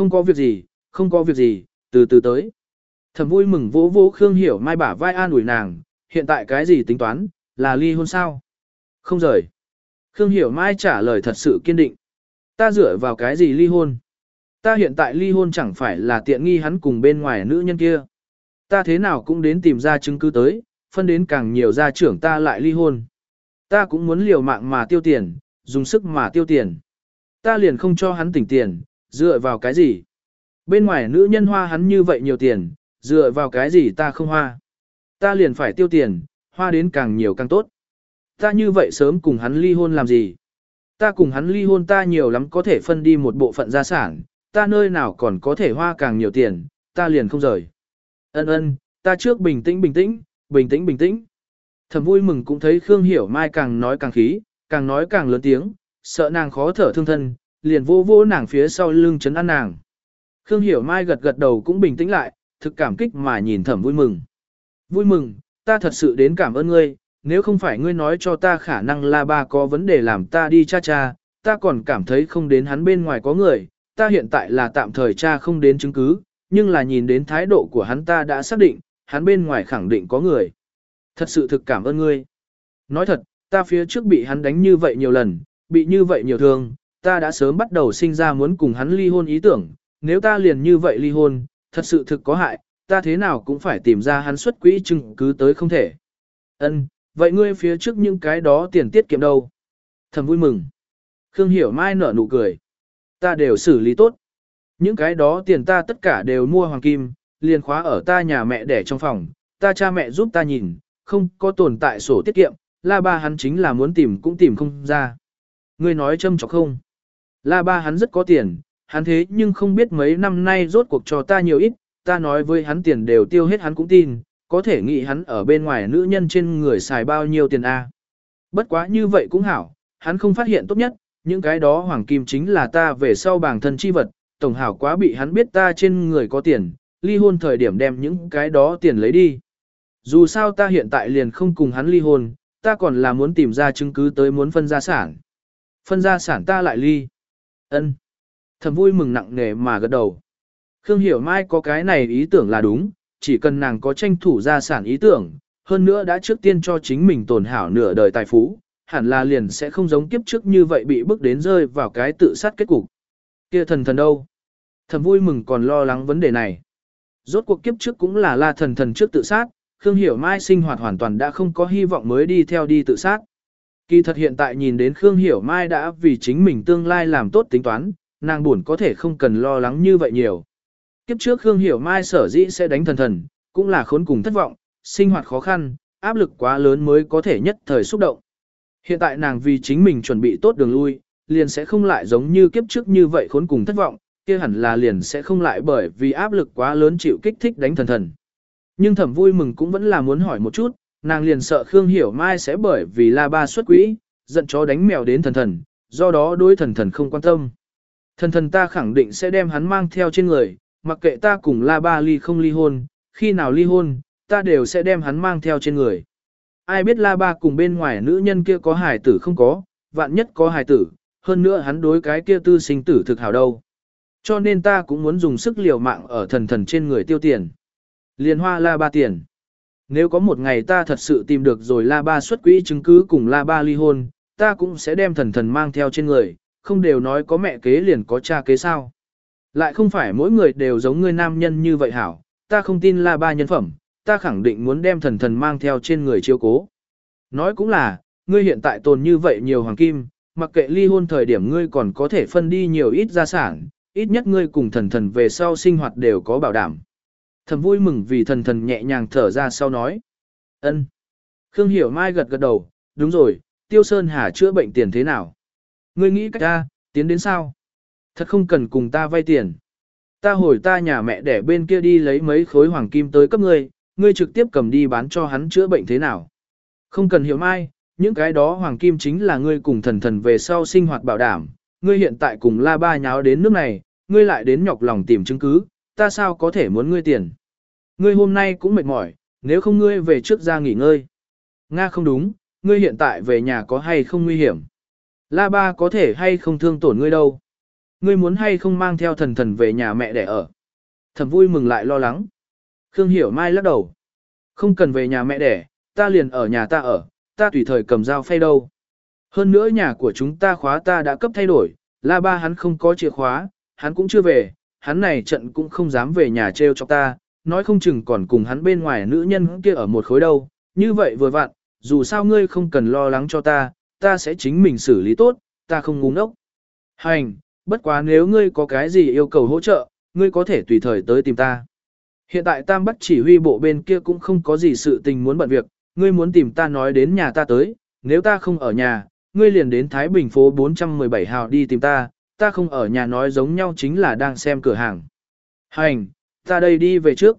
Không có việc gì, không có việc gì, từ từ tới. Thẩm vui mừng vỗ vỗ Khương Hiểu Mai bả vai an ủi nàng, hiện tại cái gì tính toán, là ly hôn sao? Không rời. Khương Hiểu Mai trả lời thật sự kiên định. Ta dựa vào cái gì ly hôn? Ta hiện tại ly hôn chẳng phải là tiện nghi hắn cùng bên ngoài nữ nhân kia. Ta thế nào cũng đến tìm ra chứng cứ tới, phân đến càng nhiều gia trưởng ta lại ly hôn. Ta cũng muốn liều mạng mà tiêu tiền, dùng sức mà tiêu tiền. Ta liền không cho hắn tỉnh tiền, dựa vào cái gì? Bên ngoài nữ nhân hoa hắn như vậy nhiều tiền, dựa vào cái gì ta không hoa? Ta liền phải tiêu tiền, hoa đến càng nhiều càng tốt. Ta như vậy sớm cùng hắn ly hôn làm gì? Ta cùng hắn ly hôn ta nhiều lắm có thể phân đi một bộ phận gia sản, ta nơi nào còn có thể hoa càng nhiều tiền, ta liền không rời. Ân ân, ta trước bình tĩnh bình tĩnh, bình tĩnh bình tĩnh. Thầm vui mừng cũng thấy Khương Hiểu Mai càng nói càng khí, càng nói càng lớn tiếng, sợ nàng khó thở thương thân, liền vô vô nàng phía sau lưng chấn an nàng. Khương Hiểu Mai gật gật đầu cũng bình tĩnh lại, thực cảm kích mà nhìn thẩm vui mừng. Vui mừng, ta thật sự đến cảm ơn ngươi, nếu không phải ngươi nói cho ta khả năng là ba có vấn đề làm ta đi cha cha, ta còn cảm thấy không đến hắn bên ngoài có người, ta hiện tại là tạm thời cha không đến chứng cứ, nhưng là nhìn đến thái độ của hắn ta đã xác định, hắn bên ngoài khẳng định có người. Thật sự thực cảm ơn ngươi. Nói thật, ta phía trước bị hắn đánh như vậy nhiều lần, bị như vậy nhiều thương, ta đã sớm bắt đầu sinh ra muốn cùng hắn ly hôn ý tưởng, nếu ta liền như vậy ly hôn, thật sự thực có hại, ta thế nào cũng phải tìm ra hắn xuất quỹ chứng cứ tới không thể. Ân, vậy ngươi phía trước những cái đó tiền tiết kiệm đâu? Thầm vui mừng. Khương Hiểu Mai nở nụ cười. Ta đều xử lý tốt. Những cái đó tiền ta tất cả đều mua hoàng kim, liền khóa ở ta nhà mẹ để trong phòng, ta cha mẹ giúp ta nhìn, không có tồn tại sổ tiết kiệm, la ba hắn chính là muốn tìm cũng tìm không ra. Ngươi nói châm chọc không? La ba hắn rất có tiền, hắn thế nhưng không biết mấy năm nay rốt cuộc cho ta nhiều ít, ta nói với hắn tiền đều tiêu hết hắn cũng tin, có thể nghĩ hắn ở bên ngoài nữ nhân trên người xài bao nhiêu tiền a. Bất quá như vậy cũng hảo, hắn không phát hiện tốt nhất, những cái đó hoàng kim chính là ta về sau bảng thân chi vật, tổng hảo quá bị hắn biết ta trên người có tiền, ly hôn thời điểm đem những cái đó tiền lấy đi. Dù sao ta hiện tại liền không cùng hắn ly hôn, ta còn là muốn tìm ra chứng cứ tới muốn phân gia sản. Phân gia sản ta lại ly ân Thầm vui mừng nặng nề mà gật đầu. Khương Hiểu Mai có cái này ý tưởng là đúng, chỉ cần nàng có tranh thủ gia sản ý tưởng, hơn nữa đã trước tiên cho chính mình tồn hảo nửa đời tài phú, hẳn là liền sẽ không giống kiếp trước như vậy bị bước đến rơi vào cái tự sát kết cục. Kia thần thần đâu? Thầm vui mừng còn lo lắng vấn đề này. Rốt cuộc kiếp trước cũng là la thần thần trước tự sát, Khương Hiểu Mai sinh hoạt hoàn toàn đã không có hy vọng mới đi theo đi tự sát. Kỳ thật hiện tại nhìn đến Khương Hiểu Mai đã vì chính mình tương lai làm tốt tính toán, nàng buồn có thể không cần lo lắng như vậy nhiều. Kiếp trước Khương Hiểu Mai sở dĩ sẽ đánh thần thần, cũng là khốn cùng thất vọng, sinh hoạt khó khăn, áp lực quá lớn mới có thể nhất thời xúc động. Hiện tại nàng vì chính mình chuẩn bị tốt đường lui, liền sẽ không lại giống như kiếp trước như vậy khốn cùng thất vọng, kia hẳn là liền sẽ không lại bởi vì áp lực quá lớn chịu kích thích đánh thần thần. Nhưng thẩm vui mừng cũng vẫn là muốn hỏi một chút, nàng liền sợ Khương Hiểu Mai sẽ bởi vì la ba xuất quỹ, giận chó đánh mèo đến thần thần, do đó đối thần thần không quan tâm. Thần thần ta khẳng định sẽ đem hắn mang theo trên người, mặc kệ ta cùng la ba ly không ly hôn, khi nào ly hôn, ta đều sẽ đem hắn mang theo trên người. Ai biết la ba cùng bên ngoài nữ nhân kia có hài tử không có, vạn nhất có hài tử, hơn nữa hắn đối cái kia tư sinh tử thực hảo đâu. Cho nên ta cũng muốn dùng sức liều mạng ở thần thần trên người tiêu tiền. Liên hoa la ba tiền. Nếu có một ngày ta thật sự tìm được rồi la ba xuất quỹ chứng cứ cùng la ba ly hôn, ta cũng sẽ đem thần thần mang theo trên người, không đều nói có mẹ kế liền có cha kế sao. Lại không phải mỗi người đều giống người nam nhân như vậy hảo, ta không tin la ba nhân phẩm, ta khẳng định muốn đem thần thần mang theo trên người chiếu cố. Nói cũng là, ngươi hiện tại tồn như vậy nhiều hoàng kim, mặc kệ ly hôn thời điểm ngươi còn có thể phân đi nhiều ít gia sản, ít nhất ngươi cùng thần thần về sau sinh hoạt đều có bảo đảm. Thầm vui mừng vì thần thần nhẹ nhàng thở ra sau nói. ân. Khương Hiểu Mai gật gật đầu, đúng rồi, Tiêu Sơn Hà chữa bệnh tiền thế nào? Ngươi nghĩ cách ta, tiến đến sao? Thật không cần cùng ta vay tiền. Ta hồi ta nhà mẹ để bên kia đi lấy mấy khối hoàng kim tới cấp ngươi, ngươi trực tiếp cầm đi bán cho hắn chữa bệnh thế nào? Không cần hiểu mai, những cái đó hoàng kim chính là ngươi cùng thần thần về sau sinh hoạt bảo đảm, ngươi hiện tại cùng la ba nháo đến nước này, ngươi lại đến nhọc lòng tìm chứng cứ, ta sao có thể muốn ngươi tiền. Ngươi hôm nay cũng mệt mỏi, nếu không ngươi về trước ra nghỉ ngơi. Nga không đúng, ngươi hiện tại về nhà có hay không nguy hiểm. La ba có thể hay không thương tổn ngươi đâu. ngươi muốn hay không mang theo thần thần về nhà mẹ để ở. Thẩm vui mừng lại lo lắng. Khương Hiểu Mai lắc đầu. Không cần về nhà mẹ đẻ, ta liền ở nhà ta ở, ta tùy thời cầm dao phay đâu. Hơn nữa nhà của chúng ta khóa ta đã cấp thay đổi, la ba hắn không có chìa khóa, hắn cũng chưa về, hắn này trận cũng không dám về nhà treo cho ta, nói không chừng còn cùng hắn bên ngoài nữ nhân kia ở một khối đâu, như vậy vừa vặn, dù sao ngươi không cần lo lắng cho ta, ta sẽ chính mình xử lý tốt, ta không ngu ngốc. Hành, bất quá nếu ngươi có cái gì yêu cầu hỗ trợ, ngươi có thể tùy thời tới tìm ta. Hiện tại Tam Bắc chỉ huy bộ bên kia cũng không có gì sự tình muốn bận việc, ngươi muốn tìm ta nói đến nhà ta tới, nếu ta không ở nhà, ngươi liền đến Thái Bình phố 417 hào đi tìm ta, ta không ở nhà nói giống nhau chính là đang xem cửa hàng. Hành, ta đây đi về trước.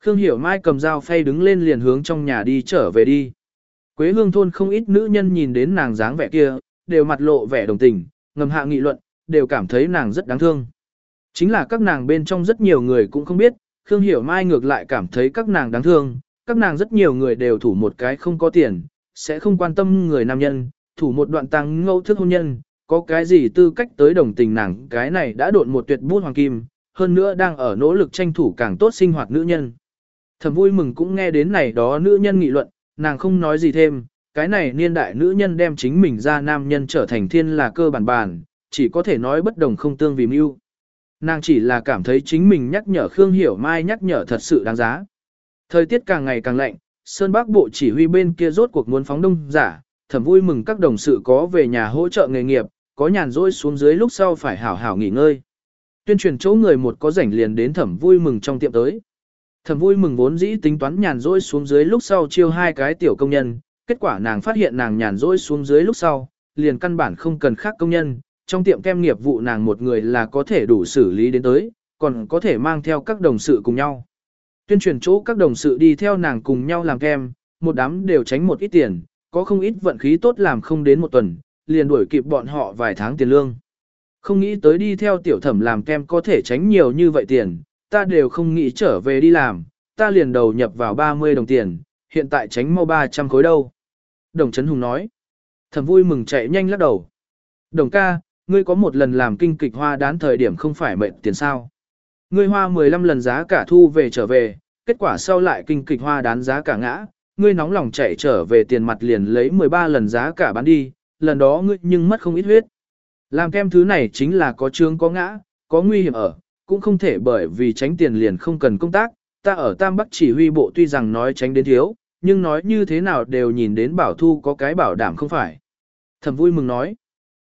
Khương Hiểu Mai cầm dao phay đứng lên liền hướng trong nhà đi trở về đi. Quế hương thôn không ít nữ nhân nhìn đến nàng dáng vẻ kia, đều mặt lộ vẻ đồng tình, ngầm hạ nghị luận, đều cảm thấy nàng rất đáng thương. Chính là các nàng bên trong rất nhiều người cũng không biết, Khương Hiểu Mai ngược lại cảm thấy các nàng đáng thương, các nàng rất nhiều người đều thủ một cái không có tiền, sẽ không quan tâm người nam nhân, thủ một đoạn tăng ngẫu thức hôn nhân, có cái gì tư cách tới đồng tình nàng cái này đã độn một tuyệt bút hoàng kim, hơn nữa đang ở nỗ lực tranh thủ càng tốt sinh hoạt nữ nhân. Thầm vui mừng cũng nghe đến này đó nữ nhân nghị luận, nàng không nói gì thêm, cái này niên đại nữ nhân đem chính mình ra nam nhân trở thành thiên là cơ bản bản, chỉ có thể nói bất đồng không tương vì mưu. Nàng chỉ là cảm thấy chính mình nhắc nhở Khương Hiểu Mai nhắc nhở thật sự đáng giá. Thời tiết càng ngày càng lạnh, Sơn Bắc Bộ chỉ huy bên kia rốt cuộc muốn phóng đông giả, thẩm vui mừng các đồng sự có về nhà hỗ trợ nghề nghiệp, có nhàn rỗi xuống dưới lúc sau phải hảo hảo nghỉ ngơi. Tuyên truyền chỗ người một có rảnh liền đến thẩm vui mừng trong tiệm tới. Thẩm vui mừng vốn dĩ tính toán nhàn rỗi xuống dưới lúc sau chiêu hai cái tiểu công nhân, kết quả nàng phát hiện nàng nhàn rỗi xuống dưới lúc sau, liền căn bản không cần khác công nhân, trong tiệm kem nghiệp vụ nàng một người là có thể đủ xử lý đến tới, còn có thể mang theo các đồng sự cùng nhau. Tuyên truyền chỗ các đồng sự đi theo nàng cùng nhau làm kem, một đám đều tránh một ít tiền, có không ít vận khí tốt làm không đến một tuần, liền đuổi kịp bọn họ vài tháng tiền lương. Không nghĩ tới đi theo tiểu thẩm làm kem có thể tránh nhiều như vậy tiền, ta đều không nghĩ trở về đi làm, ta liền đầu nhập vào 30 đồng tiền, hiện tại tránh mau 300 khối đâu. Đồng Trấn Hùng nói. Thẩm vui mừng chạy nhanh lắc đầu. Đồng ca, ngươi có một lần làm kinh kịch hoa đán thời điểm không phải mệnh tiền sao. Ngươi hoa 15 lần giá cả thu về trở về, kết quả sau lại kinh kịch hoa đán giá cả ngã, ngươi nóng lòng chạy trở về tiền mặt liền lấy 13 lần giá cả bán đi, lần đó ngươi nhưng mất không ít huyết. Làm kem thứ này chính là có trương có ngã, có nguy hiểm ở, cũng không thể bởi vì tránh tiền liền không cần công tác, ta ở Tam Bắc chỉ huy bộ tuy rằng nói tránh đến thiếu, nhưng nói như thế nào đều nhìn đến bảo thu có cái bảo đảm không phải. Thầm vui mừng nói,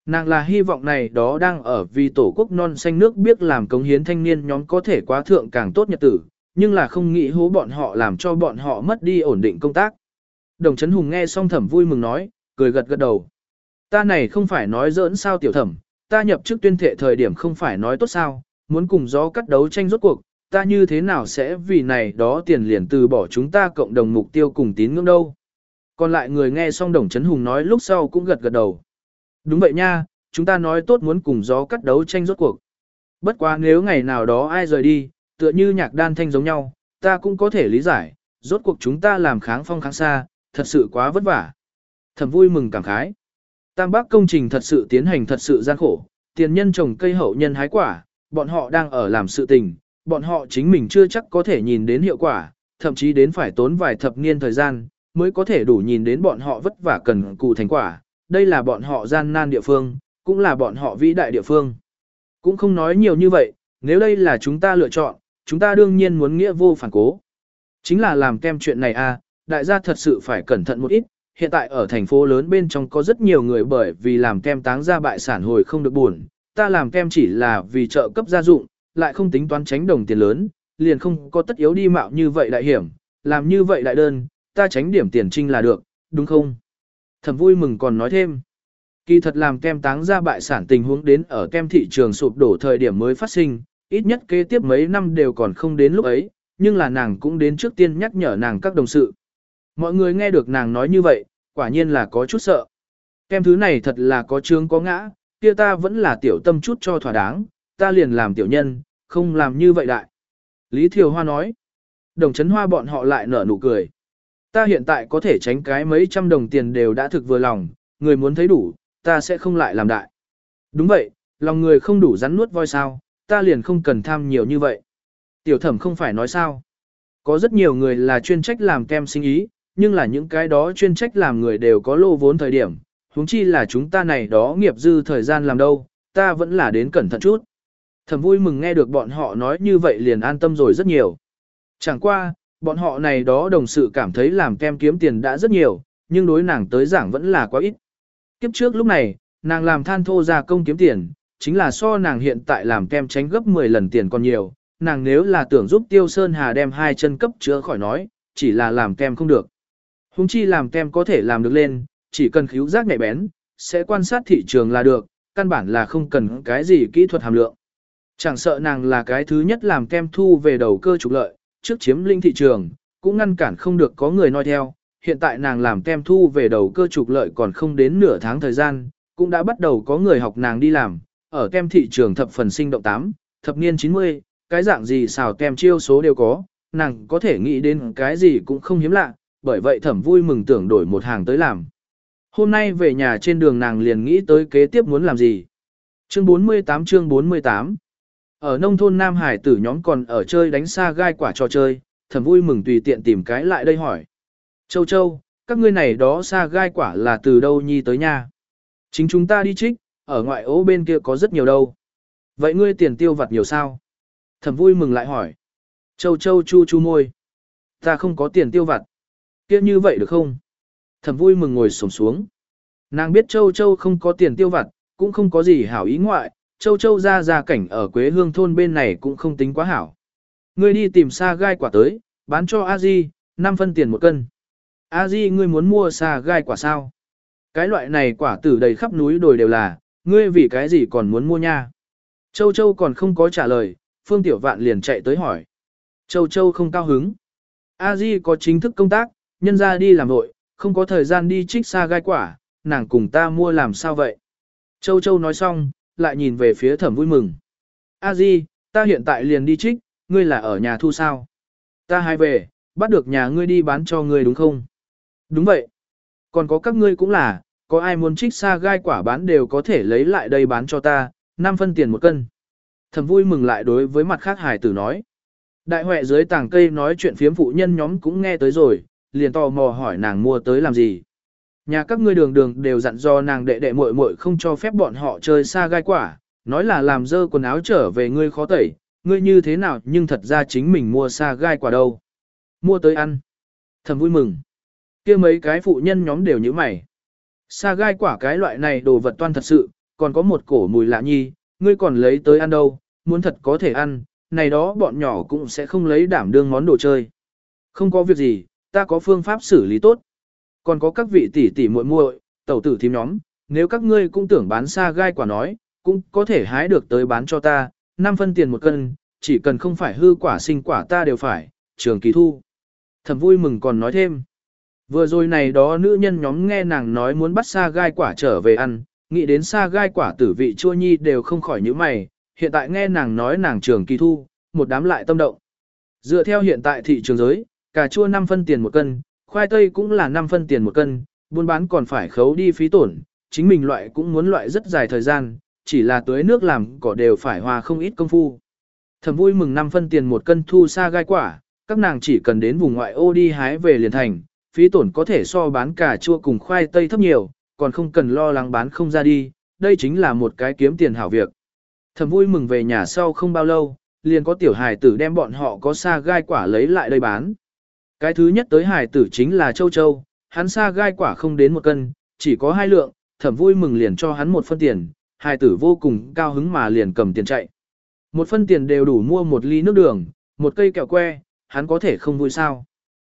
nàng là hy vọng này đó đang ở vì tổ quốc non xanh nước biết làm cống hiến thanh niên nhóm có thể quá thượng càng tốt nhật tử, nhưng là không nghĩ hố bọn họ làm cho bọn họ mất đi ổn định công tác. Đồng Trấn Hùng nghe xong thẩm vui mừng nói, cười gật gật đầu. Ta này không phải nói giỡn sao tiểu thẩm, ta nhập chức tuyên thệ thời điểm không phải nói tốt sao, muốn cùng gió cắt đấu tranh rốt cuộc, ta như thế nào sẽ vì này đó tiền liền từ bỏ chúng ta cộng đồng mục tiêu cùng tín ngưỡng đâu. Còn lại người nghe xong Đồng chấn Hùng nói lúc sau cũng gật gật đầu. Đúng vậy nha, chúng ta nói tốt muốn cùng gió cắt đấu tranh rốt cuộc. Bất quá nếu ngày nào đó ai rời đi, tựa như nhạc đan thanh giống nhau, ta cũng có thể lý giải, rốt cuộc chúng ta làm kháng phong kháng xa, thật sự quá vất vả. Thầm vui mừng cảm khái. Tam Bắc công trình thật sự tiến hành thật sự gian khổ, tiền nhân trồng cây hậu nhân hái quả, bọn họ đang ở làm sự tình, bọn họ chính mình chưa chắc có thể nhìn đến hiệu quả, thậm chí đến phải tốn vài thập niên thời gian, mới có thể đủ nhìn đến bọn họ vất vả cần cụ thành quả. Đây là bọn họ gian nan địa phương, cũng là bọn họ vĩ đại địa phương. Cũng không nói nhiều như vậy, nếu đây là chúng ta lựa chọn, chúng ta đương nhiên muốn nghĩa vô phản cố. Chính là làm kem chuyện này à, đại gia thật sự phải cẩn thận một ít, hiện tại ở thành phố lớn bên trong có rất nhiều người bởi vì làm kem táng ra bại sản hồi không được buồn, ta làm kem chỉ là vì trợ cấp gia dụng, lại không tính toán tránh đồng tiền lớn, liền không có tất yếu đi mạo như vậy đại hiểm, làm như vậy đại đơn, ta tránh điểm tiền trinh là được, đúng không? Thầm vui mừng còn nói thêm. Kỳ thật làm kem táng ra bại sản tình huống đến ở kem thị trường sụp đổ thời điểm mới phát sinh, ít nhất kế tiếp mấy năm đều còn không đến lúc ấy, nhưng là nàng cũng đến trước tiên nhắc nhở nàng các đồng sự. Mọi người nghe được nàng nói như vậy, quả nhiên là có chút sợ. Kem thứ này thật là có trương có ngã, kia ta vẫn là tiểu tâm chút cho thỏa đáng, ta liền làm tiểu nhân, không làm như vậy đại. Lý Thiều Hoa nói, đồng chấn hoa bọn họ lại nở nụ cười. Ta hiện tại có thể tránh cái mấy trăm đồng tiền đều đã thực vừa lòng, người muốn thấy đủ, ta sẽ không lại làm đại. Đúng vậy, lòng người không đủ rắn nuốt voi sao, ta liền không cần tham nhiều như vậy. Tiểu thẩm không phải nói sao. Có rất nhiều người là chuyên trách làm kem sinh ý, nhưng là những cái đó chuyên trách làm người đều có lô vốn thời điểm, huống chi là chúng ta này đó nghiệp dư thời gian làm đâu, ta vẫn là đến cẩn thận chút. Thẩm vui mừng nghe được bọn họ nói như vậy liền an tâm rồi rất nhiều. Chẳng qua, bọn họ này đó đồng sự cảm thấy làm kem kiếm tiền đã rất nhiều, nhưng đối nàng tới giảng vẫn là quá ít. Kiếp trước lúc này, nàng làm than thô ra công kiếm tiền, chính là so nàng hiện tại làm kem tránh gấp 10 lần tiền còn nhiều, nàng nếu là tưởng giúp Tiêu Sơn Hà đem hai chân cấp chữa khỏi nói, chỉ là làm kem không được. Hùng chi làm tem có thể làm được lên, chỉ cần khíu giác nhạy bén, sẽ quan sát thị trường là được, căn bản là không cần cái gì kỹ thuật hàm lượng. Chẳng sợ nàng là cái thứ nhất làm kem thu về đầu cơ trục lợi, trước chiếm linh thị trường, cũng ngăn cản không được có người nói theo. Hiện tại nàng làm kem thu về đầu cơ trục lợi còn không đến nửa tháng thời gian, cũng đã bắt đầu có người học nàng đi làm, ở kem thị trường thập phần sinh động 8, thập niên 90, cái dạng gì xào kem chiêu số đều có, nàng có thể nghĩ đến cái gì cũng không hiếm lạ, bởi vậy thẩm vui mừng tưởng đổi một hàng tới làm. Hôm nay về nhà trên đường nàng liền nghĩ tới kế tiếp muốn làm gì. Chương 48 chương 48 Ở nông thôn Nam Hải tử nhóm còn ở chơi đánh xa gai quả trò chơi, thẩm vui mừng tùy tiện tìm cái lại đây hỏi. Châu Châu, các ngươi này đó xa gai quả là từ đâu nhi tới nha? Chính chúng ta đi trích, ở ngoại ố bên kia có rất nhiều đâu. Vậy ngươi tiền tiêu vặt nhiều sao? Thẩm vui mừng lại hỏi. Châu Châu chu chu môi. Ta không có tiền tiêu vặt kia như vậy được không? Thẩm vui mừng ngồi xổm xuống. Nàng biết Châu Châu không có tiền tiêu vặt, cũng không có gì hảo ý ngoại, Châu Châu ra ra cảnh ở Quế Hương thôn bên này cũng không tính quá hảo. Ngươi đi tìm sa gai quả tới, bán cho A Di, 5 phân tiền một cân. A Di ngươi muốn mua sa gai quả sao? Cái loại này quả tử đầy khắp núi đồi đều là, ngươi vì cái gì còn muốn mua nha? Châu Châu còn không có trả lời, Phương Tiểu Vạn liền chạy tới hỏi. Châu Châu không cao hứng. A Di có chính thức công tác, nhân ra đi làm vội, không có thời gian đi trích xa gai quả, nàng cùng ta mua làm sao vậy? Châu Châu nói xong, lại nhìn về phía thẩm vui mừng. A Di, ta hiện tại liền đi trích, ngươi là ở nhà thu sao? Ta hai về, bắt được nhà ngươi đi bán cho ngươi đúng không? Đúng vậy. Còn có các ngươi cũng là, có ai muốn trích xa gai quả bán đều có thể lấy lại đây bán cho ta, 5 phân tiền một cân. Thẩm vui mừng lại đối với mặt khác hải tử nói. Đại huệ dưới tàng cây nói chuyện phiếm phụ nhân nhóm cũng nghe tới rồi, liền tò mò hỏi nàng mua tới làm gì. Nhà các ngươi đường đường đều dặn do nàng đệ đệ muội muội không cho phép bọn họ chơi xa gai quả, nói là làm dơ quần áo trở về ngươi khó tẩy, ngươi như thế nào nhưng thật ra chính mình mua xa gai quả đâu. Mua tới ăn. Thầm vui mừng. kia mấy cái phụ nhân nhóm đều như mày. Xa gai quả cái loại này đồ vật toan thật sự, còn có một cổ mùi lạ nhi, ngươi còn lấy tới ăn đâu, muốn thật có thể ăn, này đó bọn nhỏ cũng sẽ không lấy đảm đương món đồ chơi. Không có việc gì, ta có phương pháp xử lý tốt. Còn có các vị tỷ tỷ muội muội, tẩu tử thím nhóm, nếu các ngươi cũng tưởng bán xa gai quả nói, cũng có thể hái được tới bán cho ta, 5 phân tiền một cân, chỉ cần không phải hư quả sinh quả ta đều phải, trường kỳ thu. Thầm vui mừng còn nói thêm. Vừa rồi này đó nữ nhân nhóm nghe nàng nói muốn bắt xa gai quả trở về ăn, nghĩ đến xa gai quả tử vị chua nhi đều không khỏi những mày, hiện tại nghe nàng nói nàng trường kỳ thu, một đám lại tâm động. Dựa theo hiện tại thị trường giới, cà chua 5 phân tiền một cân, khoai tây cũng là 5 phân tiền một cân, buôn bán còn phải khấu đi phí tổn, chính mình loại cũng muốn loại rất dài thời gian, chỉ là tưới nước làm cỏ đều phải hòa không ít công phu. Thầm vui mừng 5 phân tiền một cân thu xa gai quả, các nàng chỉ cần đến vùng ngoại ô đi hái về liền thành, phí tổn có thể so bán cà chua cùng khoai tây thấp nhiều, còn không cần lo lắng bán không ra đi, đây chính là một cái kiếm tiền hảo việc. Thầm vui mừng về nhà sau không bao lâu, liền có tiểu hài tử đem bọn họ có xa gai quả lấy lại đây bán. Cái thứ nhất tới hải tử chính là Châu Châu, hắn xa gai quả không đến một cân, chỉ có hai lượng, thẩm vui mừng liền cho hắn một phân tiền, hải tử vô cùng cao hứng mà liền cầm tiền chạy. Một phân tiền đều đủ mua một ly nước đường, một cây kẹo que, hắn có thể không vui sao.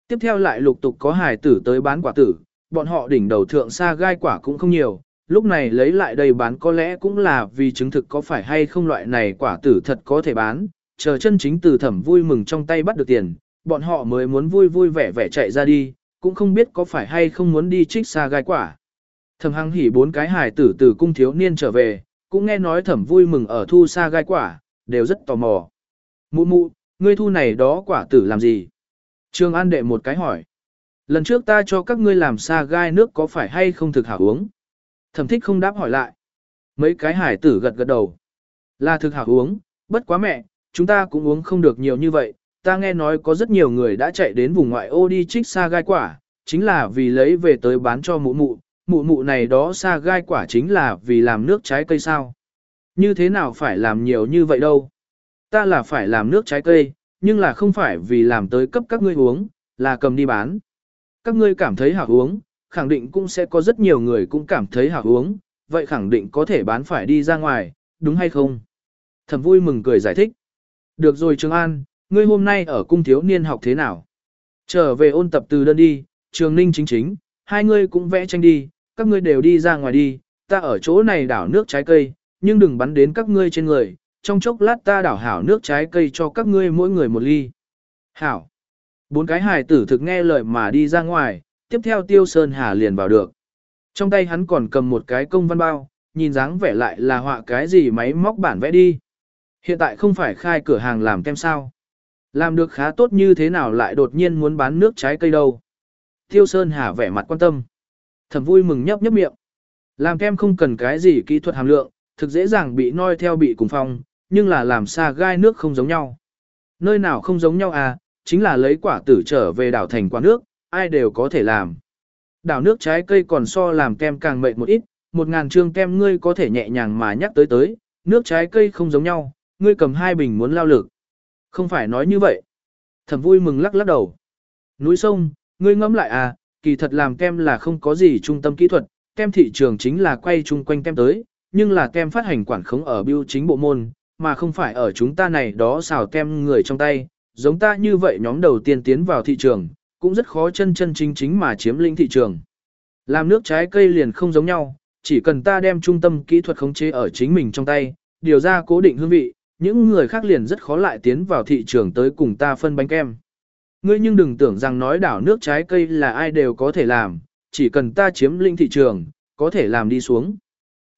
Tiếp theo lại lục tục có hải tử tới bán quả tử, bọn họ đỉnh đầu thượng xa gai quả cũng không nhiều, lúc này lấy lại đây bán có lẽ cũng là vì chứng thực có phải hay không loại này quả tử thật có thể bán, chờ chân chính từ thẩm vui mừng trong tay bắt được tiền, bọn họ mới muốn vui vui vẻ vẻ chạy ra đi, cũng không biết có phải hay không muốn đi trích xa gai quả. Thẩm hăng hỉ bốn cái hài tử từ cung thiếu niên trở về, cũng nghe nói thẩm vui mừng ở thu xa gai quả, đều rất tò mò. Mụ mụ, ngươi thu này đó quả tử làm gì? Trương An đệ một cái hỏi. Lần trước ta cho các ngươi làm xa gai nước có phải hay không thực hảo uống? Thẩm thích không đáp hỏi lại. Mấy cái hải tử gật gật đầu. Là thực hảo uống, bất quá mẹ, chúng ta cũng uống không được nhiều như vậy. Ta nghe nói có rất nhiều người đã chạy đến vùng ngoại ô đi trích xa gai quả, chính là vì lấy về tới bán cho mụ mụ. Mụ mụ này đó xa gai quả chính là vì làm nước trái cây sao. Như thế nào phải làm nhiều như vậy đâu. Ta là phải làm nước trái cây, nhưng là không phải vì làm tới cấp các ngươi uống, là cầm đi bán. Các ngươi cảm thấy hảo uống, khẳng định cũng sẽ có rất nhiều người cũng cảm thấy hảo uống, vậy khẳng định có thể bán phải đi ra ngoài, đúng hay không? Thẩm vui mừng cười giải thích. Được rồi Trường An, ngươi hôm nay ở cung thiếu niên học thế nào? Trở về ôn tập từ đơn đi, Trường Ninh chính chính, hai ngươi cũng vẽ tranh đi, các ngươi đều đi ra ngoài đi, ta ở chỗ này đảo nước trái cây, nhưng đừng bắn đến các ngươi trên người, trong chốc lát ta đảo hảo nước trái cây cho các ngươi mỗi người một ly. Hảo. Bốn cái hài tử thực nghe lời mà đi ra ngoài, tiếp theo Tiêu Sơn Hà liền vào được. Trong tay hắn còn cầm một cái công văn bao, nhìn dáng vẻ lại là họa cái gì máy móc bản vẽ đi. Hiện tại không phải khai cửa hàng làm kem sao. Làm được khá tốt như thế nào lại đột nhiên muốn bán nước trái cây đâu. Tiêu Sơn Hà vẻ mặt quan tâm. Thẩm vui mừng nhấp nhấp miệng. Làm kem không cần cái gì kỹ thuật hàm lượng, thực dễ dàng bị noi theo bị cùng phong, nhưng là làm xa gai nước không giống nhau. Nơi nào không giống nhau à, chính là lấy quả tử trở về đảo thành quả nước, ai đều có thể làm. Đảo nước trái cây còn so làm kem càng mệt một ít, một ngàn trương kem ngươi có thể nhẹ nhàng mà nhắc tới tới, nước trái cây không giống nhau, ngươi cầm hai bình muốn lao lực. Không phải nói như vậy. Thẩm vui mừng lắc lắc đầu. Núi sông, ngươi ngẫm lại à, kỳ thật làm kem là không có gì trung tâm kỹ thuật, kem thị trường chính là quay chung quanh kem tới, nhưng là kem phát hành quản khống ở biêu chính bộ môn, mà không phải ở chúng ta này đó xào kem người trong tay, giống ta như vậy nhóm đầu tiên tiến vào thị trường, cũng rất khó chân chân chính chính mà chiếm lĩnh thị trường. Làm nước trái cây liền không giống nhau, chỉ cần ta đem trung tâm kỹ thuật khống chế ở chính mình trong tay, điều ra cố định hương vị, những người khác liền rất khó lại tiến vào thị trường tới cùng ta phân bánh kem. Ngươi nhưng đừng tưởng rằng nói đảo nước trái cây là ai đều có thể làm, chỉ cần ta chiếm lĩnh thị trường, có thể làm đi xuống.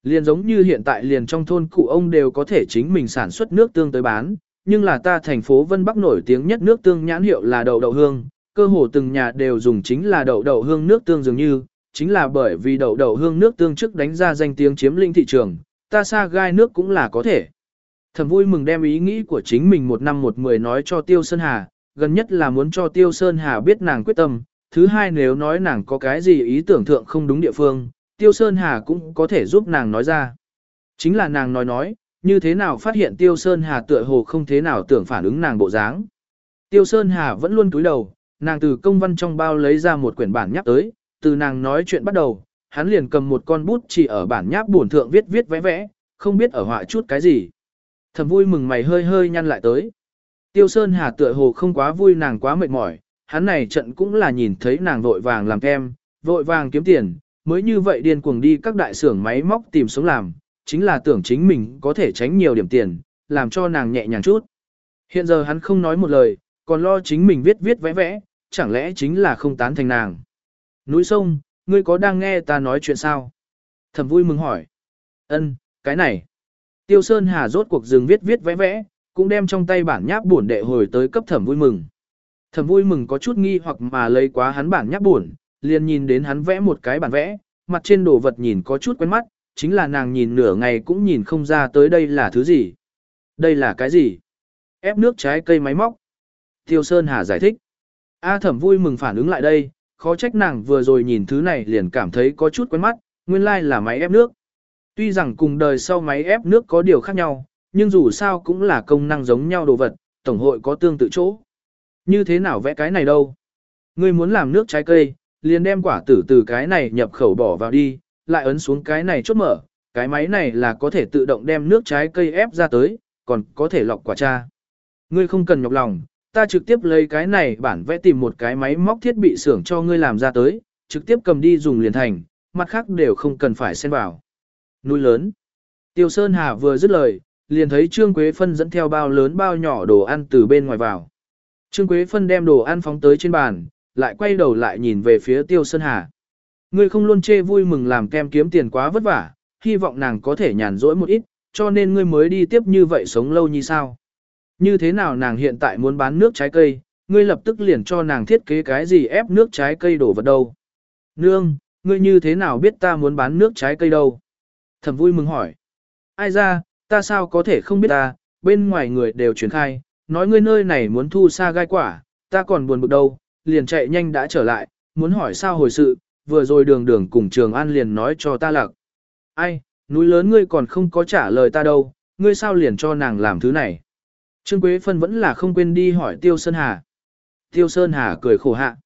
Liền giống như hiện tại liền trong thôn cụ ông đều có thể chính mình sản xuất nước tương tới bán, nhưng là ta thành phố Vân Bắc nổi tiếng nhất nước tương nhãn hiệu là đậu đậu hương, cơ hồ từng nhà đều dùng chính là đậu đậu hương nước tương dường như, chính là bởi vì đậu đậu hương nước tương trước đánh ra danh tiếng chiếm lĩnh thị trường, ta xa gai nước cũng là có thể. Thầm vui mừng đem ý nghĩ của chính mình một năm một mười nói cho Tiêu Sơn Hà, gần nhất là muốn cho Tiêu Sơn Hà biết nàng quyết tâm, thứ hai nếu nói nàng có cái gì ý tưởng thượng không đúng địa phương, Tiêu Sơn Hà cũng có thể giúp nàng nói ra. Chính là nàng nói nói, như thế nào phát hiện Tiêu Sơn Hà tựa hồ không thế nào tưởng phản ứng nàng bộ dáng. Tiêu Sơn Hà vẫn luôn cúi đầu, nàng từ công văn trong bao lấy ra một quyển bản nháp tới, từ nàng nói chuyện bắt đầu, hắn liền cầm một con bút chỉ ở bản nháp buồn thượng viết viết vẽ vẽ, không biết ở họa chút cái gì. Thầm vui mừng mày hơi hơi nhăn lại tới. Tiêu Sơn Hà tựa hồ không quá vui nàng quá mệt mỏi, hắn này trận cũng là nhìn thấy nàng vội vàng làm kem, vội vàng kiếm tiền, mới như vậy điên cuồng đi các đại xưởng máy móc tìm sống làm, chính là tưởng chính mình có thể tránh nhiều điểm tiền, làm cho nàng nhẹ nhàng chút. Hiện giờ hắn không nói một lời, còn lo chính mình viết viết vẽ vẽ, chẳng lẽ chính là không tán thành nàng. Núi sông, ngươi có đang nghe ta nói chuyện sao? Thẩm vui mừng hỏi. Ân, cái này. Tiêu Sơn Hà rốt cuộc dừng viết viết vẽ vẽ, cũng đem trong tay bản nháp buồn đệ hồi tới cấp thẩm vui mừng. Thẩm vui mừng có chút nghi hoặc mà lấy quá hắn bản nháp buồn, liền nhìn đến hắn vẽ một cái bản vẽ, mặt trên đồ vật nhìn có chút quen mắt, chính là nàng nhìn nửa ngày cũng nhìn không ra tới đây là thứ gì. Đây là cái gì? Ép nước trái cây máy móc. Tiêu Sơn Hà giải thích. A thẩm vui mừng phản ứng lại đây, khó trách nàng vừa rồi nhìn thứ này liền cảm thấy có chút quen mắt, nguyên lai like là máy ép nước. Tuy rằng cùng đời sau máy ép nước có điều khác nhau, nhưng dù sao cũng là công năng giống nhau đồ vật, tổng hội có tương tự chỗ. Như thế nào vẽ cái này đâu? Ngươi muốn làm nước trái cây, liền đem quả tử từ cái này nhập khẩu bỏ vào đi, lại ấn xuống cái này chốt mở, cái máy này là có thể tự động đem nước trái cây ép ra tới, còn có thể lọc quả cha. Ngươi không cần nhọc lòng, ta trực tiếp lấy cái này bản vẽ tìm một cái máy móc thiết bị xưởng cho ngươi làm ra tới, trực tiếp cầm đi dùng liền thành, mặt khác đều không cần phải xen vào. Núi lớn. Tiêu Sơn Hà vừa dứt lời, liền thấy Trương Quế Phân dẫn theo bao lớn bao nhỏ đồ ăn từ bên ngoài vào. Trương Quế Phân đem đồ ăn phóng tới trên bàn, lại quay đầu lại nhìn về phía Tiêu Sơn Hà. Ngươi không luôn chê vui mừng làm kem kiếm tiền quá vất vả, hy vọng nàng có thể nhàn rỗi một ít, cho nên ngươi mới đi tiếp như vậy sống lâu như sao. Như thế nào nàng hiện tại muốn bán nước trái cây, ngươi lập tức liền cho nàng thiết kế cái gì ép nước trái cây đổ vật đâu. Nương, ngươi như thế nào biết ta muốn bán nước trái cây đâu? Thẩm vui mừng hỏi. Ai ra, ta sao có thể không biết ta, bên ngoài người đều truyền khai, nói ngươi nơi này muốn thu xa gai quả, ta còn buồn bực đâu, liền chạy nhanh đã trở lại, muốn hỏi sao hồi sự, vừa rồi đường đường cùng trường an liền nói cho ta lạc. Ai, núi lớn ngươi còn không có trả lời ta đâu, ngươi sao liền cho nàng làm thứ này. Trương Quế Phân vẫn là không quên đi hỏi Tiêu Sơn Hà. Tiêu Sơn Hà cười khổ hạ.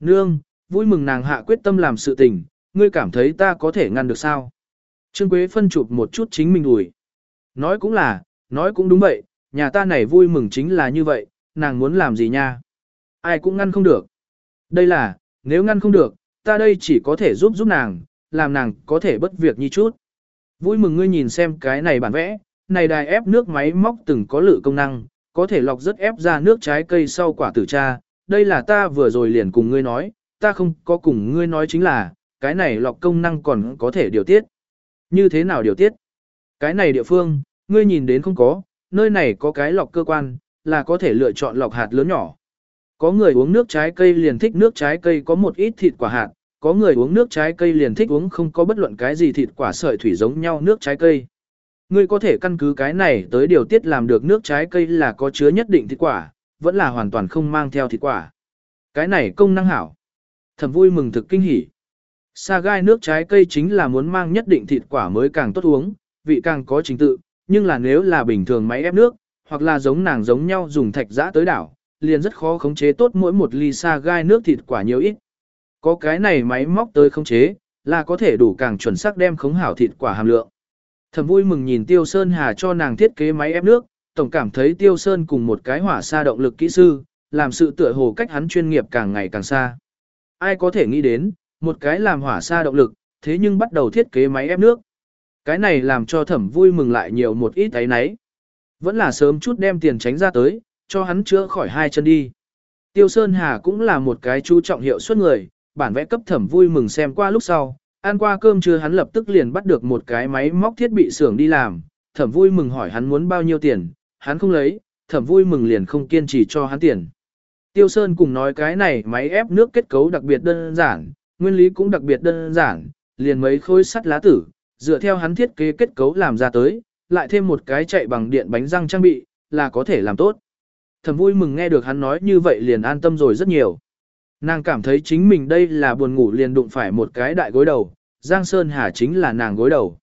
Nương, vui mừng nàng hạ quyết tâm làm sự tình, ngươi cảm thấy ta có thể ngăn được sao? Trương Quế Phân chụp một chút chính mình ủi. Nói cũng là, nói cũng đúng vậy, nhà ta này vui mừng chính là như vậy, nàng muốn làm gì nha? Ai cũng ngăn không được. Đây là, nếu ngăn không được, ta đây chỉ có thể giúp giúp nàng, làm nàng có thể bất việc như chút. Vui mừng ngươi nhìn xem cái này bản vẽ, này đài ép nước máy móc từng có lự công năng, có thể lọc rất ép ra nước trái cây sau quả tử cha. Đây là ta vừa rồi liền cùng ngươi nói, ta không có cùng ngươi nói chính là, cái này lọc công năng còn có thể điều tiết. Như thế nào điều tiết? Cái này địa phương, ngươi nhìn đến không có, nơi này có cái lọc cơ quan, là có thể lựa chọn lọc hạt lớn nhỏ. Có người uống nước trái cây liền thích nước trái cây có một ít thịt quả hạt, có người uống nước trái cây liền thích uống không có bất luận cái gì thịt quả sợi thủy giống nhau nước trái cây. Ngươi có thể căn cứ cái này tới điều tiết làm được nước trái cây là có chứa nhất định thịt quả, vẫn là hoàn toàn không mang theo thịt quả. Cái này công năng hảo. Thầm vui mừng thực kinh hỉ. Sa gai nước trái cây chính là muốn mang nhất định thịt quả mới càng tốt uống, vị càng có trình tự, nhưng là nếu là bình thường máy ép nước, hoặc là giống nàng giống nhau dùng thạch giã tới đảo, liền rất khó khống chế tốt mỗi một ly sa gai nước thịt quả nhiều ít. Có cái này máy móc tới khống chế, là có thể đủ càng chuẩn xác đem khống hảo thịt quả hàm lượng. Thầm vui mừng nhìn Tiêu Sơn Hà cho nàng thiết kế máy ép nước, tổng cảm thấy Tiêu Sơn cùng một cái hỏa xa động lực kỹ sư, làm sự tựa hồ cách hắn chuyên nghiệp càng ngày càng xa. Ai có thể nghĩ đến, một cái làm hỏa xa động lực, thế nhưng bắt đầu thiết kế máy ép nước. Cái này làm cho thẩm vui mừng lại nhiều một ít ấy nấy. Vẫn là sớm chút đem tiền tránh ra tới, cho hắn chữa khỏi hai chân đi. Tiêu Sơn Hà cũng là một cái chú trọng hiệu suất người, bản vẽ cấp thẩm vui mừng xem qua lúc sau, ăn qua cơm trưa hắn lập tức liền bắt được một cái máy móc thiết bị xưởng đi làm, thẩm vui mừng hỏi hắn muốn bao nhiêu tiền, hắn không lấy, thẩm vui mừng liền không kiên trì cho hắn tiền. Tiêu Sơn cùng nói cái này máy ép nước kết cấu đặc biệt đơn giản, nguyên lý cũng đặc biệt đơn giản, liền mấy khối sắt lá tử, dựa theo hắn thiết kế kết cấu làm ra tới, lại thêm một cái chạy bằng điện bánh răng trang bị, là có thể làm tốt. Thẩm vui mừng nghe được hắn nói như vậy liền an tâm rồi rất nhiều. Nàng cảm thấy chính mình đây là buồn ngủ liền đụng phải một cái đại gối đầu, Giang Sơn Hà chính là nàng gối đầu.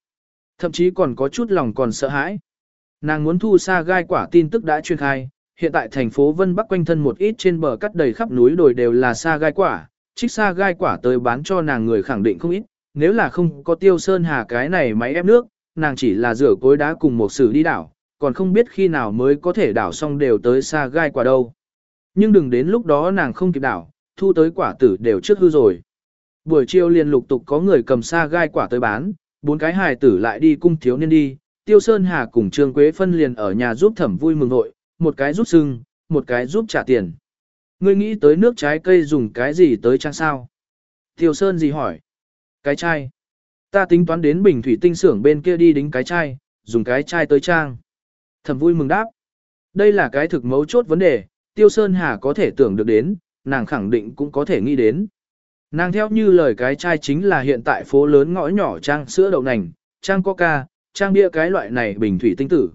Thậm chí còn có chút lòng còn sợ hãi. Nàng muốn thu xa gai quả tin tức đã truyền khai, hiện tại thành phố Vân Bắc quanh thân một ít trên bờ cắt đầy khắp núi đồi đều là xa gai quả, trích xa gai quả tới bán cho nàng người khẳng định không ít, nếu là không có tiêu sơn hà cái này máy ép nước, nàng chỉ là rửa cối đá cùng một sử đi đảo, còn không biết khi nào mới có thể đảo xong đều tới xa gai quả đâu. Nhưng đừng đến lúc đó nàng không kịp đảo, thu tới quả tử đều trước hư rồi. Buổi chiều liền lục tục có người cầm xa gai quả tới bán, bốn cái hài tử lại đi cung thiếu niên đi, Tiêu Sơn Hà cùng Trương Quế Phân liền ở nhà giúp thẩm vui mừng nội, một cái giúp sưng, một cái giúp trả tiền. Ngươi nghĩ tới nước trái cây dùng cái gì tới trang sao? Tiêu Sơn gì hỏi? Cái chai. Ta tính toán đến bình thủy tinh xưởng bên kia đi đính cái chai, dùng cái chai tới trang. Thẩm vui mừng đáp. Đây là cái thực mấu chốt vấn đề, Tiêu Sơn Hà có thể tưởng được đến, nàng khẳng định cũng có thể nghĩ đến. Nàng theo như lời cái chai chính là hiện tại phố lớn ngõ nhỏ trang sữa đậu nành, trang coca, trang bia cái loại này bình thủy tinh tử.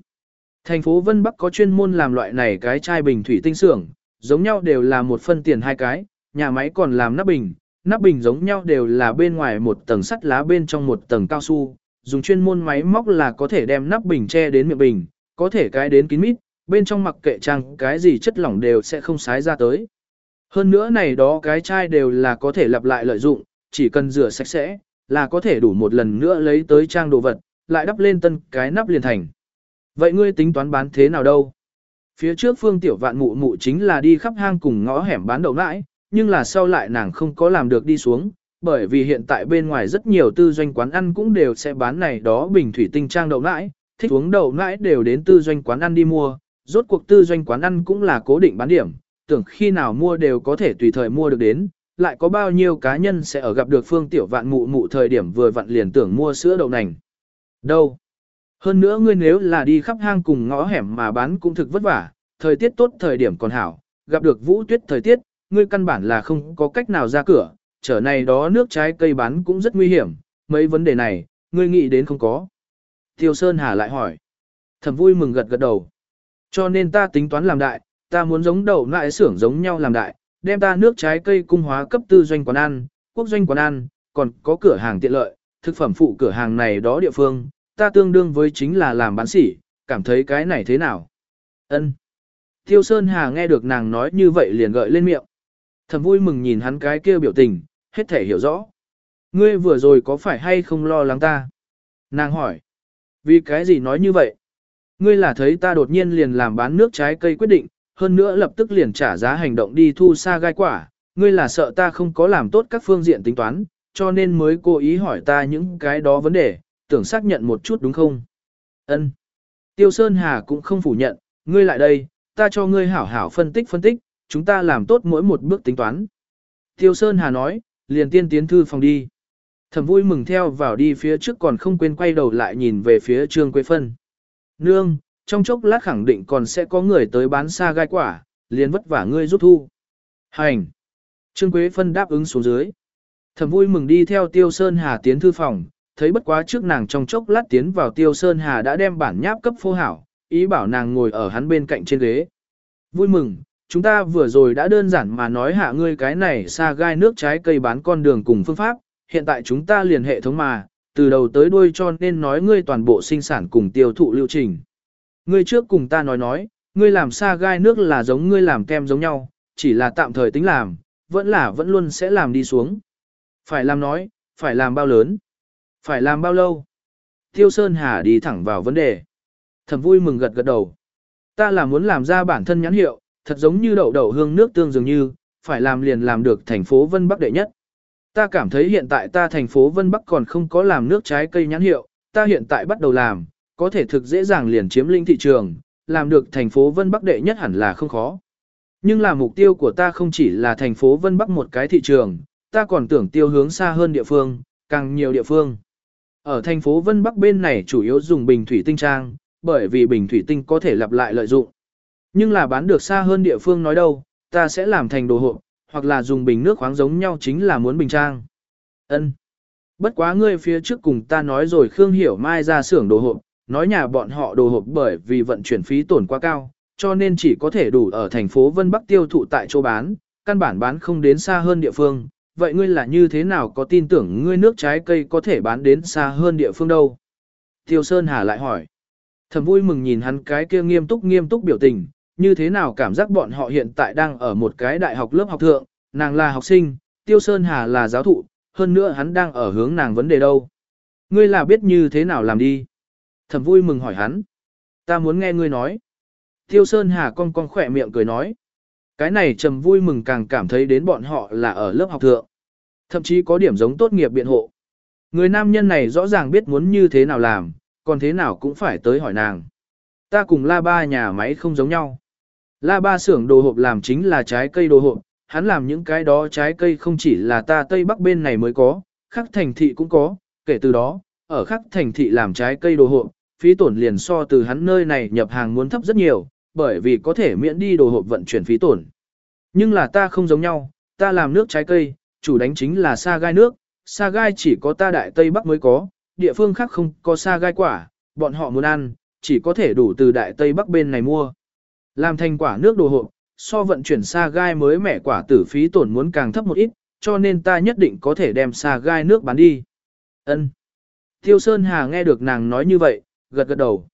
Thành phố Vân Bắc có chuyên môn làm loại này cái chai bình thủy tinh xưởng, giống nhau đều là một phân tiền hai cái, nhà máy còn làm nắp bình, nắp bình giống nhau đều là bên ngoài một tầng sắt lá bên trong một tầng cao su, dùng chuyên môn máy móc là có thể đem nắp bình che đến miệng bình, có thể cái đến kín mít, bên trong mặc kệ trang cái gì chất lỏng đều sẽ không sái ra tới. Hơn nữa này đó cái chai đều là có thể lặp lại lợi dụng, chỉ cần rửa sạch sẽ, là có thể đủ một lần nữa lấy tới trang đồ vật, lại đắp lên tân cái nắp liền thành. Vậy ngươi tính toán bán thế nào đâu? Phía trước phương tiểu vạn mụ mụ chính là đi khắp hang cùng ngõ hẻm bán đậu nãi, nhưng là sau lại nàng không có làm được đi xuống, bởi vì hiện tại bên ngoài rất nhiều tư doanh quán ăn cũng đều sẽ bán này đó bình thủy tinh trang đậu nãi, thích uống đậu nãi đều đến tư doanh quán ăn đi mua, rốt cuộc tư doanh quán ăn cũng là cố định bán điểm, tưởng khi nào mua đều có thể tùy thời mua được đến, lại có bao nhiêu cá nhân sẽ ở gặp được phương tiểu vạn mụ mụ thời điểm vừa vặn liền tưởng mua sữa đậu nành. Đâu? Hơn nữa ngươi nếu là đi khắp hang cùng ngõ hẻm mà bán cũng thực vất vả, thời tiết tốt thời điểm còn hảo, gặp được vũ tuyết thời tiết, ngươi căn bản là không có cách nào ra cửa, trở này đó nước trái cây bán cũng rất nguy hiểm, mấy vấn đề này, ngươi nghĩ đến không có. Tiêu Sơn Hà lại hỏi. Thẩm vui mừng gật gật đầu. Cho nên ta tính toán làm đại, ta muốn giống đầu lại xưởng giống nhau làm đại, đem ta nước trái cây cung hóa cấp tư doanh quán ăn, quốc doanh quán ăn, còn có cửa hàng tiện lợi, thực phẩm phụ cửa hàng này đó địa phương, ta tương đương với chính là làm bán sỉ, cảm thấy cái này thế nào? Ân. Tiêu Sơn Hà nghe được nàng nói như vậy liền gợi lên miệng. Thầm vui mừng nhìn hắn cái kia biểu tình, hết thể hiểu rõ. Ngươi vừa rồi có phải hay không lo lắng ta? Nàng hỏi. Vì cái gì nói như vậy? Ngươi là thấy ta đột nhiên liền làm bán nước trái cây quyết định, hơn nữa lập tức liền trả giá hành động đi thu xa gai quả. Ngươi là sợ ta không có làm tốt các phương diện tính toán, cho nên mới cố ý hỏi ta những cái đó vấn đề, tưởng xác nhận một chút đúng không? Ân. Tiêu Sơn Hà cũng không phủ nhận, ngươi lại đây, ta cho ngươi hảo hảo phân tích phân tích, chúng ta làm tốt mỗi một bước tính toán. Tiêu Sơn Hà nói, liền tiên tiến thư phòng đi. Thẩm vui mừng theo vào đi phía trước còn không quên quay đầu lại nhìn về phía Trương Quế Phân. Nương, trong chốc lát khẳng định còn sẽ có người tới bán xa gai quả, liền vất vả ngươi giúp thu. Hành. Trương Quế Phân đáp ứng xuống dưới. Thẩm vui mừng đi theo Tiêu Sơn Hà tiến thư phòng, thấy bất quá trước nàng trong chốc lát tiến vào Tiêu Sơn Hà đã đem bản nháp cấp phô hảo, ý bảo nàng ngồi ở hắn bên cạnh trên ghế. Vui mừng, chúng ta vừa rồi đã đơn giản mà nói hạ ngươi cái này xa gai nước trái cây bán con đường cùng phương pháp, hiện tại chúng ta liền hệ thống mà, từ đầu tới đuôi cho nên nói ngươi toàn bộ sinh sản cùng tiêu thụ lưu trình. Ngươi trước cùng ta nói nói, ngươi làm xa gai nước là giống ngươi làm kem giống nhau, chỉ là tạm thời tính làm, vẫn là vẫn luôn sẽ làm đi xuống. Phải làm nói, phải làm bao lớn, phải làm bao lâu. Tiêu Sơn Hà đi thẳng vào vấn đề. Thẩm vui mừng gật gật đầu. Ta là muốn làm ra bản thân nhãn hiệu, thật giống như đậu đậu hương nước tương dường như, phải làm liền làm được thành phố Vân Bắc đệ nhất. Ta cảm thấy hiện tại ta thành phố Vân Bắc còn không có làm nước trái cây nhãn hiệu, ta hiện tại bắt đầu làm, có thể thực dễ dàng liền chiếm lĩnh thị trường, làm được thành phố Vân Bắc đệ nhất hẳn là không khó. Nhưng là mục tiêu của ta không chỉ là thành phố Vân Bắc một cái thị trường, ta còn tưởng tiêu hướng xa hơn địa phương, càng nhiều địa phương. Ở thành phố Vân Bắc bên này chủ yếu dùng bình thủy tinh trang, bởi vì bình thủy tinh có thể lặp lại lợi dụng. Nhưng là bán được xa hơn địa phương nói đâu, ta sẽ làm thành đồ hộp, hoặc là dùng bình nước khoáng giống nhau chính là muốn bình trang. Ân. Bất quá ngươi phía trước cùng ta nói rồi Khương Hiểu Mai ra xưởng đồ hộp, nói nhà bọn họ đồ hộp bởi vì vận chuyển phí tổn quá cao, cho nên chỉ có thể đủ ở thành phố Vân Bắc tiêu thụ tại chỗ bán, căn bản bán không đến xa hơn địa phương. Vậy ngươi là như thế nào có tin tưởng ngươi nước trái cây có thể bán đến xa hơn địa phương đâu? Tiêu Sơn Hà lại hỏi. Thầm vui mừng nhìn hắn cái kia nghiêm túc nghiêm túc biểu tình, như thế nào cảm giác bọn họ hiện tại đang ở một cái đại học lớp học thượng, nàng là học sinh, Tiêu Sơn Hà là giáo thụ, hơn nữa hắn đang ở hướng nàng vấn đề đâu. Ngươi là biết như thế nào làm đi. Thầm vui mừng hỏi hắn. Ta muốn nghe ngươi nói. Tiêu Sơn Hà con con khỏe miệng cười nói. Cái này trầm vui mừng càng cảm thấy đến bọn họ là ở lớp học thượng. Thậm chí có điểm giống tốt nghiệp biện hộ. Người nam nhân này rõ ràng biết muốn như thế nào làm, còn thế nào cũng phải tới hỏi nàng. Ta cùng la ba nhà máy không giống nhau. La ba xưởng đồ hộp làm chính là trái cây đồ hộp, hắn làm những cái đó trái cây không chỉ là ta Tây Bắc bên này mới có, khắc thành thị cũng có, kể từ đó, ở khắc thành thị làm trái cây đồ hộp, phí tổn liền so từ hắn nơi này nhập hàng muốn thấp rất nhiều, bởi vì có thể miễn đi đồ hộp vận chuyển phí tổn. Nhưng là ta không giống nhau, ta làm nước trái cây, chủ đánh chính là sa gai nước, sa gai chỉ có ta đại Tây Bắc mới có, địa phương khác không có sa gai quả, bọn họ muốn ăn, chỉ có thể đủ từ đại Tây Bắc bên này mua. Làm thành quả nước đồ hộp, so vận chuyển sa gai mới mẻ quả tử phí tổn muốn càng thấp một ít, cho nên ta nhất định có thể đem sa gai nước bán đi. Ân. Tiêu Sơn Hà nghe được nàng nói như vậy, gật gật đầu.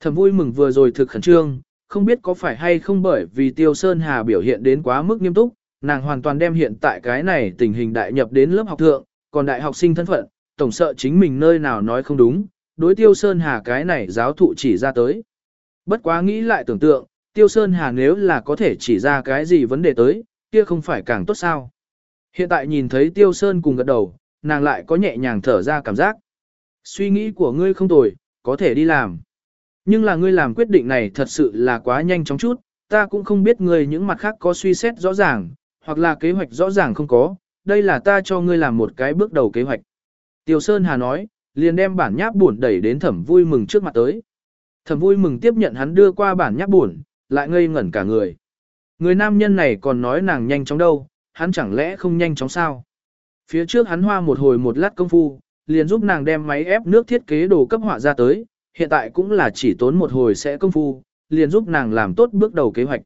Thầm vui mừng vừa rồi thực khẩn trương, không biết có phải hay không bởi vì Tiêu Sơn Hà biểu hiện đến quá mức nghiêm túc, nàng hoàn toàn đem hiện tại cái này tình hình đại nhập đến lớp học thượng, còn đại học sinh thân phận, tổng sợ chính mình nơi nào nói không đúng, đối Tiêu Sơn Hà cái này giáo thụ chỉ ra tới. Bất quá nghĩ lại tưởng tượng, Tiêu Sơn Hà nếu là có thể chỉ ra cái gì vấn đề tới, kia không phải càng tốt sao. Hiện tại nhìn thấy Tiêu Sơn cùng gật đầu, nàng lại có nhẹ nhàng thở ra cảm giác. Suy nghĩ của ngươi không tồi, có thể đi làm. Nhưng là ngươi làm quyết định này thật sự là quá nhanh chóng chút, ta cũng không biết ngươi những mặt khác có suy xét rõ ràng, hoặc là kế hoạch rõ ràng không có, đây là ta cho ngươi làm một cái bước đầu kế hoạch. Tiêu Sơn Hà nói, liền đem bản nháp buồn đẩy đến thẩm vui mừng trước mặt tới. Thẩm vui mừng tiếp nhận hắn đưa qua bản nháp buồn, lại ngây ngẩn cả người. Người nam nhân này còn nói nàng nhanh chóng đâu, hắn chẳng lẽ không nhanh chóng sao? Phía trước hắn hoa một hồi một lát công phu, liền giúp nàng đem máy ép nước thiết kế đồ cấp họa ra tới, hiện tại cũng là chỉ tốn một hồi sẽ công phu, liền giúp nàng làm tốt bước đầu kế hoạch.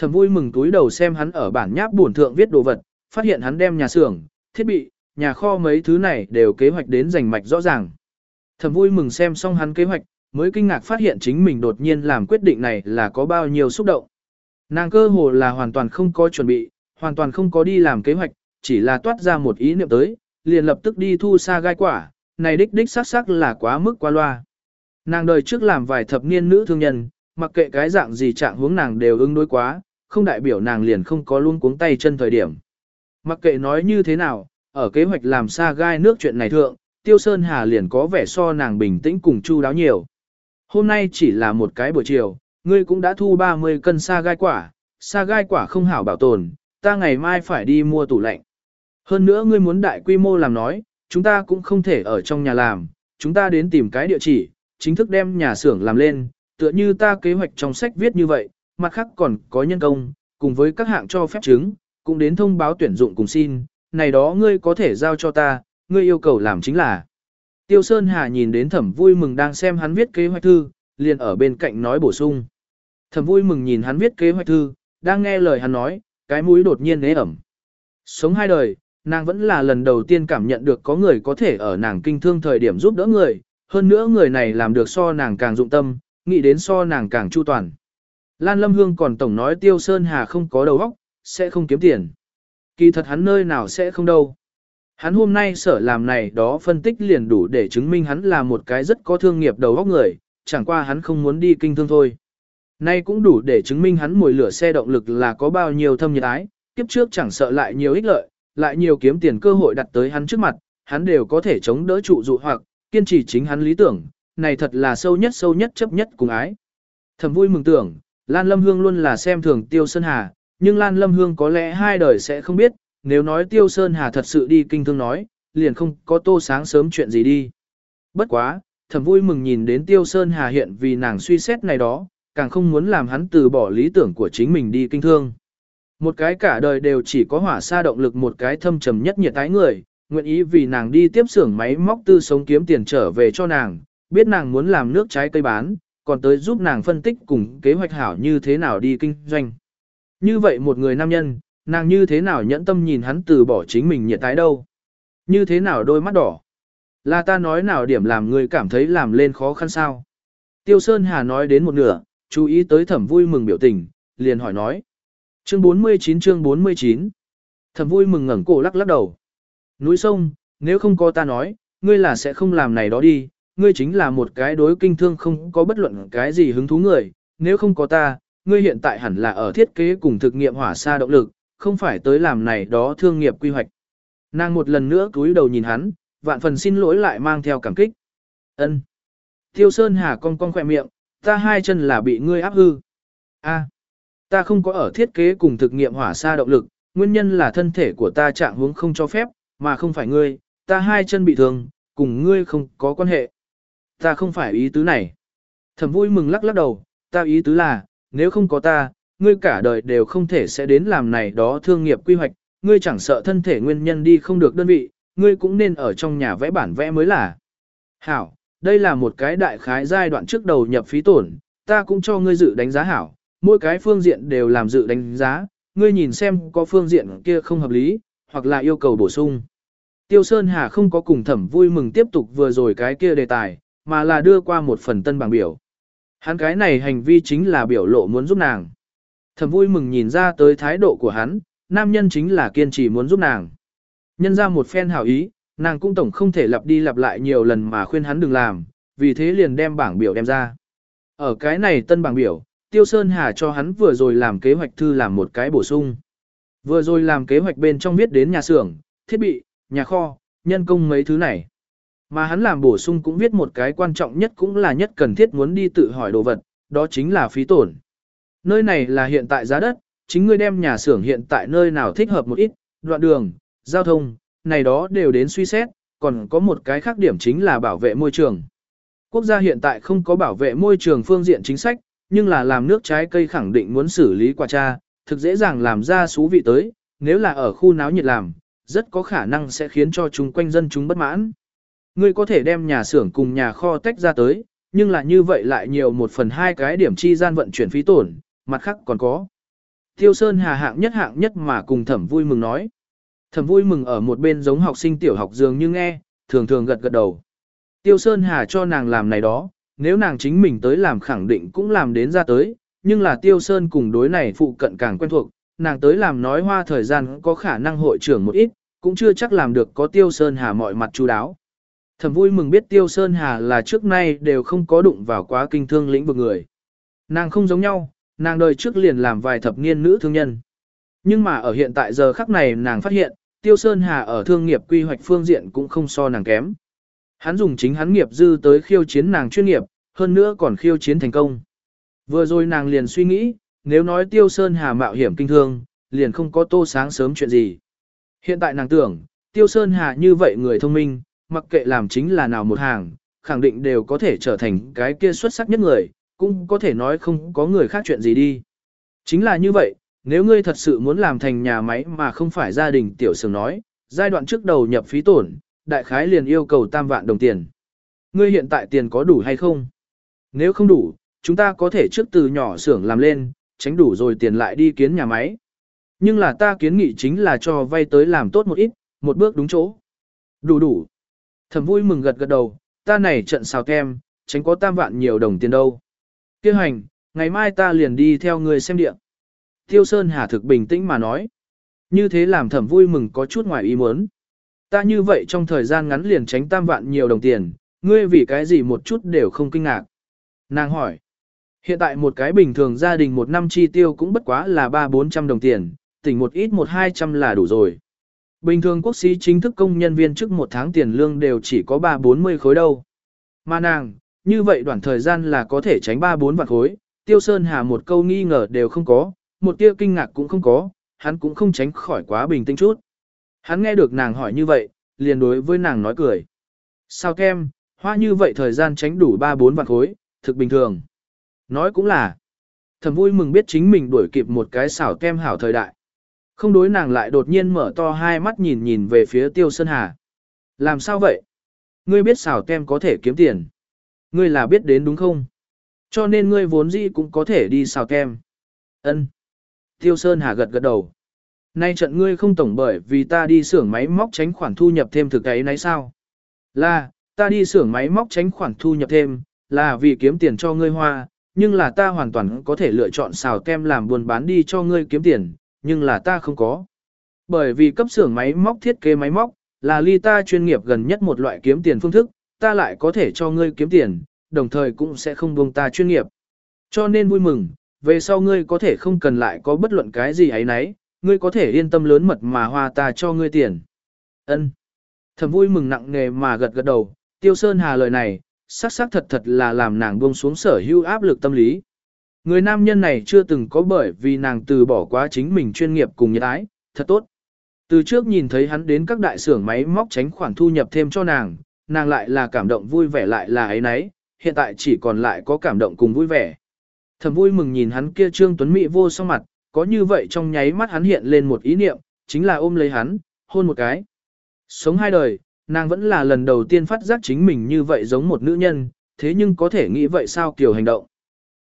Thầm vui mừng túi đầu xem hắn ở bản nháp bổn thượng viết đồ vật, phát hiện hắn đem nhà xưởng, thiết bị, nhà kho mấy thứ này đều kế hoạch đến rành mạch rõ ràng. Thầm vui mừng xem xong hắn kế hoạch, mới kinh ngạc phát hiện chính mình đột nhiên làm quyết định này là có bao nhiêu xúc động. Nàng cơ hồ là hoàn toàn không có chuẩn bị, hoàn toàn không có đi làm kế hoạch, chỉ là toát ra một ý niệm tới, liền lập tức đi thu xa gai quả, này đích đích sắc sắc là quá mức qua loa. Nàng đời trước làm vài thập niên nữ thương nhân, mặc kệ cái dạng gì trạng hướng nàng đều ứng đối quá, không đại biểu nàng liền không có luôn cuống tay chân thời điểm. Mặc kệ nói như thế nào, ở kế hoạch làm xa gai nước chuyện này thượng, Tiêu Sơn Hà liền có vẻ so nàng bình tĩnh cùng chu đáo nhiều. Hôm nay chỉ là một cái buổi chiều, ngươi cũng đã thu 30 cân sa gai quả, sa gai quả không hảo bảo tồn, ta ngày mai phải đi mua tủ lạnh. Hơn nữa ngươi muốn đại quy mô làm nói, chúng ta cũng không thể ở trong nhà làm, chúng ta đến tìm cái địa chỉ, chính thức đem nhà xưởng làm lên, tựa như ta kế hoạch trong sách viết như vậy, mặt khác còn có nhân công, cùng với các hạng cho phép chứng, cũng đến thông báo tuyển dụng cùng xin, này đó ngươi có thể giao cho ta, ngươi yêu cầu làm chính là. Tiêu Sơn Hà nhìn đến thẩm vui mừng đang xem hắn viết kế hoạch thư, liền ở bên cạnh nói bổ sung. Thẩm vui mừng nhìn hắn viết kế hoạch thư, đang nghe lời hắn nói, cái mũi đột nhiên nế ẩm. Sống hai đời, nàng vẫn là lần đầu tiên cảm nhận được có người có thể ở nàng kinh thương thời điểm giúp đỡ người, hơn nữa người này làm được so nàng càng dụng tâm, nghĩ đến so nàng càng chu toàn. Lan Lâm Hương còn tổng nói Tiêu Sơn Hà không có đầu óc, sẽ không kiếm tiền. Kỳ thật hắn nơi nào sẽ không đâu. Hắn hôm nay sở làm này đó phân tích liền đủ để chứng minh hắn là một cái rất có thương nghiệp đầu óc người, chẳng qua hắn không muốn đi kinh thương thôi. Nay cũng đủ để chứng minh hắn mùi lửa xe động lực là có bao nhiêu thâm nhiệt ái, kiếp trước chẳng sợ lại nhiều ích lợi, lại nhiều kiếm tiền cơ hội đặt tới hắn trước mặt, hắn đều có thể chống đỡ trụ dụ hoặc, kiên trì chính hắn lý tưởng, này thật là sâu nhất sâu nhất chấp nhất cùng ái. Thầm vui mừng tưởng, Lan Lâm Hương luôn là xem thường Tiêu Sơn Hà, nhưng Lan Lâm Hương có lẽ hai đời sẽ không biết, nếu nói Tiêu Sơn Hà thật sự đi kinh thương nói, liền không có tô sáng sớm chuyện gì đi. Bất quá, thầm vui mừng nhìn đến Tiêu Sơn Hà hiện vì nàng suy xét này đó, càng không muốn làm hắn từ bỏ lý tưởng của chính mình đi kinh thương. Một cái cả đời đều chỉ có hỏa xa động lực một cái thâm trầm nhất nhiệt tái người, nguyện ý vì nàng đi tiếp xưởng máy móc tư sống kiếm tiền trở về cho nàng, biết nàng muốn làm nước trái cây bán, còn tới giúp nàng phân tích cùng kế hoạch hảo như thế nào đi kinh doanh. Như vậy một người nam nhân, nàng như thế nào nhẫn tâm nhìn hắn từ bỏ chính mình nhiệt tái đâu. Như thế nào đôi mắt đỏ. Là ta nói nào điểm làm người cảm thấy làm lên khó khăn sao. Tiêu Sơn Hà nói đến một nửa, chú ý tới thẩm vui mừng biểu tình, liền hỏi nói. Chương 49 chương 49 Thẩm vui mừng ngẩng cổ lắc lắc đầu. Núi sông, nếu không có ta nói, ngươi là sẽ không làm này đó đi, ngươi chính là một cái đối kinh thương không có bất luận cái gì hứng thú người, nếu không có ta, ngươi hiện tại hẳn là ở thiết kế cùng thực nghiệm hỏa xa động lực, không phải tới làm này đó thương nghiệp quy hoạch. Nàng một lần nữa cúi đầu nhìn hắn, vạn phần xin lỗi lại mang theo cảm kích. Ân. Tiêu Sơn Hà cong cong khỏe miệng, ta hai chân là bị ngươi áp hư. A. Ta không có ở thiết kế cùng thực nghiệm hỏa xa động lực, nguyên nhân là thân thể của ta trạng huống không cho phép, mà không phải ngươi, ta hai chân bị thương, cùng ngươi không có quan hệ. Ta không phải ý tứ này. Thẩm vui mừng lắc lắc đầu, ta ý tứ là, nếu không có ta, ngươi cả đời đều không thể sẽ đến làm này đó thương nghiệp quy hoạch, ngươi chẳng sợ thân thể nguyên nhân đi không được đơn vị, ngươi cũng nên ở trong nhà vẽ bản vẽ mới là. Hảo, đây là một cái đại khái giai đoạn trước đầu nhập phí tổn, ta cũng cho ngươi dự đánh giá hảo, mỗi cái phương diện đều làm dự đánh giá, ngươi nhìn xem có phương diện kia không hợp lý, hoặc là yêu cầu bổ sung. Tiêu Sơn Hà không có cùng thẩm vui mừng tiếp tục vừa rồi cái kia đề tài, mà là đưa qua một phần tân bảng biểu. Hắn cái này hành vi chính là biểu lộ muốn giúp nàng. Thẩm vui mừng nhìn ra tới thái độ của hắn, nam nhân chính là kiên trì muốn giúp nàng. Nhân ra một phen hảo ý, nàng cũng tổng không thể lặp đi lặp lại nhiều lần mà khuyên hắn đừng làm, vì thế liền đem bảng biểu đem ra. Ở cái này tân bảng biểu, Tiêu Sơn Hà cho hắn vừa rồi làm kế hoạch thư làm một cái bổ sung. Vừa rồi làm kế hoạch bên trong viết đến nhà xưởng, thiết bị, nhà kho, nhân công mấy thứ này. Mà hắn làm bổ sung cũng viết một cái quan trọng nhất cũng là nhất cần thiết muốn đi tự hỏi đồ vật, đó chính là phí tổn. Nơi này là hiện tại giá đất, chính ngươi đem nhà xưởng hiện tại nơi nào thích hợp một ít, đoạn đường, giao thông, này đó đều đến suy xét, còn có một cái khác điểm chính là bảo vệ môi trường. Quốc gia hiện tại không có bảo vệ môi trường phương diện chính sách, nhưng là làm nước trái cây khẳng định muốn xử lý quả cha, thực dễ dàng làm ra xú vị tới, nếu là ở khu náo nhiệt làm, rất có khả năng sẽ khiến cho chúng quanh dân chúng bất mãn. Ngươi có thể đem nhà xưởng cùng nhà kho tách ra tới, nhưng là như vậy lại nhiều một phần hai cái điểm chi gian vận chuyển phí tổn, mặt khác còn có. Tiêu Sơn Hà hạng nhất hạng nhất mà cùng thẩm vui mừng nói. Thẩm vui mừng ở một bên giống học sinh tiểu học dường như nghe, thường thường gật gật đầu. Tiêu Sơn Hà cho nàng làm này đó, nếu nàng chính mình tới làm khẳng định cũng làm đến ra tới, nhưng là Tiêu Sơn cùng đối này phụ cận càng quen thuộc, nàng tới làm nói hoa thời gian có khả năng hội trưởng một ít, cũng chưa chắc làm được có Tiêu Sơn Hà mọi mặt chú đáo. Thẩm vui mừng biết Tiêu Sơn Hà là trước nay đều không có đụng vào quá kinh thương lĩnh vực người. Nàng không giống nhau, nàng đời trước liền làm vài thập niên nữ thương nhân. Nhưng mà ở hiện tại giờ khắc này nàng phát hiện, Tiêu Sơn Hà ở thương nghiệp quy hoạch phương diện cũng không so nàng kém. Hắn dùng chính hắn nghiệp dư tới khiêu chiến nàng chuyên nghiệp, hơn nữa còn khiêu chiến thành công. Vừa rồi nàng liền suy nghĩ, nếu nói Tiêu Sơn Hà mạo hiểm kinh thương, liền không có tô sáng sớm chuyện gì. Hiện tại nàng tưởng, Tiêu Sơn Hà như vậy người thông minh, mặc kệ làm chính là nào một hàng, khẳng định đều có thể trở thành cái kia xuất sắc nhất người, cũng có thể nói không có người khác chuyện gì đi. Chính là như vậy, nếu ngươi thật sự muốn làm thành nhà máy mà không phải gia đình tiểu sường nói, giai đoạn trước đầu nhập phí tổn, đại khái liền yêu cầu tam vạn đồng tiền. Ngươi hiện tại tiền có đủ hay không? Nếu không đủ, chúng ta có thể trước từ nhỏ xưởng làm lên, tránh đủ rồi tiền lại đi kiến nhà máy. Nhưng là ta kiến nghị chính là cho vay tới làm tốt một ít, một bước đúng chỗ. Đủ đủ. Thẩm vui mừng gật gật đầu, ta này trận xào kem, tránh có tam vạn nhiều đồng tiền đâu. Kêu hành, ngày mai ta liền đi theo người xem điện. Tiêu Sơn Hà thực bình tĩnh mà nói. Như thế làm thẩm vui mừng có chút ngoài ý muốn. Ta như vậy trong thời gian ngắn liền tránh tam vạn nhiều đồng tiền, ngươi vì cái gì một chút đều không kinh ngạc. Nàng hỏi. Hiện tại một cái bình thường gia đình một năm chi tiêu cũng bất quá là ba bốn trăm đồng tiền, tỉnh một ít một hai trăm là đủ rồi. Bình thường quốc sĩ chính thức công nhân viên trước một tháng tiền lương đều chỉ có 3-40 khối đâu. Mà nàng, như vậy đoạn thời gian là có thể tránh 3-4 vạn khối, Tiêu Sơn Hà một câu nghi ngờ đều không có, một tia kinh ngạc cũng không có, hắn cũng không tránh khỏi quá bình tĩnh chút. Hắn nghe được nàng hỏi như vậy, liền đối với nàng nói cười. Sao kem, hoa như vậy thời gian tránh đủ 3-4 vạn khối, thực bình thường. Nói cũng là, thầm vui mừng biết chính mình đuổi kịp một cái xảo kem hảo thời đại. Không đối nàng lại đột nhiên mở to hai mắt nhìn nhìn về phía Tiêu Sơn Hà. Làm sao vậy? Ngươi biết xảo kem có thể kiếm tiền. Ngươi là biết đến đúng không? Cho nên ngươi vốn dĩ cũng có thể đi xào kem. Ân. Tiêu Sơn Hà gật gật đầu. Nay trận ngươi không tổng bởi vì ta đi xưởng máy móc tránh khoản thu nhập thêm thực ấy nấy sao? Là, ta đi xưởng máy móc tránh khoản thu nhập thêm, là vì kiếm tiền cho ngươi hoa, nhưng là ta hoàn toàn có thể lựa chọn xào kem làm buôn bán đi cho ngươi kiếm tiền, nhưng là ta không có. Bởi vì cấp xưởng máy móc thiết kế máy móc, là ly ta chuyên nghiệp gần nhất một loại kiếm tiền phương thức, ta lại có thể cho ngươi kiếm tiền, đồng thời cũng sẽ không buông ta chuyên nghiệp. Cho nên vui mừng, về sau ngươi có thể không cần lại có bất luận cái gì ấy nấy, ngươi có thể yên tâm lớn mật mà hoa ta cho ngươi tiền. Ân. Thầm vui mừng nặng nề mà gật gật đầu, Tiêu Sơn Hà lời này, sắc sắc thật thật là làm nàng buông xuống sở hữu áp lực tâm lý. Người nam nhân này chưa từng có bởi vì nàng từ bỏ quá chính mình chuyên nghiệp cùng nhiệt ái, thật tốt. Từ trước nhìn thấy hắn đến các đại xưởng máy móc tránh khoản thu nhập thêm cho nàng, nàng lại là cảm động vui vẻ lại là ấy nấy, hiện tại chỉ còn lại có cảm động cùng vui vẻ. Thầm vui mừng nhìn hắn kia trương tuấn mỹ vô song mặt, có như vậy trong nháy mắt hắn hiện lên một ý niệm, chính là ôm lấy hắn, hôn một cái. Sống hai đời, nàng vẫn là lần đầu tiên phát giác chính mình như vậy giống một nữ nhân, thế nhưng có thể nghĩ vậy sao kiểu hành động.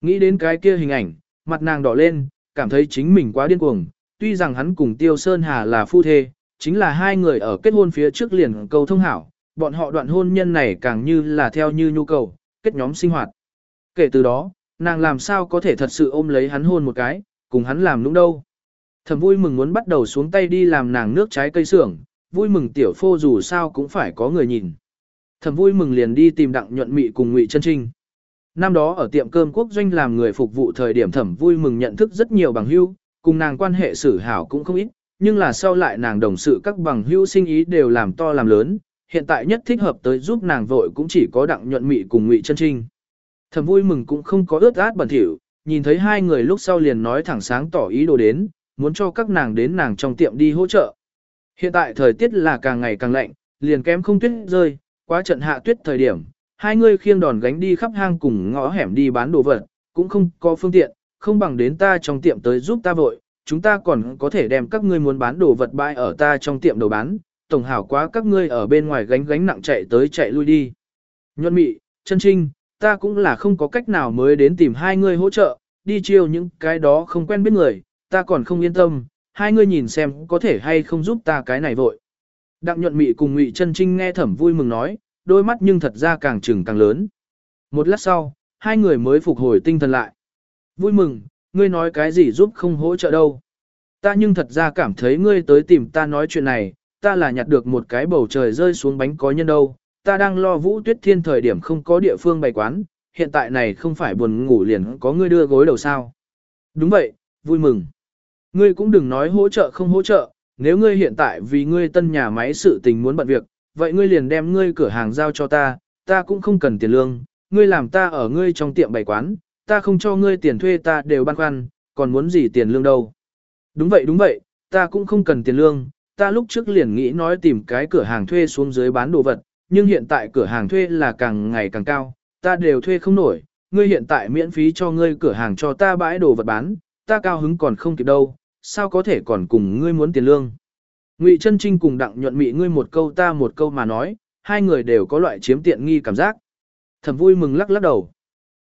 Nghĩ đến cái kia hình ảnh, mặt nàng đỏ lên, cảm thấy chính mình quá điên cuồng, tuy rằng hắn cùng Tiêu Sơn Hà là phu thê, chính là hai người ở kết hôn phía trước liền cầu thông hảo, bọn họ đoạn hôn nhân này càng như là theo như nhu cầu, kết nhóm sinh hoạt. Kể từ đó, nàng làm sao có thể thật sự ôm lấy hắn hôn một cái, cùng hắn làm nũng đâu. Thầm vui mừng muốn bắt đầu xuống tay đi làm nàng nước trái cây xưởng, vui mừng tiểu phô dù sao cũng phải có người nhìn. Thầm vui mừng liền đi tìm đặng nhuận mị cùng ngụy chân trinh. Năm đó ở tiệm cơm quốc doanh làm người phục vụ thời điểm thẩm vui mừng nhận thức rất nhiều bằng hữu, cùng nàng quan hệ xử hảo cũng không ít, nhưng là sau lại nàng đồng sự các bằng hữu sinh ý đều làm to làm lớn, hiện tại nhất thích hợp tới giúp nàng vội cũng chỉ có đặng nhuận mị cùng ngụy chân trinh. Thẩm vui mừng cũng không có ướt át bẩn thỉu, nhìn thấy hai người lúc sau liền nói thẳng sáng tỏ ý đồ đến, muốn cho các nàng đến nàng trong tiệm đi hỗ trợ. Hiện tại thời tiết là càng ngày càng lạnh, liền kém không tuyết rơi, quá trận hạ tuyết thời điểm, hai người khiêng đòn gánh đi khắp hang cùng ngõ hẻm đi bán đồ vật, cũng không có phương tiện, không bằng đến ta trong tiệm tới giúp ta vội, chúng ta còn có thể đem các ngươi muốn bán đồ vật bãi ở ta trong tiệm đồ bán, tổng hảo quá các ngươi ở bên ngoài gánh gánh nặng chạy tới chạy lui đi. Nhuận mị, chân trinh, ta cũng là không có cách nào mới đến tìm hai người hỗ trợ, đi chiêu những cái đó không quen biết người, ta còn không yên tâm, hai người nhìn xem có thể hay không giúp ta cái này vội. Đặng nhuận mị cùng Ngụy Chân Trinh nghe thẩm vui mừng nói, đôi mắt nhưng thật ra càng trừng càng lớn. Một lát sau, hai người mới phục hồi tinh thần lại. Vui mừng, ngươi nói cái gì giúp không hỗ trợ đâu. Ta nhưng thật ra cảm thấy ngươi tới tìm ta nói chuyện này, ta là nhặt được một cái bầu trời rơi xuống bánh có nhân đâu. Ta đang lo vũ tuyết thiên thời điểm không có địa phương bày quán, hiện tại này không phải buồn ngủ liền có ngươi đưa gối đầu sao. Đúng vậy, vui mừng. Ngươi cũng đừng nói hỗ trợ không hỗ trợ, nếu ngươi hiện tại vì ngươi tân nhà máy sự tình muốn bận việc, vậy ngươi liền đem ngươi cửa hàng giao cho ta, ta cũng không cần tiền lương, ngươi làm ta ở ngươi trong tiệm bày quán, ta không cho ngươi tiền thuê ta đều băn khoăn, còn muốn gì tiền lương đâu. Đúng vậy đúng vậy, ta cũng không cần tiền lương, ta lúc trước liền nghĩ nói tìm cái cửa hàng thuê xuống dưới bán đồ vật, nhưng hiện tại cửa hàng thuê là càng ngày càng cao, ta đều thuê không nổi, ngươi hiện tại miễn phí cho ngươi cửa hàng cho ta bãi đồ vật bán, ta cao hứng còn không kịp đâu, sao có thể còn cùng ngươi muốn tiền lương. Ngụy Chân Trinh cùng Đặng Nhuận Mị ngươi một câu ta một câu mà nói, hai người đều có loại chiếm tiện nghi cảm giác. Thẩm vui mừng lắc lắc đầu.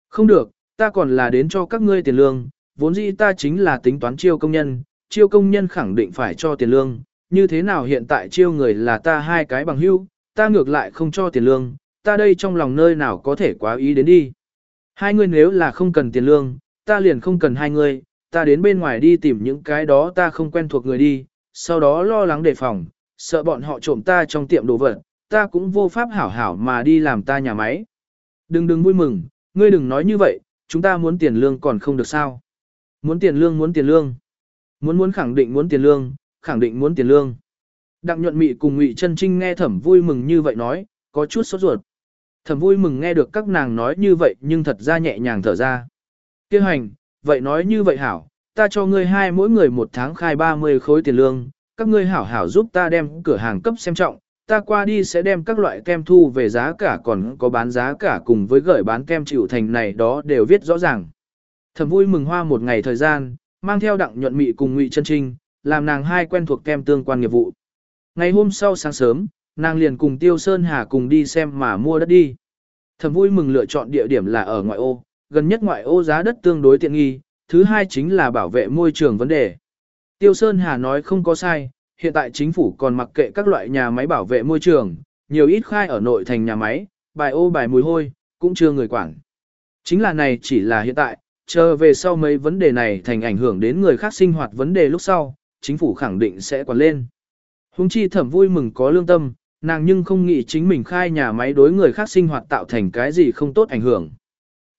Không được, ta còn là đến cho các ngươi tiền lương, vốn dĩ ta chính là tính toán chiêu công nhân, chiêu công nhân khẳng định phải cho tiền lương, như thế nào hiện tại chiêu người là ta hai cái bằng hữu, ta ngược lại không cho tiền lương, ta đây trong lòng nơi nào có thể quá ý đến đi. Hai người nếu là không cần tiền lương, ta liền không cần hai người, ta đến bên ngoài đi tìm những cái đó ta không quen thuộc người đi, sau đó lo lắng đề phòng, sợ bọn họ trộm ta trong tiệm đồ vật, ta cũng vô pháp hảo hảo mà đi làm ta nhà máy. Đừng đừng vui mừng, ngươi đừng nói như vậy, chúng ta muốn tiền lương còn không được sao. Muốn tiền lương muốn tiền lương. Muốn muốn khẳng định muốn tiền lương, khẳng định muốn tiền lương. Đặng nhuận mị cùng ngụy chân trinh nghe thẩm vui mừng như vậy nói, có chút sốt ruột. Thẩm vui mừng nghe được các nàng nói như vậy nhưng thật ra nhẹ nhàng thở ra. Kêu hành, vậy nói như vậy hảo, ta cho ngươi hai mỗi người một tháng khai 30 khối tiền lương, các ngươi hảo hảo giúp ta đem cửa hàng cấp xem trọng, ta qua đi sẽ đem các loại kem thu về giá cả còn có bán giá cả cùng với gửi bán kem chịu thành này đó đều viết rõ ràng. Thẩm vui mừng hoa một ngày thời gian, mang theo đặng nhuận mị cùng ngụy chân trinh, làm nàng hai quen thuộc kem tương quan nghiệp vụ. Ngày hôm sau sáng sớm, nàng liền cùng Tiêu Sơn Hà cùng đi xem mà mua đất đi. Thẩm vui mừng lựa chọn địa điểm là ở ngoại ô, gần nhất ngoại ô giá đất tương đối tiện nghi, thứ hai chính là bảo vệ môi trường vấn đề. Tiêu Sơn Hà nói không có sai, hiện tại chính phủ còn mặc kệ các loại nhà máy bảo vệ môi trường, nhiều ít khai ở nội thành nhà máy, bài ô bài mùi hôi, cũng chưa người quản. Chính là này chỉ là hiện tại, chờ về sau mấy vấn đề này thành ảnh hưởng đến người khác sinh hoạt vấn đề lúc sau, chính phủ khẳng định sẽ quản lên. Hùng chi thẩm vui mừng có lương tâm, nàng nhưng không nghĩ chính mình khai nhà máy đối người khác sinh hoạt tạo thành cái gì không tốt ảnh hưởng.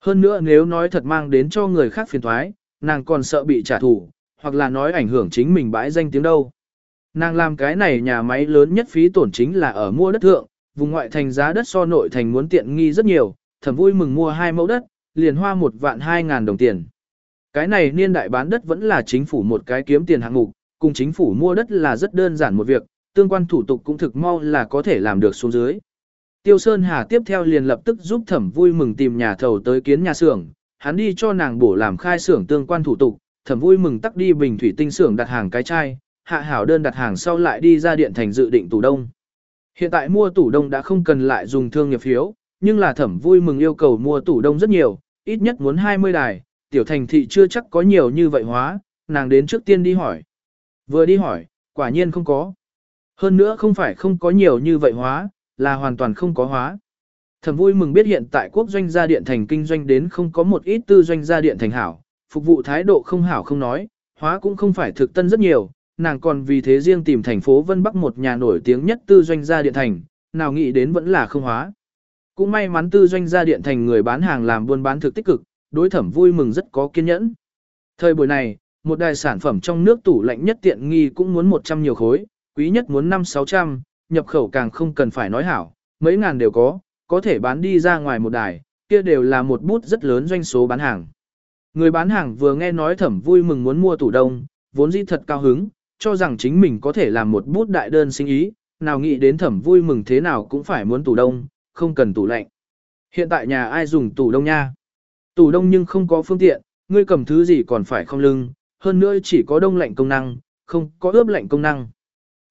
Hơn nữa nếu nói thật mang đến cho người khác phiền thoái, nàng còn sợ bị trả thù, hoặc là nói ảnh hưởng chính mình bãi danh tiếng đâu. Nàng làm cái này nhà máy lớn nhất phí tổn chính là ở mua đất thượng, vùng ngoại thành giá đất so nội thành muốn tiện nghi rất nhiều, thẩm vui mừng mua hai mẫu đất, liền hoa một vạn hai ngàn đồng tiền. Cái này niên đại bán đất vẫn là chính phủ một cái kiếm tiền hạng mục, cùng chính phủ mua đất là rất đơn giản một việc, tương quan thủ tục cũng thực mau là có thể làm được xuống dưới. Tiêu Sơn Hà tiếp theo liền lập tức giúp thẩm vui mừng tìm nhà thầu tới kiến nhà xưởng, hắn đi cho nàng bổ làm khai xưởng tương quan thủ tục, thẩm vui mừng tắc đi bình thủy tinh xưởng đặt hàng cái chai, hạ hảo đơn đặt hàng sau lại đi ra điện thành dự định tủ đông. Hiện tại mua tủ đông đã không cần lại dùng thương nghiệp phiếu, nhưng là thẩm vui mừng yêu cầu mua tủ đông rất nhiều, ít nhất muốn 20 đài, tiểu thành thị chưa chắc có nhiều như vậy hóa, nàng đến trước tiên đi hỏi. Vừa đi hỏi, quả nhiên không có. Hơn nữa không phải không có nhiều như vậy hóa, là hoàn toàn không có hóa. Thẩm vui mừng biết hiện tại quốc doanh gia điện thành kinh doanh đến không có một ít tư doanh gia điện thành hảo, phục vụ thái độ không hảo không nói, hóa cũng không phải thực tân rất nhiều, nàng còn vì thế riêng tìm thành phố Vân Bắc một nhà nổi tiếng nhất tư doanh gia điện thành, nào nghĩ đến vẫn là không hóa. Cũng may mắn tư doanh gia điện thành người bán hàng làm buôn bán thực tích cực, đối thẩm vui mừng rất có kiên nhẫn. Thời buổi này, một đài sản phẩm trong nước tủ lạnh nhất tiện nghi cũng muốn 100 nhiều khối, quý nhất muốn 5-600, nhập khẩu càng không cần phải nói hảo, mấy ngàn đều có, có thể bán đi ra ngoài một đài, kia đều là một bút rất lớn doanh số bán hàng. Người bán hàng vừa nghe nói thẩm vui mừng muốn mua tủ đông, vốn dĩ thật cao hứng, cho rằng chính mình có thể làm một bút đại đơn sinh ý, nào nghĩ đến thẩm vui mừng thế nào cũng phải muốn tủ đông, không cần tủ lạnh. Hiện tại nhà ai dùng tủ đông nha? Tủ đông nhưng không có phương tiện, ngươi cầm thứ gì còn phải không lưng, hơn nữa chỉ có đông lạnh công năng, không có ướp lạnh công năng.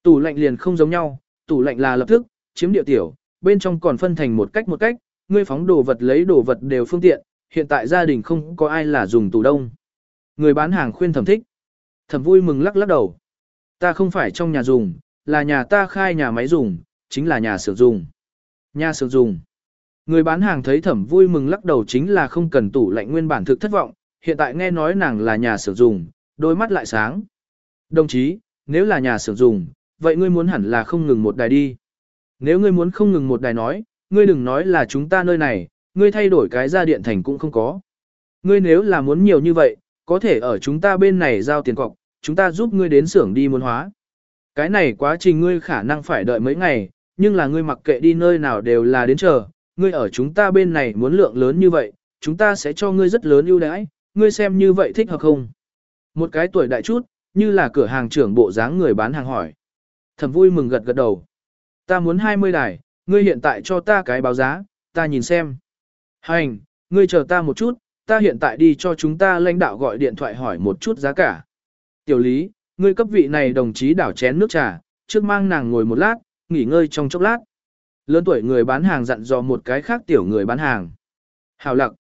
Tủ lạnh liền không giống nhau, tủ lạnh là lập tức, chiếm địa tiểu, bên trong còn phân thành một cách một cách, ngươi phóng đồ vật lấy đồ vật đều phương tiện, hiện tại gia đình không có ai là dùng tủ đông. Người bán hàng khuyên thẩm thích. Thẩm vui mừng lắc lắc đầu. Ta không phải trong nhà dùng, là nhà ta khai nhà máy dùng, chính là nhà xưởng dùng. Nhà xưởng dùng. Người bán hàng thấy thẩm vui mừng lắc đầu chính là không cần tủ lạnh nguyên bản thực thất vọng, hiện tại nghe nói nàng là nhà xưởng dùng, đôi mắt lại sáng. Đồng chí, nếu là nhà xưởng dùng, vậy ngươi muốn hẳn là không ngừng một đài đi. Nếu ngươi muốn không ngừng một đài nói, ngươi đừng nói là chúng ta nơi này, ngươi thay đổi cái ra điện thành cũng không có. Ngươi nếu là muốn nhiều như vậy, có thể ở chúng ta bên này giao tiền cọc, chúng ta giúp ngươi đến xưởng đi muốn hóa. Cái này quá trình ngươi khả năng phải đợi mấy ngày, nhưng là ngươi mặc kệ đi nơi nào đều là đến chờ, ngươi ở chúng ta bên này muốn lượng lớn như vậy, chúng ta sẽ cho ngươi rất lớn ưu đãi, ngươi xem như vậy thích hợp không? Một cái tuổi đại chút, như là cửa hàng trưởng bộ dáng người bán hàng hỏi. Thẩm vui mừng gật gật đầu. Ta muốn 20 đài, ngươi hiện tại cho ta cái báo giá, ta nhìn xem. Hành, ngươi chờ ta một chút, ta hiện tại đi cho chúng ta lãnh đạo gọi điện thoại hỏi một chút giá cả. Tiểu lý, ngươi cấp vị này đồng chí đảo chén nước trà, trước mang nàng ngồi một lát, nghỉ ngơi trong chốc lát. Lớn tuổi người bán hàng dặn dò một cái khác tiểu người bán hàng. Hào lặc.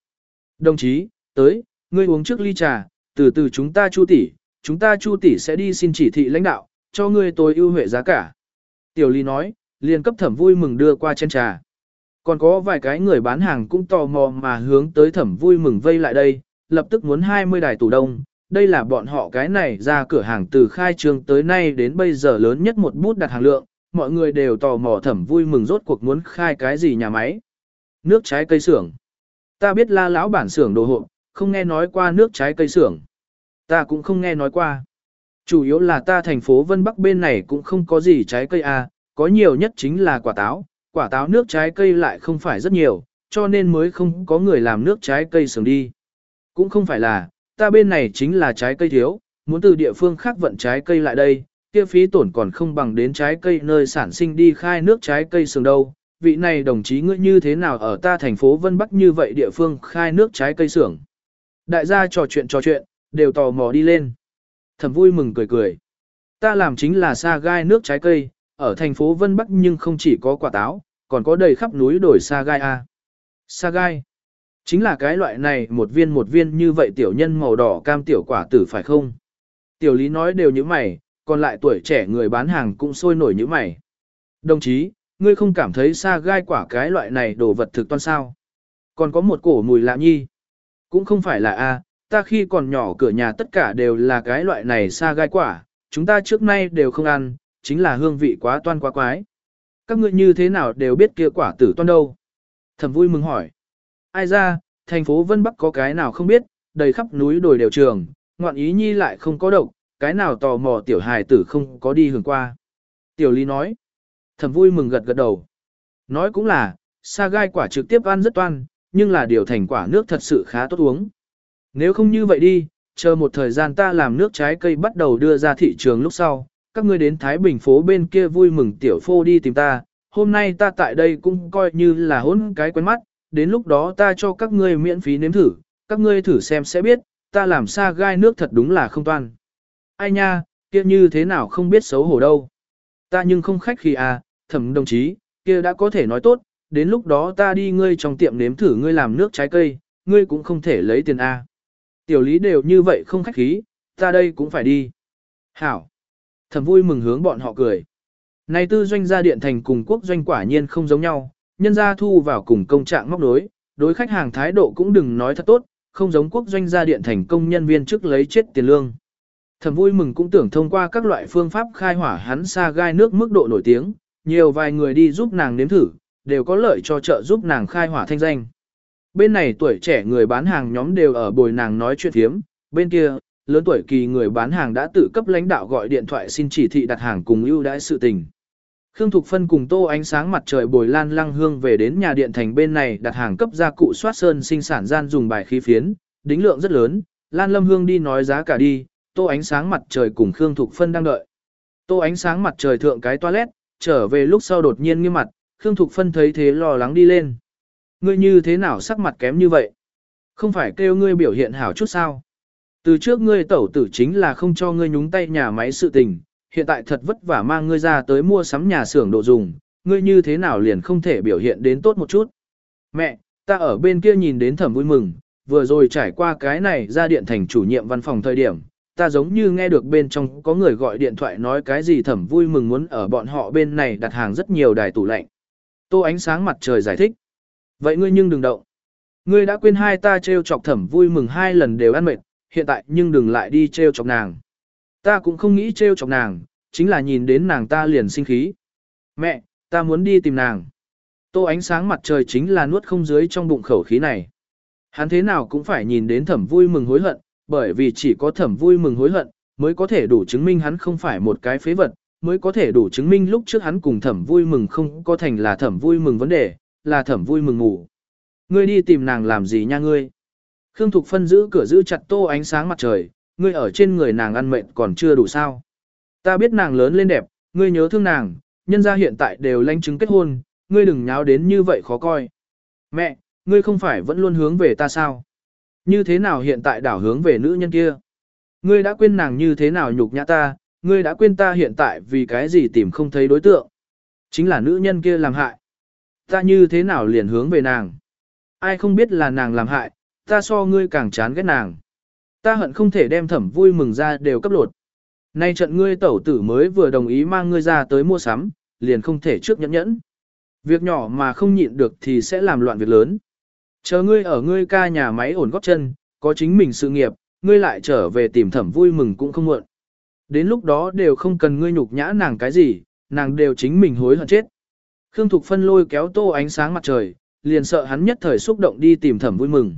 Đồng chí, tới, ngươi uống trước ly trà, từ từ chúng ta chu tỷ, chúng ta chu tỷ sẽ đi xin chỉ thị lãnh đạo, cho ngươi tối ưu huệ giá cả. Tiểu lý nói, liền cấp thẩm vui mừng đưa qua chén trà. Còn có vài cái người bán hàng cũng tò mò mà hướng tới thẩm vui mừng vây lại đây, lập tức muốn 20 đài tủ đông. Đây là bọn họ cái này ra cửa hàng từ khai trương tới nay đến bây giờ lớn nhất một bút đặt hàng lượng, mọi người đều tò mò thẩm vui mừng rốt cuộc muốn khai cái gì nhà máy. Nước trái cây xưởng. Ta biết la lão bản xưởng đồ hộp, không nghe nói qua nước trái cây xưởng. Ta cũng không nghe nói qua. Chủ yếu là ta thành phố Vân Bắc bên này cũng không có gì trái cây à, có nhiều nhất chính là quả táo, quả táo nước trái cây lại không phải rất nhiều, cho nên mới không có người làm nước trái cây xưởng đi. Cũng không phải là, ta bên này chính là trái cây thiếu, muốn từ địa phương khác vận trái cây lại đây, kia phí tổn còn không bằng đến trái cây nơi sản sinh đi khai nước trái cây xưởng đâu. Vị này đồng chí ngươi như thế nào ở ta thành phố Vân Bắc như vậy địa phương khai nước trái cây xưởng. Đại gia trò chuyện trò chuyện, đều tò mò đi lên. Thầm vui mừng cười cười. Ta làm chính là xa gai nước trái cây, ở thành phố Vân Bắc nhưng không chỉ có quả táo, còn có đầy khắp núi đồi sa gai A. Sa gai. Chính là cái loại này một viên một viên như vậy tiểu nhân màu đỏ cam tiểu quả tử phải không? Tiểu lý nói đều như mày, còn lại tuổi trẻ người bán hàng cũng sôi nổi như mày. Đồng chí, ngươi không cảm thấy sa gai quả cái loại này đồ vật thực toan sao? Còn có một cổ mùi lạ nhi. Cũng không phải là A, ta khi còn nhỏ cửa nhà tất cả đều là cái loại này sa gai quả, chúng ta trước nay đều không ăn, chính là hương vị quá toan quá quái. Các ngươi như thế nào đều biết kia quả tử toan đâu? Thẩm vui mừng hỏi. Ai ra, thành phố Vân Bắc có cái nào không biết, đầy khắp núi đồi đều trường, ngoạn ý nhi lại không có độc, cái nào tò mò tiểu hài tử không có đi hưởng qua. Tiểu Lý nói. Thẩm vui mừng gật gật đầu. Nói cũng là, sa gai quả trực tiếp ăn rất toan, nhưng là điều thành quả nước thật sự khá tốt uống. Nếu không như vậy đi, chờ một thời gian ta làm nước trái cây bắt đầu đưa ra thị trường lúc sau, các ngươi đến Thái Bình phố bên kia vui mừng tiểu phô đi tìm ta, hôm nay ta tại đây cũng coi như là hỗn cái quen mắt, đến lúc đó ta cho các ngươi miễn phí nếm thử, các ngươi thử xem sẽ biết, ta làm xa gai nước thật đúng là không toan. Ai nha, kia như thế nào không biết xấu hổ đâu. Ta nhưng không khách khi à, thẩm đồng chí, kia đã có thể nói tốt, đến lúc đó ta đi ngươi trong tiệm nếm thử ngươi làm nước trái cây, ngươi cũng không thể lấy tiền A. Tiểu lý đều như vậy không khách khí, ta đây cũng phải đi. Hảo. Thẩm vui mừng hướng bọn họ cười. Này tư doanh gia điện thành cùng quốc doanh quả nhiên không giống nhau, nhân gia thu vào cùng công trạng móc đối, đối khách hàng thái độ cũng đừng nói thật tốt, không giống quốc doanh gia điện thành công nhân viên trước lấy chết tiền lương. Thẩm vui mừng cũng tưởng thông qua các loại phương pháp khai hỏa hắn xa gai nước mức độ nổi tiếng, nhiều vài người đi giúp nàng nếm thử, đều có lợi cho trợ giúp nàng khai hỏa thanh danh. Bên này tuổi trẻ người bán hàng nhóm đều ở bồi nàng nói chuyện thiếm, bên kia, lớn tuổi kỳ người bán hàng đã tự cấp lãnh đạo gọi điện thoại xin chỉ thị đặt hàng cùng ưu đãi sự tình. Khương Thục Phân cùng tô ánh sáng mặt trời bồi lan lăng hương về đến nhà điện thành bên này đặt hàng cấp gia cụ soát sơn sinh sản gian dùng bài khí phiến, đính lượng rất lớn, lan lâm hương đi nói giá cả đi, tô ánh sáng mặt trời cùng Khương Thục Phân đang đợi. Tô ánh sáng mặt trời thượng cái toilet, trở về lúc sau đột nhiên nghiêm mặt, Khương Thục Phân thấy thế lo lắng đi lên. Ngươi như thế nào sắc mặt kém như vậy? Không phải kêu ngươi biểu hiện hảo chút sao? Từ trước ngươi tẩu tử chính là không cho ngươi nhúng tay nhà máy sự tình, hiện tại thật vất vả mang ngươi ra tới mua sắm nhà xưởng đồ dùng, ngươi như thế nào liền không thể biểu hiện đến tốt một chút. Mẹ, ta ở bên kia nhìn đến thẩm vui mừng, vừa rồi trải qua cái này ra điện thành chủ nhiệm văn phòng thời điểm, ta giống như nghe được bên trong có người gọi điện thoại nói cái gì thẩm vui mừng muốn ở bọn họ bên này đặt hàng rất nhiều đài tủ lạnh. Tô ánh sáng mặt trời giải thích. Vậy ngươi nhưng đừng động. Ngươi đã quên hai ta trêu chọc thẩm vui mừng hai lần đều ăn mệt, hiện tại nhưng đừng lại đi trêu chọc nàng. Ta cũng không nghĩ trêu chọc nàng, chính là nhìn đến nàng ta liền sinh khí. Mẹ, ta muốn đi tìm nàng. Tô ánh sáng mặt trời chính là nuốt không dưới trong bụng khẩu khí này. Hắn thế nào cũng phải nhìn đến thẩm vui mừng hối hận, bởi vì chỉ có thẩm vui mừng hối hận, mới có thể đủ chứng minh hắn không phải một cái phế vật, mới có thể đủ chứng minh lúc trước hắn cùng thẩm vui mừng không có thành là thẩm vui mừng vấn đề, là thẩm vui mừng ngủ. Ngươi đi tìm nàng làm gì nha ngươi? Khương Thục Phân giữ cửa giữ chặt tô ánh sáng mặt trời, ngươi ở trên người nàng ăn mệt còn chưa đủ sao. Ta biết nàng lớn lên đẹp, ngươi nhớ thương nàng, nhân gia hiện tại đều lanh chứng kết hôn, ngươi đừng nháo đến như vậy khó coi. Mẹ, ngươi không phải vẫn luôn hướng về ta sao? Như thế nào hiện tại đảo hướng về nữ nhân kia? Ngươi đã quên nàng như thế nào nhục nhã ta, ngươi đã quên ta hiện tại vì cái gì tìm không thấy đối tượng. Chính là nữ nhân kia làm hại. Ta như thế nào liền hướng về nàng? Ai không biết là nàng làm hại, ta so ngươi càng chán ghét nàng. Ta hận không thể đem thẩm vui mừng ra đều cấp lột. Nay trận ngươi tẩu tử mới vừa đồng ý mang ngươi ra tới mua sắm, liền không thể trước nhẫn nhẫn. Việc nhỏ mà không nhịn được thì sẽ làm loạn việc lớn. Chờ ngươi ở ngươi ca nhà máy ổn góp chân, có chính mình sự nghiệp, ngươi lại trở về tìm thẩm vui mừng cũng không muộn. Đến lúc đó đều không cần ngươi nhục nhã nàng cái gì, nàng đều chính mình hối hận chết. Khương Thục Phân lôi kéo tô ánh sáng mặt trời, liền sợ hắn nhất thời xúc động đi tìm thẩm vui mừng.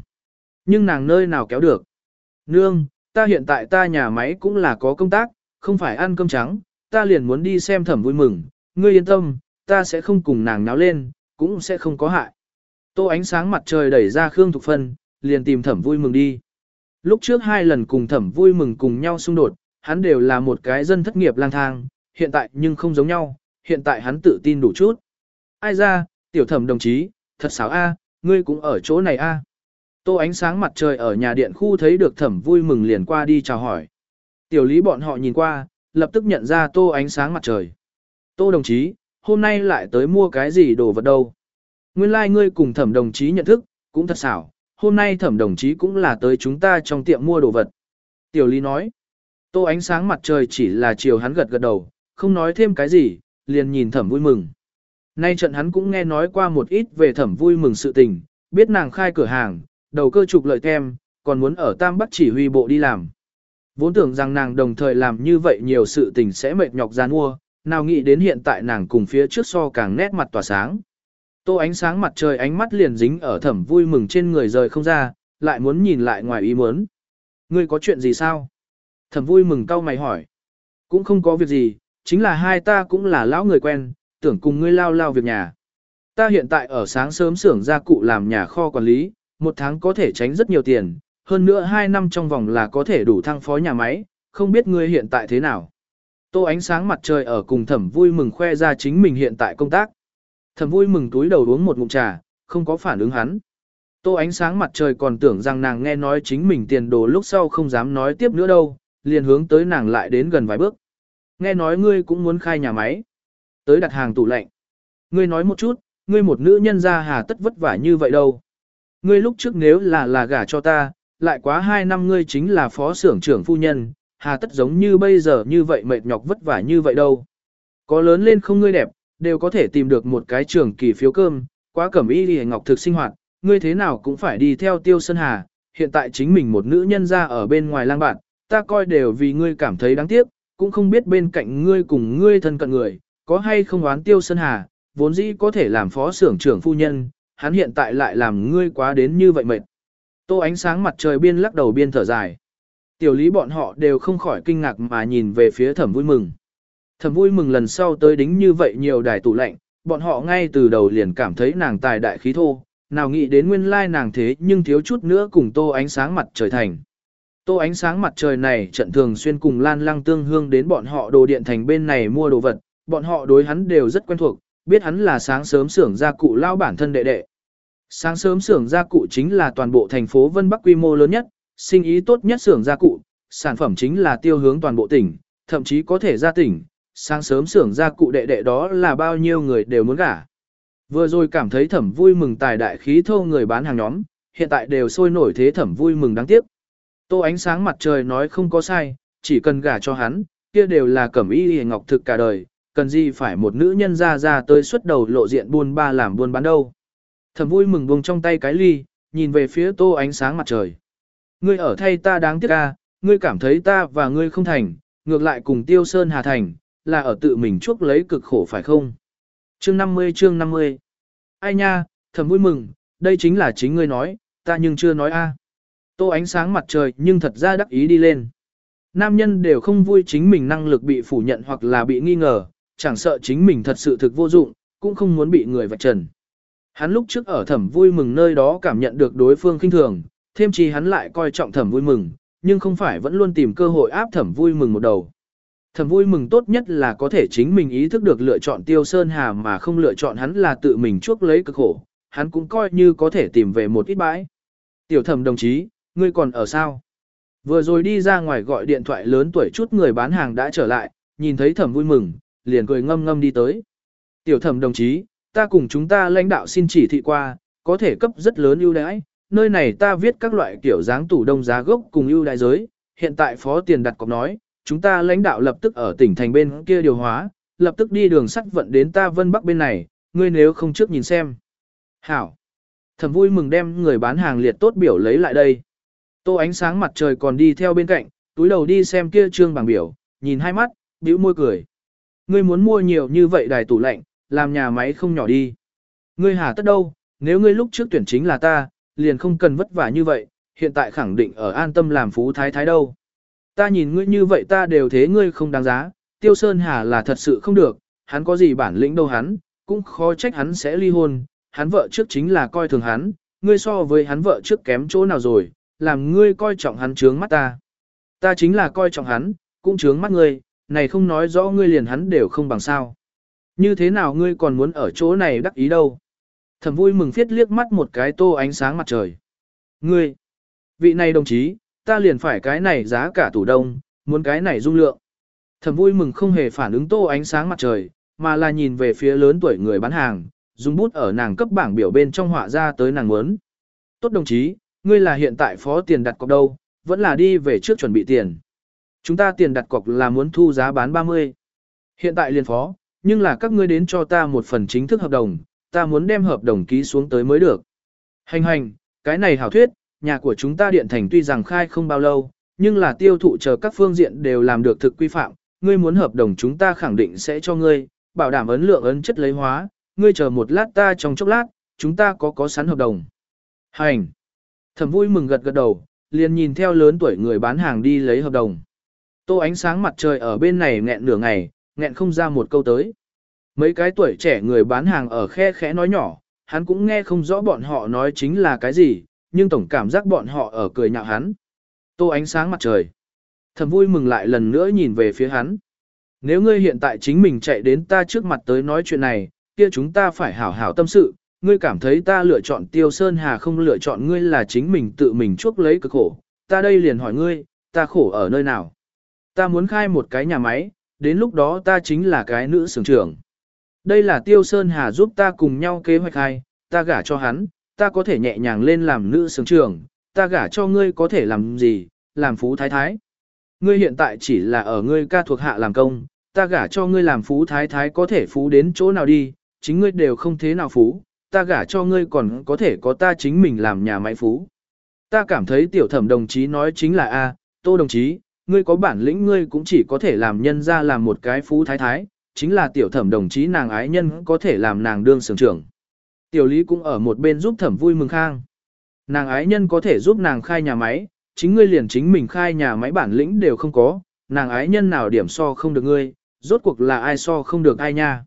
Nhưng nàng nơi nào kéo được. Nương, ta hiện tại ta nhà máy cũng là có công tác, không phải ăn cơm trắng, ta liền muốn đi xem thẩm vui mừng, ngươi yên tâm, ta sẽ không cùng nàng náo lên, cũng sẽ không có hại. Tô ánh sáng mặt trời đẩy ra Khương Thục Phân, liền tìm thẩm vui mừng đi. Lúc trước hai lần cùng thẩm vui mừng cùng nhau xung đột, hắn đều là một cái dân thất nghiệp lang thang, hiện tại nhưng không giống nhau, hiện tại hắn tự tin đủ chút. Ai ra, tiểu thẩm đồng chí, thật xảo a, ngươi cũng ở chỗ này a. Tô ánh sáng mặt trời ở nhà điện khu thấy được thẩm vui mừng liền qua đi chào hỏi. Tiểu lý bọn họ nhìn qua, lập tức nhận ra tô ánh sáng mặt trời. Tô đồng chí, hôm nay lại tới mua cái gì đồ vật đâu. Nguyên lai like ngươi cùng thẩm đồng chí nhận thức, cũng thật xảo, hôm nay thẩm đồng chí cũng là tới chúng ta trong tiệm mua đồ vật. Tiểu lý nói, tô ánh sáng mặt trời chỉ là chiều hắn gật gật đầu, không nói thêm cái gì, liền nhìn thẩm vui mừng. Nay trận hắn cũng nghe nói qua một ít về thẩm vui mừng sự tình, biết nàng khai cửa hàng, đầu cơ trục lợi thêm, còn muốn ở Tam Bắc chỉ huy bộ đi làm. Vốn tưởng rằng nàng đồng thời làm như vậy nhiều sự tình sẽ mệt nhọc gian mua, nào nghĩ đến hiện tại nàng cùng phía trước so càng nét mặt tỏa sáng. Tô ánh sáng mặt trời ánh mắt liền dính ở thẩm vui mừng trên người rời không ra, lại muốn nhìn lại ngoài ý muốn. Ngươi có chuyện gì sao? Thẩm vui mừng cau mày hỏi. Cũng không có việc gì, chính là hai ta cũng là lão người quen, tưởng cùng ngươi lao lao việc nhà. Ta hiện tại ở sáng sớm xưởng gia cụ làm nhà kho quản lý, một tháng có thể tránh rất nhiều tiền, hơn nữa hai năm trong vòng là có thể đủ thăng phó nhà máy, không biết ngươi hiện tại thế nào. Tô ánh sáng mặt trời ở cùng thẩm vui mừng khoe ra chính mình hiện tại công tác. Thẩm vui mừng túi đầu uống một ngụm trà, không có phản ứng hắn. Tô ánh sáng mặt trời còn tưởng rằng nàng nghe nói chính mình tiền đồ lúc sau không dám nói tiếp nữa đâu, liền hướng tới nàng lại đến gần vài bước. Nghe nói ngươi cũng muốn khai nhà máy. Tới đặt hàng tủ lạnh. Ngươi nói một chút, ngươi một nữ nhân ra hà tất vất vả như vậy đâu. Ngươi lúc trước nếu là là gả cho ta, lại quá hai năm ngươi chính là phó xưởng trưởng phu nhân, hà tất giống như bây giờ như vậy mệt nhọc vất vả như vậy đâu. Có lớn lên không ngươi đẹp, đều có thể tìm được một cái trường kỳ phiếu cơm, quá cẩm y đi ngọc thực sinh hoạt, ngươi thế nào cũng phải đi theo tiêu sơn hà, hiện tại chính mình một nữ nhân ra ở bên ngoài lang bạn, ta coi đều vì ngươi cảm thấy đáng tiếc, cũng không biết bên cạnh ngươi cùng ngươi thân cận người, có hay không oán tiêu sơn hà, vốn dĩ có thể làm phó xưởng trưởng phu nhân, hắn hiện tại lại làm ngươi quá đến như vậy mệt. Tô ánh sáng mặt trời biên lắc đầu biên thở dài. Tiểu lý bọn họ đều không khỏi kinh ngạc mà nhìn về phía thẩm vui mừng. Thẩm vui mừng lần sau tới đính như vậy nhiều đài tủ lạnh, bọn họ ngay từ đầu liền cảm thấy nàng tài đại khí thô, nào nghĩ đến nguyên lai nàng thế nhưng thiếu chút nữa cùng tô ánh sáng mặt trời thành. Tô ánh sáng mặt trời này trận thường xuyên cùng Lan Lăng Tương Hương đến bọn họ đồ điện thành bên này mua đồ vật, bọn họ đối hắn đều rất quen thuộc, biết hắn là sáng sớm xưởng gia cụ lao bản thân đệ đệ. Sáng sớm xưởng gia cụ chính là toàn bộ thành phố Vân Bắc quy mô lớn nhất, sinh ý tốt nhất xưởng gia cụ, sản phẩm chính là tiêu hướng toàn bộ tỉnh, thậm chí có thể ra tỉnh, sáng sớm xưởng gia cụ đệ đệ đó là bao nhiêu người đều muốn gả. Vừa rồi cảm thấy thẩm vui mừng tài đại khí thô người bán hàng nhóm, hiện tại đều sôi nổi thế thẩm vui mừng đáng tiếc. Tô ánh sáng mặt trời nói không có sai, chỉ cần gả cho hắn, kia đều là cẩm y hề ngọc thực cả đời, cần gì phải một nữ nhân ra ra tới xuất đầu lộ diện buôn ba làm buôn bán đâu. Thẩm vui mừng buông trong tay cái ly, nhìn về phía tô ánh sáng mặt trời. Ngươi ở thay ta đáng tiếc ca, ngươi cảm thấy ta và ngươi không thành, ngược lại cùng tiêu sơn hà thành, là ở tự mình chuốc lấy cực khổ phải không? Chương 50 chương 50 Ai nha, thầm vui mừng, đây chính là chính ngươi nói, ta nhưng chưa nói a. Tô ánh sáng mặt trời nhưng thật ra đắc ý đi lên. Nam nhân đều không vui chính mình năng lực bị phủ nhận hoặc là bị nghi ngờ, chẳng sợ chính mình thật sự thực vô dụng, cũng không muốn bị người vạch trần. Hắn lúc trước ở thẩm vui mừng nơi đó cảm nhận được đối phương khinh thường, thêm chi hắn lại coi trọng thẩm vui mừng, nhưng không phải vẫn luôn tìm cơ hội áp thẩm vui mừng một đầu. Thẩm vui mừng tốt nhất là có thể chính mình ý thức được lựa chọn tiêu sơn hà mà không lựa chọn hắn là tự mình chuốc lấy cực khổ, hắn cũng coi như có thể tìm về một ít bãi. Tiểu thẩm đồng chí, ngươi còn ở sao? Vừa rồi đi ra ngoài gọi điện thoại lớn tuổi chút người bán hàng đã trở lại, nhìn thấy thẩm vui mừng, liền cười ngâm ngâm đi tới. Tiểu thẩm đồng chí, ta cùng chúng ta lãnh đạo xin chỉ thị qua, có thể cấp rất lớn ưu đãi, nơi này ta viết các loại kiểu dáng tủ đông giá gốc cùng ưu đãi giới, hiện tại phó tiền đặt cọc nói, chúng ta lãnh đạo lập tức ở tỉnh thành bên kia điều hóa, lập tức đi đường sắt vận đến ta vân bắc bên này, ngươi nếu không trước nhìn xem. Hảo. Thẩm vui mừng đem người bán hàng liệt tốt biểu lấy lại đây. Tô ánh sáng mặt trời còn đi theo bên cạnh, túi đầu đi xem kia trương bảng biểu, nhìn hai mắt, bĩu môi cười. Ngươi muốn mua nhiều như vậy đài tủ lạnh, làm nhà máy không nhỏ đi. Ngươi hà tất đâu, nếu ngươi lúc trước tuyển chính là ta, liền không cần vất vả như vậy, hiện tại khẳng định ở an tâm làm phú thái thái đâu. Ta nhìn ngươi như vậy ta đều thế ngươi không đáng giá, tiêu sơn hà là thật sự không được, hắn có gì bản lĩnh đâu hắn, cũng khó trách hắn sẽ ly hôn, hắn vợ trước chính là coi thường hắn, ngươi so với hắn vợ trước kém chỗ nào rồi, làm ngươi coi trọng hắn trướng mắt ta. Ta chính là coi trọng hắn, cũng trướng mắt ngươi, này không nói rõ ngươi liền hắn đều không bằng sao. Như thế nào ngươi còn muốn ở chỗ này đắc ý đâu? Thẩm vui mừng phiết liếc mắt một cái tô ánh sáng mặt trời. Ngươi, vị này đồng chí, ta liền phải cái này giá cả tủ đông, muốn cái này dung lượng. Thẩm vui mừng không hề phản ứng tô ánh sáng mặt trời, mà là nhìn về phía lớn tuổi người bán hàng, dùng bút ở nàng cấp bảng biểu bên trong họa ra tới nàng muốn. Tốt đồng chí, ngươi là hiện tại phó tiền đặt cọc đâu, vẫn là đi về trước chuẩn bị tiền. Chúng ta tiền đặt cọc là muốn thu giá bán 30. Hiện tại liền phó, nhưng là các ngươi đến cho ta một phần chính thức hợp đồng, ta muốn đem hợp đồng ký xuống tới mới được. Hành hành, cái này hảo thuyết, nhà của chúng ta điện thành tuy rằng khai không bao lâu, nhưng là tiêu thụ chờ các phương diện đều làm được thực quy phạm, ngươi muốn hợp đồng chúng ta khẳng định sẽ cho ngươi, bảo đảm ấn lượng ấn chất lấy hóa, ngươi chờ một lát ta trong chốc lát, chúng ta có có sẵn hợp đồng. Hành. Thẩm vui mừng gật gật đầu, liền nhìn theo lớn tuổi người bán hàng đi lấy hợp đồng. Tô ánh sáng mặt trời ở bên này nghẹn nửa ngày, nghẹn không ra một câu tới. Mấy cái tuổi trẻ người bán hàng ở khe khẽ nói nhỏ, hắn cũng nghe không rõ bọn họ nói chính là cái gì, nhưng tổng cảm giác bọn họ ở cười nhạo hắn. Tô ánh sáng mặt trời. Thầm vui mừng lại lần nữa nhìn về phía hắn. Nếu ngươi hiện tại chính mình chạy đến ta trước mặt tới nói chuyện này, kia chúng ta phải hảo hảo tâm sự, ngươi cảm thấy ta lựa chọn tiêu sơn hà không lựa chọn ngươi là chính mình tự mình chuốc lấy cực khổ, ta đây liền hỏi ngươi, ta khổ ở nơi nào? Ta muốn khai một cái nhà máy, đến lúc đó ta chính là cái nữ sưởng trưởng. Đây là tiêu sơn hà giúp ta cùng nhau kế hoạch hai, ta gả cho hắn, ta có thể nhẹ nhàng lên làm nữ sướng trưởng, ta gả cho ngươi có thể làm gì, làm phú thái thái. Ngươi hiện tại chỉ là ở ngươi ca thuộc hạ làm công, ta gả cho ngươi làm phú thái thái có thể phú đến chỗ nào đi, chính ngươi đều không thế nào phú, ta gả cho ngươi còn có thể có ta chính mình làm nhà máy phú. Ta cảm thấy tiểu thẩm đồng chí nói chính là A, tô đồng chí, ngươi có bản lĩnh ngươi cũng chỉ có thể làm nhân ra làm một cái phú thái thái, chính là tiểu thẩm đồng chí nàng ái nhân có thể làm nàng đương sưởng trưởng. Tiểu lý cũng ở một bên giúp thẩm vui mừng khang. Nàng ái nhân có thể giúp nàng khai nhà máy, chính ngươi liền chính mình khai nhà máy bản lĩnh đều không có, nàng ái nhân nào điểm so không được ngươi, rốt cuộc là ai so không được ai nha.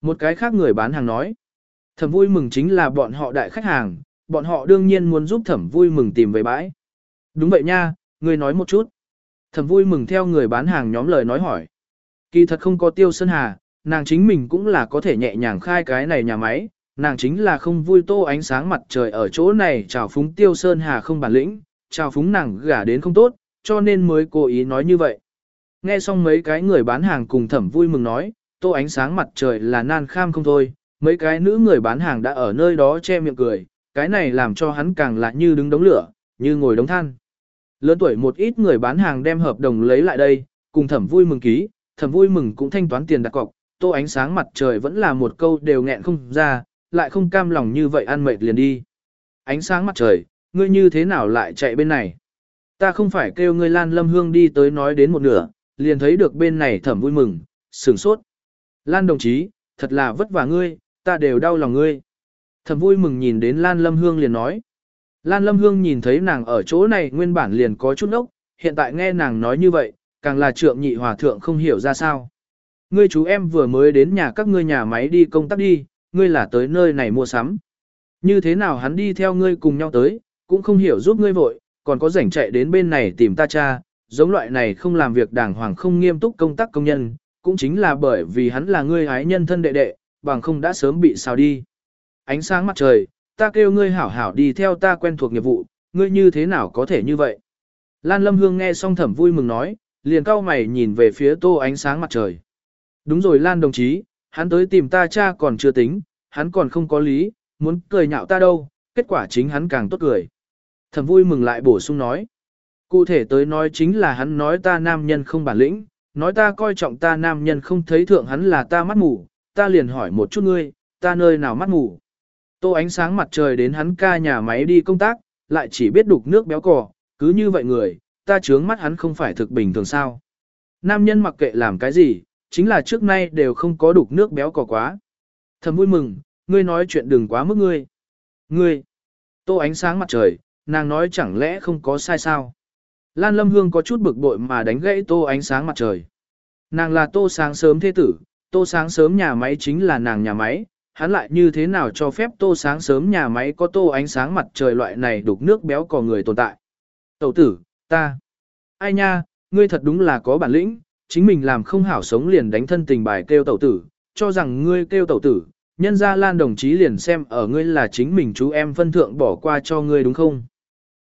Một cái khác người bán hàng nói. Thẩm vui mừng chính là bọn họ đại khách hàng, bọn họ đương nhiên muốn giúp thẩm vui mừng tìm về bãi. Đúng vậy nha, ngươi nói một chút. Thẩm vui mừng theo người bán hàng nhóm lời nói hỏi. Kỳ thật không có tiêu sơn hà, nàng chính mình cũng là có thể nhẹ nhàng khai cái này nhà máy, nàng chính là không vui tô ánh sáng mặt trời ở chỗ này chào phúng tiêu sơn hà không bản lĩnh, chào phúng nàng gả đến không tốt, cho nên mới cố ý nói như vậy. Nghe xong mấy cái người bán hàng cùng thẩm vui mừng nói, tô ánh sáng mặt trời là nan kham không thôi, mấy cái nữ người bán hàng đã ở nơi đó che miệng cười, cái này làm cho hắn càng lạ như đứng đống lửa, như ngồi đống than. Lớn tuổi một ít người bán hàng đem hợp đồng lấy lại đây, cùng thẩm vui mừng ký, thẩm vui mừng cũng thanh toán tiền đặt cọc, tô ánh sáng mặt trời vẫn là một câu đều nghẹn không ra, lại không cam lòng như vậy ăn mệt liền đi. Ánh sáng mặt trời, ngươi như thế nào lại chạy bên này? Ta không phải kêu ngươi Lan Lâm Hương đi tới nói đến một nửa, liền thấy được bên này thẩm vui mừng, sửng sốt. Lan đồng chí, thật là vất vả ngươi, ta đều đau lòng ngươi. Thẩm vui mừng nhìn đến Lan Lâm Hương liền nói. Lan Lâm Hương nhìn thấy nàng ở chỗ này nguyên bản liền có chút ốc, hiện tại nghe nàng nói như vậy, càng là trượng nhị hòa thượng không hiểu ra sao. Ngươi chú em vừa mới đến nhà các ngươi nhà máy đi công tác đi, ngươi là tới nơi này mua sắm. Như thế nào hắn đi theo ngươi cùng nhau tới, cũng không hiểu giúp ngươi vội, còn có rảnh chạy đến bên này tìm ta cha, giống loại này không làm việc đàng hoàng không nghiêm túc công tác công nhân, cũng chính là bởi vì hắn là ngươi hái nhân thân đệ đệ, bằng không đã sớm bị sao đi. Ánh sáng mặt trời, ta kêu ngươi hảo hảo đi theo ta quen thuộc nghiệp vụ, ngươi như thế nào có thể như vậy? Lan Lâm Hương nghe xong thẩm vui mừng nói, liền cau mày nhìn về phía tô ánh sáng mặt trời. Đúng rồi Lan đồng chí, hắn tới tìm ta cha còn chưa tính, hắn còn không có lý, muốn cười nhạo ta đâu, kết quả chính hắn càng tốt cười. Thẩm vui mừng lại bổ sung nói. Cụ thể tới nói chính là hắn nói ta nam nhân không bản lĩnh, nói ta coi trọng ta nam nhân không thấy thượng hắn là ta mắt mù, ta liền hỏi một chút ngươi, ta nơi nào mắt mù. Tô ánh sáng mặt trời đến hắn ca nhà máy đi công tác, lại chỉ biết đục nước béo cò, cứ như vậy người, ta chướng mắt hắn không phải thực bình thường sao. Nam nhân mặc kệ làm cái gì, chính là trước nay đều không có đục nước béo cò quá. Thầm vui mừng, ngươi nói chuyện đừng quá mức ngươi. Ngươi, tô ánh sáng mặt trời, nàng nói chẳng lẽ không có sai sao. Lan Lâm Hương có chút bực bội mà đánh gãy tô ánh sáng mặt trời. Nàng là tô sáng sớm thế tử, tô sáng sớm nhà máy chính là nàng nhà máy, hắn lại như thế nào cho phép tô sáng sớm nhà máy có tô ánh sáng mặt trời loại này đục nước béo cò người tồn tại. Tẩu tử, ta. Ai nha, ngươi thật đúng là có bản lĩnh, chính mình làm không hảo sống liền đánh thân tình bài kêu tẩu tử, cho rằng ngươi kêu tẩu tử, nhân ra Lan đồng chí liền xem ở ngươi là chính mình chú em phân thượng bỏ qua cho ngươi đúng không?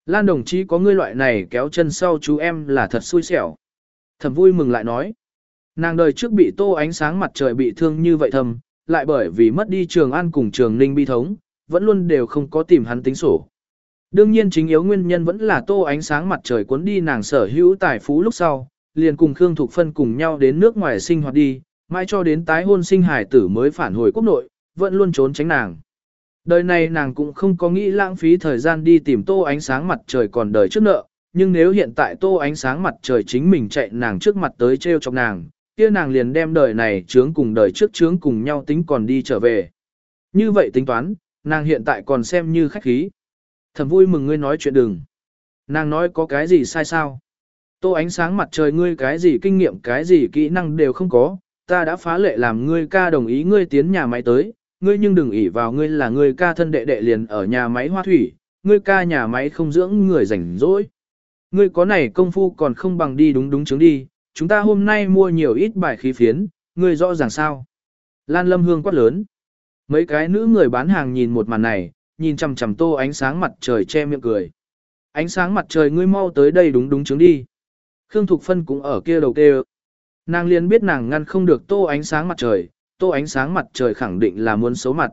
Lan đồng chí có ngươi loại này kéo chân sau chú em là thật xui xẻo. Thầm vui mừng lại nói. Nàng đời trước bị tô ánh sáng mặt trời bị thương như vậy thầm, lại bởi vì mất đi trường an cùng trường ninh bi thống, vẫn luôn đều không có tìm hắn tính sổ. Đương nhiên chính yếu nguyên nhân vẫn là tô ánh sáng mặt trời cuốn đi nàng sở hữu tài phú lúc sau, liền cùng Khương Thục Phân cùng nhau đến nước ngoài sinh hoạt đi, mãi cho đến tái hôn sinh hải tử mới phản hồi quốc nội, vẫn luôn trốn tránh nàng. Đời này nàng cũng không có nghĩ lãng phí thời gian đi tìm tô ánh sáng mặt trời còn đời trước nợ, nhưng nếu hiện tại tô ánh sáng mặt trời chính mình chạy nàng trước mặt tới treo chọc nàng, kia nàng liền đem đời này chướng cùng đời trước chướng cùng nhau tính còn đi trở về. Như vậy tính toán, nàng hiện tại còn xem như khách khí. Thầm vui mừng ngươi nói chuyện đừng. Nàng nói có cái gì sai sao? Tô ánh sáng mặt trời ngươi cái gì kinh nghiệm cái gì kỹ năng đều không có, ta đã phá lệ làm ngươi ca đồng ý ngươi tiến nhà máy tới, ngươi nhưng đừng ỷ vào ngươi là ngươi ca thân đệ đệ liền ở nhà máy hoa thủy, ngươi ca nhà máy không dưỡng người rảnh rỗi. Ngươi có này công phu còn không bằng đi đúng đúng chứng đi, chúng ta hôm nay mua nhiều ít bài khí phiến, ngươi rõ ràng sao. Lan lâm hương quát lớn. Mấy cái nữ người bán hàng nhìn một màn này, nhìn chằm chằm tô ánh sáng mặt trời che miệng cười. Ánh sáng mặt trời ngươi mau tới đây đúng đúng chứng đi. Khương Thục Phân cũng ở kia đầu kêu. Nàng liền biết nàng ngăn không được tô ánh sáng mặt trời, tô ánh sáng mặt trời khẳng định là muốn xấu mặt.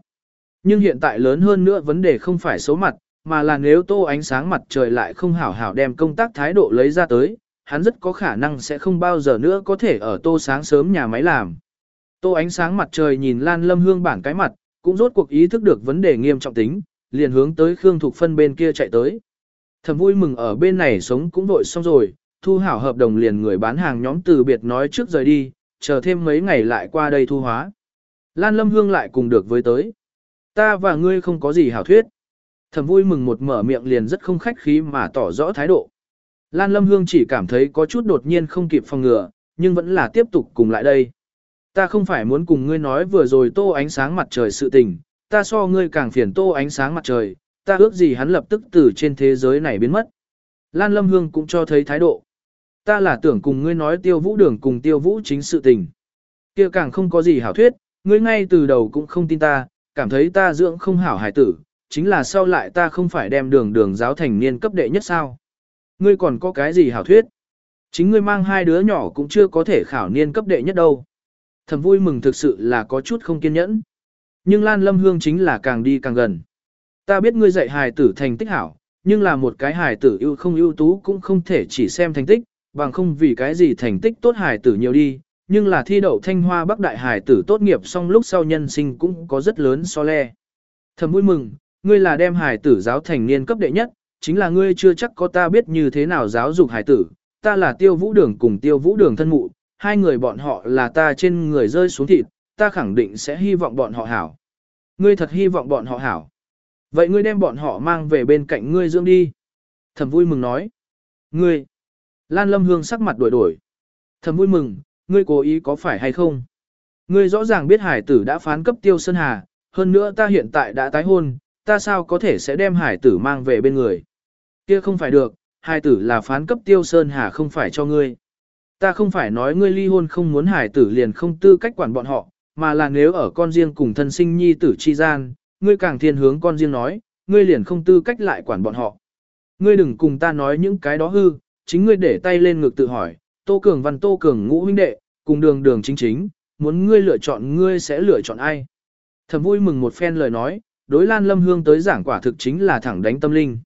Nhưng hiện tại lớn hơn nữa vấn đề không phải xấu mặt, mà là nếu tô ánh sáng mặt trời lại không hảo hảo đem công tác thái độ lấy ra tới, hắn rất có khả năng sẽ không bao giờ nữa có thể ở tô sáng sớm nhà máy làm. Tô ánh sáng mặt trời nhìn Lan Lâm Hương bản cái mặt, cũng rốt cuộc ý thức được vấn đề nghiêm trọng tính, liền hướng tới Khương Thục Phân bên kia chạy tới. Thầm vui mừng ở bên này sống cũng vội xong rồi, thu hảo hợp đồng liền người bán hàng nhóm từ biệt nói trước rời đi, chờ thêm mấy ngày lại qua đây thu hóa. Lan Lâm Hương lại cùng được với tới. Ta và ngươi không có gì hảo thuyết. Thầm vui mừng một mở miệng liền rất không khách khí mà tỏ rõ thái độ. Lan Lâm Hương chỉ cảm thấy có chút đột nhiên không kịp phòng ngừa, nhưng vẫn là tiếp tục cùng lại đây. Ta không phải muốn cùng ngươi nói vừa rồi tô ánh sáng mặt trời sự tình, ta so ngươi càng phiền tô ánh sáng mặt trời, ta ước gì hắn lập tức từ trên thế giới này biến mất. Lan Lâm Hương cũng cho thấy thái độ. Ta là tưởng cùng ngươi nói tiêu vũ đường cùng tiêu vũ chính sự tình. kia càng không có gì hảo thuyết, ngươi ngay từ đầu cũng không tin ta, cảm thấy ta dưỡng không hảo hải tử, chính là sau lại ta không phải đem đường đường giáo thành niên cấp đệ nhất sao. Ngươi còn có cái gì hảo thuyết? Chính ngươi mang hai đứa nhỏ cũng chưa có thể khảo niên cấp đệ nhất đâu. Thầm vui mừng thực sự là có chút không kiên nhẫn. Nhưng Lan Lâm Hương chính là càng đi càng gần. Ta biết ngươi dạy hài tử thành tích hảo, nhưng là một cái hài tử ưu không ưu tú cũng không thể chỉ xem thành tích, bằng không vì cái gì thành tích tốt hài tử nhiều đi, nhưng là thi đậu thanh hoa bắc đại hài tử tốt nghiệp xong lúc sau nhân sinh cũng có rất lớn so le. Thầm vui mừng, ngươi là đem hài tử giáo thành niên cấp đệ nhất, chính là ngươi chưa chắc có ta biết như thế nào giáo dục hải tử, ta là tiêu vũ đường cùng tiêu vũ đường thân mụ, hai người bọn họ là ta trên người rơi xuống thịt, ta khẳng định sẽ hy vọng bọn họ hảo. Ngươi thật hy vọng bọn họ hảo. Vậy ngươi đem bọn họ mang về bên cạnh ngươi dưỡng đi. Thẩm vui mừng nói. Ngươi. Lan Lâm Hương sắc mặt đổi đổi. Thẩm vui mừng, ngươi cố ý có phải hay không? Ngươi rõ ràng biết hải tử đã phán cấp tiêu sơn hà, hơn nữa ta hiện tại đã tái hôn, ta sao có thể sẽ đem hải tử mang về bên người? Kia không phải được, hải tử là phán cấp tiêu sơn hà không phải cho ngươi. Ta không phải nói ngươi ly hôn không muốn hải tử liền không tư cách quản bọn họ, mà là nếu ở con riêng cùng thân sinh nhi tử chi gian, ngươi càng thiên hướng con riêng nói, ngươi liền không tư cách lại quản bọn họ. Ngươi đừng cùng ta nói những cái đó hư, chính ngươi để tay lên ngực tự hỏi, Tô Cường Văn Tô Cường ngũ huynh đệ, cùng đường đường chính chính, muốn ngươi lựa chọn ngươi sẽ lựa chọn ai. Thầm vui mừng một phen lời nói, đối Lan Lâm Hương tới giảng quả thực chính là thẳng đánh tâm linh.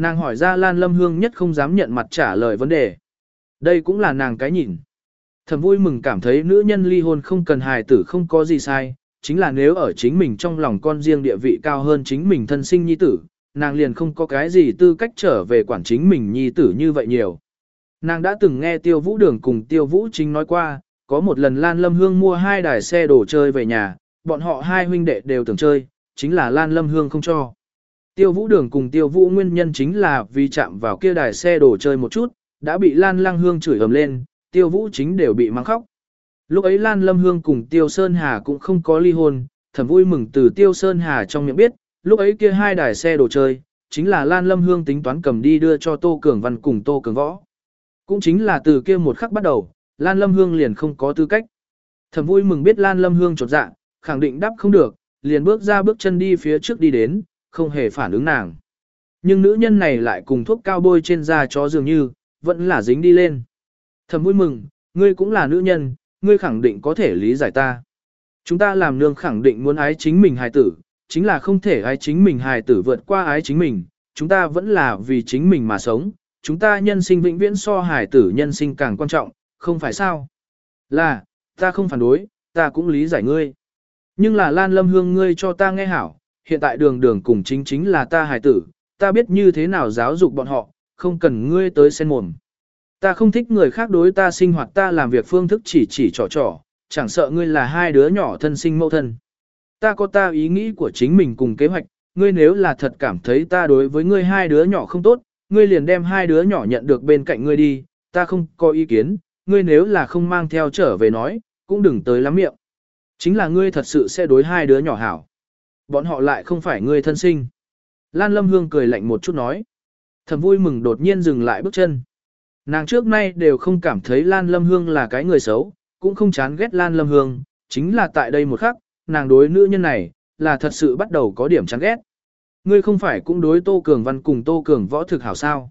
Nàng hỏi ra Lan Lâm Hương nhất không dám nhận mặt trả lời vấn đề. Đây cũng là nàng cái nhìn. Thầm vui mừng cảm thấy nữ nhân ly hôn không cần hài tử không có gì sai, chính là nếu ở chính mình trong lòng con riêng địa vị cao hơn chính mình thân sinh nhi tử, nàng liền không có cái gì tư cách trở về quản chính mình nhi tử như vậy nhiều. Nàng đã từng nghe Tiêu Vũ Đường cùng Tiêu Vũ Chính nói qua, có một lần Lan Lâm Hương mua hai đài xe đồ chơi về nhà, bọn họ hai huynh đệ đều tưởng chơi, chính là Lan Lâm Hương không cho. Tiêu Vũ Đường cùng Tiêu Vũ nguyên nhân chính là vì chạm vào kia đài xe đồ chơi một chút, đã bị Lan Lăng Hương chửi ầm lên, Tiêu Vũ chính đều bị mang khóc. Lúc ấy Lan Lâm Hương cùng Tiêu Sơn Hà cũng không có ly hôn, thầm vui mừng từ Tiêu Sơn Hà trong miệng biết, lúc ấy kia hai đài xe đồ chơi, chính là Lan Lâm Hương tính toán cầm đi đưa cho Tô Cường Văn cùng Tô Cường Võ. Cũng chính là từ kia một khắc bắt đầu, Lan Lâm Hương liền không có tư cách. Thầm vui mừng biết Lan Lâm Hương trột dạ, khẳng định đáp không được, liền bước ra bước chân đi phía trước đi đến, không hề phản ứng nàng. Nhưng nữ nhân này lại cùng thuốc cao bôi trên da chó dường như, vẫn là dính đi lên. Thầm vui mừng, ngươi cũng là nữ nhân, ngươi khẳng định có thể lý giải ta. Chúng ta làm nương khẳng định muốn ái chính mình hài tử, chính là không thể ái chính mình hài tử vượt qua ái chính mình, chúng ta vẫn là vì chính mình mà sống, chúng ta nhân sinh vĩnh viễn so hài tử nhân sinh càng quan trọng, không phải sao? Là, ta không phản đối, ta cũng lý giải ngươi. Nhưng là Lan Lâm Hương ngươi cho ta nghe hảo, hiện tại đường đường cùng chính chính là ta hài tử, ta biết như thế nào giáo dục bọn họ, không cần ngươi tới sen mồm. Ta không thích người khác đối ta sinh hoạt ta làm việc phương thức chỉ chỉ trò trò, chẳng sợ ngươi là hai đứa nhỏ thân sinh mẫu thân. Ta có ta ý nghĩ của chính mình cùng kế hoạch, ngươi nếu là thật cảm thấy ta đối với ngươi hai đứa nhỏ không tốt, ngươi liền đem hai đứa nhỏ nhận được bên cạnh ngươi đi, ta không có ý kiến, ngươi nếu là không mang theo trở về nói, cũng đừng tới lắm miệng. Chính là ngươi thật sự sẽ đối hai đứa nhỏ hảo. Bọn họ lại không phải người thân sinh. Lan Lâm Hương cười lạnh một chút nói. Thầm vui mừng đột nhiên dừng lại bước chân. Nàng trước nay đều không cảm thấy Lan Lâm Hương là cái người xấu, cũng không chán ghét Lan Lâm Hương, chính là tại đây một khắc, nàng đối nữ nhân này, là thật sự bắt đầu có điểm chán ghét. Ngươi không phải cũng đối Tô Cường Văn cùng Tô Cường Võ thực hảo sao?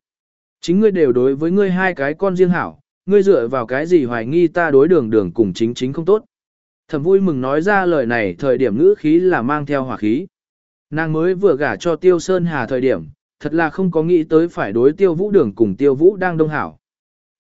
Chính ngươi đều đối với ngươi hai cái con riêng hảo, ngươi dựa vào cái gì hoài nghi ta đối đường đường cùng chính chính không tốt. Thẩm vui mừng nói ra lời này thời điểm ngữ khí là mang theo hỏa khí. Nàng mới vừa gả cho Tiêu Sơn Hà thời điểm, thật là không có nghĩ tới phải đối Tiêu Vũ đường cùng Tiêu Vũ đang đông hảo.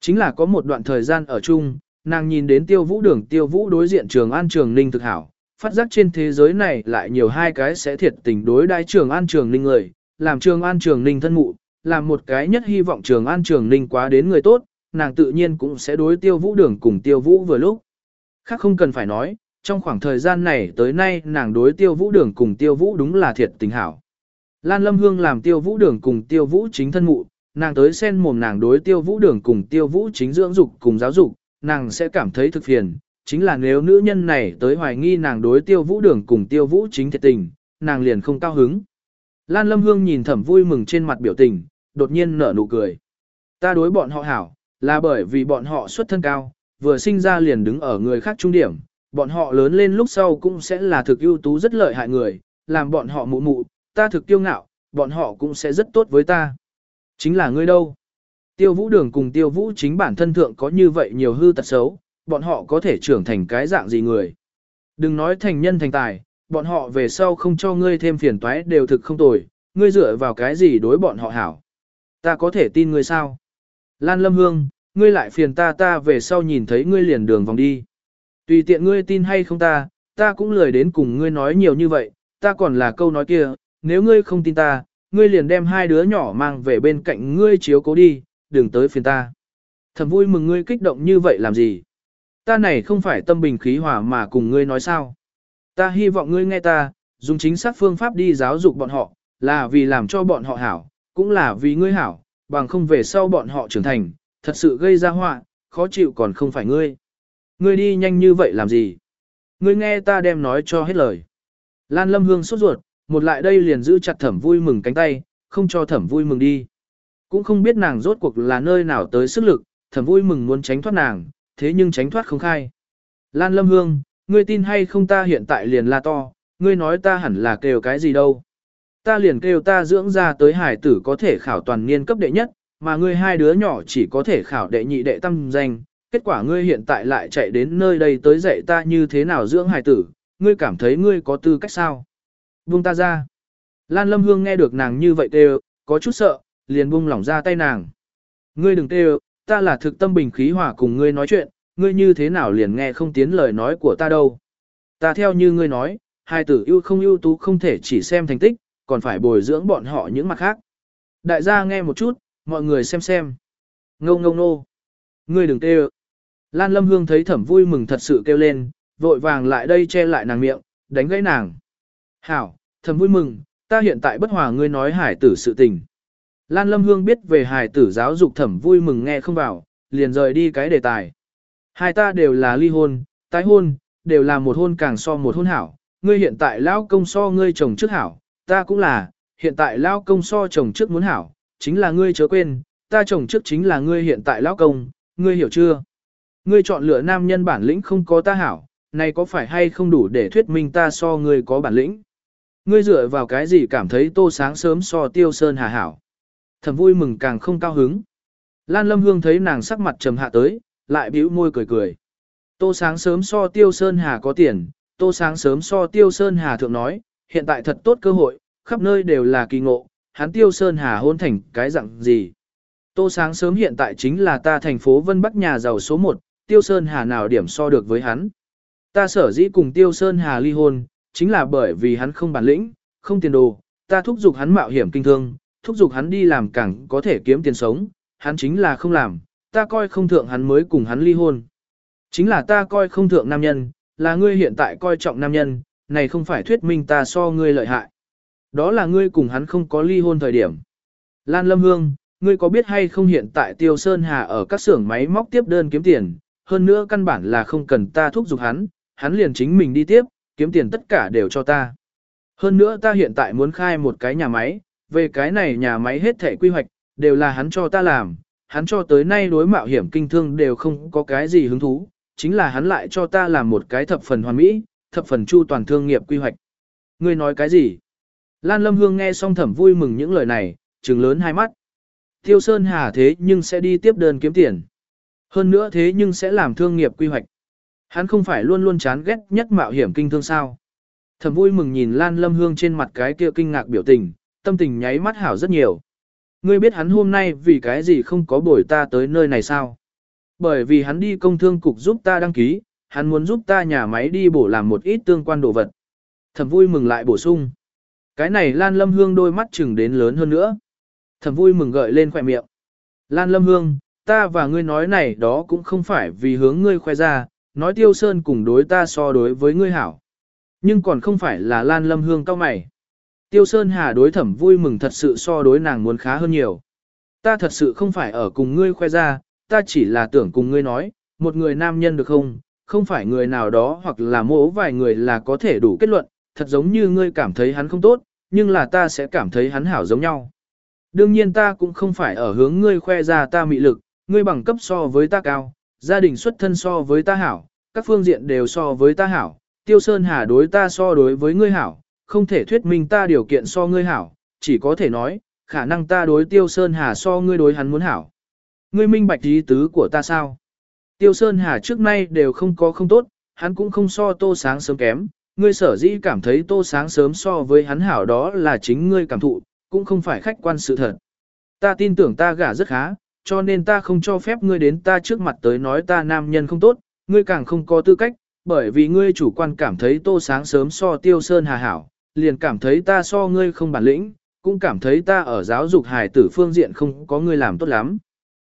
Chính là có một đoạn thời gian ở chung, nàng nhìn đến Tiêu Vũ đường Tiêu Vũ đối diện trường An Trường Ninh thực hảo, phát giác trên thế giới này lại nhiều hai cái sẽ thiệt tình đối đai trường An Trường Ninh người, làm trường An Trường Ninh thân mụ, làm một cái nhất hy vọng trường An Trường Ninh quá đến người tốt, nàng tự nhiên cũng sẽ đối tiêu vũ đường cùng tiêu vũ vừa lúc. Khác không cần phải nói, trong khoảng thời gian này tới nay nàng đối tiêu vũ đường cùng tiêu vũ đúng là thiệt tình hảo. Lan Lâm Hương làm tiêu vũ đường cùng tiêu vũ chính thân mụ, nàng tới sen mồm nàng đối tiêu vũ đường cùng tiêu vũ chính dưỡng dục cùng giáo dục, nàng sẽ cảm thấy thực phiền. Chính là nếu nữ nhân này tới hoài nghi nàng đối tiêu vũ đường cùng tiêu vũ chính thiệt tình, nàng liền không cao hứng. Lan Lâm Hương nhìn thẩm vui mừng trên mặt biểu tình, đột nhiên nở nụ cười. Ta đối bọn họ hảo, là bởi vì bọn họ xuất thân cao, vừa sinh ra liền đứng ở người khác trung điểm, bọn họ lớn lên lúc sau cũng sẽ là thực ưu tú rất lợi hại người, làm bọn họ mụ mụ, ta thực tiêu ngạo, bọn họ cũng sẽ rất tốt với ta. Chính là ngươi đâu? Tiêu vũ đường cùng tiêu vũ chính bản thân thượng có như vậy nhiều hư tật xấu, bọn họ có thể trưởng thành cái dạng gì người. Đừng nói thành nhân thành tài, bọn họ về sau không cho ngươi thêm phiền toái đều thực không tồi, ngươi dựa vào cái gì đối bọn họ hảo. Ta có thể tin ngươi sao? Lan Lâm Hương, ngươi lại phiền ta ta về sau nhìn thấy ngươi liền đường vòng đi. Tùy tiện ngươi tin hay không ta, ta cũng lười đến cùng ngươi nói nhiều như vậy, ta còn là câu nói kia, nếu ngươi không tin ta, ngươi liền đem hai đứa nhỏ mang về bên cạnh ngươi chiếu cố đi, đừng tới phiền ta. Thầm vui mừng ngươi kích động như vậy làm gì? Ta này không phải tâm bình khí hòa mà cùng ngươi nói sao? Ta hy vọng ngươi nghe ta, dùng chính xác phương pháp đi giáo dục bọn họ, là vì làm cho bọn họ hảo, cũng là vì ngươi hảo, bằng không về sau bọn họ trưởng thành, thật sự gây ra họa, khó chịu còn không phải ngươi. Ngươi đi nhanh như vậy làm gì? Ngươi nghe ta đem nói cho hết lời. Lan Lâm Hương sốt ruột, một lại đây liền giữ chặt thẩm vui mừng cánh tay, không cho thẩm vui mừng đi. Cũng không biết nàng rốt cuộc là nơi nào tới sức lực, thẩm vui mừng muốn tránh thoát nàng, thế nhưng tránh thoát không khai. Lan Lâm Hương, ngươi tin hay không ta hiện tại liền la to, ngươi nói ta hẳn là kêu cái gì đâu. Ta liền kêu ta dưỡng ra tới hải tử có thể khảo toàn niên cấp đệ nhất, mà ngươi hai đứa nhỏ chỉ có thể khảo đệ nhị đệ tam danh. Kết quả ngươi hiện tại lại chạy đến nơi đây tới dạy ta như thế nào dưỡng hài tử, ngươi cảm thấy ngươi có tư cách sao? Buông ta ra. Lan Lâm Hương nghe được nàng như vậy kêu, có chút sợ, liền buông lỏng ra tay nàng. Ngươi đừng kêu, ta là thực tâm bình khí hòa cùng ngươi nói chuyện, ngươi như thế nào liền nghe không tiến lời nói của ta đâu. Ta theo như ngươi nói, hai tử yêu không ưu tú không thể chỉ xem thành tích, còn phải bồi dưỡng bọn họ những mặt khác. Đại gia nghe một chút, mọi người xem xem. Ngâu ngâu nô. Ngươi đừng kêu. Lan Lâm Hương thấy thẩm vui mừng thật sự kêu lên, vội vàng lại đây che lại nàng miệng, đánh gãy nàng. Hảo, thẩm vui mừng, ta hiện tại bất hòa ngươi nói hải tử sự tình. Lan Lâm Hương biết về hải tử giáo dục thẩm vui mừng nghe không vào, liền rời đi cái đề tài. Hai ta đều là ly hôn, tái hôn, đều là một hôn càng so một hôn hảo. Ngươi hiện tại lão công so ngươi chồng trước hảo, ta cũng là, hiện tại lão công so chồng trước muốn hảo, chính là ngươi chớ quên, ta chồng trước chính là ngươi hiện tại lão công, ngươi hiểu chưa? Ngươi chọn lựa nam nhân bản lĩnh không có ta hảo, này có phải hay không đủ để thuyết minh ta so ngươi có bản lĩnh? Ngươi dựa vào cái gì cảm thấy tô sáng sớm so tiêu sơn hà hảo? Thầm vui mừng càng không cao hứng. Lan Lâm Hương thấy nàng sắc mặt trầm hạ tới, lại bĩu môi cười cười. Tô sáng sớm so tiêu sơn hà có tiền, tô sáng sớm so tiêu sơn hà thượng nói, hiện tại thật tốt cơ hội, khắp nơi đều là kỳ ngộ, hắn tiêu sơn hà hôn thành cái dạng gì. Tô sáng sớm hiện tại chính là ta thành phố Vân Bắc nhà giàu số 1, tiêu sơn hà nào điểm so được với hắn. Ta sở dĩ cùng tiêu sơn hà ly hôn, chính là bởi vì hắn không bản lĩnh, không tiền đồ, ta thúc giục hắn mạo hiểm kinh thương, thúc giục hắn đi làm cẳng có thể kiếm tiền sống, hắn chính là không làm, ta coi không thượng hắn mới cùng hắn ly hôn. Chính là ta coi không thượng nam nhân, là ngươi hiện tại coi trọng nam nhân, này không phải thuyết minh ta so ngươi lợi hại. Đó là ngươi cùng hắn không có ly hôn thời điểm. Lan Lâm Hương, ngươi có biết hay không hiện tại Tiêu Sơn Hà ở các xưởng máy móc tiếp đơn kiếm tiền, hơn nữa căn bản là không cần ta thúc giục hắn, hắn liền chính mình đi tiếp, kiếm tiền tất cả đều cho ta. Hơn nữa ta hiện tại muốn khai một cái nhà máy, về cái này nhà máy hết thể quy hoạch, đều là hắn cho ta làm, hắn cho tới nay đối mạo hiểm kinh thương đều không có cái gì hứng thú, chính là hắn lại cho ta làm một cái thập phần hoàn mỹ, thập phần chu toàn thương nghiệp quy hoạch. Ngươi nói cái gì? Lan Lâm Hương nghe xong thẩm vui mừng những lời này, trừng lớn hai mắt. Tiêu Sơn Hà thế nhưng sẽ đi tiếp đơn kiếm tiền. Hơn nữa thế nhưng sẽ làm thương nghiệp quy hoạch. Hắn không phải luôn luôn chán ghét nhất mạo hiểm kinh thương sao. Thẩm vui mừng nhìn Lan Lâm Hương trên mặt cái kia kinh ngạc biểu tình, tâm tình nháy mắt hảo rất nhiều. Ngươi biết hắn hôm nay vì cái gì không có bồi ta tới nơi này sao? Bởi vì hắn đi công thương cục giúp ta đăng ký, hắn muốn giúp ta nhà máy đi bổ làm một ít tương quan đồ vật. Thẩm vui mừng lại bổ sung. Cái này Lan Lâm Hương đôi mắt chừng đến lớn hơn nữa. Thẩm vui mừng gợi lên khỏe miệng. Lan Lâm Hương, ta và ngươi nói này đó cũng không phải vì hướng ngươi khoe ra, nói Tiêu Sơn cùng đối ta so đối với ngươi hảo. Nhưng còn không phải là Lan Lâm Hương cao mày. Tiêu Sơn Hà đối thẩm vui mừng thật sự so đối nàng muốn khá hơn nhiều. Ta thật sự không phải ở cùng ngươi khoe ra, ta chỉ là tưởng cùng ngươi nói, một người nam nhân được không, không phải người nào đó hoặc là mỗ vài người là có thể đủ kết luận, thật giống như ngươi cảm thấy hắn không tốt, nhưng là ta sẽ cảm thấy hắn hảo giống nhau. Đương nhiên ta cũng không phải ở hướng ngươi khoe ra ta mị lực, ngươi bằng cấp so với ta cao, gia đình xuất thân so với ta hảo, các phương diện đều so với ta hảo, tiêu sơn hà đối ta so đối với ngươi hảo, không thể thuyết minh ta điều kiện so ngươi hảo, chỉ có thể nói, khả năng ta đối tiêu sơn hà so ngươi đối hắn muốn hảo. Ngươi minh bạch ý tứ của ta sao? Tiêu sơn hà trước nay đều không có không tốt, hắn cũng không so tô sáng sớm kém, ngươi sở dĩ cảm thấy tô sáng sớm so với hắn hảo đó là chính ngươi cảm thụ, cũng không phải khách quan sự thật. Ta tin tưởng ta gả rất khá, cho nên ta không cho phép ngươi đến ta trước mặt tới nói ta nam nhân không tốt, ngươi càng không có tư cách, bởi vì ngươi chủ quan cảm thấy tô sáng sớm so tiêu sơn hà hảo, liền cảm thấy ta so ngươi không bản lĩnh, cũng cảm thấy ta ở giáo dục hài tử phương diện không có ngươi làm tốt lắm.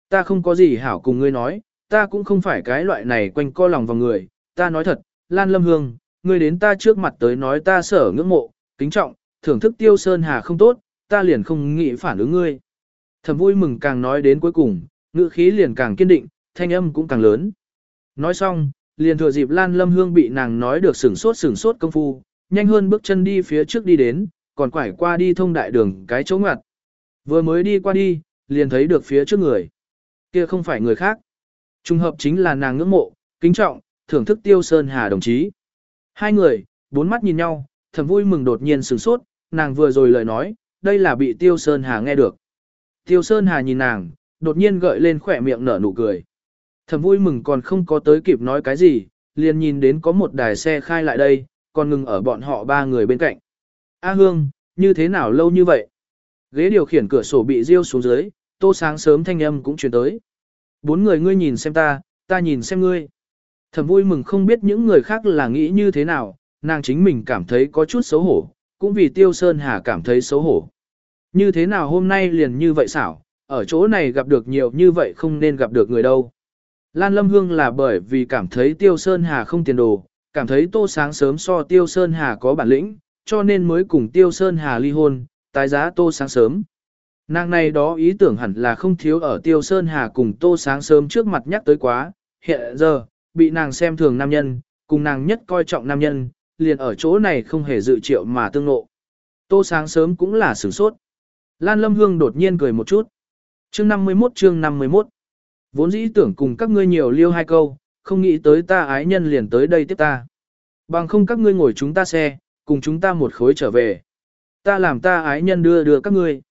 Ta không có gì hảo cùng ngươi nói, ta cũng không phải cái loại này quanh co lòng vào người, ta nói thật, Lan Lâm Hương, ngươi đến ta trước mặt tới nói ta sở ngưỡng mộ, kính trọng, thưởng thức tiêu sơn hà không tốt, ta liền không nghĩ phản ứng ngươi. Thầm vui mừng càng nói đến cuối cùng, ngữ khí liền càng kiên định, thanh âm cũng càng lớn. Nói xong, liền thừa dịp Lan Lâm Hương bị nàng nói được sửng sốt sửng sốt công phu, nhanh hơn bước chân đi phía trước đi đến, còn quải qua đi thông đại đường cái chỗ ngặt. Vừa mới đi qua đi, liền thấy được phía trước người. Kia không phải người khác. Trung hợp chính là nàng ngưỡng mộ, kính trọng, thưởng thức Tiêu Sơn Hà đồng chí. Hai người, bốn mắt nhìn nhau, thầm vui mừng đột nhiên sửng sốt, nàng vừa rồi lời nói, đây là bị Tiêu Sơn Hà nghe được. Tiêu Sơn Hà nhìn nàng, đột nhiên gợi lên khỏe miệng nở nụ cười. Thầm vui mừng còn không có tới kịp nói cái gì, liền nhìn đến có một đài xe khai lại đây, còn ngừng ở bọn họ ba người bên cạnh. A Hương, như thế nào lâu như vậy? Ghế điều khiển cửa sổ bị riêu xuống dưới, tô sáng sớm thanh âm cũng chuyển tới. Bốn người ngươi nhìn xem ta, ta nhìn xem ngươi. Thầm vui mừng không biết những người khác là nghĩ như thế nào, nàng chính mình cảm thấy có chút xấu hổ, cũng vì Tiêu Sơn Hà cảm thấy xấu hổ. Như thế nào hôm nay liền như vậy xảo, ở chỗ này gặp được nhiều như vậy không nên gặp được người đâu. Lan Lâm Hương là bởi vì cảm thấy Tiêu Sơn Hà không tiền đồ, cảm thấy Tô Sáng sớm so Tiêu Sơn Hà có bản lĩnh, cho nên mới cùng Tiêu Sơn Hà ly hôn, tái giá Tô Sáng sớm. Nàng này đó ý tưởng hẳn là không thiếu ở Tiêu Sơn Hà cùng Tô Sáng sớm trước mặt nhắc tới quá, hiện giờ, bị nàng xem thường nam nhân, cùng nàng nhất coi trọng nam nhân, liền ở chỗ này không hề dự triệu mà tương ngộ. Tô Sáng sớm cũng là sửng sốt. Lan Lâm Hương đột nhiên cười một chút. Chương 51 chương 51 Vốn dĩ tưởng cùng các ngươi nhiều liêu hai câu, không nghĩ tới ta ái nhân liền tới đây tiếp ta. Bằng không các ngươi ngồi chúng ta xe, cùng chúng ta một khối trở về. Ta làm ta ái nhân đưa đưa các ngươi.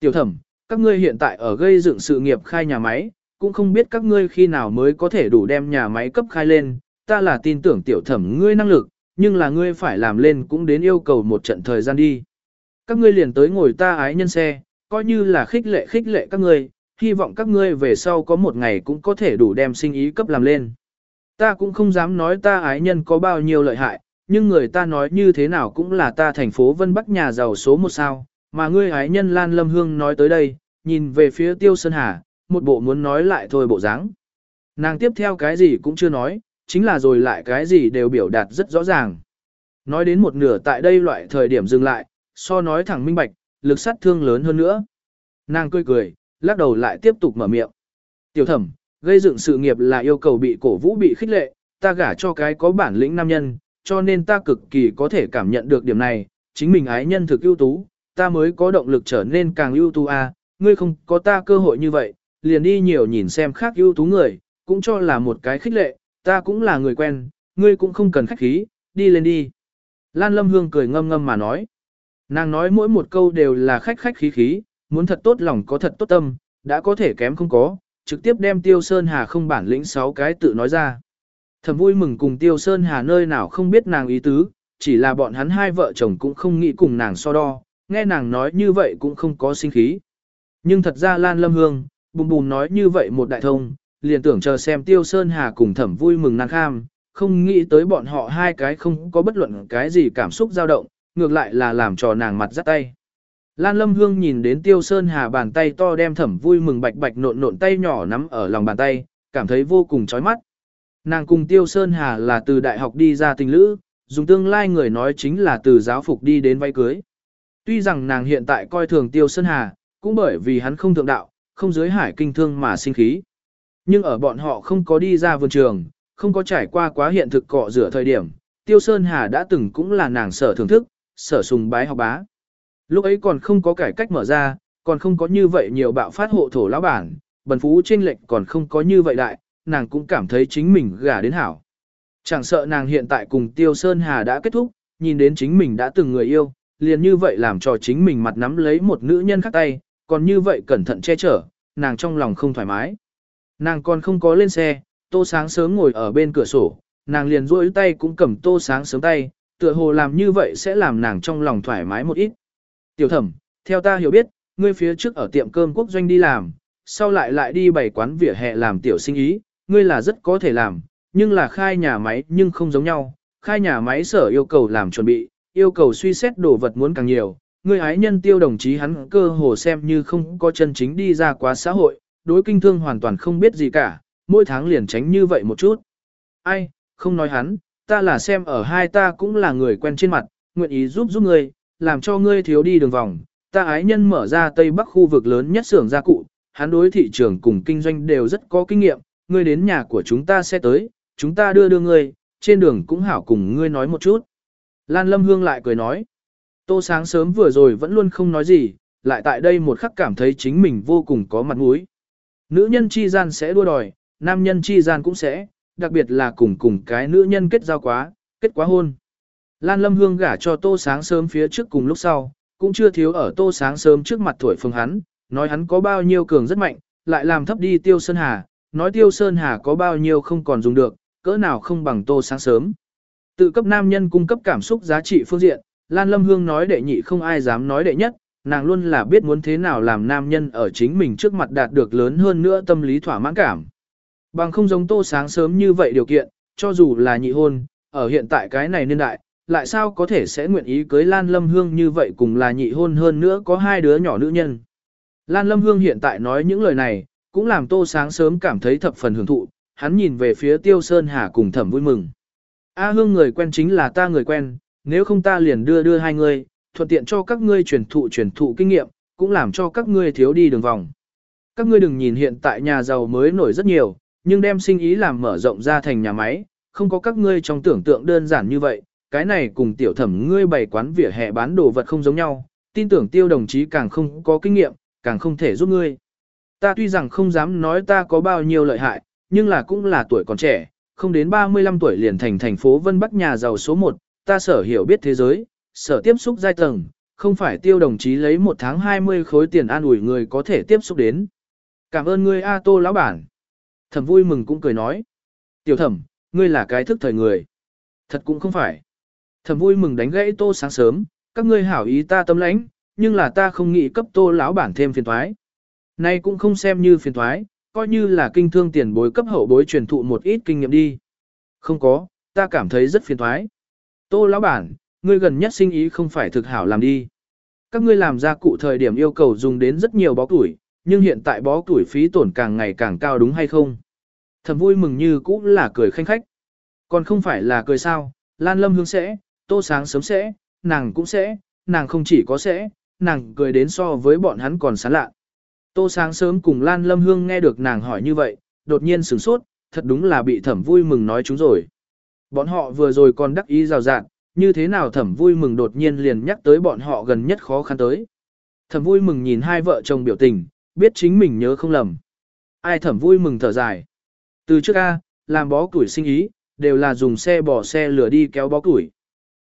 Tiểu thẩm, các ngươi hiện tại ở gây dựng sự nghiệp khai nhà máy, cũng không biết các ngươi khi nào mới có thể đủ đem nhà máy cấp khai lên, ta là tin tưởng tiểu thẩm ngươi năng lực, nhưng là ngươi phải làm lên cũng đến yêu cầu một trận thời gian đi. Các ngươi liền tới ngồi ta ái nhân xe, coi như là khích lệ khích lệ các ngươi, hy vọng các ngươi về sau có một ngày cũng có thể đủ đem sinh ý cấp làm lên. Ta cũng không dám nói ta ái nhân có bao nhiêu lợi hại, nhưng người ta nói như thế nào cũng là ta thành phố Vân Bắc nhà giàu số một sao, mà ngươi ái nhân Lan Lâm Hương nói tới đây, nhìn về phía Tiêu Sơn Hà, một bộ muốn nói lại thôi bộ dáng. Nàng tiếp theo cái gì cũng chưa nói, chính là rồi lại cái gì đều biểu đạt rất rõ ràng. Nói đến một nửa tại đây loại thời điểm dừng lại, so nói thẳng minh bạch, lực sát thương lớn hơn nữa. Nàng cười cười, lắc đầu lại tiếp tục mở miệng. Tiểu thẩm, gây dựng sự nghiệp là yêu cầu bị cổ vũ bị khích lệ, ta gả cho cái có bản lĩnh nam nhân, cho nên ta cực kỳ có thể cảm nhận được điểm này, chính mình ái nhân thực ưu tú, ta mới có động lực trở nên càng ưu tú a. À, ngươi không có ta cơ hội như vậy, liền đi nhiều nhìn xem khác ưu tú người, cũng cho là một cái khích lệ, ta cũng là người quen, ngươi cũng không cần khách khí, đi lên đi. Lan Lâm Hương cười ngâm ngâm mà nói. Nàng nói mỗi một câu đều là khách khách khí khí, muốn thật tốt lòng có thật tốt tâm, đã có thể kém không có, trực tiếp đem Tiêu Sơn Hà không bản lĩnh sáu cái tự nói ra. Thầm vui mừng cùng Tiêu Sơn Hà nơi nào không biết nàng ý tứ, chỉ là bọn hắn hai vợ chồng cũng không nghĩ cùng nàng so đo, nghe nàng nói như vậy cũng không có sinh khí. Nhưng thật ra Lan Lâm Hương, bùm bùm nói như vậy một đại thông, liền tưởng chờ xem Tiêu Sơn Hà cùng thẩm vui mừng nàng kham, không nghĩ tới bọn họ hai cái không có bất luận cái gì cảm xúc dao động, ngược lại là làm cho nàng mặt rắt tay. Lan Lâm Hương nhìn đến Tiêu Sơn Hà bàn tay to đem thẩm vui mừng bạch bạch nộn nộn tay nhỏ nắm ở lòng bàn tay, cảm thấy vô cùng chói mắt. Nàng cùng Tiêu Sơn Hà là từ đại học đi ra tình lữ, dùng tương lai người nói chính là từ giáo phục đi đến vay cưới. Tuy rằng nàng hiện tại coi thường Tiêu Sơn Hà, cũng bởi vì hắn không thượng đạo, không dưới hải kinh thương mà sinh khí. Nhưng ở bọn họ không có đi ra vườn trường, không có trải qua quá hiện thực cọ rửa thời điểm, Tiêu Sơn Hà đã từng cũng là nàng sở thưởng thức, sở sùng bái học bá. Lúc ấy còn không có cải cách mở ra, còn không có như vậy nhiều bạo phát hộ thổ lão bản, bần phú trên lệnh còn không có như vậy đại, nàng cũng cảm thấy chính mình gả đến hảo. Chẳng sợ nàng hiện tại cùng Tiêu Sơn Hà đã kết thúc, nhìn đến chính mình đã từng người yêu, liền như vậy làm cho chính mình mặt nắm lấy một nữ nhân khác tay, còn như vậy cẩn thận che chở, nàng trong lòng không thoải mái. Nàng còn không có lên xe, tô sáng sớm ngồi ở bên cửa sổ, nàng liền duỗi tay cũng cầm tô sáng sớm tay, tựa hồ làm như vậy sẽ làm nàng trong lòng thoải mái một ít. Tiểu thẩm, theo ta hiểu biết, ngươi phía trước ở tiệm cơm quốc doanh đi làm, sau lại lại đi bày quán vỉa hè làm tiểu sinh ý, ngươi là rất có thể làm, nhưng là khai nhà máy nhưng không giống nhau, khai nhà máy sở yêu cầu làm chuẩn bị, yêu cầu suy xét đồ vật muốn càng nhiều, ngươi ái nhân tiêu đồng chí hắn cơ hồ xem như không có chân chính đi ra quá xã hội, đối kinh thương hoàn toàn không biết gì cả, mỗi tháng liền tránh như vậy một chút. Ai, không nói hắn, ta là xem ở hai ta cũng là người quen trên mặt, nguyện ý giúp giúp ngươi, làm cho ngươi thiếu đi đường vòng. Ta ái nhân mở ra Tây Bắc khu vực lớn nhất xưởng gia cụ, hắn đối thị trường cùng kinh doanh đều rất có kinh nghiệm, ngươi đến nhà của chúng ta sẽ tới, chúng ta đưa đưa ngươi, trên đường cũng hảo cùng ngươi nói một chút. Lan Lâm Hương lại cười nói, tô sáng sớm vừa rồi vẫn luôn không nói gì, lại tại đây một khắc cảm thấy chính mình vô cùng có mặt mũi. Nữ nhân chi gian sẽ đua đòi, nam nhân chi gian cũng sẽ, đặc biệt là cùng cùng cái nữ nhân kết giao quá, kết quá hôn. Lan Lâm Hương gả cho Tô Sáng sớm phía trước cùng lúc sau, cũng chưa thiếu ở Tô Sáng sớm trước mặt tuổi phương hắn, nói hắn có bao nhiêu cường rất mạnh, lại làm thấp đi Tiêu Sơn Hà, nói Tiêu Sơn Hà có bao nhiêu không còn dùng được, cỡ nào không bằng Tô Sáng sớm. Tự cấp nam nhân cung cấp cảm xúc giá trị phương diện, Lan Lâm Hương nói đệ nhị không ai dám nói đệ nhất, nàng luôn là biết muốn thế nào làm nam nhân ở chính mình trước mặt đạt được lớn hơn nữa tâm lý thỏa mãn cảm. Bằng không giống tô sáng sớm như vậy điều kiện, cho dù là nhị hôn, ở hiện tại cái này niên đại, lại sao có thể sẽ nguyện ý cưới Lan Lâm Hương như vậy cùng là nhị hôn hơn nữa có hai đứa nhỏ nữ nhân. Lan Lâm Hương hiện tại nói những lời này, cũng làm tô sáng sớm cảm thấy thập phần hưởng thụ, hắn nhìn về phía Tiêu Sơn Hà cùng thẩm vui mừng. A Hương người quen chính là ta người quen, nếu không ta liền đưa đưa hai người, thuận tiện cho các ngươi truyền thụ truyền thụ kinh nghiệm, cũng làm cho các ngươi thiếu đi đường vòng. Các ngươi đừng nhìn hiện tại nhà giàu mới nổi rất nhiều, nhưng đem sinh ý làm mở rộng ra thành nhà máy, không có các ngươi trong tưởng tượng đơn giản như vậy, cái này cùng tiểu thẩm ngươi bày quán vỉa hè bán đồ vật không giống nhau, tin tưởng tiêu đồng chí càng không có kinh nghiệm, càng không thể giúp ngươi. Ta tuy rằng không dám nói ta có bao nhiêu lợi hại, nhưng là cũng là tuổi còn trẻ, không đến 35 tuổi liền thành thành phố Vân Bắc nhà giàu số 1, ta sở hiểu biết thế giới, sở tiếp xúc giai tầng, không phải tiêu đồng chí lấy một tháng 20 khối tiền an ủi người có thể tiếp xúc đến. Cảm ơn ngươi A Tô lão bản. Thẩm vui mừng cũng cười nói. Tiểu thẩm, ngươi là cái thức thời người. Thật cũng không phải. Thẩm vui mừng đánh gãy tô sáng sớm, các ngươi hảo ý ta tâm lãnh, nhưng là ta không nghĩ cấp tô lão bản thêm phiền thoái. Nay cũng không xem như phiền thoái, coi như là kinh thương tiền bối cấp hậu bối truyền thụ một ít kinh nghiệm đi. Không có, ta cảm thấy rất phiền thoái. Tô lão bản, ngươi gần nhất sinh ý không phải thực hảo làm đi. Các ngươi làm ra cụ thời điểm yêu cầu dùng đến rất nhiều bó tuổi, nhưng hiện tại bó tuổi phí tổn càng ngày càng cao đúng hay không? Thầm vui mừng như cũng là cười khanh khách. Còn không phải là cười sao, Lan Lâm Hương sẽ, Tô Sáng sớm sẽ, nàng cũng sẽ, nàng không chỉ có sẽ, nàng cười đến so với bọn hắn còn sán lạ. Tô Sáng sớm cùng Lan Lâm Hương nghe được nàng hỏi như vậy, đột nhiên sửng sốt, thật đúng là bị thẩm vui mừng nói chúng rồi. Bọn họ vừa rồi còn đắc ý rào rạng, như thế nào thẩm vui mừng đột nhiên liền nhắc tới bọn họ gần nhất khó khăn tới. Thẩm vui mừng nhìn hai vợ chồng biểu tình, biết chính mình nhớ không lầm. Ai thẩm vui mừng thở dài. Từ trước A, làm bó củi sinh ý, đều là dùng xe bỏ xe lửa đi kéo bó củi.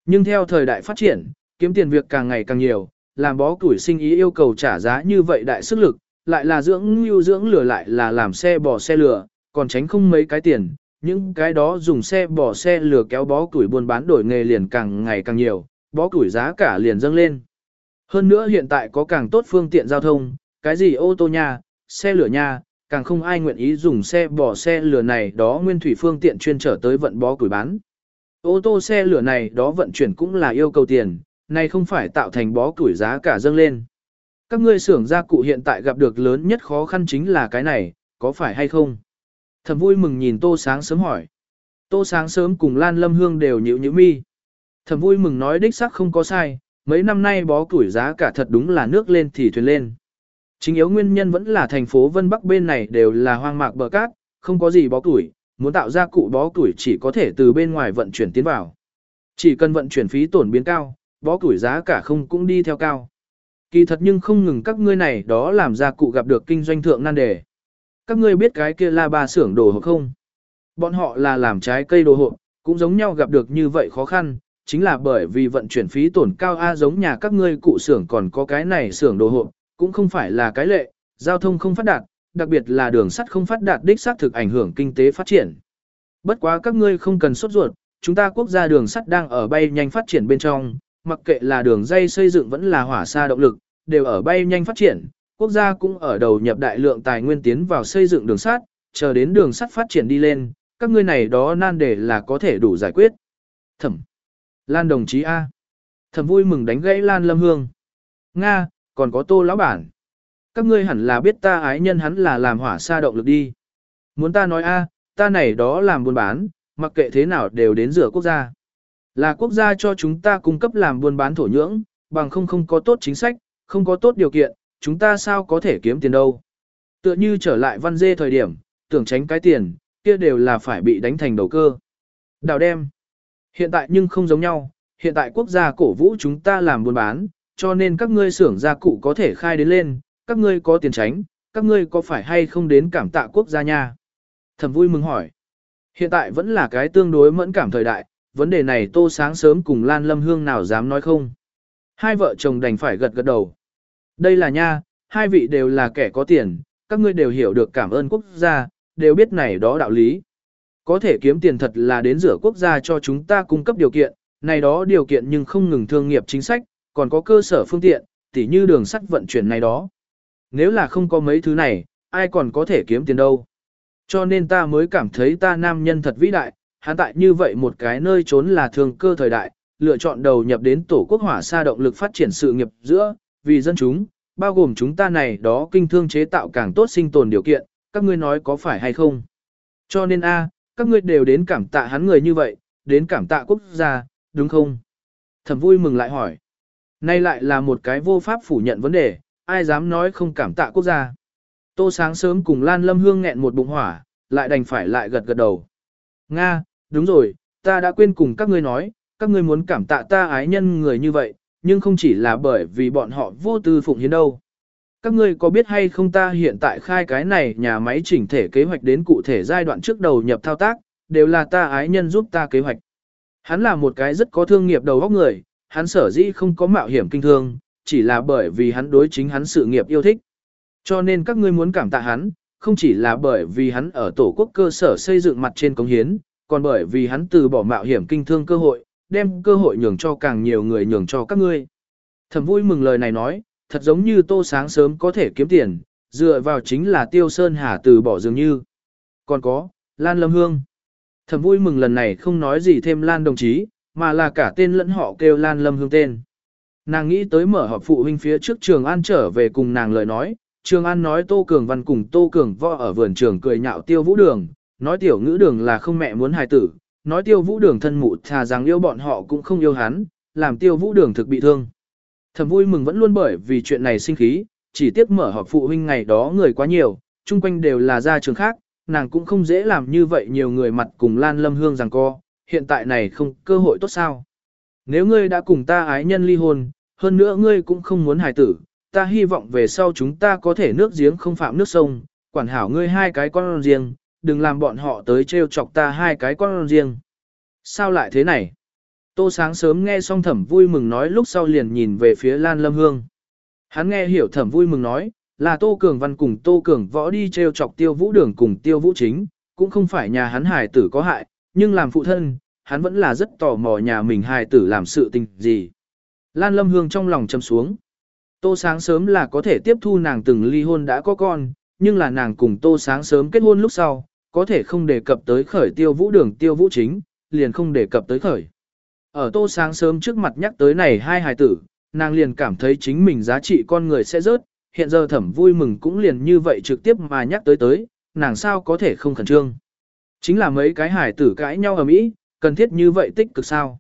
Nhưng theo thời đại phát triển, kiếm tiền việc càng ngày càng nhiều, làm bó củi sinh ý yêu cầu trả giá như vậy đại sức lực, lại là dưỡng như dưỡng lửa lại là làm xe bỏ xe lửa, còn tránh không mấy cái tiền, những cái đó dùng xe bỏ xe lửa kéo bó củi buôn bán đổi nghề liền càng ngày càng nhiều, bó củi giá cả liền dâng lên. Hơn nữa hiện tại có càng tốt phương tiện giao thông, cái gì ô tô nha, xe lửa nha, càng không ai nguyện ý dùng xe bỏ xe lửa này đó nguyên thủy phương tiện chuyên trở tới vận bó củi bán. Ô tô xe lửa này đó vận chuyển cũng là yêu cầu tiền, này không phải tạo thành bó củi giá cả dâng lên. Các ngươi xưởng gia cụ hiện tại gặp được lớn nhất khó khăn chính là cái này, có phải hay không? Thầm vui mừng nhìn Tô Sáng sớm hỏi. Tô Sáng sớm cùng Lan Lâm Hương đều nhịu nhịu mi. Thầm vui mừng nói đích xác không có sai, mấy năm nay bó củi giá cả thật đúng là nước lên thì thuyền lên. Chính yếu nguyên nhân vẫn là thành phố Vân Bắc bên này đều là hoang mạc bờ cát, không có gì bó củi, muốn tạo ra cụ bó củi chỉ có thể từ bên ngoài vận chuyển tiến vào. Chỉ cần vận chuyển phí tổn biến cao, bó củi giá cả không cũng đi theo cao. Kỳ thật nhưng không ngừng các ngươi này đó làm ra cụ gặp được kinh doanh thượng nan đề. Các ngươi biết cái kia là ba xưởng đồ hộp không? Bọn họ là làm trái cây đồ hộp, cũng giống nhau gặp được như vậy khó khăn, chính là bởi vì vận chuyển phí tổn cao A giống nhà các ngươi cụ xưởng còn có cái này xưởng đồ hộp, cũng không phải là cái lệ, giao thông không phát đạt, đặc biệt là đường sắt không phát đạt đích xác thực ảnh hưởng kinh tế phát triển. Bất quá các ngươi không cần sốt ruột, chúng ta quốc gia đường sắt đang ở bay nhanh phát triển bên trong, mặc kệ là đường dây xây dựng vẫn là hỏa xa động lực, đều ở bay nhanh phát triển, quốc gia cũng ở đầu nhập đại lượng tài nguyên tiến vào xây dựng đường sắt, chờ đến đường sắt phát triển đi lên, các ngươi này đó nan đề là có thể đủ giải quyết. Thẩm. Lan đồng chí A. Thẩm vui mừng đánh gãy Lan Lâm Hương. Nga, còn có tô lão bản. Các ngươi hẳn là biết ta ái nhân hắn là làm hỏa xa động lực đi. Muốn ta nói A, ta này đó làm buôn bán, mặc kệ thế nào đều đến rửa quốc gia. Là quốc gia cho chúng ta cung cấp làm buôn bán thổ nhưỡng, bằng không không có tốt chính sách, không có tốt điều kiện, chúng ta sao có thể kiếm tiền đâu. Tựa như trở lại văn dê thời điểm, tưởng tránh cái tiền, kia đều là phải bị đánh thành đầu cơ. Đào đem. Hiện tại nhưng không giống nhau, hiện tại quốc gia cổ vũ chúng ta làm buôn bán, cho nên các ngươi xưởng gia cụ có thể khai đến lên, các ngươi có tiền tránh, các ngươi có phải hay không đến cảm tạ quốc gia nha? Thẩm vui mừng hỏi. Hiện tại vẫn là cái tương đối mẫn cảm thời đại, vấn đề này tô sáng sớm cùng Lan Lâm Hương nào dám nói không. Hai vợ chồng đành phải gật gật đầu. Đây là nha, hai vị đều là kẻ có tiền, các ngươi đều hiểu được cảm ơn quốc gia, đều biết này đó đạo lý. Có thể kiếm tiền thật là đến rửa quốc gia cho chúng ta cung cấp điều kiện, này đó điều kiện nhưng không ngừng thương nghiệp chính sách, còn có cơ sở phương tiện, tỉ như đường sắt vận chuyển này đó. Nếu là không có mấy thứ này, ai còn có thể kiếm tiền đâu. Cho nên ta mới cảm thấy ta nam nhân thật vĩ đại, hắn tại như vậy một cái nơi trốn là thường cơ thời đại, lựa chọn đầu nhập đến tổ quốc hỏa xa động lực phát triển sự nghiệp giữa, vì dân chúng, bao gồm chúng ta này đó kinh thương chế tạo càng tốt sinh tồn điều kiện, các ngươi nói có phải hay không. Cho nên a, các ngươi đều đến cảm tạ hắn người như vậy, đến cảm tạ quốc gia, đúng không? Thẩm vui mừng lại hỏi. Nay lại là một cái vô pháp phủ nhận vấn đề, ai dám nói không cảm tạ quốc gia. Tô sáng sớm cùng Lan Lâm Hương nghẹn một bụng hỏa, lại đành phải lại gật gật đầu. Nga, đúng rồi, ta đã quên cùng các ngươi nói, các ngươi muốn cảm tạ ta ái nhân người như vậy, nhưng không chỉ là bởi vì bọn họ vô tư phụng hiến đâu. Các ngươi có biết hay không ta hiện tại khai cái này nhà máy chỉnh thể kế hoạch đến cụ thể giai đoạn trước đầu nhập thao tác, đều là ta ái nhân giúp ta kế hoạch. Hắn là một cái rất có thương nghiệp đầu óc người, hắn sở dĩ không có mạo hiểm kinh thương, chỉ là bởi vì hắn đối chính hắn sự nghiệp yêu thích. Cho nên các ngươi muốn cảm tạ hắn, không chỉ là bởi vì hắn ở tổ quốc cơ sở xây dựng mặt trên công hiến, còn bởi vì hắn từ bỏ mạo hiểm kinh thương cơ hội, đem cơ hội nhường cho càng nhiều người nhường cho các ngươi. Thẩm vui mừng lời này nói, thật giống như tô sáng sớm có thể kiếm tiền, dựa vào chính là tiêu sơn hà từ bỏ dường như. Còn có, Lan Lâm Hương. Thẩm vui mừng lần này không nói gì thêm Lan đồng chí, mà là cả tên lẫn họ kêu Lan Lâm Hương tên. Nàng nghĩ tới mở họp phụ huynh phía trước trường An trở về cùng nàng lời nói, trường An nói Tô Cường Văn cùng Tô Cường võ ở vườn trường cười nhạo tiêu vũ đường, nói tiểu ngữ đường là không mẹ muốn hài tử, nói tiêu vũ đường thân mụ thà rằng yêu bọn họ cũng không yêu hắn, làm tiêu vũ đường thực bị thương. Thầm vui mừng vẫn luôn bởi vì chuyện này sinh khí, chỉ tiếc mở họp phụ huynh ngày đó người quá nhiều, chung quanh đều là gia trường khác, nàng cũng không dễ làm như vậy nhiều người mặt cùng Lan Lâm Hương rằng co, hiện tại này không cơ hội tốt sao. Nếu ngươi đã cùng ta ái nhân ly hôn, hơn nữa ngươi cũng không muốn hài tử, ta hy vọng về sau chúng ta có thể nước giếng không phạm nước sông, quản hảo ngươi hai cái con riêng, đừng làm bọn họ tới trêu chọc ta hai cái con riêng. Sao lại thế này? Tô sáng sớm nghe xong thẩm vui mừng nói lúc sau liền nhìn về phía Lan Lâm Hương. Hắn nghe hiểu thẩm vui mừng nói, là Tô Cường Văn cùng Tô Cường Võ đi treo chọc tiêu vũ đường cùng tiêu vũ chính, cũng không phải nhà hắn hài tử có hại, nhưng làm phụ thân, hắn vẫn là rất tò mò nhà mình hài tử làm sự tình gì. Lan Lâm Hương trong lòng châm xuống. Tô sáng sớm là có thể tiếp thu nàng từng ly hôn đã có con, nhưng là nàng cùng Tô sáng sớm kết hôn lúc sau, có thể không đề cập tới khởi tiêu vũ đường tiêu vũ chính, liền không đề cập tới khởi. Ở Tô sáng sớm trước mặt nhắc tới này hai hài tử, nàng liền cảm thấy chính mình giá trị con người sẽ rớt, hiện giờ thẩm vui mừng cũng liền như vậy trực tiếp mà nhắc tới tới, nàng sao có thể không khẩn trương. Chính là mấy cái hài tử cãi nhau ở mỹ, cần thiết như vậy tích cực sao.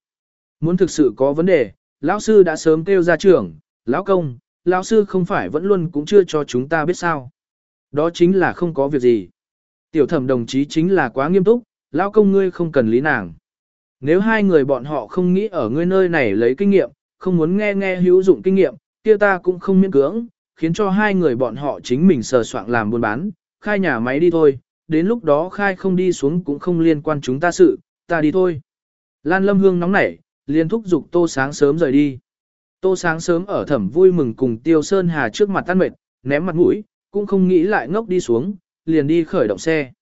Muốn thực sự có vấn đề, lão sư đã sớm kêu ra trưởng, lão công, lão sư không phải vẫn luôn cũng chưa cho chúng ta biết sao. Đó chính là không có việc gì. Tiểu thẩm đồng chí chính là quá nghiêm túc, lão công ngươi không cần lý nàng. Nếu hai người bọn họ không nghĩ ở ngươi nơi này lấy kinh nghiệm, không muốn nghe nghe hữu dụng kinh nghiệm, kia ta cũng không miễn cưỡng, khiến cho hai người bọn họ chính mình sờ soạn làm buôn bán, khai nhà máy đi thôi, đến lúc đó khai không đi xuống cũng không liên quan chúng ta sự, ta đi thôi. Lan Lâm Hương nóng nảy, liền thúc giục Tô Sáng sớm rời đi. Tô Sáng sớm ở thẩm vui mừng cùng Tiêu Sơn Hà trước mặt tan mệt, ném mặt mũi, cũng không nghĩ lại ngốc đi xuống, liền đi khởi động xe.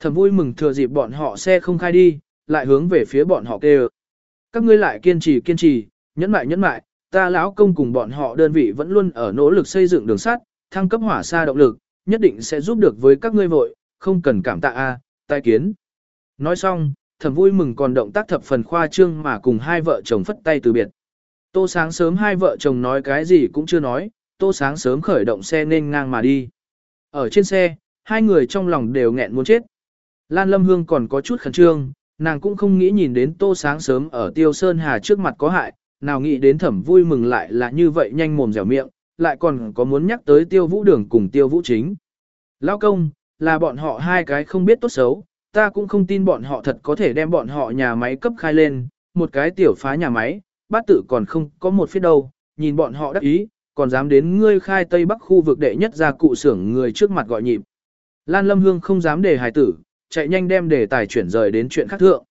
Thẩm vui mừng thừa dịp bọn họ xe không khai đi, lại hướng về phía bọn họ kêu. Các ngươi lại kiên trì kiên trì, nhẫn mại nhẫn mại, ta lão công cùng bọn họ đơn vị vẫn luôn ở nỗ lực xây dựng đường sắt, thăng cấp hỏa xa động lực, nhất định sẽ giúp được với các ngươi vội, không cần cảm tạ a, tai kiến. Nói xong, thầm vui mừng còn động tác thập phần khoa trương mà cùng hai vợ chồng phất tay từ biệt. Tô sáng sớm hai vợ chồng nói cái gì cũng chưa nói, tô sáng sớm khởi động xe nên ngang mà đi. Ở trên xe, hai người trong lòng đều nghẹn muốn chết. Lan Lâm Hương còn có chút khẩn trương, nàng cũng không nghĩ nhìn đến tô sáng sớm ở Tiêu Sơn Hà trước mặt có hại, nào nghĩ đến thẩm vui mừng lại là như vậy nhanh mồm dẻo miệng, lại còn có muốn nhắc tới Tiêu Vũ Đường cùng Tiêu Vũ Chính. Lão công, là bọn họ hai cái không biết tốt xấu, ta cũng không tin bọn họ thật có thể đem bọn họ nhà máy cấp khai lên, một cái tiểu phá nhà máy, bát tự còn không có một phía đâu, nhìn bọn họ đắc ý, còn dám đến ngươi khai Tây Bắc khu vực đệ nhất ra cụ xưởng người trước mặt gọi nhịp. Lan Lâm Hương không dám để hài tử, chạy nhanh đem đề tài chuyển rời đến chuyện khác thượng.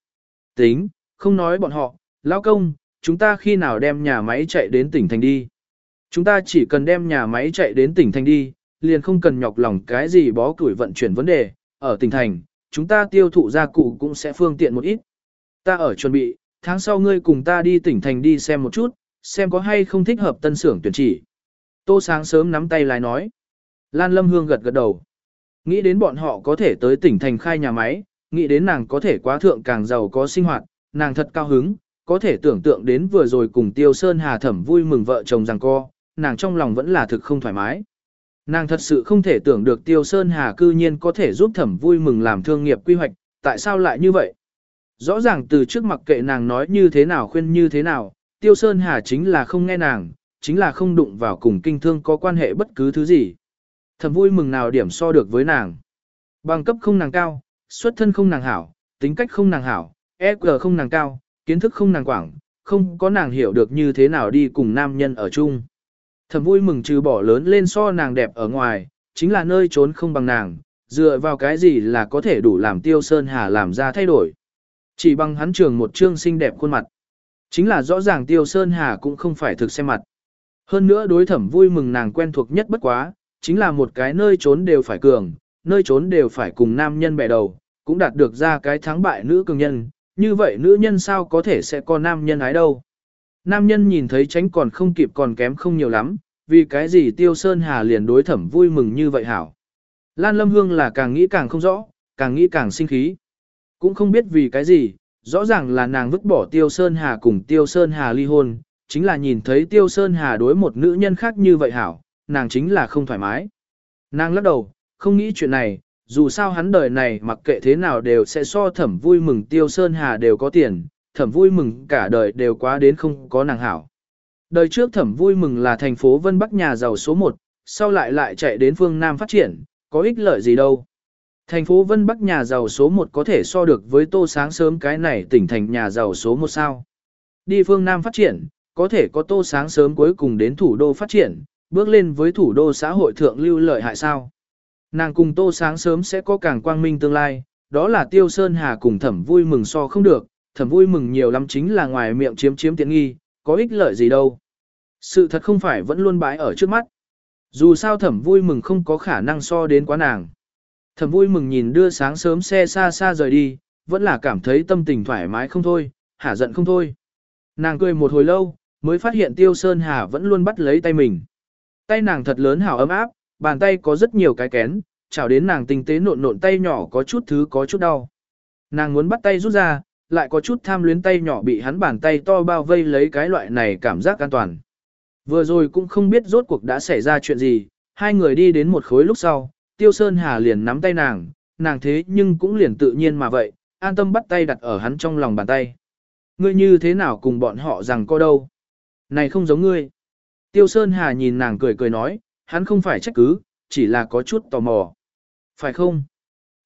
Tính, không nói bọn họ, lão công, chúng ta khi nào đem nhà máy chạy đến tỉnh thành đi. Chúng ta chỉ cần đem nhà máy chạy đến tỉnh thành đi, liền không cần nhọc lòng cái gì bó củi vận chuyển vấn đề, ở tỉnh thành, chúng ta tiêu thụ gia cụ cũng sẽ phương tiện một ít. Ta ở chuẩn bị, tháng sau ngươi cùng ta đi tỉnh thành đi xem một chút, xem có hay không thích hợp tân xưởng tuyển chỉ. Tô sáng sớm nắm tay lái nói. Lan Lâm Hương gật gật đầu. Nghĩ đến bọn họ có thể tới tỉnh thành khai nhà máy, nghĩ đến nàng có thể quá thượng càng giàu có sinh hoạt, nàng thật cao hứng, có thể tưởng tượng đến vừa rồi cùng Tiêu Sơn Hà thẩm vui mừng vợ chồng rằng co, nàng trong lòng vẫn là thực không thoải mái. Nàng thật sự không thể tưởng được Tiêu Sơn Hà cư nhiên có thể giúp thẩm vui mừng làm thương nghiệp quy hoạch, tại sao lại như vậy? Rõ ràng từ trước mặc kệ nàng nói như thế nào khuyên như thế nào, Tiêu Sơn Hà chính là không nghe nàng, chính là không đụng vào cùng kinh thương có quan hệ bất cứ thứ gì. Thẩm vui mừng nào điểm so được với nàng. Bằng cấp không nàng cao, xuất thân không nàng hảo, tính cách không nàng hảo, EQ không nàng cao, kiến thức không nàng quảng, không có nàng hiểu được như thế nào đi cùng nam nhân ở chung. Thẩm vui mừng trừ bỏ lớn lên so nàng đẹp ở ngoài, chính là nơi trốn không bằng nàng, dựa vào cái gì là có thể đủ làm tiêu sơn hà làm ra thay đổi. Chỉ bằng hắn trường một trương xinh đẹp khuôn mặt. Chính là rõ ràng tiêu sơn hà cũng không phải thực xem mặt. Hơn nữa đối thẩm vui mừng nàng quen thuộc nhất bất quá, chính là một cái nơi trốn đều phải cường, nơi trốn đều phải cùng nam nhân bẻ đầu, cũng đạt được ra cái thắng bại nữ cường nhân, như vậy nữ nhân sao có thể sẽ có nam nhân ái đâu. Nam nhân nhìn thấy tránh còn không kịp còn kém không nhiều lắm, vì cái gì Tiêu Sơn Hà liền đối thẩm vui mừng như vậy hảo. Lan Lâm Hương là càng nghĩ càng không rõ, càng nghĩ càng sinh khí. Cũng không biết vì cái gì, rõ ràng là nàng vứt bỏ Tiêu Sơn Hà cùng Tiêu Sơn Hà ly hôn, chính là nhìn thấy Tiêu Sơn Hà đối một nữ nhân khác như vậy hảo, nàng chính là không thoải mái. Nàng lắc đầu, không nghĩ chuyện này, dù sao hắn đời này mặc kệ thế nào đều sẽ so thẩm vui mừng Tiêu Sơn Hà đều có tiền, thẩm vui mừng cả đời đều quá đến không có nàng hảo. Đời trước thẩm vui mừng là thành phố Vân Bắc nhà giàu số 1, sau lại lại chạy đến phương Nam phát triển, có ích lợi gì đâu. Thành phố Vân Bắc nhà giàu số 1 có thể so được với tô sáng sớm cái này tỉnh thành nhà giàu số 1 sao. Đi phương Nam phát triển, có thể có tô sáng sớm cuối cùng đến thủ đô phát triển, bước lên với thủ đô xã hội thượng lưu lợi hại sao. Nàng cùng tô sáng sớm sẽ có càng quang minh tương lai, đó là tiêu sơn hà cùng thẩm vui mừng so không được, thẩm vui mừng nhiều lắm chính là ngoài miệng chiếm chiếm tiện nghi, có ích lợi gì đâu. Sự thật không phải vẫn luôn bãi ở trước mắt. Dù sao thẩm vui mừng không có khả năng so đến quá nàng. Thẩm vui mừng nhìn đưa sáng sớm xe xa xa rời đi, vẫn là cảm thấy tâm tình thoải mái không thôi, hả giận không thôi. Nàng cười một hồi lâu, mới phát hiện Tiêu Sơn Hà vẫn luôn bắt lấy tay mình. Tay nàng thật lớn hào ấm áp, bàn tay có rất nhiều cái kén, chào đến nàng tinh tế nộn nộn tay nhỏ có chút thứ có chút đau. Nàng muốn bắt tay rút ra, lại có chút tham luyến tay nhỏ bị hắn bàn tay to bao vây lấy cái loại này cảm giác an toàn. Vừa rồi cũng không biết rốt cuộc đã xảy ra chuyện gì, hai người đi đến một khối lúc sau, Tiêu Sơn Hà liền nắm tay nàng, nàng thế nhưng cũng liền tự nhiên mà vậy, an tâm bắt tay đặt ở hắn trong lòng bàn tay. Ngươi như thế nào cùng bọn họ rằng có đâu? Này không giống ngươi. Tiêu Sơn Hà nhìn nàng cười cười nói, hắn không phải trách cứ, chỉ là có chút tò mò. Phải không?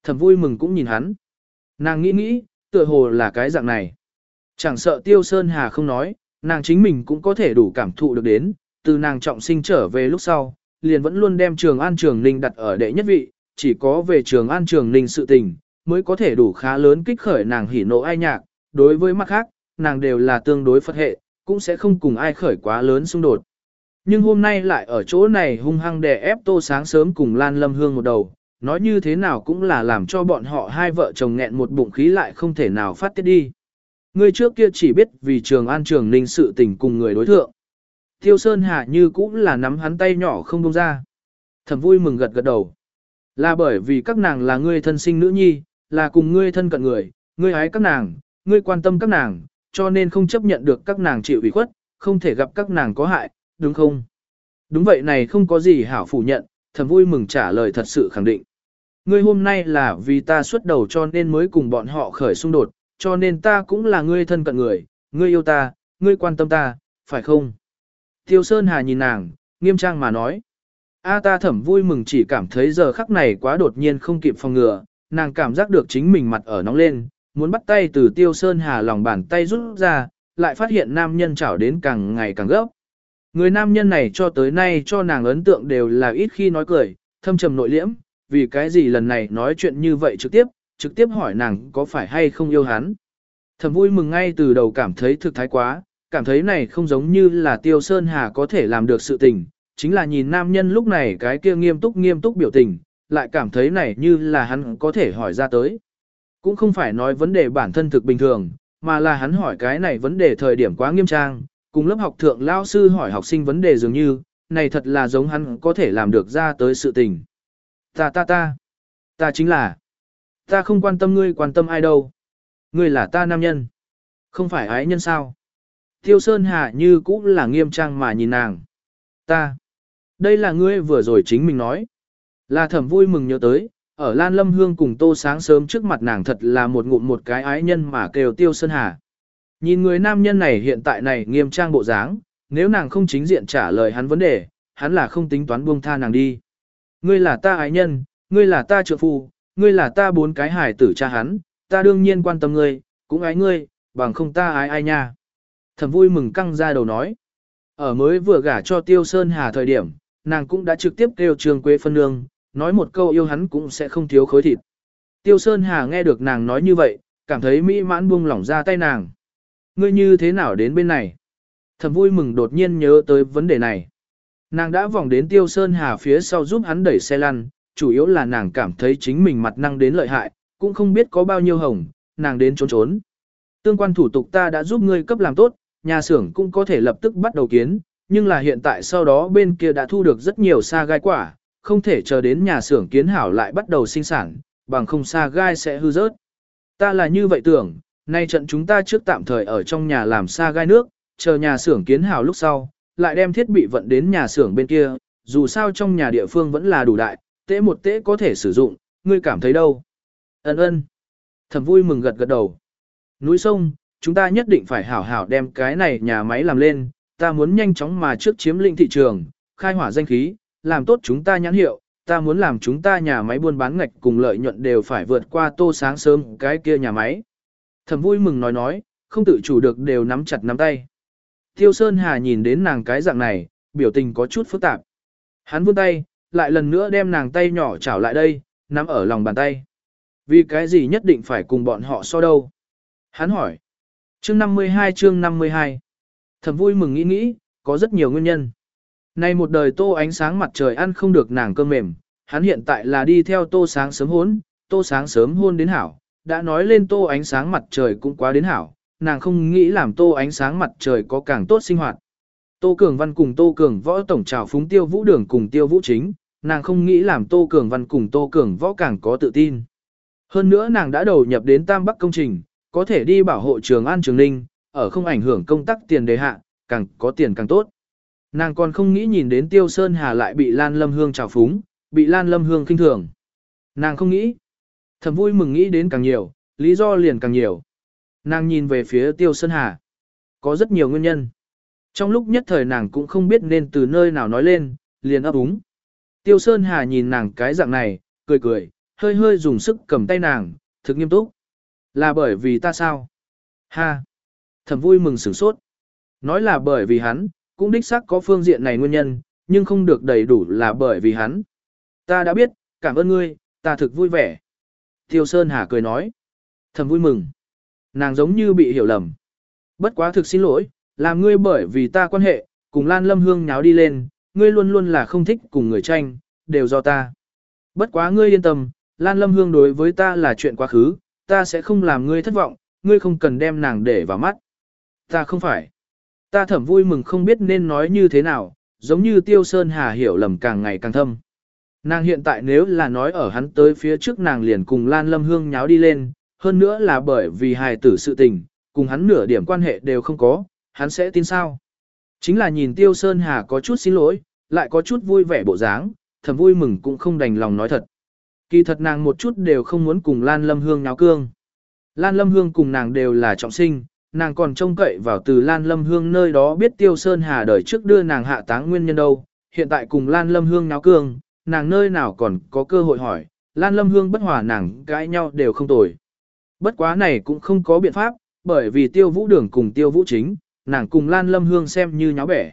Thẩm vui mừng cũng nhìn hắn. Nàng nghĩ nghĩ, tựa hồ là cái dạng này. Chẳng sợ Tiêu Sơn Hà không nói, nàng chính mình cũng có thể đủ cảm thụ được đến, từ nàng trọng sinh trở về lúc sau, liền vẫn luôn đem trường an trường ninh đặt ở đệ nhất vị, chỉ có về trường an trường ninh sự tình, mới có thể đủ khá lớn kích khởi nàng hỉ nộ ai nhạc, đối với mặt khác, nàng đều là tương đối phật hệ, cũng sẽ không cùng ai khởi quá lớn xung đột. Nhưng hôm nay lại ở chỗ này hung hăng đè ép tô sáng sớm cùng Lan Lâm Hương một đầu, Nói như thế nào cũng là làm cho bọn họ hai vợ chồng nghẹn một bụng khí lại không thể nào phát tiết đi. Ngươi trước kia chỉ biết vì trường an trường ninh sự tình cùng người đối thượng. Tiêu Sơn Hà như cũng là nắm hắn tay nhỏ không buông ra. Thẩm vui mừng gật gật đầu. Là bởi vì các nàng là ngươi thân sinh nữ nhi, là cùng ngươi thân cận người, ngươi ái các nàng, ngươi quan tâm các nàng, cho nên không chấp nhận được các nàng chịu ủy khuất, không thể gặp các nàng có hại, đúng không? Đúng vậy này không có gì hảo phủ nhận, thầm vui mừng trả lời thật sự khẳng định. Ngươi hôm nay là vì ta xuất đầu cho nên mới cùng bọn họ khởi xung đột, cho nên ta cũng là ngươi thân cận người, ngươi yêu ta, ngươi quan tâm ta, phải không? Tiêu Sơn Hà nhìn nàng, nghiêm trang mà nói. A ta thẩm vui mừng chỉ cảm thấy giờ khắc này quá đột nhiên không kịp phòng ngừa, nàng cảm giác được chính mình mặt ở nóng lên, muốn bắt tay từ Tiêu Sơn Hà lòng bàn tay rút ra, lại phát hiện nam nhân chảo đến càng ngày càng gấp. Người nam nhân này cho tới nay cho nàng ấn tượng đều là ít khi nói cười, thâm trầm nội liễm, vì cái gì lần này nói chuyện như vậy trực tiếp, trực tiếp hỏi nàng có phải hay không yêu hắn. Thầm vui mừng ngay từ đầu cảm thấy thực thái quá, cảm thấy này không giống như là Tiêu Sơn Hà có thể làm được sự tình, chính là nhìn nam nhân lúc này cái kia nghiêm túc nghiêm túc biểu tình, lại cảm thấy này như là hắn có thể hỏi ra tới. Cũng không phải nói vấn đề bản thân thực bình thường, mà là hắn hỏi cái này vấn đề thời điểm quá nghiêm trang, cùng lớp học thượng lao sư hỏi học sinh vấn đề dường như, này thật là giống hắn có thể làm được ra tới sự tình. Ta ta ta, ta chính là, ta không quan tâm ngươi quan tâm ai đâu. Ngươi là ta nam nhân, không phải ái nhân sao. Tiêu Sơn Hà như cũng là nghiêm trang mà nhìn nàng. Ta, đây là ngươi vừa rồi chính mình nói. Là thẩm vui mừng nhớ tới, ở Lan Lâm Hương cùng Tô Sáng sớm trước mặt nàng thật là một ngụm một cái ái nhân mà kêu Tiêu Sơn Hà. Nhìn người nam nhân này hiện tại này nghiêm trang bộ dáng, nếu nàng không chính diện trả lời hắn vấn đề, hắn là không tính toán buông tha nàng đi. Ngươi là ta ái nhân, ngươi là ta trợ phụ ngươi là ta bốn cái hải tử cha hắn, ta đương nhiên quan tâm ngươi, cũng ái ngươi, bằng không ta ái ai nha. Thẩm vui mừng căng ra đầu nói. Ở mới vừa gả cho Tiêu Sơn Hà thời điểm, nàng cũng đã trực tiếp kêu Trương Quế phân nương, nói một câu yêu hắn cũng sẽ không thiếu khối thịt. Tiêu Sơn Hà nghe được nàng nói như vậy, cảm thấy mỹ mãn buông lỏng ra tay nàng. Ngươi như thế nào đến bên này? Thầm vui mừng đột nhiên nhớ tới vấn đề này. Nàng đã vòng đến Tiêu Sơn Hà phía sau giúp hắn đẩy xe lăn, chủ yếu là nàng cảm thấy chính mình mặt năng đến lợi hại, cũng không biết có bao nhiêu hồng, nàng đến trốn trốn. Tương quan thủ tục ta đã giúp ngươi cấp làm tốt, nhà xưởng cũng có thể lập tức bắt đầu kiến, nhưng là hiện tại sau đó bên kia đã thu được rất nhiều sa gai quả, không thể chờ đến nhà xưởng kiến hảo lại bắt đầu sinh sản, bằng không sa gai sẽ hư rớt. Ta là như vậy tưởng, nay trận chúng ta trước tạm thời ở trong nhà làm sa gai nước, chờ nhà xưởng kiến hảo lúc sau, lại đem thiết bị vận đến nhà xưởng bên kia, dù sao trong nhà địa phương vẫn là đủ đại, tế một tế có thể sử dụng, ngươi cảm thấy đâu? Ấn ơn. Thầm vui mừng gật gật đầu. Núi sông, chúng ta nhất định phải hảo hảo đem cái này nhà máy làm lên, ta muốn nhanh chóng mà trước chiếm lĩnh thị trường, khai hỏa danh khí, làm tốt chúng ta nhãn hiệu, ta muốn làm chúng ta nhà máy buôn bán ngạch cùng lợi nhuận đều phải vượt qua tô sáng sớm cái kia nhà máy. Thẩm vui mừng nói nói, không tự chủ được đều nắm chặt nắm tay. Tiêu Sơn Hà nhìn đến nàng cái dạng này, biểu tình có chút phức tạp. Hắn vươn tay, lại lần nữa đem nàng tay nhỏ chảo lại đây, nắm ở lòng bàn tay. Vì cái gì nhất định phải cùng bọn họ so đâu? Hắn hỏi. Chương 52 chương 52. Thẩm vui mừng nghĩ nghĩ, có rất nhiều nguyên nhân. Nay một đời tô ánh sáng mặt trời ăn không được nàng cơm mềm, hắn hiện tại là đi theo tô sáng sớm hôn, tô sáng sớm hôn đến hảo, đã nói lên tô ánh sáng mặt trời cũng quá đến hảo, nàng không nghĩ làm tô ánh sáng mặt trời có càng tốt sinh hoạt. Tô Cường Văn cùng Tô Cường Võ tổng trào phúng tiêu vũ đường cùng tiêu vũ chính, nàng không nghĩ làm Tô Cường Văn cùng Tô Cường Võ càng có tự tin. Hơn nữa nàng đã đầu nhập đến Tam Bắc công trình, có thể đi bảo hộ trường An Trường Ninh, ở không ảnh hưởng công tác tiền đề hạ, càng có tiền càng tốt. Nàng còn không nghĩ nhìn đến Tiêu Sơn Hà lại bị Lan Lâm Hương trào phúng, bị Lan Lâm Hương khinh thường. Nàng không nghĩ. Thầm vui mừng nghĩ đến càng nhiều, lý do liền càng nhiều. Nàng nhìn về phía Tiêu Sơn Hà. Có rất nhiều nguyên nhân. Trong lúc nhất thời nàng cũng không biết nên từ nơi nào nói lên, liền ấp úng. Tiêu Sơn Hà nhìn nàng cái dạng này, cười cười, hơi hơi dùng sức cầm tay nàng, thực nghiêm túc. Là bởi vì ta sao? Ha! Thầm vui mừng sửng sốt. Nói là bởi vì hắn, cũng đích xác có phương diện này nguyên nhân, nhưng không được đầy đủ là bởi vì hắn. Ta đã biết, cảm ơn ngươi, ta thực vui vẻ. Tiêu Sơn Hà cười nói. Thầm vui mừng. Nàng giống như bị hiểu lầm. Bất quá thực xin lỗi, làm ngươi bởi vì ta quan hệ, cùng Lan Lâm Hương nháo đi lên, ngươi luôn luôn là không thích cùng người tranh, đều do ta. Bất quá ngươi yên tâm, Lan Lâm Hương đối với ta là chuyện quá khứ, ta sẽ không làm ngươi thất vọng, ngươi không cần đem nàng để vào mắt. Ta không phải. Ta thẩm vui mừng không biết nên nói như thế nào, giống như Tiêu Sơn Hà hiểu lầm càng ngày càng thâm. Nàng hiện tại nếu là nói ở hắn tới phía trước nàng liền cùng Lan Lâm Hương nháo đi lên, hơn nữa là bởi vì hài tử sự tình, cùng hắn nửa điểm quan hệ đều không có, hắn sẽ tin sao. Chính là nhìn Tiêu Sơn Hà có chút xin lỗi, lại có chút vui vẻ bộ dáng, thầm vui mừng cũng không đành lòng nói thật. Kỳ thật nàng một chút đều không muốn cùng Lan Lâm Hương nháo cương. Lan Lâm Hương cùng nàng đều là trọng sinh, nàng còn trông cậy vào từ Lan Lâm Hương nơi đó biết Tiêu Sơn Hà đời trước đưa nàng hạ táng nguyên nhân đâu, hiện tại cùng Lan Lâm Hương nháo cương, nàng nơi nào còn có cơ hội hỏi, Lan Lâm Hương bất hòa nàng cãi nhau đều không tồi. Bất quá này cũng không có biện pháp, bởi vì Tiêu Vũ Đường cùng Tiêu Vũ Chính, nàng cùng Lan Lâm Hương xem như nháo bẻ.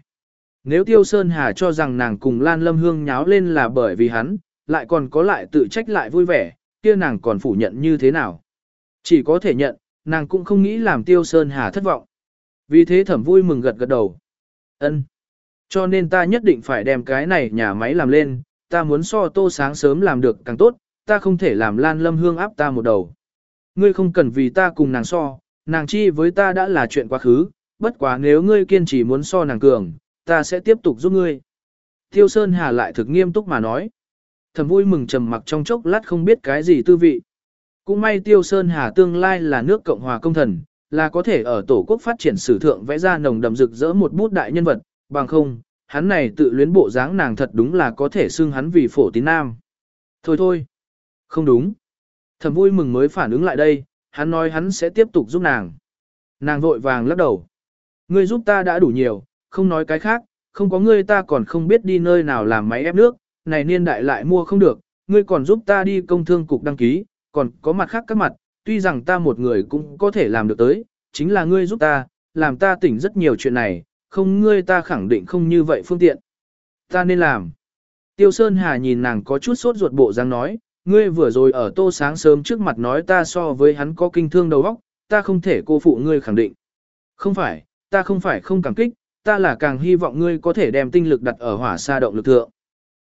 Nếu Tiêu Sơn Hà cho rằng nàng cùng Lan Lâm Hương nháo lên là bởi vì hắn, lại còn có lại tự trách lại vui vẻ, kia nàng còn phủ nhận như thế nào. Chỉ có thể nhận, nàng cũng không nghĩ làm Tiêu Sơn Hà thất vọng. Vì thế thẩm vui mừng gật gật đầu. ân Cho nên ta nhất định phải đem cái này nhà máy làm lên, ta muốn so tô sáng sớm làm được càng tốt, ta không thể làm Lan Lâm Hương áp ta một đầu. Ngươi không cần vì ta cùng nàng so, nàng chi với ta đã là chuyện quá khứ, bất quá nếu ngươi kiên trì muốn so nàng cường, ta sẽ tiếp tục giúp ngươi. Tiêu Sơn Hà lại thực nghiêm túc mà nói. Thầm vui mừng trầm mặc trong chốc lát không biết cái gì tư vị. Cũng may Tiêu Sơn Hà tương lai là nước Cộng hòa công thần, là có thể ở tổ quốc phát triển sử thượng vẽ ra nồng đậm rực rỡ một bút đại nhân vật, bằng không, hắn này tự luyến bộ dáng nàng thật đúng là có thể xưng hắn vì phổ tín nam. Thôi thôi, không đúng. Thầm vui mừng mới phản ứng lại đây, hắn nói hắn sẽ tiếp tục giúp nàng. Nàng vội vàng lắc đầu. Ngươi giúp ta đã đủ nhiều, không nói cái khác, không có ngươi ta còn không biết đi nơi nào làm máy ép nước, này niên đại lại mua không được, ngươi còn giúp ta đi công thương cục đăng ký, còn có mặt khác các mặt, tuy rằng ta một người cũng có thể làm được tới, chính là ngươi giúp ta, làm ta tỉnh rất nhiều chuyện này, không ngươi ta khẳng định không như vậy phương tiện. Ta nên làm. Tiêu Sơn Hà nhìn nàng có chút sốt ruột bộ dáng nói, ngươi vừa rồi ở tô sáng sớm trước mặt nói ta so với hắn có kinh thương đầu óc, ta không thể cô phụ ngươi khẳng định. Không phải, ta không phải không cảm kích, ta là càng hy vọng ngươi có thể đem tinh lực đặt ở hỏa xa động lực thượng.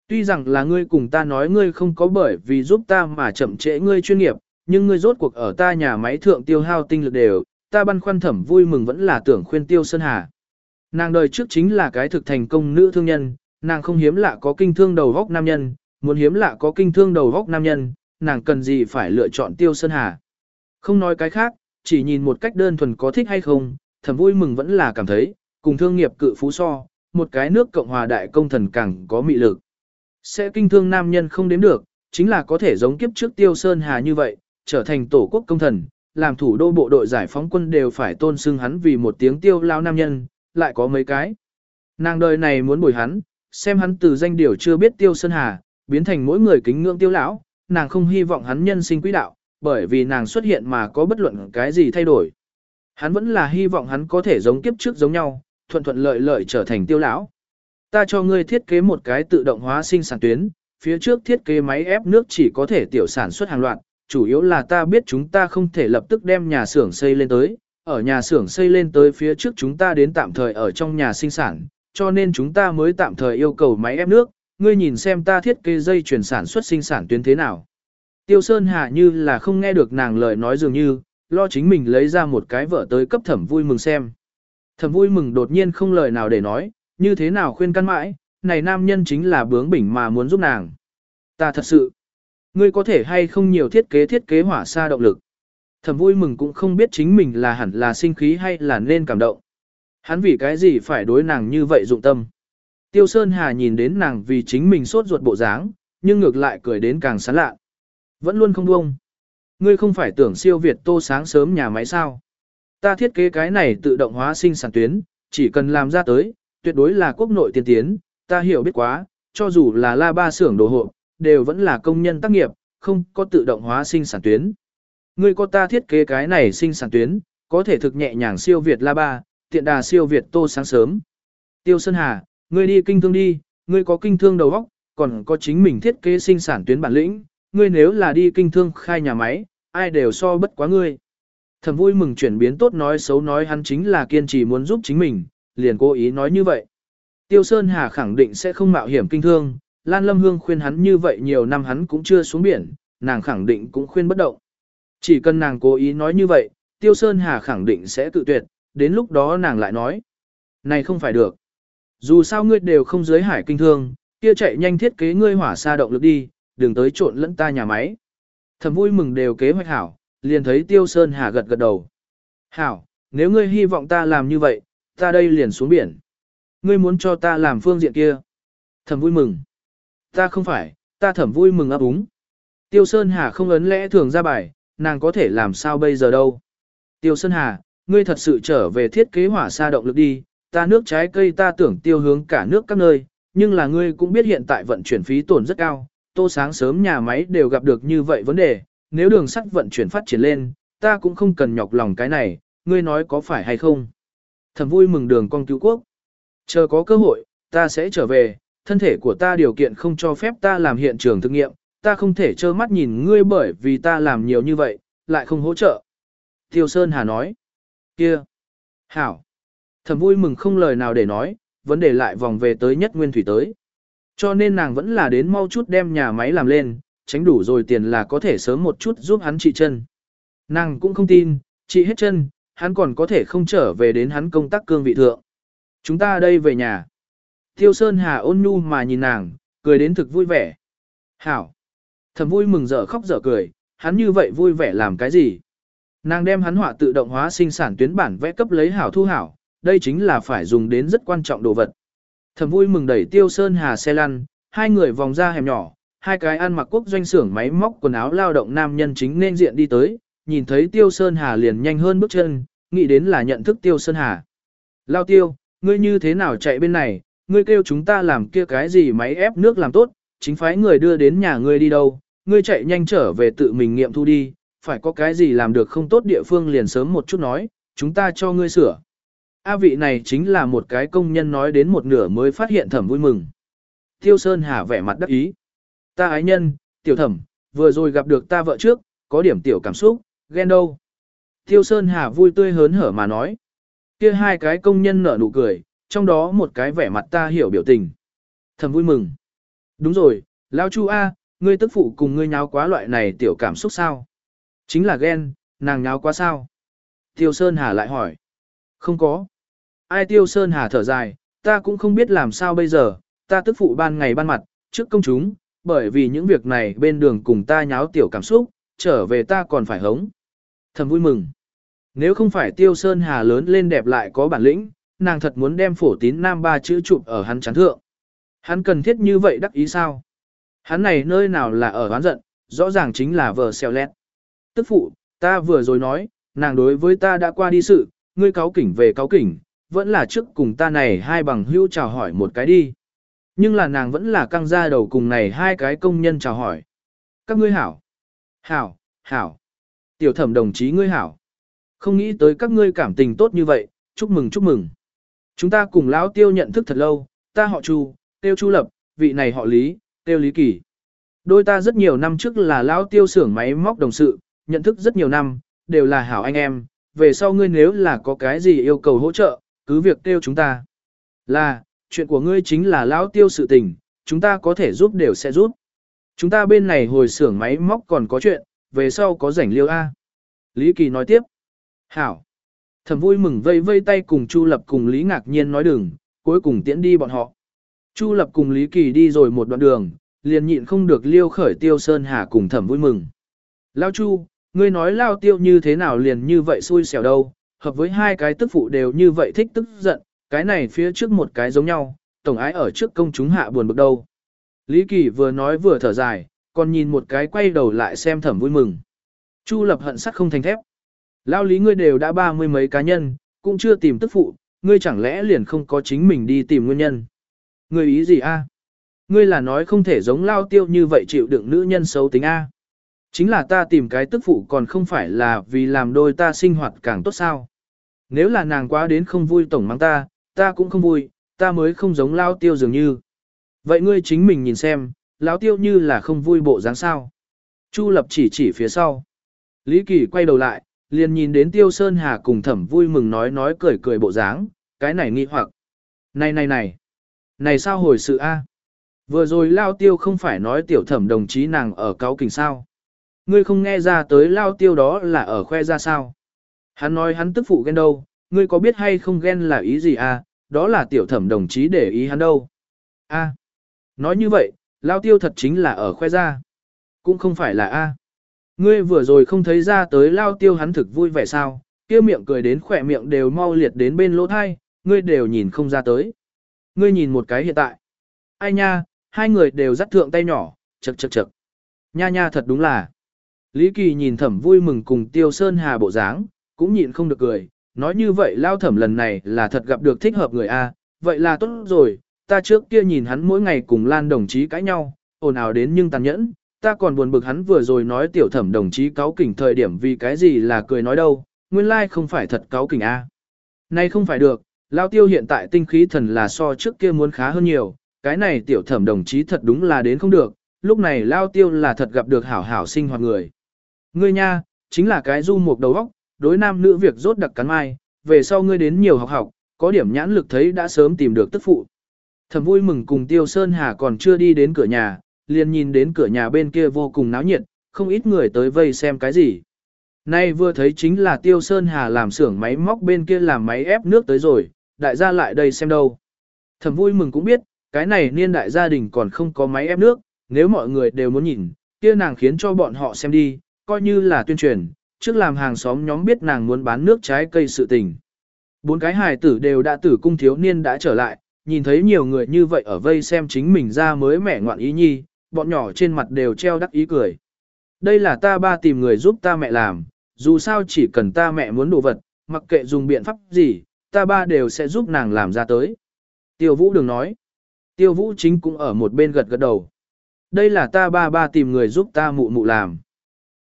Tuy rằng là ngươi cùng ta nói ngươi không có bởi vì giúp ta mà chậm trễ ngươi chuyên nghiệp, nhưng ngươi rốt cuộc ở ta nhà máy thượng tiêu hao tinh lực đều, ta băn khoăn thẩm vui mừng vẫn là tưởng khuyên tiêu sơn hà. Nàng đời trước chính là cái thực thành công nữ thương nhân, nàng không hiếm lạ có kinh thương đầu góc nam nhân, muốn hiếm lạ có kinh thương đầu góc nam nhân, nàng cần gì phải lựa chọn tiêu sơn hà. Không nói cái khác, chỉ nhìn một cách đơn thuần có thích hay không, thầm vui mừng vẫn là cảm thấy, cùng thương nghiệp cự phú so, một cái nước Cộng hòa đại công thần càng có mị lực. Sẽ kinh thương nam nhân không đếm được, chính là có thể giống kiếp trước tiêu sơn hà như vậy, trở thành tổ quốc công thần, làm thủ đô bộ đội giải phóng quân đều phải tôn xưng hắn vì một tiếng tiêu lao nam nhân, lại có mấy cái. Nàng đời này muốn bồi hắn, xem hắn từ danh điều chưa biết tiêu sơn hà, biến thành mỗi người kính ngưỡng tiêu lão, nàng không hy vọng hắn nhân sinh quỹ đạo, bởi vì nàng xuất hiện mà có bất luận cái gì thay đổi. Hắn vẫn là hy vọng hắn có thể giống kiếp trước giống nhau, thuận thuận lợi lợi trở thành tiêu lão. Ta cho ngươi thiết kế một cái tự động hóa sinh sản tuyến, phía trước thiết kế máy ép nước chỉ có thể tiểu sản xuất hàng loạt, chủ yếu là ta biết chúng ta không thể lập tức đem nhà xưởng xây lên tới, ở nhà xưởng xây lên tới phía trước chúng ta đến tạm thời ở trong nhà sinh sản, cho nên chúng ta mới tạm thời yêu cầu máy ép nước, ngươi nhìn xem ta thiết kế dây chuyển sản xuất sinh sản tuyến thế nào. Tiêu Sơn Hà như là không nghe được nàng lời nói dường như, lo chính mình lấy ra một cái vợ tới cấp thẩm vui mừng xem. Thẩm vui mừng đột nhiên không lời nào để nói, như thế nào khuyên căn mãi, này nam nhân chính là bướng bỉnh mà muốn giúp nàng. Ta thật sự, ngươi có thể hay không nhiều thiết kế thiết kế hỏa xa động lực. Thẩm vui mừng cũng không biết chính mình là hẳn là sinh khí hay là nên cảm động. Hắn vì cái gì phải đối nàng như vậy dụng tâm. Tiêu Sơn Hà nhìn đến nàng vì chính mình sốt ruột bộ dáng, nhưng ngược lại cười đến càng sán lạ. Vẫn luôn không buông. Ngươi không phải tưởng siêu Việt tô sáng sớm nhà máy sao. Ta thiết kế cái này tự động hóa sinh sản tuyến, chỉ cần làm ra tới, tuyệt đối là quốc nội tiên tiến, ta hiểu biết quá, cho dù là la ba xưởng đồ hộ đều vẫn là công nhân tác nghiệp, không có tự động hóa sinh sản tuyến. Ngươi có ta thiết kế cái này sinh sản tuyến, có thể thực nhẹ nhàng siêu Việt la ba, tiện đà siêu Việt tô sáng sớm. Tiêu Sơn Hà, ngươi đi kinh thương đi, ngươi có kinh thương đầu óc, còn có chính mình thiết kế sinh sản tuyến bản lĩnh, ngươi nếu là đi kinh thương khai nhà máy, ai đều so bất quá ngươi. Thầm vui mừng chuyển biến tốt nói xấu nói hắn chính là kiên trì muốn giúp chính mình, liền cố ý nói như vậy. Tiêu Sơn Hà khẳng định sẽ không mạo hiểm kinh thương, Lan Lâm Hương khuyên hắn như vậy nhiều năm hắn cũng chưa xuống biển, nàng khẳng định cũng khuyên bất động. Chỉ cần nàng cố ý nói như vậy, Tiêu Sơn Hà khẳng định sẽ tự tuyệt, đến lúc đó nàng lại nói. Này không phải được. Dù sao ngươi đều không giới hải kinh thương, kia chạy nhanh thiết kế ngươi hỏa xa động lực đi, đừng tới trộn lẫn ta nhà máy. Thầm vui mừng đều kế hoạch hảo, liền thấy Tiêu Sơn Hà gật gật đầu. Hảo, nếu ngươi hy vọng ta làm như vậy, ta đây liền xuống biển. Ngươi muốn cho ta làm phương diện kia. Thầm vui mừng. Ta không phải, ta thầm vui mừng ấp úng. Tiêu Sơn Hà không ấn lẽ thường ra bài, nàng có thể làm sao bây giờ đâu. Tiêu Sơn Hà, ngươi thật sự trở về thiết kế hỏa xa động lực đi, ta nước trái cây ta tưởng tiêu hướng cả nước các nơi, nhưng là ngươi cũng biết hiện tại vận chuyển phí tổn rất cao, tô sáng sớm nhà máy đều gặp được như vậy vấn đề, nếu đường sắt vận chuyển phát triển lên, ta cũng không cần nhọc lòng cái này, ngươi nói có phải hay không. Thầm vui mừng đường con cứu quốc. Chờ có cơ hội, ta sẽ trở về, thân thể của ta điều kiện không cho phép ta làm hiện trường thực nghiệm, ta không thể trơ mắt nhìn ngươi bởi vì ta làm nhiều như vậy, lại không hỗ trợ. Tiêu Sơn Hà nói. kia, Hảo. Thầm vui mừng không lời nào để nói, vấn đề lại vòng về tới nhất nguyên thủy tới. Cho nên nàng vẫn là đến mau chút đem nhà máy làm lên, tránh đủ rồi tiền là có thể sớm một chút giúp hắn trị chân. Nàng cũng không tin, trị hết chân, hắn còn có thể không trở về đến hắn công tác cương vị thượng. Chúng ta đây về nhà. Tiêu Sơn Hà ôn nhu mà nhìn nàng, cười đến thực vui vẻ. Hảo. Thầm vui mừng dở khóc dở cười, hắn như vậy vui vẻ làm cái gì? Nàng đem hắn họa tự động hóa sinh sản tuyến bản vẽ cấp lấy hảo thu hảo, đây chính là phải dùng đến rất quan trọng đồ vật. Thầm vui mừng đẩy Tiêu Sơn Hà xe lăn, hai người vòng ra hẻm nhỏ, hai cái ăn mặc quốc doanh xưởng máy móc quần áo lao động nam nhân chính nên diện đi tới, nhìn thấy Tiêu Sơn Hà liền nhanh hơn bước chân, nghĩ đến là nhận thức Tiêu Sơn Hà. Lao Tiêu, ngươi như thế nào chạy bên này, ngươi kêu chúng ta làm kia cái gì máy ép nước làm tốt, chính phái người đưa đến nhà ngươi đi đâu, ngươi chạy nhanh trở về tự mình nghiệm thu đi, phải có cái gì làm được không tốt địa phương liền sớm một chút nói, chúng ta cho ngươi sửa. A vị này chính là một cái công nhân nói đến một nửa mới phát hiện thẩm vui mừng. Tiêu Sơn Hà vẻ mặt đắc ý. Ta ái nhân, tiểu thẩm, vừa rồi gặp được ta vợ trước, có điểm tiểu cảm xúc, ghen đâu. Tiêu Sơn Hà vui tươi hớn hở mà nói. kia hai cái công nhân nở nụ cười, trong đó một cái vẻ mặt ta hiểu biểu tình. Thầm vui mừng. Đúng rồi, Lao Chu A, ngươi tức phụ cùng ngươi nháo quá loại này tiểu cảm xúc sao? Chính là ghen, nàng nháo quá sao? Tiêu Sơn Hà lại hỏi. Không có. Ai Tiêu Sơn Hà thở dài, ta cũng không biết làm sao bây giờ, ta tức phụ ban ngày ban mặt, trước công chúng, bởi vì những việc này bên đường cùng ta nháo tiểu cảm xúc, trở về ta còn phải hống. Thầm vui mừng. Nếu không phải Tiêu Sơn Hà lớn lên đẹp lại có bản lĩnh, nàng thật muốn đem phổ tín nam ba chữ chụp ở hắn chán thượng. Hắn cần thiết như vậy đắc ý sao? Hắn này nơi nào là ở oán giận, rõ ràng chính là vợ xèo lét. Tức phụ, ta vừa rồi nói, nàng đối với ta đã qua đi sự, ngươi cáo kỉnh về cáo kỉnh, vẫn là trước cùng ta này hai bằng hữu chào hỏi một cái đi. Nhưng là nàng vẫn là căng ra đầu cùng này hai cái công nhân chào hỏi. Các ngươi hảo. Hảo, hảo. Tiểu thẩm đồng chí ngươi hảo. Không nghĩ tới các ngươi cảm tình tốt như vậy, chúc mừng chúc mừng. Chúng ta cùng lão tiêu nhận thức thật lâu, ta họ Chu, tiêu Chu Lập, vị này họ Lý, tiêu Lý Kỳ. Đôi ta rất nhiều năm trước là lão tiêu xưởng máy móc đồng sự, nhận thức rất nhiều năm, đều là hảo anh em, về sau ngươi nếu là có cái gì yêu cầu hỗ trợ, cứ việc tiêu chúng ta. Là, chuyện của ngươi chính là lão tiêu sự tình, chúng ta có thể giúp đều sẽ giúp. Chúng ta bên này hồi xưởng máy móc còn có chuyện, về sau có rảnh liêu A. Lý Kỳ nói tiếp. Hảo. thầm vui mừng vây vây tay cùng Chu Lập cùng Lý ngạc nhiên nói đừng, cuối cùng tiễn đi bọn họ. Chu Lập cùng Lý Kỳ đi rồi một đoạn đường, liền nhịn không được liêu khởi tiêu sơn hà cùng thẩm vui mừng. Lao Chu, ngươi nói lao tiêu như thế nào liền như vậy xui xẻo đâu, hợp với hai cái tức phụ đều như vậy thích tức giận, cái này phía trước một cái giống nhau, tổng ái ở trước công chúng hạ buồn bực đâu. Lý Kỳ vừa nói vừa thở dài, còn nhìn một cái quay đầu lại xem thẩm vui mừng. Chu lập hận sắt không thành thép. Lao lý ngươi đều đã ba mươi mấy cá nhân, cũng chưa tìm tức phụ, ngươi chẳng lẽ liền không có chính mình đi tìm nguyên nhân. Ngươi ý gì a? Ngươi là nói không thể giống lao tiêu như vậy chịu đựng nữ nhân xấu tính a? Chính là ta tìm cái tức phụ còn không phải là vì làm đôi ta sinh hoạt càng tốt sao. Nếu là nàng quá đến không vui tổng mang ta, ta cũng không vui, ta mới không giống lao tiêu dường như. Vậy ngươi chính mình nhìn xem, lão tiêu như là không vui bộ dáng sao. Chu lập chỉ chỉ phía sau. Lý Kỳ quay đầu lại, liền nhìn đến Tiêu Sơn Hà cùng thẩm vui mừng nói nói cười cười bộ dáng, cái này nghi hoặc. Này này này, này sao hồi sự a? Vừa rồi lao tiêu không phải nói tiểu thẩm đồng chí nàng ở cáo kình sao. Ngươi không nghe ra tới lao tiêu đó là ở khoe ra sao. Hắn nói hắn tức phụ ghen đâu, ngươi có biết hay không ghen là ý gì à, đó là tiểu thẩm đồng chí để ý hắn đâu. A. Nói như vậy, lao tiêu thật chính là ở khoe ra. Cũng không phải là A. Ngươi vừa rồi không thấy ra tới lao tiêu hắn thực vui vẻ sao, kia miệng cười đến khỏe miệng đều mau liệt đến bên lỗ thai, ngươi đều nhìn không ra tới. Ngươi nhìn một cái hiện tại. Ai nha, hai người đều dắt thượng tay nhỏ, chật chật chật. Nha nha thật đúng là. Lý Kỳ nhìn thẩm vui mừng cùng Tiêu Sơn Hà bộ dáng, cũng nhịn không được cười. Nói như vậy lao thẩm lần này là thật gặp được thích hợp người A, vậy là tốt rồi, ta trước kia nhìn hắn mỗi ngày cùng Lan đồng chí cãi nhau, ồn ào đến nhưng tàn nhẫn, ta còn buồn bực hắn vừa rồi nói tiểu thẩm đồng chí cáo kỉnh thời điểm vì cái gì là cười nói đâu, nguyên lai không phải thật cáo kỉnh A. Nay không phải được, lao tiêu hiện tại tinh khí thần là so trước kia muốn khá hơn nhiều, cái này tiểu thẩm đồng chí thật đúng là đến không được, lúc này lao tiêu là thật gặp được hảo hảo sinh hoạt người. Ngươi nha, chính là cái du mục đầu óc, đối nam nữ việc rốt đặc cắn mai, về sau ngươi đến nhiều học học, có điểm nhãn lực thấy đã sớm tìm được tức phụ. Thẩm vui mừng cùng Tiêu Sơn Hà còn chưa đi đến cửa nhà, liền nhìn đến cửa nhà bên kia vô cùng náo nhiệt, không ít người tới vây xem cái gì. Nay vừa thấy chính là Tiêu Sơn Hà làm xưởng máy móc bên kia làm máy ép nước tới rồi, đại gia lại đây xem đâu. Thẩm vui mừng cũng biết, cái này niên đại gia đình còn không có máy ép nước, nếu mọi người đều muốn nhìn, kia nàng khiến cho bọn họ xem đi, coi như là tuyên truyền, trước làm hàng xóm nhóm biết nàng muốn bán nước trái cây sự tình. Bốn cái hài tử đều đã tử cung thiếu niên đã trở lại, nhìn thấy nhiều người như vậy ở vây xem chính mình ra mới mẻ ngoạn ý nhi, bọn nhỏ trên mặt đều treo đắc ý cười. Đây là ta ba tìm người giúp ta mẹ làm, dù sao chỉ cần ta mẹ muốn đồ vật, mặc kệ dùng biện pháp gì, ta ba đều sẽ giúp nàng làm ra tới. Tiêu vũ đừng nói. Tiêu vũ chính cũng ở một bên gật gật đầu. Đây là ta ba ba tìm người giúp ta mụ mụ làm.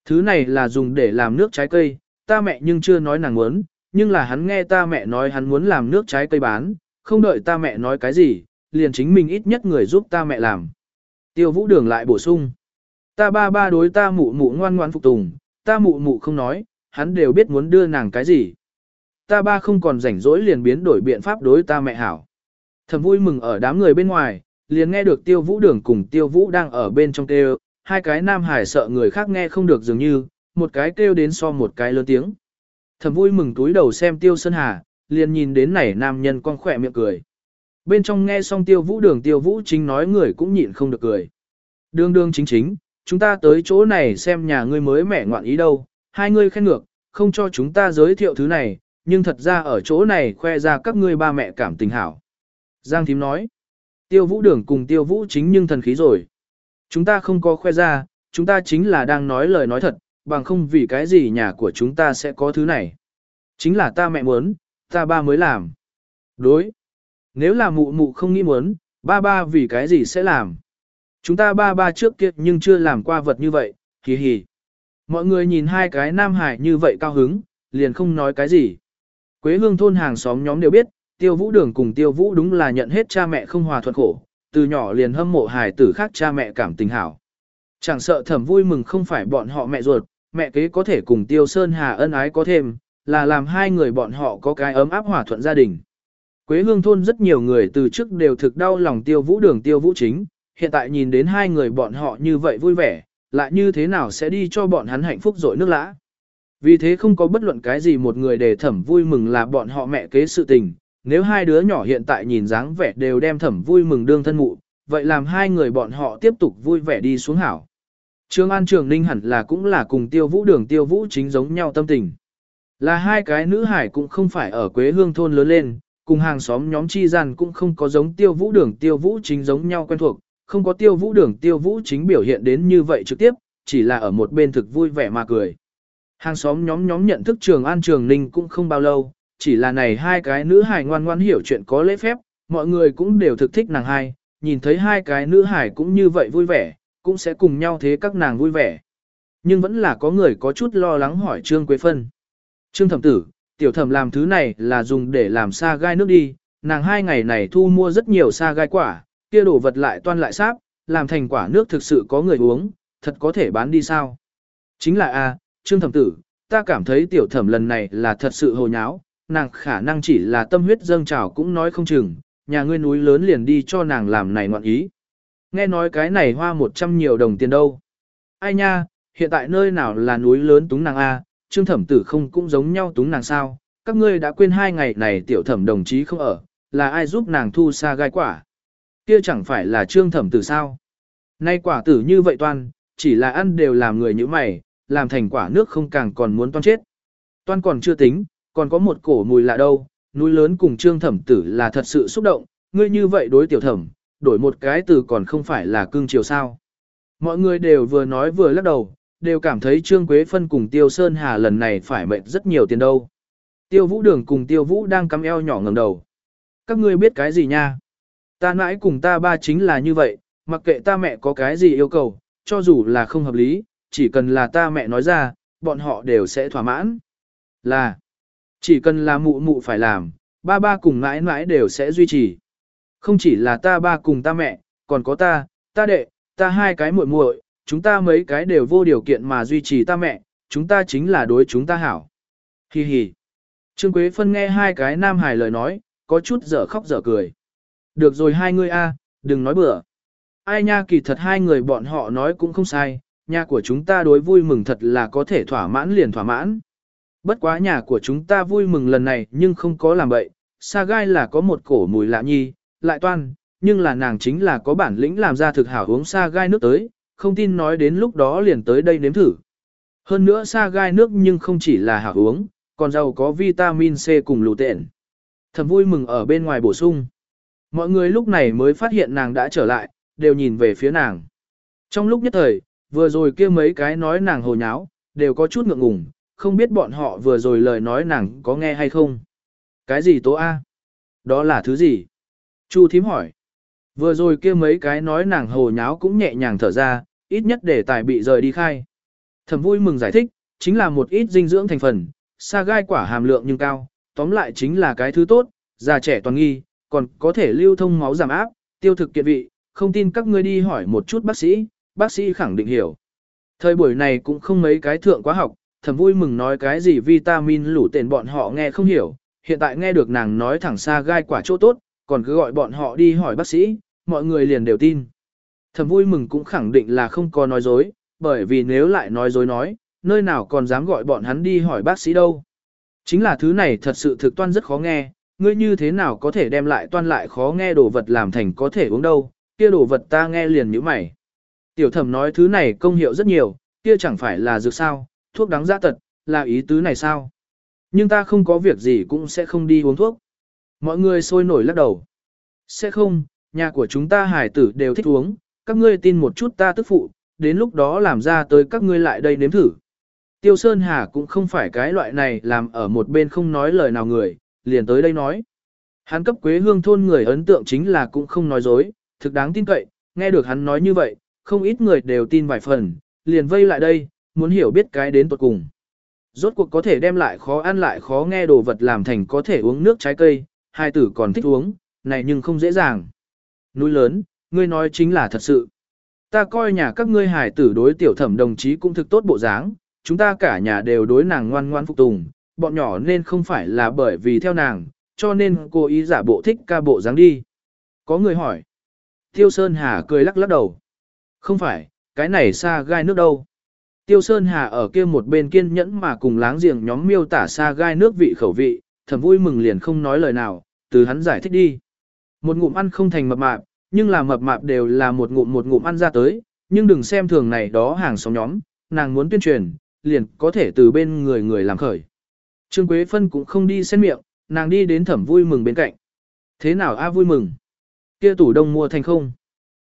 Thứ này là dùng để làm nước trái cây, ta mẹ nhưng chưa nói nàng muốn, nhưng là hắn nghe ta mẹ nói hắn muốn làm nước trái cây bán, không đợi ta mẹ nói cái gì, liền chính mình ít nhất người giúp ta mẹ làm. Tiêu vũ đường lại bổ sung. Ta ba ba đối ta mụ mụ ngoan ngoan phục tùng, ta mụ mụ không nói, hắn đều biết muốn đưa nàng cái gì. Ta ba không còn rảnh rỗi liền biến đổi biện pháp đối ta mẹ hảo. Thầm vui mừng ở đám người bên ngoài, liền nghe được tiêu vũ đường cùng tiêu vũ đang ở bên trong kêu, hai cái nam hải sợ người khác nghe không được dường như, một cái kêu đến so một cái lớn tiếng. Thầm vui mừng túi đầu xem tiêu sơn hà, liền nhìn đến nảy nam nhân con khỏe miệng cười. Bên trong nghe xong tiêu vũ đường tiêu vũ chính nói người cũng nhịn không được cười. Đường đường chính chính, chúng ta tới chỗ này xem nhà ngươi mới mẻ ngoạn ý đâu, hai ngươi khen ngược, không cho chúng ta giới thiệu thứ này, nhưng thật ra ở chỗ này khoe ra các ngươi ba mẹ cảm tình hảo. Giang thím nói, tiêu vũ đường cùng tiêu vũ chính nhưng thần khí rồi. Chúng ta không có khoe ra, chúng ta chính là đang nói lời nói thật, bằng không vì cái gì nhà của chúng ta sẽ có thứ này. Chính là ta mẹ muốn, ta ba mới làm. Đối. Nếu là mụ mụ không nghĩ muốn, ba ba vì cái gì sẽ làm. Chúng ta ba ba trước kia nhưng chưa làm qua vật như vậy, hì hì. Mọi người nhìn hai cái nam hải như vậy cao hứng, liền không nói cái gì. Quế hương thôn hàng xóm nhóm đều biết, tiêu vũ đường cùng tiêu vũ đúng là nhận hết cha mẹ không hòa thuận khổ, từ nhỏ liền hâm mộ hài tử khác cha mẹ cảm tình hảo. Chẳng sợ thẩm vui mừng không phải bọn họ mẹ ruột, mẹ kế có thể cùng tiêu sơn hà ân ái có thêm, là làm hai người bọn họ có cái ấm áp hòa thuận gia đình. Quế hương thôn rất nhiều người từ trước đều thực đau lòng tiêu vũ đường tiêu vũ chính, hiện tại nhìn đến hai người bọn họ như vậy vui vẻ, lại như thế nào sẽ đi cho bọn hắn hạnh phúc rồi nước lã. Vì thế không có bất luận cái gì một người để thẩm vui mừng là bọn họ mẹ kế sự tình, nếu hai đứa nhỏ hiện tại nhìn dáng vẻ đều đem thẩm vui mừng đương thân mụ, vậy làm hai người bọn họ tiếp tục vui vẻ đi xuống hảo. Trương An Trường Ninh hẳn là cũng là cùng tiêu vũ đường tiêu vũ chính giống nhau tâm tình. Là hai cái nữ hải cũng không phải ở quế hương thôn lớn lên, cùng hàng xóm nhóm chi gian cũng không có giống tiêu vũ đường tiêu vũ chính giống nhau quen thuộc, không có tiêu vũ đường tiêu vũ chính biểu hiện đến như vậy trực tiếp, chỉ là ở một bên thực vui vẻ mà cười. Hàng xóm nhóm nhóm nhận thức trường an trường ninh cũng không bao lâu, chỉ là này hai cái nữ hải ngoan ngoan hiểu chuyện có lễ phép, mọi người cũng đều thực thích nàng hai, nhìn thấy hai cái nữ hải cũng như vậy vui vẻ, cũng sẽ cùng nhau thế các nàng vui vẻ. Nhưng vẫn là có người có chút lo lắng hỏi Trương Quế Phân. Trương thẩm tử, tiểu thẩm làm thứ này là dùng để làm sa gai nước đi, nàng hai ngày này thu mua rất nhiều sa gai quả, kia đổ vật lại toan lại sáp, làm thành quả nước thực sự có người uống, thật có thể bán đi sao. Chính là a, Trương thẩm tử, ta cảm thấy tiểu thẩm lần này là thật sự hồ nháo, nàng khả năng chỉ là tâm huyết dâng trào cũng nói không chừng, nhà ngươi núi lớn liền đi cho nàng làm này ngoạn ý. Nghe nói cái này hoa 100 nhiều đồng tiền đâu. Ai nha, hiện tại nơi nào là núi lớn túng nàng A, trương thẩm tử không cũng giống nhau túng nàng sao, các ngươi đã quên hai ngày này tiểu thẩm đồng chí không ở, là ai giúp nàng thu xa gai quả. Kia chẳng phải là trương thẩm tử sao. Nay quả tử như vậy toan, chỉ là ăn đều làm người như mày, làm thành quả nước không càng còn muốn toan chết. Toan còn chưa tính, còn có một cổ mùi lạ đâu, núi lớn cùng trương thẩm tử là thật sự xúc động, ngươi như vậy đối tiểu thẩm, đổi một cái từ còn không phải là cương chiều sao. Mọi người đều vừa nói vừa lắc đầu, đều cảm thấy Trương Quế Phân cùng Tiêu Sơn Hà lần này phải mệnh rất nhiều tiền đâu. Tiêu Vũ Đường cùng Tiêu Vũ đang cắm eo nhỏ ngẩng đầu. Các ngươi biết cái gì nha? Ta mãi cùng ta ba chính là như vậy, mặc kệ ta mẹ có cái gì yêu cầu, cho dù là không hợp lý, chỉ cần là ta mẹ nói ra, bọn họ đều sẽ thỏa mãn. Là, chỉ cần là mụ mụ phải làm, ba ba cùng mãi mãi đều sẽ duy trì. Không chỉ là ta ba cùng ta mẹ, còn có ta, ta đệ, ta hai cái muội muội, chúng ta mấy cái đều vô điều kiện mà duy trì ta mẹ, chúng ta chính là đối chúng ta hảo. Hi hi. Trương Quế Phân nghe hai cái nam hài lời nói, có chút dở khóc dở cười. Được rồi hai ngươi a, đừng nói bừa. Ai nha kỳ thật hai người bọn họ nói cũng không sai, nhà của chúng ta đối vui mừng thật là có thể thỏa mãn liền thỏa mãn. Bất quá nhà của chúng ta vui mừng lần này nhưng không có làm bậy, sa gai là có một cổ mùi lạ nhi, lại toan, nhưng là nàng chính là có bản lĩnh làm ra thực hảo uống sa gai nước tới, không tin nói đến lúc đó liền tới đây nếm thử. Hơn nữa sa gai nước nhưng không chỉ là hảo uống, còn giàu có vitamin C cùng lù tện. Thầm vui mừng ở bên ngoài bổ sung. Mọi người lúc này mới phát hiện nàng đã trở lại, đều nhìn về phía nàng. Trong lúc nhất thời, vừa rồi kia mấy cái nói nàng hồ nháo, đều có chút ngượng ngùng, không biết bọn họ vừa rồi lời nói nàng có nghe hay không. Cái gì tố A? Đó là thứ gì? Chu thím hỏi. Vừa rồi kia mấy cái nói nàng hồ nháo cũng nhẹ nhàng thở ra, ít nhất để tài bị rời đi khai. Thầm vui mừng giải thích, chính là một ít dinh dưỡng thành phần, sa gai quả hàm lượng nhưng cao, tóm lại chính là cái thứ tốt, già trẻ toàn nghi, còn có thể lưu thông máu giảm áp, tiêu thực kiện vị, không tin các ngươi đi hỏi một chút bác sĩ, bác sĩ khẳng định hiểu. Thời buổi này cũng không mấy cái thượng quá học, thầm vui mừng nói cái gì vitamin lũ tiền bọn họ nghe không hiểu, hiện tại nghe được nàng nói thẳng xa gai quả chỗ tốt, còn cứ gọi bọn họ đi hỏi bác sĩ, mọi người liền đều tin. Thầm vui mừng cũng khẳng định là không có nói dối, bởi vì nếu lại nói dối nói, nơi nào còn dám gọi bọn hắn đi hỏi bác sĩ đâu. Chính là thứ này thật sự thực toan rất khó nghe, ngươi như thế nào có thể đem lại toan lại khó nghe đồ vật làm thành có thể uống đâu, kia đồ vật ta nghe liền như mày. Tiểu thẩm nói thứ này công hiệu rất nhiều, kia chẳng phải là dược sao, thuốc đáng giá tật, là ý tứ này sao. Nhưng ta không có việc gì cũng sẽ không đi uống thuốc. Mọi người sôi nổi lắc đầu. Sẽ không, nhà của chúng ta hải tử đều thích uống, các ngươi tin một chút ta tức phụ, đến lúc đó làm ra tới các ngươi lại đây nếm thử. Tiêu Sơn Hà cũng không phải cái loại này làm ở một bên không nói lời nào người, liền tới đây nói. Hắn cấp quế hương thôn người ấn tượng chính là cũng không nói dối, thực đáng tin cậy, nghe được hắn nói như vậy, không ít người đều tin vài phần, liền vây lại đây, muốn hiểu biết cái đến tuột cùng. Rốt cuộc có thể đem lại khó ăn lại khó nghe đồ vật làm thành có thể uống nước trái cây, hai tử còn thích uống, này nhưng không dễ dàng. Núi lớn, ngươi nói chính là thật sự. Ta coi nhà các ngươi hải tử đối tiểu thẩm đồng chí cũng thực tốt bộ dáng, chúng ta cả nhà đều đối nàng ngoan ngoan phục tùng, bọn nhỏ nên không phải là bởi vì theo nàng, cho nên cô ý giả bộ thích ca bộ dáng đi. Có người hỏi. Tiêu Sơn Hà cười lắc lắc đầu. Không phải, cái này xa gai nước đâu. Tiêu Sơn Hà ở kia một bên kiên nhẫn mà cùng láng giềng nhóm miêu tả xa gai nước vị khẩu vị, thầm vui mừng liền không nói lời nào, từ hắn giải thích đi. Một ngụm ăn không thành mập mạp, nhưng là mập mạp đều là một ngụm một ngụm ăn ra tới, nhưng đừng xem thường này đó hàng xóm nhóm, nàng muốn tuyên truyền, liền có thể từ bên người người làm khởi. Trương Quế Phân cũng không đi xen miệng, nàng đi đến thẩm vui mừng bên cạnh. Thế nào a vui mừng? Kia tủ đông mua thành không?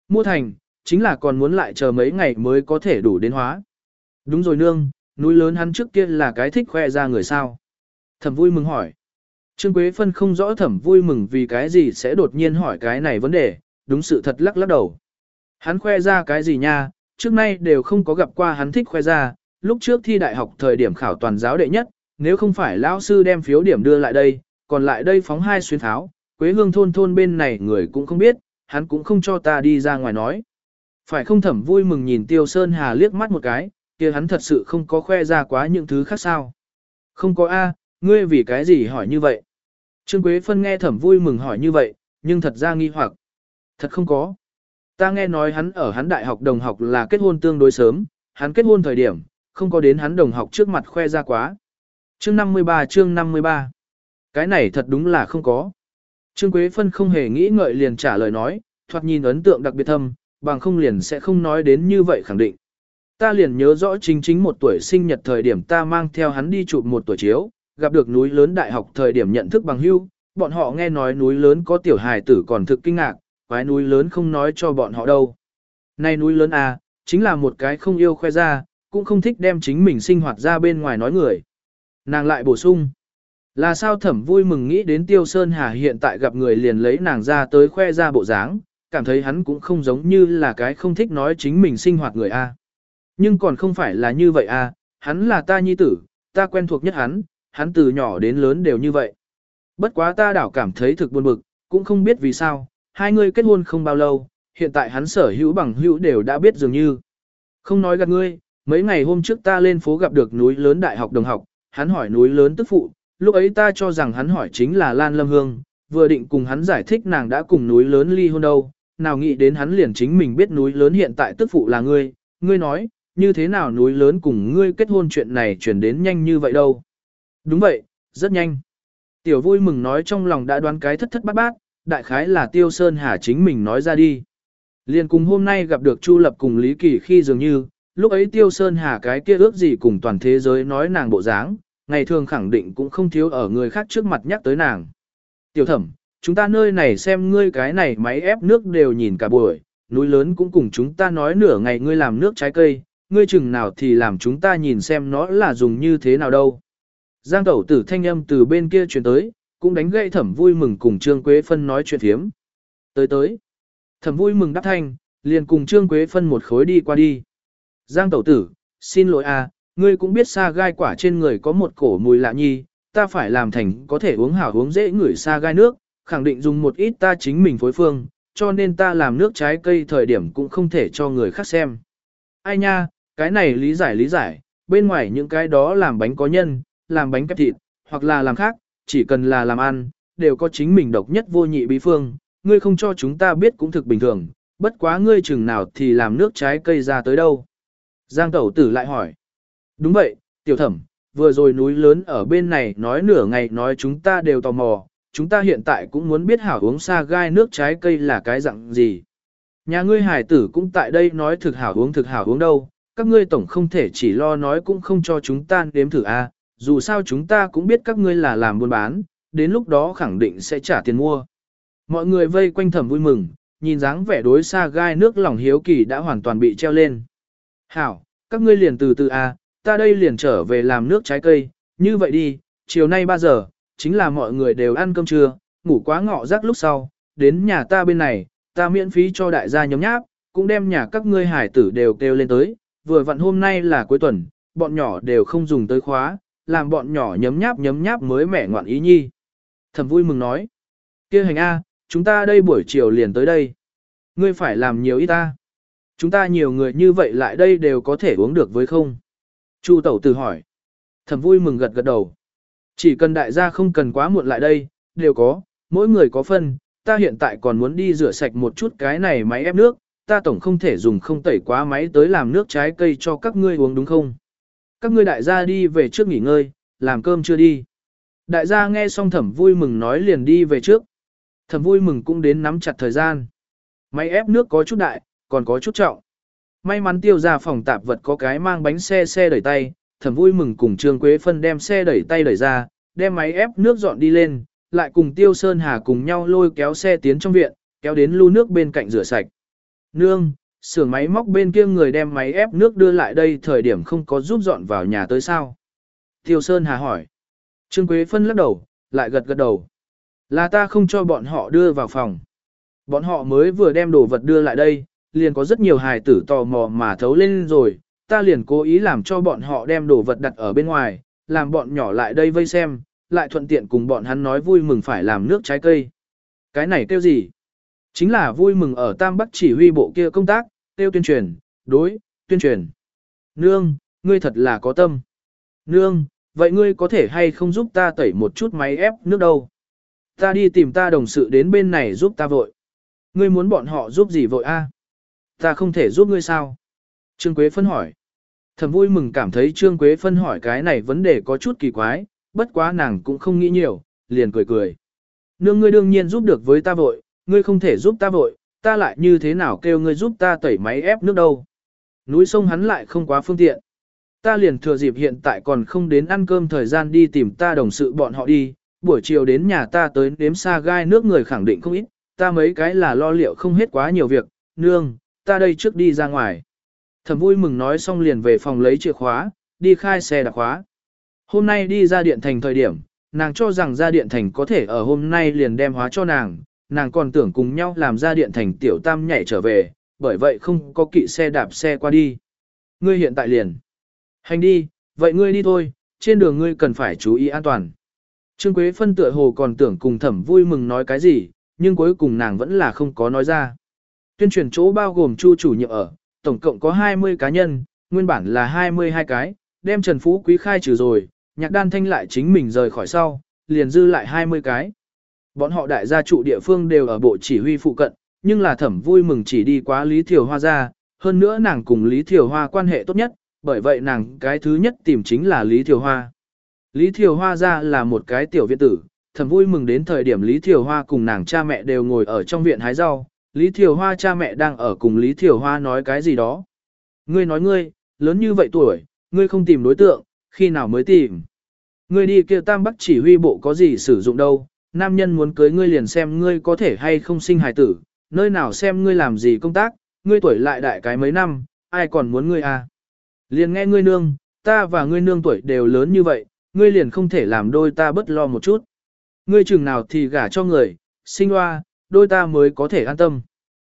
Mua thành, chính là còn muốn lại chờ mấy ngày mới có thể đủ đến hóa. Đúng rồi nương, núi lớn hắn trước kia là cái thích khoe ra người sao. Thẩm vui mừng hỏi. Trương Quế Phân không rõ thẩm vui mừng vì cái gì sẽ đột nhiên hỏi cái này vấn đề, đúng sự thật lắc lắc đầu. Hắn khoe ra cái gì nha, trước nay đều không có gặp qua hắn thích khoe ra, lúc trước thi đại học thời điểm khảo toàn giáo đệ nhất, nếu không phải lão sư đem phiếu điểm đưa lại đây, còn lại đây phóng hai xuyên tháo, quế hương thôn thôn bên này người cũng không biết, hắn cũng không cho ta đi ra ngoài nói. Phải không thẩm vui mừng nhìn Tiêu Sơn Hà liếc mắt một cái, kia hắn thật sự không có khoe ra quá những thứ khác sao. Không có A, ngươi vì cái gì hỏi như vậy? Trương Quế Phân nghe thẩm vui mừng hỏi như vậy, nhưng thật ra nghi hoặc. Thật không có. Ta nghe nói hắn ở hắn đại học đồng học là kết hôn tương đối sớm, hắn kết hôn thời điểm, không có đến hắn đồng học trước mặt khoe ra quá. Chương 53 chương 53 Cái này thật đúng là không có. Trương Quế Phân không hề nghĩ ngợi liền trả lời nói, thoạt nhìn ấn tượng đặc biệt thâm, bằng không liền sẽ không nói đến như vậy khẳng định. Ta liền nhớ rõ chính chính một tuổi sinh nhật thời điểm ta mang theo hắn đi chụp một tuổi chiếu, gặp được núi lớn đại học thời điểm nhận thức bằng hưu, bọn họ nghe nói núi lớn có tiểu hài tử còn thực kinh ngạc, quái núi lớn không nói cho bọn họ đâu. Này núi lớn à, chính là một cái không yêu khoe ra, cũng không thích đem chính mình sinh hoạt ra bên ngoài nói người. Nàng lại bổ sung. Là sao thẩm vui mừng nghĩ đến Tiêu Sơn Hà hiện tại gặp người liền lấy nàng ra tới khoe ra bộ dáng, cảm thấy hắn cũng không giống như là cái không thích nói chính mình sinh hoạt người A. Nhưng còn không phải là như vậy A, hắn là ta nhi tử, ta quen thuộc nhất hắn, hắn từ nhỏ đến lớn đều như vậy. Bất quá ta đảo cảm thấy thực buồn bực, cũng không biết vì sao, hai người kết hôn không bao lâu, hiện tại hắn sở hữu bằng hữu đều đã biết dường như. Không nói gạt ngươi, mấy ngày hôm trước ta lên phố gặp được núi lớn đại học đồng học, hắn hỏi núi lớn tức phụ, lúc ấy ta cho rằng hắn hỏi chính là Lan Lâm Hương, vừa định cùng hắn giải thích nàng đã cùng núi lớn ly hôn đâu, nào nghĩ đến hắn liền chính mình biết núi lớn hiện tại tức phụ là ngươi, ngươi nói, như thế nào núi lớn cùng ngươi kết hôn chuyện này chuyển đến nhanh như vậy đâu. Đúng vậy, rất nhanh. Tiểu vui mừng nói trong lòng đã đoán cái thất thất bát bát, đại khái là Tiêu Sơn Hà chính mình nói ra đi. Liền cùng hôm nay gặp được Chu Lập cùng Lý Kỳ khi dường như, lúc ấy Tiêu Sơn Hà cái kia ước gì cùng toàn thế giới nói nàng bộ dáng, ngày thường khẳng định cũng không thiếu ở người khác trước mặt nhắc tới nàng. Tiểu thẩm, chúng ta nơi này xem ngươi cái này máy ép nước đều nhìn cả buổi, núi lớn cũng cùng chúng ta nói nửa ngày ngươi làm nước trái cây, ngươi chừng nào thì làm chúng ta nhìn xem nó là dùng như thế nào đâu. Giang tẩu tử thanh âm từ bên kia chuyển tới, cũng đánh gậy thẩm vui mừng cùng Trương Quế Phân nói chuyện thiếm. Tới tới, thẩm vui mừng đáp thanh, liền cùng Trương Quế Phân một khối đi qua đi. Giang tẩu tử, xin lỗi à, ngươi cũng biết sa gai quả trên người có một cổ mùi lạ nhi, ta phải làm thành có thể uống hảo uống dễ ngửi sa gai nước, khẳng định dùng một ít ta chính mình phối phương, cho nên ta làm nước trái cây thời điểm cũng không thể cho người khác xem. Ai nha, cái này lý giải lý giải, bên ngoài những cái đó làm bánh có nhân, làm bánh kép thịt, hoặc là làm khác, chỉ cần là làm ăn, đều có chính mình độc nhất vô nhị bí phương, ngươi không cho chúng ta biết cũng thực bình thường, bất quá ngươi chừng nào thì làm nước trái cây ra tới đâu. Giang tẩu tử lại hỏi. Đúng vậy, tiểu thẩm, vừa rồi núi lớn ở bên này nói nửa ngày nói chúng ta đều tò mò, chúng ta hiện tại cũng muốn biết hảo uống sa gai nước trái cây là cái dạng gì. Nhà ngươi hải tử cũng tại đây nói thực hảo uống thực hảo uống đâu, các ngươi tổng không thể chỉ lo nói cũng không cho chúng ta nếm thử a. dù sao chúng ta cũng biết các ngươi là làm buôn bán, đến lúc đó khẳng định sẽ trả tiền mua. Mọi người vây quanh thẩm vui mừng, nhìn dáng vẻ đối xa gai nước lòng hiếu kỳ đã hoàn toàn bị treo lên. Hảo, các ngươi liền từ từ a, ta đây liền trở về làm nước trái cây, như vậy đi, chiều nay 3 giờ, chính là mọi người đều ăn cơm trưa, ngủ quá ngọ rắc lúc sau, đến nhà ta bên này, ta miễn phí cho đại gia nhóm nháp, cũng đem nhà các ngươi hải tử đều kêu lên tới, vừa vặn hôm nay là cuối tuần, bọn nhỏ đều không dùng tới khóa, làm bọn nhỏ nhấm nháp nhấm nháp mới mẻ ngoạn ý nhi. Thầm vui mừng nói, kia hành A, chúng ta đây buổi chiều liền tới đây. Ngươi phải làm nhiều ít ta. Chúng ta nhiều người như vậy lại đây đều có thể uống được với không? Chu tẩu tử hỏi. Thầm vui mừng gật gật đầu. Chỉ cần đại gia không cần quá muộn lại đây, đều có, mỗi người có phân, ta hiện tại còn muốn đi rửa sạch một chút cái này máy ép nước, ta tổng không thể dùng không tẩy quá máy tới làm nước trái cây cho các ngươi uống đúng không? Các ngươi đại gia đi về trước nghỉ ngơi, làm cơm chưa đi. Đại gia nghe xong thẩm vui mừng nói liền đi về trước. Thẩm vui mừng cũng đến nắm chặt thời gian. Máy ép nước có chút đại, còn có chút trọng. May mắn tiêu ra phòng tạp vật có cái mang bánh xe xe đẩy tay, thẩm vui mừng cùng Trương Quế Phân đem xe đẩy tay đẩy ra, đem máy ép nước dọn đi lên, lại cùng Tiêu Sơn Hà cùng nhau lôi kéo xe tiến trong viện, kéo đến lưu nước bên cạnh rửa sạch. Nương, xưởng máy móc bên kia người đem máy ép nước đưa lại đây thời điểm không có giúp dọn vào nhà tới sao? Tiêu Sơn Hà hỏi. Trương Quế Phân lắc đầu, lại gật gật đầu. Là ta không cho bọn họ đưa vào phòng. Bọn họ mới vừa đem đồ vật đưa lại đây, liền có rất nhiều hài tử tò mò mà thấu lên rồi, ta liền cố ý làm cho bọn họ đem đồ vật đặt ở bên ngoài, làm bọn nhỏ lại đây vây xem, lại thuận tiện cùng bọn hắn nói vui mừng phải làm nước trái cây. Cái này kêu gì? Chính là vui mừng ở Tam Bắc chỉ huy bộ kia công tác, tiêu tuyên truyền, đối, tuyên truyền. Nương, ngươi thật là có tâm. Nương, vậy ngươi có thể hay không giúp ta tẩy một chút máy ép nước đâu? Ta đi tìm ta đồng sự đến bên này giúp ta vội. Ngươi muốn bọn họ giúp gì vội a? Ta không thể giúp ngươi sao? Trương Quế Phân hỏi. Thẩm vui mừng cảm thấy Trương Quế Phân hỏi cái này vấn đề có chút kỳ quái, bất quá nàng cũng không nghĩ nhiều, liền cười cười. Nương ngươi đương nhiên giúp được với ta vội, ngươi không thể giúp ta vội, ta lại như thế nào kêu ngươi giúp ta tẩy máy ép nước đâu. Núi sông hắn lại không quá phương tiện. Ta liền thừa dịp hiện tại còn không đến ăn cơm thời gian đi tìm ta đồng sự bọn họ đi, buổi chiều đến nhà ta tới nếm xa gai nước người khẳng định không ít, ta mấy cái là lo liệu không hết quá nhiều việc, nương, ta đây trước đi ra ngoài. Thẩm vui mừng nói xong liền về phòng lấy chìa khóa, đi khai xe đạp khóa. Hôm nay đi ra điện thành thời điểm, nàng cho rằng ra điện thành có thể ở hôm nay liền đem hóa cho nàng, nàng còn tưởng cùng nhau làm ra điện thành tiểu tam nhảy trở về, bởi vậy không có kỵ xe đạp xe qua đi. Ngươi hiện tại liền. Hành đi, vậy ngươi đi thôi, trên đường ngươi cần phải chú ý an toàn. Trương Quế phân tựa hồ còn tưởng cùng thẩm vui mừng nói cái gì, nhưng cuối cùng nàng vẫn là không có nói ra. Tuyên truyền chỗ bao gồm chu chủ nhiệm ở, tổng cộng có 20 cá nhân, nguyên bản là 22 cái, đem Trần Phú Quý khai trừ rồi, nhạc đan thanh lại chính mình rời khỏi sau, liền dư lại 20 cái. Bọn họ đại gia trụ địa phương đều ở bộ chỉ huy phụ cận, nhưng là thẩm vui mừng chỉ đi quá Lý Thiều Hoa ra, hơn nữa nàng cùng Lý Thiều Hoa quan hệ tốt nhất, bởi vậy nàng cái thứ nhất tìm chính là Lý Thiều Hoa. Lý Thiều Hoa ra là một cái tiểu viện tử, thẩm vui mừng đến thời điểm Lý Thiều Hoa cùng nàng cha mẹ đều ngồi ở trong viện hái rau, Lý Thiều Hoa cha mẹ đang ở cùng Lý Thiều Hoa nói cái gì đó. Ngươi nói ngươi, lớn như vậy tuổi, ngươi không tìm đối tượng, khi nào mới tìm. Ngươi đi kêu tam bắc chỉ huy bộ có gì sử dụng đâu, nam nhân muốn cưới ngươi liền xem ngươi có thể hay không sinh hài tử, nơi nào xem ngươi làm gì công tác, ngươi tuổi lại đại cái mấy năm, ai còn muốn ngươi à. Liền nghe ngươi nương, ta và ngươi nương tuổi đều lớn như vậy, ngươi liền không thể làm đôi ta bất lo một chút. Ngươi chừng nào thì gả cho người, sinh hoa, đôi ta mới có thể an tâm.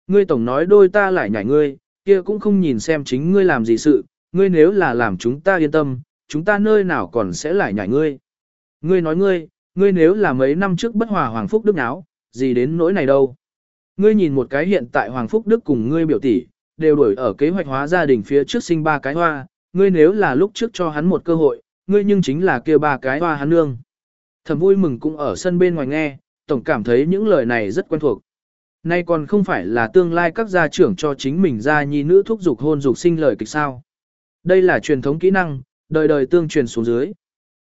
Ngươi tổng nói đôi ta lại nhảy ngươi, kia cũng không nhìn xem chính ngươi làm gì sự, ngươi nếu là làm chúng ta yên tâm, chúng ta nơi nào còn sẽ lại nhảy ngươi. Ngươi nói ngươi, ngươi nếu là mấy năm trước bất hòa Hoàng Phúc Đức náo, gì đến nỗi này đâu. Ngươi nhìn một cái hiện tại Hoàng Phúc Đức cùng ngươi biểu tỷ, đều đuổi ở kế hoạch hóa gia đình phía trước sinh ba cái hoa, ngươi nếu là lúc trước cho hắn một cơ hội, ngươi nhưng chính là kia ba cái hoa hắn nương. Thầm vui mừng cũng ở sân bên ngoài nghe, tổng cảm thấy những lời này rất quen thuộc. Nay còn không phải là tương lai các gia trưởng cho chính mình ra nhi nữ thúc dục hôn dục sinh lời kịch sao. Đây là truyền thống kỹ năng, đời đời tương truyền xuống dưới.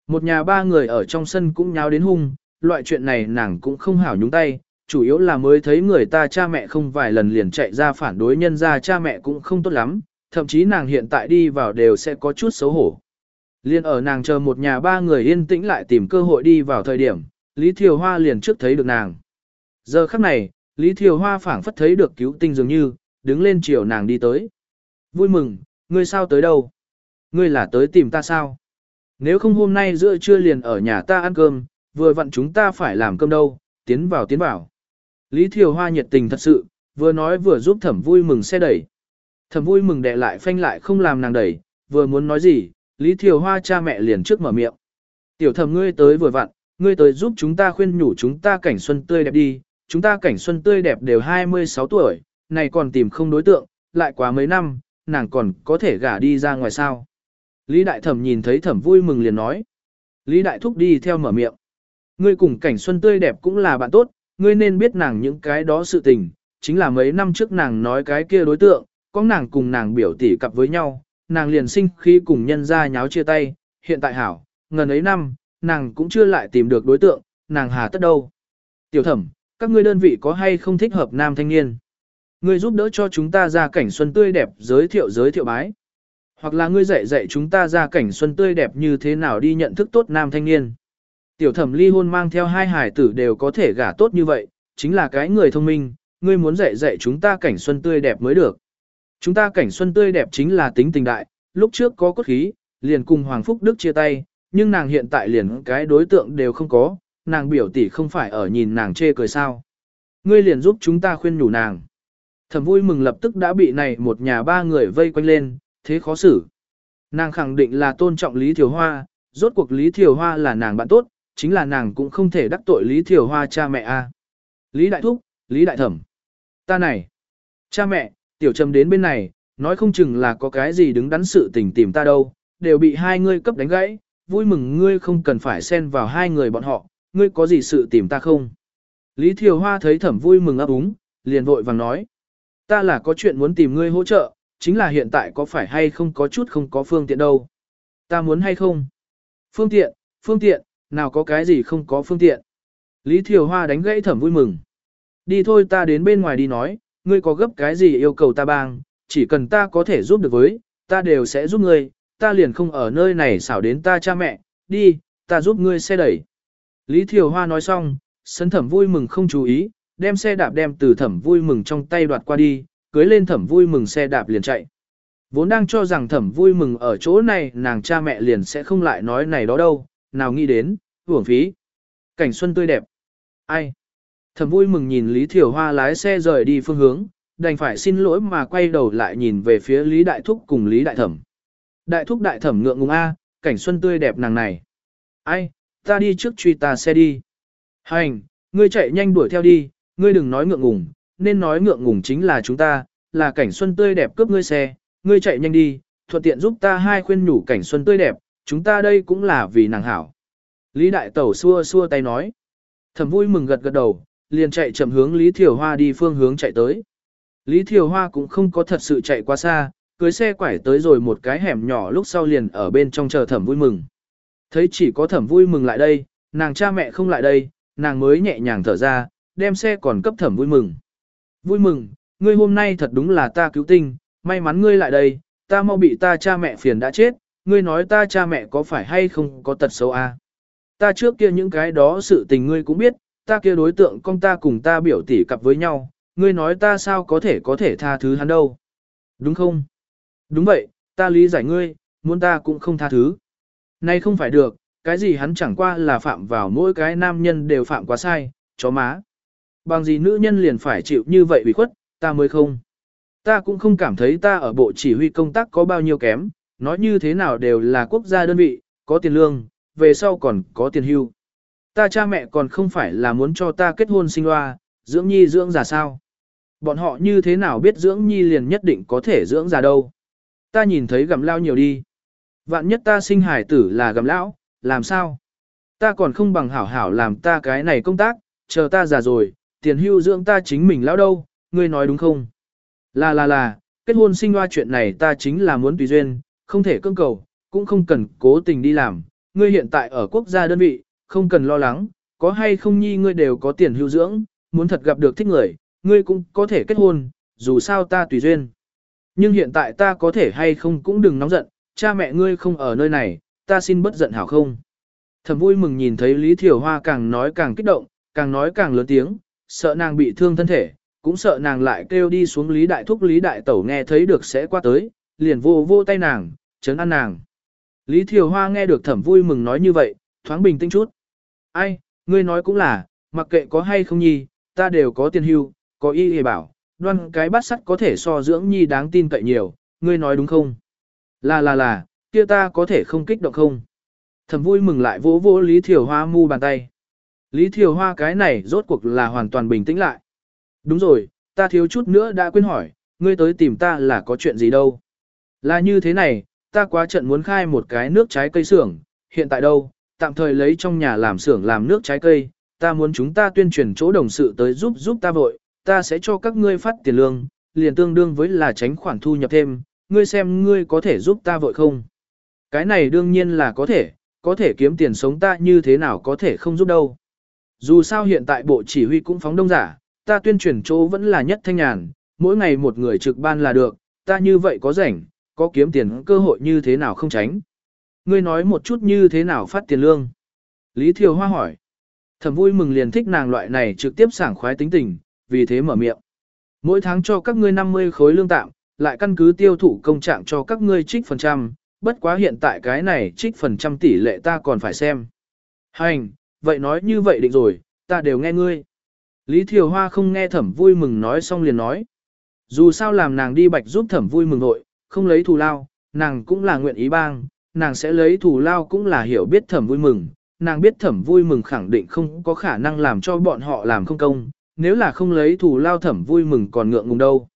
Một nhà ba người ở trong sân cũng nháo đến hung, loại chuyện này nàng cũng không hảo nhúng tay, chủ yếu là mới thấy người ta cha mẹ không vài lần liền chạy ra phản đối nhân ra cha mẹ cũng không tốt lắm, thậm chí nàng hiện tại đi vào đều sẽ có chút xấu hổ. Liên ở nàng chờ một nhà ba người yên tĩnh lại tìm cơ hội đi vào thời điểm, Lý Thiều Hoa liền trước thấy được nàng. Giờ khắc này, Lý Thiều Hoa phảng phất thấy được cứu tinh dường như, đứng lên chiều nàng đi tới. Vui mừng, ngươi sao tới đâu? Ngươi là tới tìm ta sao? Nếu không hôm nay giữa trưa liền ở nhà ta ăn cơm, vừa vặn chúng ta phải làm cơm đâu, tiến vào tiến vào. Lý Thiều Hoa nhiệt tình thật sự, vừa nói vừa giúp thẩm vui mừng xe đẩy. Thẩm vui mừng đệ lại phanh lại không làm nàng đẩy, vừa muốn nói gì, Lý Thiều Hoa cha mẹ liền trước mở miệng. Tiểu thẩm ngươi tới vừa vặn, ngươi tới giúp chúng ta khuyên nhủ chúng ta cảnh xuân tươi đẹp đi, chúng ta cảnh xuân tươi đẹp đều 26 tuổi, này còn tìm không đối tượng, lại quá mấy năm, nàng còn có thể gả đi ra ngoài sao. Lý Đại Thẩm nhìn thấy thẩm vui mừng liền nói. Lý Đại Thúc đi theo mở miệng. Ngươi cùng cảnh xuân tươi đẹp cũng là bạn tốt, ngươi nên biết nàng những cái đó sự tình, chính là mấy năm trước nàng nói cái kia đối tượng, có nàng cùng nàng biểu tỷ cặp với nhau, nàng liền sinh khi cùng nhân ra nháo chia tay, hiện tại hảo, ngần ấy năm, nàng cũng chưa lại tìm được đối tượng, nàng hà tất đâu. Tiểu thẩm, các ngươi đơn vị có hay không thích hợp nam thanh niên? Ngươi giúp đỡ cho chúng ta ra cảnh xuân tươi đẹp giới thiệu giới thiệu bái. Hoặc là ngươi dạy dạy chúng ta ra cảnh xuân tươi đẹp như thế nào đi nhận thức tốt nam thanh niên. Tiểu thẩm ly hôn mang theo hai hải tử đều có thể gả tốt như vậy, chính là cái người thông minh, ngươi muốn dạy dạy chúng ta cảnh xuân tươi đẹp mới được. Chúng ta cảnh xuân tươi đẹp chính là tính tình đại, lúc trước có cốt khí, liền cùng Hoàng Phúc Đức chia tay, nhưng nàng hiện tại liền cái đối tượng đều không có, nàng biểu tỷ không phải ở nhìn nàng chê cười sao. Ngươi liền giúp chúng ta khuyên nhủ nàng. Thẩm vui mừng lập tức đã bị này một nhà ba người vây quanh lên, thế khó xử. Nàng khẳng định là tôn trọng Lý Thiều Hoa, rốt cuộc Lý Thiều Hoa là nàng bạn tốt, chính là nàng cũng không thể đắc tội Lý Thiều Hoa cha mẹ a. Lý Đại Thúc, Lý Đại Thẩm. Ta này, cha mẹ, tiểu trầm đến bên này, nói không chừng là có cái gì đứng đắn sự tình tìm ta đâu, đều bị hai ngươi cấp đánh gãy, vui mừng ngươi không cần phải xen vào hai người bọn họ, ngươi có gì sự tìm ta không? Lý Thiều Hoa thấy thẩm vui mừng ấp úng, liền vội vàng nói. Ta là có chuyện muốn tìm ngươi hỗ trợ, chính là hiện tại có phải hay không có chút không có phương tiện đâu. Ta muốn hay không? Phương tiện, phương tiện, nào có cái gì không có phương tiện. Lý Thiều Hoa đánh gãy thẩm vui mừng. Đi thôi ta đến bên ngoài đi nói, ngươi có gấp cái gì yêu cầu ta bang, chỉ cần ta có thể giúp được với, ta đều sẽ giúp ngươi, ta liền không ở nơi này xảo đến ta cha mẹ, đi, ta giúp ngươi xe đẩy. Lý Thiều Hoa nói xong, sấn thẩm vui mừng không chú ý, đem xe đạp đem từ thẩm vui mừng trong tay đoạt qua đi, cưới lên thẩm vui mừng xe đạp liền chạy. Vốn đang cho rằng thẩm vui mừng ở chỗ này nàng cha mẹ liền sẽ không lại nói này đó đâu, nào nghĩ đến, hưởng phí. Cảnh xuân tươi đẹp. Ai? Thẩm vui mừng nhìn Lý Thiều Hoa lái xe rời đi phương hướng, đành phải xin lỗi mà quay đầu lại nhìn về phía Lý Đại Thúc cùng Lý Đại Thẩm. Đại Thúc Đại Thẩm ngượng ngùng A, cảnh xuân tươi đẹp nàng này. Ai, ta đi trước truy ta xe đi. Hành, ngươi chạy nhanh đuổi theo đi, ngươi đừng nói ngượng ngùng, nên nói ngượng ngùng chính là chúng ta, là cảnh xuân tươi đẹp cướp ngươi xe, ngươi chạy nhanh đi, thuận tiện giúp ta hai khuyên nhủ cảnh xuân tươi đẹp, chúng ta đây cũng là vì nàng hảo. Lý Đại Tẩu xua xua tay nói. Thẩm vui mừng gật gật đầu, liền chạy chậm hướng Lý Thiều Hoa đi phương hướng chạy tới. Lý Thiều Hoa cũng không có thật sự chạy quá xa, cưới xe quải tới rồi một cái hẻm nhỏ lúc sau liền ở bên trong chờ thẩm vui mừng. Thấy chỉ có thẩm vui mừng lại đây, nàng cha mẹ không lại đây, nàng mới nhẹ nhàng thở ra, đem xe còn cấp thẩm vui mừng. Vui mừng, ngươi hôm nay thật đúng là ta cứu tinh, may mắn ngươi lại đây, ta mau bị ta cha mẹ phiền đã chết, ngươi nói ta cha mẹ có phải hay không có tật xấu à? Ta trước kia những cái đó sự tình ngươi cũng biết, ta kia đối tượng con ta cùng ta biểu tỷ cặp với nhau, ngươi nói ta sao có thể có thể tha thứ hắn đâu. Đúng không? Đúng vậy, ta lý giải ngươi, muốn ta cũng không tha thứ. Nay không phải được, cái gì hắn chẳng qua là phạm vào mỗi cái nam nhân đều phạm quá sai, chó má. Bằng gì nữ nhân liền phải chịu như vậy bị khuất, ta mới không. Ta cũng không cảm thấy ta ở bộ chỉ huy công tác có bao nhiêu kém, nói như thế nào đều là quốc gia đơn vị, có tiền lương, về sau còn có tiền hưu. Ta cha mẹ còn không phải là muốn cho ta kết hôn sinh hoa, dưỡng nhi dưỡng già sao. Bọn họ như thế nào biết dưỡng nhi liền nhất định có thể dưỡng già đâu. Ta nhìn thấy gặm lao nhiều đi. Vạn nhất ta sinh hải tử là gặm lão, làm sao? Ta còn không bằng hảo hảo làm ta cái này công tác, chờ ta già rồi, tiền hưu dưỡng ta chính mình lão đâu, ngươi nói đúng không? Là là là, kết hôn sinh hoa chuyện này ta chính là muốn tùy duyên, không thể cưỡng cầu, cũng không cần cố tình đi làm. Ngươi hiện tại ở quốc gia đơn vị, không cần lo lắng, có hay không nhi ngươi đều có tiền hưu dưỡng, muốn thật gặp được thích người, ngươi cũng có thể kết hôn, dù sao ta tùy duyên. Nhưng hiện tại ta có thể hay không cũng đừng nóng giận, cha mẹ ngươi không ở nơi này, ta xin bất giận hảo không. Thầm vui mừng nhìn thấy Lý Thiểu Hoa càng nói càng kích động, càng nói càng lớn tiếng, sợ nàng bị thương thân thể, cũng sợ nàng lại kêu đi xuống Lý Đại Thúc Lý Đại Tẩu nghe thấy được sẽ qua tới, liền vô vô tay nàng, chấn an nàng. Lý Thiều Hoa nghe được thẩm vui mừng nói như vậy, thoáng bình tĩnh chút. Ai, ngươi nói cũng là, mặc kệ có hay không nhi, ta đều có tiền hưu, có y hề bảo, đoan cái bát sắt có thể so dưỡng nhi đáng tin cậy nhiều, ngươi nói đúng không? Là là là, kia ta có thể không kích động không? Thẩm vui mừng lại vỗ vỗ Lý Thiều Hoa mu bàn tay. Lý Thiều Hoa cái này rốt cuộc là hoàn toàn bình tĩnh lại. Đúng rồi, ta thiếu chút nữa đã quên hỏi, ngươi tới tìm ta là có chuyện gì đâu. Là như thế này, ta quá trận muốn khai một cái nước trái cây xưởng, hiện tại đâu, tạm thời lấy trong nhà làm xưởng làm nước trái cây, ta muốn chúng ta tuyên truyền chỗ đồng sự tới giúp giúp ta vội, ta sẽ cho các ngươi phát tiền lương, liền tương đương với là tránh khoản thu nhập thêm, ngươi xem ngươi có thể giúp ta vội không. Cái này đương nhiên là có thể, có thể kiếm tiền sống ta như thế nào có thể không giúp đâu. Dù sao hiện tại bộ chỉ huy cũng phóng đông giả, ta tuyên truyền chỗ vẫn là nhất thanh nhàn, mỗi ngày một người trực ban là được, ta như vậy có rảnh, có kiếm tiền cơ hội như thế nào không tránh. Ngươi nói một chút như thế nào phát tiền lương. Lý Thiều Hoa hỏi. Thẩm vui mừng liền thích nàng loại này trực tiếp sảng khoái tính tình, vì thế mở miệng. Mỗi tháng cho các ngươi 50 khối lương tạm, lại căn cứ tiêu thụ công trạng cho các ngươi trích phần trăm, bất quá hiện tại cái này trích phần trăm tỷ lệ ta còn phải xem. Hành, vậy nói như vậy định rồi, ta đều nghe ngươi. Lý Thiều Hoa không nghe thẩm vui mừng nói xong liền nói. Dù sao làm nàng đi bạch giúp thẩm vui mừng nội, không lấy thù lao, nàng cũng là nguyện ý bang, nàng sẽ lấy thù lao cũng là hiểu biết thẩm vui mừng, nàng biết thẩm vui mừng khẳng định không có khả năng làm cho bọn họ làm không công, nếu là không lấy thù lao thẩm vui mừng còn ngượng ngùng đâu.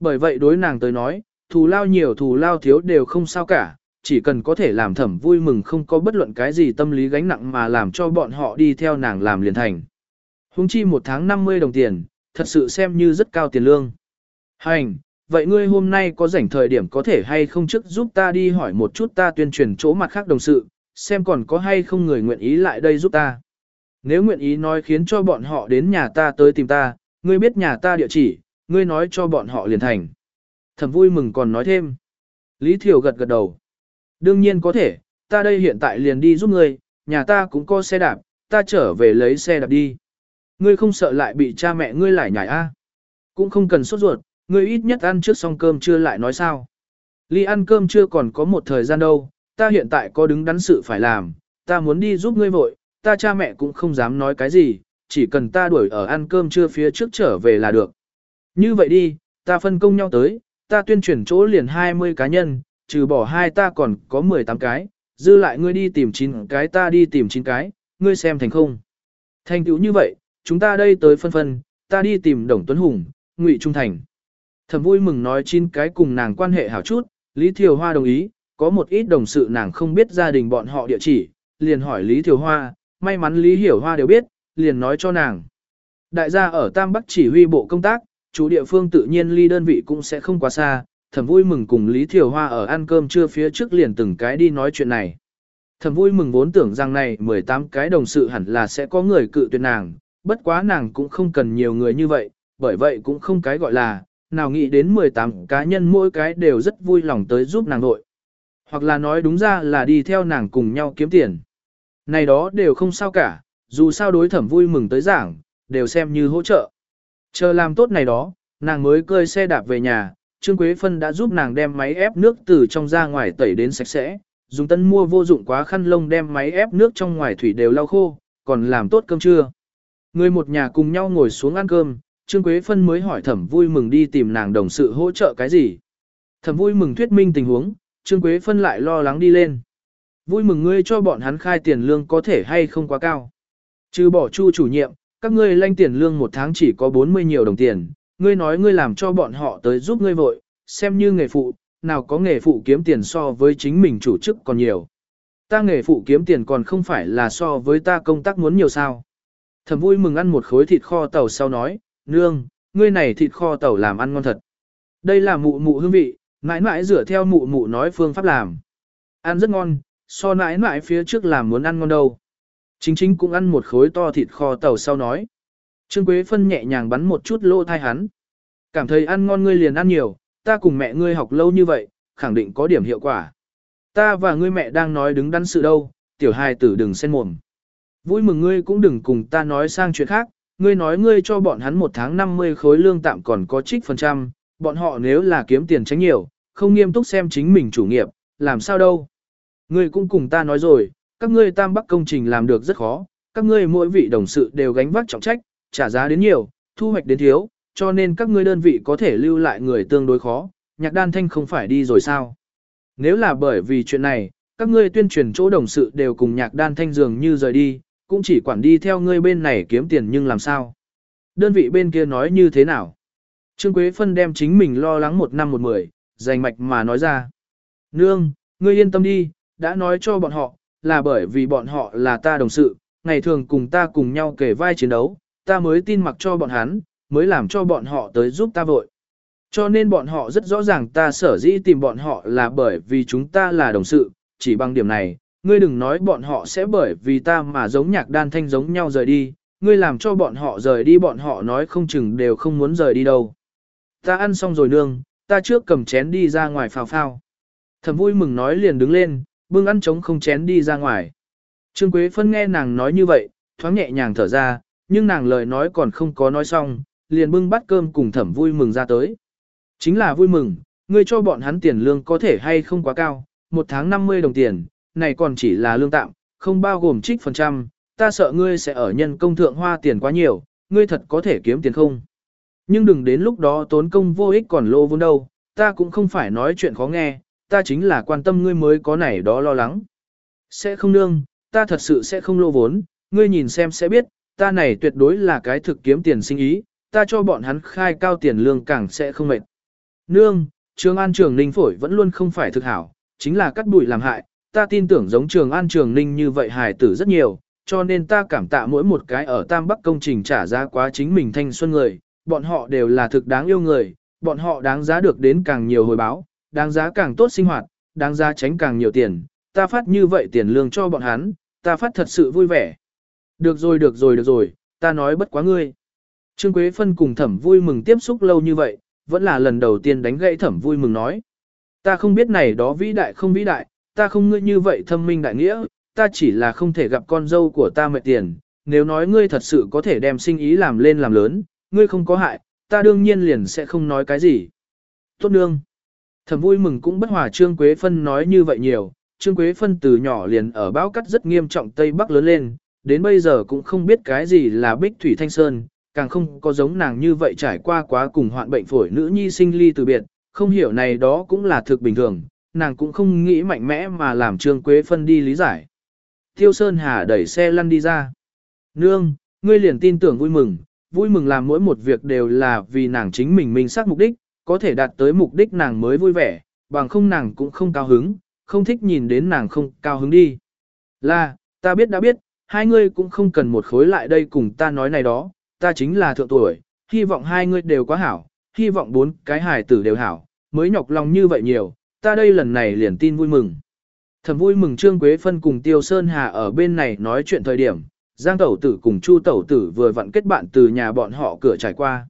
Bởi vậy đối nàng tới nói, thù lao nhiều thù lao thiếu đều không sao cả, chỉ cần có thể làm thẩm vui mừng không có bất luận cái gì tâm lý gánh nặng mà làm cho bọn họ đi theo nàng làm liền thành. Hùng chi một tháng 50 đồng tiền, thật sự xem như rất cao tiền lương. Hành, vậy ngươi hôm nay có rảnh thời điểm có thể hay không trước giúp ta đi hỏi một chút ta tuyên truyền chỗ mặt khác đồng sự, xem còn có hay không người nguyện ý lại đây giúp ta. Nếu nguyện ý nói khiến cho bọn họ đến nhà ta tới tìm ta, ngươi biết nhà ta địa chỉ, ngươi nói cho bọn họ liền thành. Thẩm vui mừng còn nói thêm. Lý Thiều gật gật đầu. Đương nhiên có thể, ta đây hiện tại liền đi giúp ngươi, nhà ta cũng có xe đạp, ta trở về lấy xe đạp đi. Ngươi không sợ lại bị cha mẹ ngươi lại nhảy a? Cũng không cần sốt ruột, ngươi ít nhất ăn trước xong cơm chưa lại nói sao. Ly ăn cơm chưa còn có một thời gian đâu, ta hiện tại có đứng đắn sự phải làm, ta muốn đi giúp ngươi vội, ta cha mẹ cũng không dám nói cái gì, chỉ cần ta đuổi ở ăn cơm trưa phía trước trở về là được. Như vậy đi, ta phân công nhau tới, ta tuyên truyền chỗ liền 20 cá nhân, trừ bỏ hai ta còn có 18 cái, dư lại ngươi đi tìm 9 cái ta đi tìm 9 cái, ngươi xem thành không. Thành tựu như vậy, chúng ta đây tới phân phân, ta đi tìm Đồng Tuấn Hùng, Ngụy Trung Thành. Thầm vui mừng nói 9 cái cùng nàng quan hệ hảo chút, Lý Thiều Hoa đồng ý, có một ít đồng sự nàng không biết gia đình bọn họ địa chỉ, liền hỏi Lý Thiều Hoa, may mắn Lý Hiểu Hoa đều biết, liền nói cho nàng. Đại gia ở Tam Bắc chỉ huy bộ công tác, chủ địa phương tự nhiên ly đơn vị cũng sẽ không quá xa, thầm vui mừng cùng Lý Thiều Hoa ở ăn cơm trưa phía trước liền từng cái đi nói chuyện này. Thầm vui mừng vốn tưởng rằng này 18 cái đồng sự hẳn là sẽ có người cự tuyệt nàng, bất quá nàng cũng không cần nhiều người như vậy, bởi vậy cũng không cái gọi là, nào nghĩ đến 18 cá nhân mỗi cái đều rất vui lòng tới giúp nàng nội. Hoặc là nói đúng ra là đi theo nàng cùng nhau kiếm tiền. Này đó đều không sao cả, dù sao đối thẩm vui mừng tới giảng, đều xem như hỗ trợ. Chờ làm tốt này đó, nàng mới cơi xe đạp về nhà, Trương Quế Phân đã giúp nàng đem máy ép nước từ trong ra ngoài tẩy đến sạch sẽ, dùng tân mua vô dụng quá khăn lông đem máy ép nước trong ngoài thủy đều lau khô, còn làm tốt cơm trưa. Người một nhà cùng nhau ngồi xuống ăn cơm, Trương Quế Phân mới hỏi thẩm vui mừng đi tìm nàng đồng sự hỗ trợ cái gì. Thẩm vui mừng thuyết minh tình huống, Trương Quế Phân lại lo lắng đi lên. Vui mừng ngươi cho bọn hắn khai tiền lương có thể hay không quá cao. Trừ bỏ chu chủ nhiệm, các ngươi lanh tiền lương một tháng chỉ có 40 nhiều đồng tiền, ngươi nói ngươi làm cho bọn họ tới giúp ngươi vội, xem như nghề phụ, nào có nghề phụ kiếm tiền so với chính mình chủ chức còn nhiều. Ta nghề phụ kiếm tiền còn không phải là so với ta công tác muốn nhiều sao. Thầm vui mừng ăn một khối thịt kho tàu sau nói, nương, ngươi này thịt kho tàu làm ăn ngon thật. Đây là mụ mụ hương vị, mãi mãi rửa theo mụ mụ nói phương pháp làm. Ăn rất ngon, so nãi nãi phía trước làm muốn ăn ngon đâu. Chính chính cũng ăn một khối to thịt kho tàu sau nói. Trương Quế Phân nhẹ nhàng bắn một chút lô thai hắn. Cảm thấy ăn ngon ngươi liền ăn nhiều, ta cùng mẹ ngươi học lâu như vậy, khẳng định có điểm hiệu quả. Ta và ngươi mẹ đang nói đứng đắn sự đâu, tiểu hài tử đừng xen mồm. Vui mừng ngươi cũng đừng cùng ta nói sang chuyện khác, ngươi nói ngươi cho bọn hắn một tháng 50 khối lương tạm còn có trích phần trăm, bọn họ nếu là kiếm tiền tránh nhiều, không nghiêm túc xem chính mình chủ nghiệp, làm sao đâu. Ngươi cũng cùng ta nói rồi, các ngươi tam bắc công trình làm được rất khó, các ngươi mỗi vị đồng sự đều gánh vác trọng trách, trả giá đến nhiều, thu hoạch đến thiếu, cho nên các ngươi đơn vị có thể lưu lại người tương đối khó, nhạc đan thanh không phải đi rồi sao. Nếu là bởi vì chuyện này, các ngươi tuyên truyền chỗ đồng sự đều cùng nhạc đan thanh dường như rời đi, cũng chỉ quản đi theo ngươi bên này kiếm tiền nhưng làm sao. Đơn vị bên kia nói như thế nào? Trương Quế Phân đem chính mình lo lắng một năm một mười, dành mạch mà nói ra. Nương, ngươi yên tâm đi, đã nói cho bọn họ, là bởi vì bọn họ là ta đồng sự, ngày thường cùng ta cùng nhau kể vai chiến đấu, ta mới tin mặc cho bọn hắn, mới làm cho bọn họ tới giúp ta vội. Cho nên bọn họ rất rõ ràng ta sở dĩ tìm bọn họ là bởi vì chúng ta là đồng sự, chỉ bằng điểm này, ngươi đừng nói bọn họ sẽ bởi vì ta mà giống nhạc đan thanh giống nhau rời đi, ngươi làm cho bọn họ rời đi bọn họ nói không chừng đều không muốn rời đi đâu. Ta ăn xong rồi nương, ta trước cầm chén đi ra ngoài phào phao. Thầm vui mừng nói liền đứng lên, bưng ăn trống không chén đi ra ngoài. Trương Quế Phân nghe nàng nói như vậy, thoáng nhẹ nhàng thở ra, nhưng nàng lời nói còn không có nói xong, liền bưng bát cơm cùng thẩm vui mừng ra tới. Chính là vui mừng, ngươi cho bọn hắn tiền lương có thể hay không quá cao, một tháng 50 đồng tiền, này còn chỉ là lương tạm, không bao gồm trích phần trăm, ta sợ ngươi sẽ ở nhân công thượng hoa tiền quá nhiều, ngươi thật có thể kiếm tiền không. Nhưng đừng đến lúc đó tốn công vô ích còn lô vốn đâu, ta cũng không phải nói chuyện khó nghe, ta chính là quan tâm ngươi mới có này đó lo lắng. Sẽ không nương, ta thật sự sẽ không lô vốn, ngươi nhìn xem sẽ biết, ta này tuyệt đối là cái thực kiếm tiền sinh ý, ta cho bọn hắn khai cao tiền lương càng sẽ không mệt. Nương, trường an trường ninh phổi vẫn luôn không phải thực hảo, chính là cắt bụi làm hại, ta tin tưởng giống trường an trường ninh như vậy hài tử rất nhiều, cho nên ta cảm tạ mỗi một cái ở Tam Bắc công trình trả giá quá chính mình thanh xuân người, bọn họ đều là thực đáng yêu người, bọn họ đáng giá được đến càng nhiều hồi báo, đáng giá càng tốt sinh hoạt, đáng giá tránh càng nhiều tiền, ta phát như vậy tiền lương cho bọn hắn, ta phát thật sự vui vẻ. Được rồi được rồi được rồi, ta nói bất quá ngươi. Trương Quế Phân cùng thẩm vui mừng tiếp xúc lâu như vậy, vẫn là lần đầu tiên đánh gãy thẩm vui mừng nói. Ta không biết này đó vĩ đại không vĩ đại, ta không ngươi như vậy thâm minh đại nghĩa, ta chỉ là không thể gặp con dâu của ta mệt tiền, nếu nói ngươi thật sự có thể đem sinh ý làm lên làm lớn, ngươi không có hại, ta đương nhiên liền sẽ không nói cái gì. Tốt đương. Thẩm vui mừng cũng bất hòa Trương Quế Phân nói như vậy nhiều, Trương Quế Phân từ nhỏ liền ở bão cắt rất nghiêm trọng Tây Bắc lớn lên, đến bây giờ cũng không biết cái gì là Bích Thủy Thanh Sơn, càng không có giống nàng như vậy trải qua quá cùng hoạn bệnh phổi nữ nhi sinh ly từ biệt, không hiểu này đó cũng là thực bình thường, nàng cũng không nghĩ mạnh mẽ mà làm Trương Quế Phân đi lý giải. Tiêu Sơn Hà đẩy xe lăn đi ra. Nương, ngươi liền tin tưởng vui mừng, vui mừng làm mỗi một việc đều là vì nàng chính mình minh xác mục đích, có thể đạt tới mục đích nàng mới vui vẻ, bằng không nàng cũng không cao hứng, không thích nhìn đến nàng không cao hứng đi. Là, ta biết đã biết, hai ngươi cũng không cần một khối lại đây cùng ta nói này đó, ta chính là thượng tuổi, hy vọng hai ngươi đều quá hảo, hy vọng bốn cái hài tử đều hảo, mới nhọc lòng như vậy nhiều, ta đây lần này liền tin vui mừng. Thầm vui mừng Trương Quế Phân cùng Tiêu Sơn Hà ở bên này nói chuyện thời điểm, Giang Tẩu Tử cùng Chu Tẩu Tử vừa vặn kết bạn từ nhà bọn họ cửa trải qua.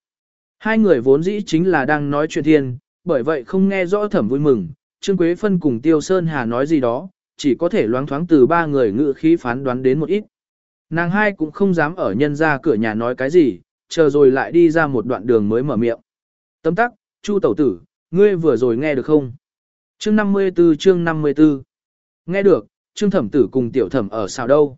Hai người vốn dĩ chính là đang nói chuyện thiên, bởi vậy không nghe rõ thẩm vui mừng, Trương Quế Phân cùng Tiêu Sơn Hà nói gì đó, chỉ có thể loáng thoáng từ ba người ngự khí phán đoán đến một ít. Nàng hai cũng không dám ở nhân ra cửa nhà nói cái gì, chờ rồi lại đi ra một đoạn đường mới mở miệng. Tấm tắc, Chu Tẩu Tử, ngươi vừa rồi nghe được không? Chương 54 chương 54 Nghe được, Trương Thẩm Tử cùng Tiểu Thẩm ở sao đâu?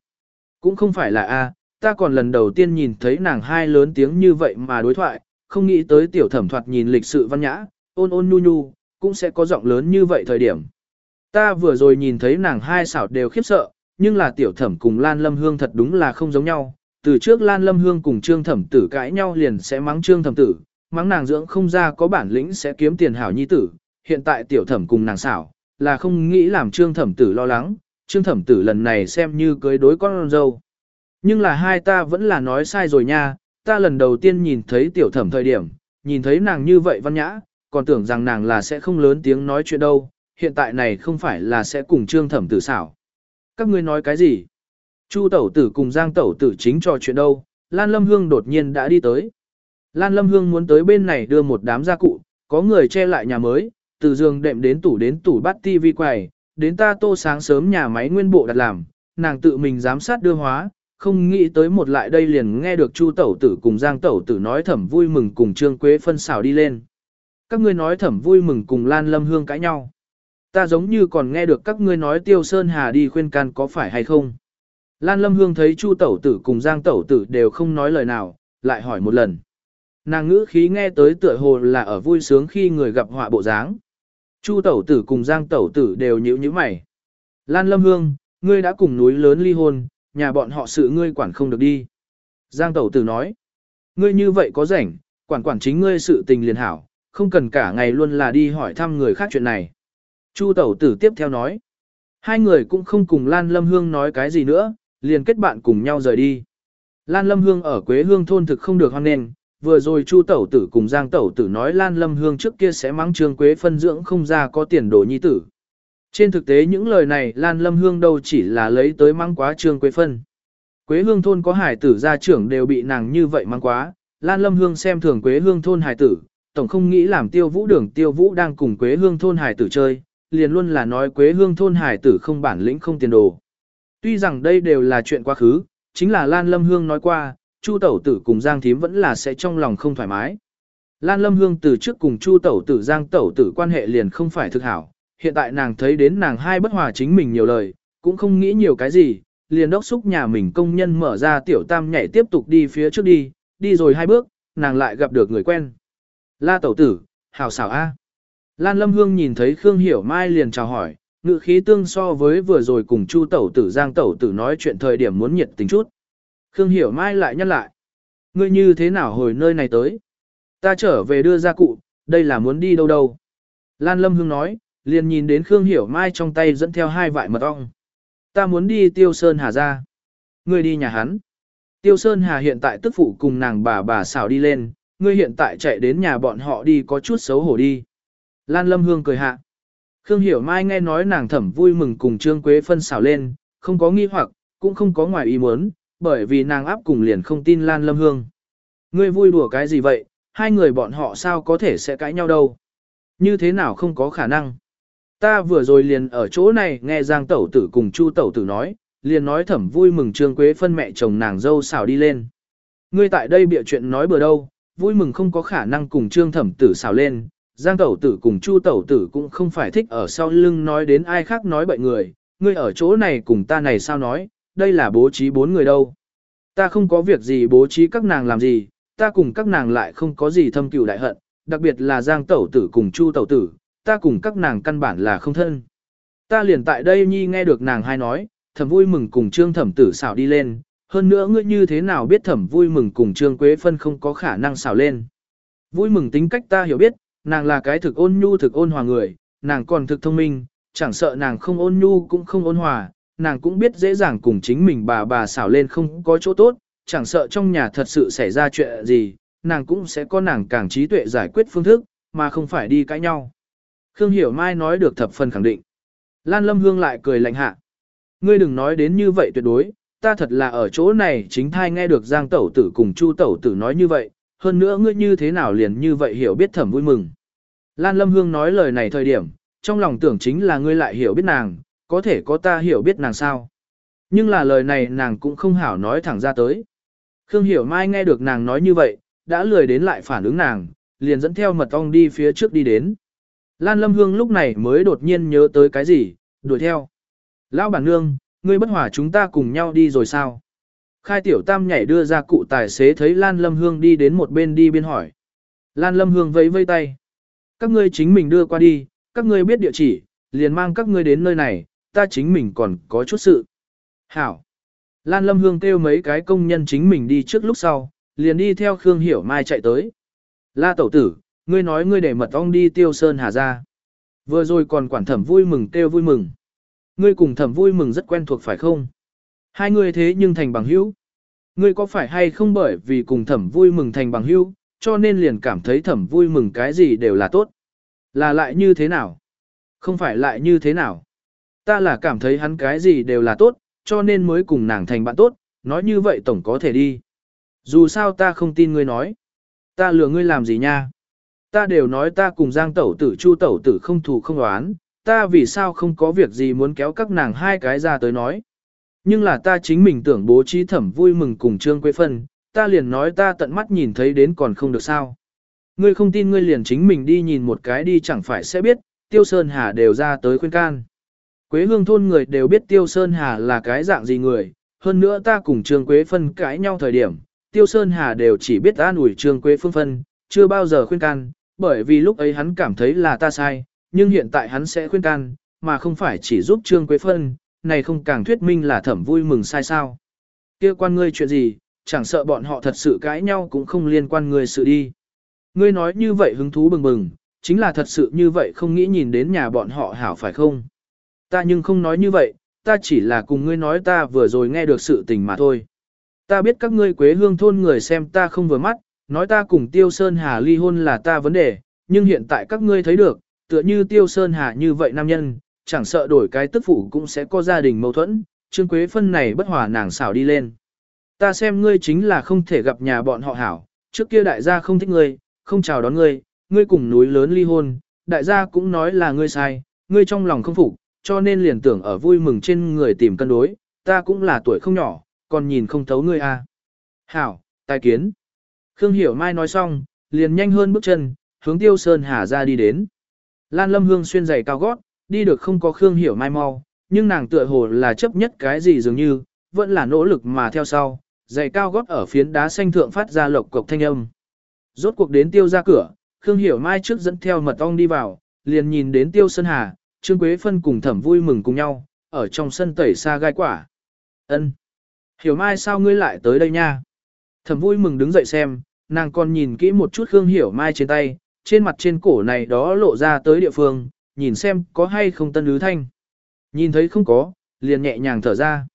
Cũng không phải là A, ta còn lần đầu tiên nhìn thấy nàng hai lớn tiếng như vậy mà đối thoại, không nghĩ tới Tiểu Thẩm thoạt nhìn lịch sự văn nhã, ôn ôn nhu nhu, cũng sẽ có giọng lớn như vậy thời điểm. Ta vừa rồi nhìn thấy nàng hai xảo đều khiếp sợ, nhưng là Tiểu Thẩm cùng Lan Lâm Hương thật đúng là không giống nhau. Từ trước Lan Lâm Hương cùng Trương Thẩm Tử cãi nhau liền sẽ mắng Trương Thẩm Tử, mắng nàng dưỡng không ra có bản lĩnh sẽ kiếm tiền hảo nhi tử, hiện tại Tiểu Thẩm cùng nàng xảo, là không nghĩ làm Trương Thẩm Tử lo lắng, Trương Thẩm Tử lần này xem như cưới đối con dâu. Nhưng là hai ta vẫn là nói sai rồi nha, ta lần đầu tiên nhìn thấy Tiểu Thẩm thời điểm, nhìn thấy nàng như vậy văn nhã, còn tưởng rằng nàng là sẽ không lớn tiếng nói chuyện đâu, hiện tại này không phải là sẽ cùng Trương Thẩm Tử xảo. Các ngươi nói cái gì? Chu Tẩu Tử cùng Giang Tẩu Tử chính trò chuyện đâu, Lan Lâm Hương đột nhiên đã đi tới. Lan Lâm Hương muốn tới bên này đưa một đám gia cụ, có người che lại nhà mới, từ giường đệm đến tủ đến tủ bắt tivi quầy, đến ta tô sáng sớm nhà máy nguyên bộ đặt làm, nàng tự mình giám sát đưa hóa, không nghĩ tới một lại đây liền nghe được Chu Tẩu Tử cùng Giang Tẩu Tử nói thẩm vui mừng cùng Trương Quế phân xảo đi lên. Các ngươi nói thẩm vui mừng cùng Lan Lâm Hương cãi nhau. Ta giống như còn nghe được các ngươi nói Tiêu Sơn Hà đi khuyên can có phải hay không. Lan Lâm Hương thấy Chu Tẩu Tử cùng Giang Tẩu Tử đều không nói lời nào, lại hỏi một lần. Nàng ngữ khí nghe tới tựa hồ là ở vui sướng khi người gặp họa bộ dáng. Chu tẩu tử cùng Giang tẩu tử đều nhíu nhíu mày. Lan Lâm Hương, ngươi đã cùng núi lớn ly hôn, nhà bọn họ sự ngươi quản không được đi. Giang tẩu tử nói, ngươi như vậy có rảnh, quản quản chính ngươi sự tình liền hảo, không cần cả ngày luôn là đi hỏi thăm người khác chuyện này. Chu tẩu tử tiếp theo nói, hai người cũng không cùng Lan Lâm Hương nói cái gì nữa, liền kết bạn cùng nhau rời đi. Lan Lâm Hương ở Quế Hương thôn thực không được hoan nền, vừa rồi Chu Tẩu Tử cùng Giang Tẩu Tử nói Lan Lâm Hương trước kia sẽ mắng Trương Quế phân dưỡng không ra có tiền đồ nhi tử. Trên thực tế những lời này Lan Lâm Hương đâu chỉ là lấy tới mang quá Trương Quế phân. Quế Hương thôn có hải tử gia trưởng đều bị nàng như vậy mang quá, Lan Lâm Hương xem thường Quế Hương thôn hải tử, tổng không nghĩ làm Tiêu Vũ Đường Tiêu Vũ đang cùng Quế Hương thôn hải tử chơi, liền luôn là nói Quế Hương thôn hải tử không bản lĩnh không tiền đồ. Tuy rằng đây đều là chuyện quá khứ, chính là Lan Lâm Hương nói qua, Chu Tẩu Tử cùng Giang Thím vẫn là sẽ trong lòng không thoải mái. Lan Lâm Hương từ trước cùng Chu Tẩu Tử Giang Tẩu Tử quan hệ liền không phải thực hảo, hiện tại nàng thấy đến nàng hai bất hòa chính mình nhiều lời, cũng không nghĩ nhiều cái gì, liền đốc xúc nhà mình công nhân mở ra tiểu tam nhảy tiếp tục đi phía trước đi, đi rồi hai bước, nàng lại gặp được người quen. La Tẩu Tử, hảo xảo A. Lan Lâm Hương nhìn thấy Khương Hiểu Mai liền chào hỏi, ngự khí tương so với vừa rồi cùng Chu Tẩu Tử Giang Tẩu Tử nói chuyện thời điểm muốn nhiệt tình chút. Khương Hiểu Mai lại nhắc lại. Ngươi như thế nào hồi nơi này tới? Ta trở về đưa ra cụ, đây là muốn đi đâu đâu? Lan Lâm Hương nói, liền nhìn đến Khương Hiểu Mai trong tay dẫn theo hai vại mật ong. Ta muốn đi Tiêu Sơn Hà ra. Ngươi đi nhà hắn. Tiêu Sơn Hà hiện tại tức phụ cùng nàng bà bà xảo đi lên, ngươi hiện tại chạy đến nhà bọn họ đi có chút xấu hổ đi. Lan Lâm Hương cười hạ. Khương Hiểu Mai nghe nói nàng thẩm vui mừng cùng Trương Quế phân xảo lên, không có nghi hoặc, cũng không có ngoài ý muốn, bởi vì nàng áp cùng liền không tin Lan Lâm Hương. Ngươi vui đùa cái gì vậy, hai người bọn họ sao có thể sẽ cãi nhau đâu. Như thế nào không có khả năng. Ta vừa rồi liền ở chỗ này nghe Giang Tẩu Tử cùng Chu Tẩu Tử nói, liền nói thẩm vui mừng Trương Quế phân mẹ chồng nàng dâu xảo đi lên. Ngươi tại đây bịa chuyện nói bừa đâu, vui mừng không có khả năng cùng Trương Thẩm Tử xảo lên, Giang Tẩu Tử cùng Chu Tẩu Tử cũng không phải thích ở sau lưng nói đến ai khác nói bậy người, ngươi ở chỗ này cùng ta này sao nói, đây là bố trí bốn người đâu. Ta không có việc gì bố trí các nàng làm gì, ta cùng các nàng lại không có gì thâm cừu đại hận, đặc biệt là Giang Tẩu Tử cùng Chu Tẩu Tử, ta cùng các nàng căn bản là không thân. Ta liền tại đây nhi nghe được nàng hai nói, thầm vui mừng cùng Trương Thẩm Tử xảo đi lên, hơn nữa ngươi như thế nào biết thẩm vui mừng cùng Trương Quế Phân không có khả năng xảo lên. Vui mừng tính cách ta hiểu biết, nàng là cái thực ôn nhu thực ôn hòa người, nàng còn thực thông minh, chẳng sợ nàng không ôn nhu cũng không ôn hòa, nàng cũng biết dễ dàng cùng chính mình bà bà xảo lên không có chỗ tốt, chẳng sợ trong nhà thật sự xảy ra chuyện gì, nàng cũng sẽ có nàng càng trí tuệ giải quyết phương thức, mà không phải đi cãi nhau. Khương Hiểu Mai nói được thập phần khẳng định. Lan Lâm Hương lại cười lạnh hạ. Ngươi đừng nói đến như vậy tuyệt đối, ta thật là ở chỗ này chính thai nghe được Giang Tẩu Tử cùng Chu Tẩu Tử nói như vậy, hơn nữa ngươi như thế nào liền như vậy hiểu biết thẩm vui mừng. Lan Lâm Hương nói lời này thời điểm, trong lòng tưởng chính là ngươi lại hiểu biết nàng, có thể có ta hiểu biết nàng sao. Nhưng là lời này nàng cũng không hảo nói thẳng ra tới. Khương Hiểu Mai nghe được nàng nói như vậy, đã lười đến lại phản ứng nàng, liền dẫn theo mật ong đi phía trước đi đến. Lan Lâm Hương lúc này mới đột nhiên nhớ tới cái gì, đuổi theo. Lão bản nương, ngươi bất hòa chúng ta cùng nhau đi rồi sao? Khai tiểu tam nhảy đưa ra cụ tài xế thấy Lan Lâm Hương đi đến một bên đi bên hỏi. Lan Lâm Hương vẫy vây tay. Các ngươi chính mình đưa qua đi, các ngươi biết địa chỉ, liền mang các ngươi đến nơi này, ta chính mình còn có chút sự. Hảo. Lan Lâm Hương kêu mấy cái công nhân chính mình đi trước lúc sau, liền đi theo Khương Hiểu Mai chạy tới. La tẩu tử, ngươi nói ngươi để mật ong đi tiêu sơn hà ra. Vừa rồi còn quản thẩm vui mừng kêu vui mừng. Ngươi cùng thẩm vui mừng rất quen thuộc phải không? Hai người thế nhưng thành bằng hữu. Ngươi có phải hay không bởi vì cùng thẩm vui mừng thành bằng hữu, cho nên liền cảm thấy thẩm vui mừng cái gì đều là tốt. Là lại như thế nào? Không phải lại như thế nào? Ta là cảm thấy hắn cái gì đều là tốt, cho nên mới cùng nàng thành bạn tốt, nói như vậy tổng có thể đi. Dù sao ta không tin ngươi nói. Ta lừa ngươi làm gì nha? Ta đều nói ta cùng Giang Tẩu tử Chu Tẩu tử không thù không đoán, ta vì sao không có việc gì muốn kéo các nàng hai cái ra tới nói. Nhưng là ta chính mình tưởng bố trí thẩm vui mừng cùng Trương Quế Phân, ta liền nói ta tận mắt nhìn thấy đến còn không được sao. Ngươi không tin ngươi liền chính mình đi nhìn một cái đi chẳng phải sẽ biết, Tiêu Sơn Hà đều ra tới khuyên can. Quế hương thôn người đều biết Tiêu Sơn Hà là cái dạng gì người, hơn nữa ta cùng Trương Quế Phân cãi nhau thời điểm, Tiêu Sơn Hà đều chỉ biết an ủi Trương Quế Phương Phân, chưa bao giờ khuyên can, bởi vì lúc ấy hắn cảm thấy là ta sai, nhưng hiện tại hắn sẽ khuyên can, mà không phải chỉ giúp Trương Quế Phân, này không càng thuyết minh là thẩm vui mừng sai sao. kia quan ngươi chuyện gì, chẳng sợ bọn họ thật sự cãi nhau cũng không liên quan ngươi sự đi. Ngươi nói như vậy hứng thú bừng bừng, chính là thật sự như vậy không nghĩ nhìn đến nhà bọn họ hảo phải không? Ta nhưng không nói như vậy, ta chỉ là cùng ngươi nói ta vừa rồi nghe được sự tình mà thôi. Ta biết các ngươi quế hương thôn người xem ta không vừa mắt, nói ta cùng Tiêu Sơn Hà ly hôn là ta vấn đề, nhưng hiện tại các ngươi thấy được, tựa như Tiêu Sơn Hà như vậy nam nhân, chẳng sợ đổi cái tức phụ cũng sẽ có gia đình mâu thuẫn, Trương Quế Phân này bất hòa nàng xảo đi lên. Ta xem ngươi chính là không thể gặp nhà bọn họ hảo, trước kia đại gia không thích ngươi, không chào đón ngươi, ngươi cùng núi lớn ly hôn, đại gia cũng nói là ngươi sai, ngươi trong lòng không phục, cho nên liền tưởng ở vui mừng trên người tìm cân đối, ta cũng là tuổi không nhỏ, còn nhìn không thấu ngươi à. Hảo, tài kiến. Khương Hiểu Mai nói xong, liền nhanh hơn bước chân, hướng Tiêu Sơn Hà ra đi đến. Lan Lâm Hương xuyên giày cao gót, đi được không có Khương Hiểu Mai mau, nhưng nàng tựa hồ là chấp nhất cái gì dường như, vẫn là nỗ lực mà theo sau, giày cao gót ở phiến đá xanh thượng phát ra lộc cộc thanh âm. Rốt cuộc đến Tiêu ra cửa, Khương Hiểu Mai trước dẫn theo mật ong đi vào, liền nhìn đến Tiêu Sơn Hà, Trương Quế Phân cùng thẩm vui mừng cùng nhau, ở trong sân tẩy xa gai quả. ân Hiểu Mai sao ngươi lại tới đây nha? Thẩm vui mừng đứng dậy xem, nàng còn nhìn kỹ một chút Khương Hiểu Mai trên tay, trên mặt trên cổ này đó lộ ra tới địa phương, nhìn xem có hay không tân ứ thanh. Nhìn thấy không có, liền nhẹ nhàng thở ra.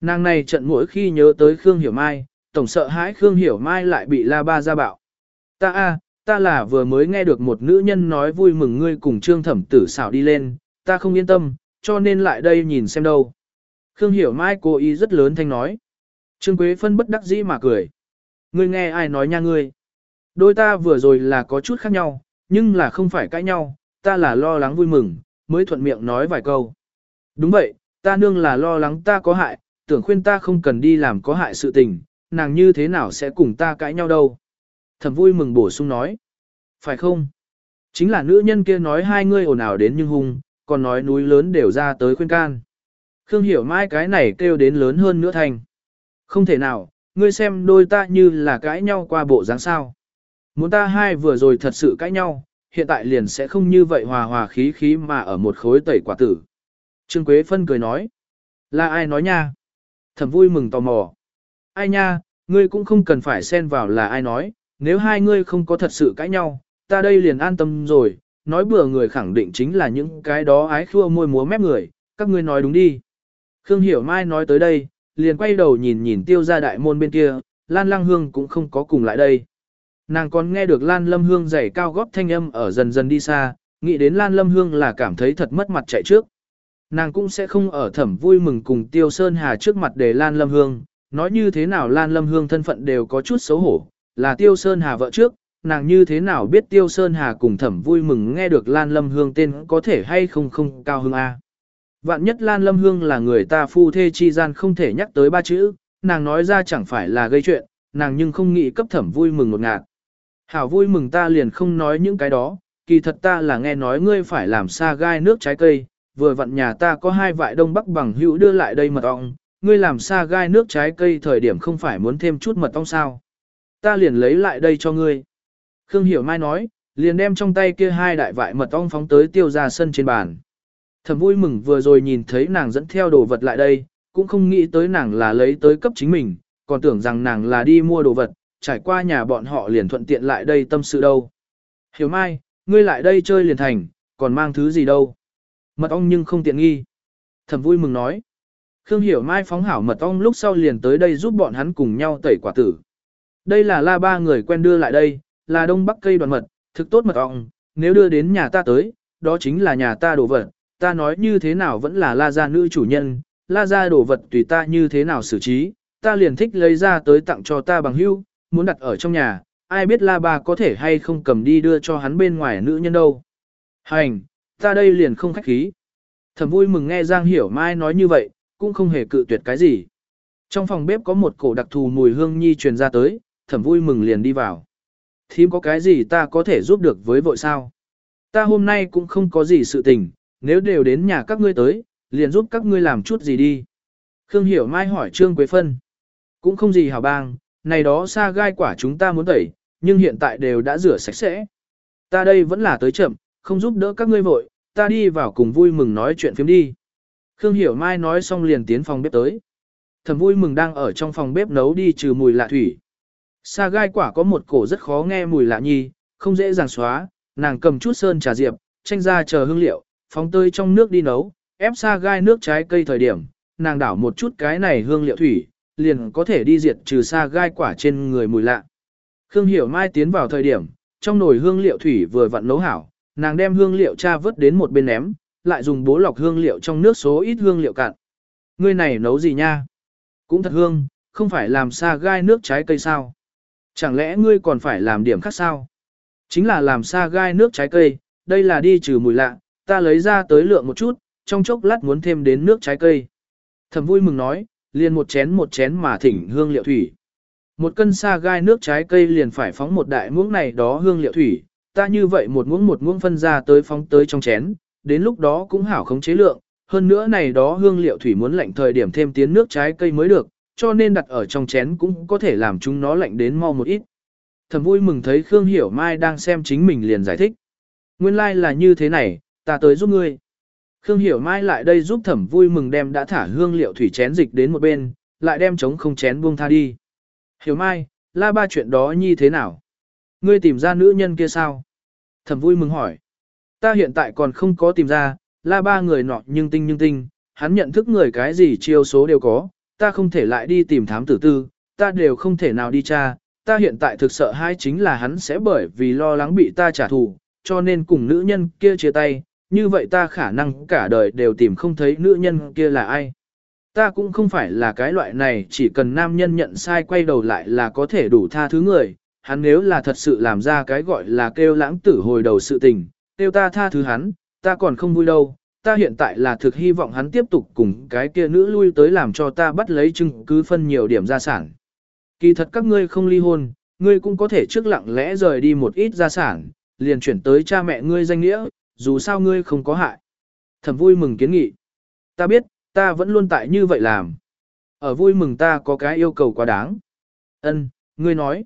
Nàng này trận mỗi khi nhớ tới Khương Hiểu Mai, tổng sợ hãi Khương Hiểu Mai lại bị la ba ra bạo. Ta a, ta là vừa mới nghe được một nữ nhân nói vui mừng ngươi cùng trương thẩm tử xảo đi lên, ta không yên tâm, cho nên lại đây nhìn xem đâu. Khương Hiểu Mai cố ý rất lớn thanh nói. Trương Quế Phân bất đắc dĩ mà cười. Ngươi nghe ai nói nha ngươi. Đôi ta vừa rồi là có chút khác nhau, nhưng là không phải cãi nhau, ta là lo lắng vui mừng, mới thuận miệng nói vài câu. Đúng vậy, ta nương là lo lắng ta có hại, tưởng khuyên ta không cần đi làm có hại sự tình, nàng như thế nào sẽ cùng ta cãi nhau đâu. Thẩm vui mừng bổ sung nói. Phải không? Chính là nữ nhân kia nói hai ngươi ồn ào đến nhưng hung, còn nói núi lớn đều ra tới khuyên can. Khương hiểu mai cái này kêu đến lớn hơn nữa thành. Không thể nào, ngươi xem đôi ta như là cãi nhau qua bộ dáng sao. Muốn ta hai vừa rồi thật sự cãi nhau, hiện tại liền sẽ không như vậy hòa hòa khí khí mà ở một khối tẩy quả tử. Trương Quế Phân cười nói. Là ai nói nha? Thẩm vui mừng tò mò. Ai nha, ngươi cũng không cần phải xen vào là ai nói, nếu hai ngươi không có thật sự cãi nhau, ta đây liền an tâm rồi, nói bừa người khẳng định chính là những cái đó ái khua môi múa mép người, các ngươi nói đúng đi. Khương Hiểu Mai nói tới đây, liền quay đầu nhìn nhìn tiêu ra đại môn bên kia, Lan Lăng Hương cũng không có cùng lại đây. Nàng còn nghe được Lan Lâm Hương giày cao góp thanh âm ở dần dần đi xa, nghĩ đến Lan Lâm Hương là cảm thấy thật mất mặt chạy trước. Nàng cũng sẽ không ở thẩm vui mừng cùng Tiêu Sơn Hà trước mặt để Lan Lâm Hương, nói như thế nào Lan Lâm Hương thân phận đều có chút xấu hổ, là Tiêu Sơn Hà vợ trước, nàng như thế nào biết Tiêu Sơn Hà cùng thẩm vui mừng nghe được Lan Lâm Hương tên có thể hay không không cao hương A. Vạn nhất Lan Lâm Hương là người ta phu thê chi gian không thể nhắc tới ba chữ, nàng nói ra chẳng phải là gây chuyện, nàng nhưng không nghĩ cấp thẩm vui mừng một ngạt. Hảo vui mừng ta liền không nói những cái đó, kỳ thật ta là nghe nói ngươi phải làm xa gai nước trái cây, vừa vặn nhà ta có hai vại đông bắc bằng hữu đưa lại đây mật ong, ngươi làm xa gai nước trái cây thời điểm không phải muốn thêm chút mật ong sao. Ta liền lấy lại đây cho ngươi. Khương Hiểu Mai nói, liền đem trong tay kia hai đại vại mật ong phóng tới tiêu ra sân trên bàn. Thầm vui mừng vừa rồi nhìn thấy nàng dẫn theo đồ vật lại đây, cũng không nghĩ tới nàng là lấy tới cấp chính mình, còn tưởng rằng nàng là đi mua đồ vật, trải qua nhà bọn họ liền thuận tiện lại đây tâm sự đâu. Hiểu Mai, ngươi lại đây chơi liền thành, còn mang thứ gì đâu. Mật ong nhưng không tiện nghi. Thầm vui mừng nói. Khương Hiểu Mai phóng hảo mật ong lúc sau liền tới đây giúp bọn hắn cùng nhau tẩy quả tử. Đây là la ba người quen đưa lại đây, là đông bắc cây đoàn mật, thực tốt mật ong, nếu đưa đến nhà ta tới, đó chính là nhà ta đồ vật, ta nói như thế nào vẫn là la gia nữ chủ nhân, la gia đồ vật tùy ta như thế nào xử trí, ta liền thích lấy ra tới tặng cho ta bằng hữu, muốn đặt ở trong nhà, ai biết la ba có thể hay không cầm đi đưa cho hắn bên ngoài nữ nhân đâu. Hành, ta đây liền không khách khí. Thầm vui mừng nghe Giang Hiểu Mai nói như vậy, cũng không hề cự tuyệt cái gì. Trong phòng bếp có một cổ đặc thù mùi hương nhi truyền ra tới, thầm vui mừng liền đi vào. Thím có cái gì ta có thể giúp được với vội sao? Ta hôm nay cũng không có gì sự tình, nếu đều đến nhà các ngươi tới, liền giúp các ngươi làm chút gì đi. Khương Hiểu Mai hỏi Trương Quế Phân. Cũng không gì hảo bang, này đó xa gai quả chúng ta muốn tẩy, nhưng hiện tại đều đã rửa sạch sẽ. Ta đây vẫn là tới chậm, không giúp đỡ các ngươi vội, ta đi vào cùng vui mừng nói chuyện phim đi. Khương Hiểu Mai nói xong liền tiến phòng bếp tới. Thầm vui mừng đang ở trong phòng bếp nấu đi trừ mùi lạ thủy. Sa gai quả có một cổ rất khó nghe mùi lạ nhi, không dễ dàng xóa, nàng cầm chút sơn trà diệp, tranh ra chờ hương liệu, phóng tơi trong nước đi nấu, ép sa gai nước trái cây thời điểm, nàng đảo một chút cái này hương liệu thủy, liền có thể đi diệt trừ sa gai quả trên người mùi lạ. Khương Hiểu Mai tiến vào thời điểm, trong nồi hương liệu thủy vừa vặn nấu hảo, nàng đem hương liệu cha vớt đến một bên ném, lại dùng bố lọc hương liệu trong nước số ít hương liệu cạn. Ngươi này nấu gì nha? Cũng thật hương, không phải làm sa gai nước trái cây sao? Chẳng lẽ ngươi còn phải làm điểm khác sao? Chính là làm sa gai nước trái cây, đây là đi trừ mùi lạ, ta lấy ra tới lượng một chút, trong chốc lát muốn thêm đến nước trái cây. Thầm vui mừng nói, liền một chén một chén mà thỉnh hương liệu thủy. Một cân sa gai nước trái cây liền phải phóng một đại muỗng này đó hương liệu thủy, ta như vậy một muỗng một muỗng phân ra tới phóng tới trong chén, đến lúc đó cũng hảo khống chế lượng, hơn nữa này đó hương liệu thủy muốn lạnh thời điểm thêm tiến nước trái cây mới được, cho nên đặt ở trong chén cũng có thể làm chúng nó lạnh đến mau một ít. Thầm vui mừng thấy Khương Hiểu Mai đang xem chính mình liền giải thích. Nguyên lai like là như thế này, ta tới giúp ngươi. Khương Hiểu Mai lại đây giúp thẩm vui mừng đem đã thả hương liệu thủy chén dịch đến một bên, lại đem trống không chén buông tha đi. Hiểu Mai, la ba chuyện đó như thế nào? Ngươi tìm ra nữ nhân kia sao? Thẩm vui mừng hỏi. Ta hiện tại còn không có tìm ra, la ba người nọ nhưng tinh nhưng tinh, hắn nhận thức người cái gì chiêu số đều có, ta không thể lại đi tìm thám tử tư, ta đều không thể nào đi tra, ta hiện tại thực sợ hai chính là hắn sẽ bởi vì lo lắng bị ta trả thù, cho nên cùng nữ nhân kia chia tay, như vậy ta khả năng cả đời đều tìm không thấy nữ nhân kia là ai. Ta cũng không phải là cái loại này chỉ cần nam nhân nhận sai quay đầu lại là có thể đủ tha thứ người, hắn nếu là thật sự làm ra cái gọi là kêu lãng tử hồi đầu sự tình, kêu ta tha thứ hắn, ta còn không vui đâu, ta hiện tại là thực hy vọng hắn tiếp tục cùng cái kia nữ lui tới làm cho ta bắt lấy chứng cứ phân nhiều điểm gia sản. Kỳ thật các ngươi không ly hôn, ngươi cũng có thể trước lặng lẽ rời đi một ít gia sản, liền chuyển tới cha mẹ ngươi danh nghĩa, dù sao ngươi không có hại. Thẩm vui mừng kiến nghị. Ta biết, ta vẫn luôn tại như vậy làm. Ở vui mừng ta có cái yêu cầu quá đáng. Ân, ngươi nói.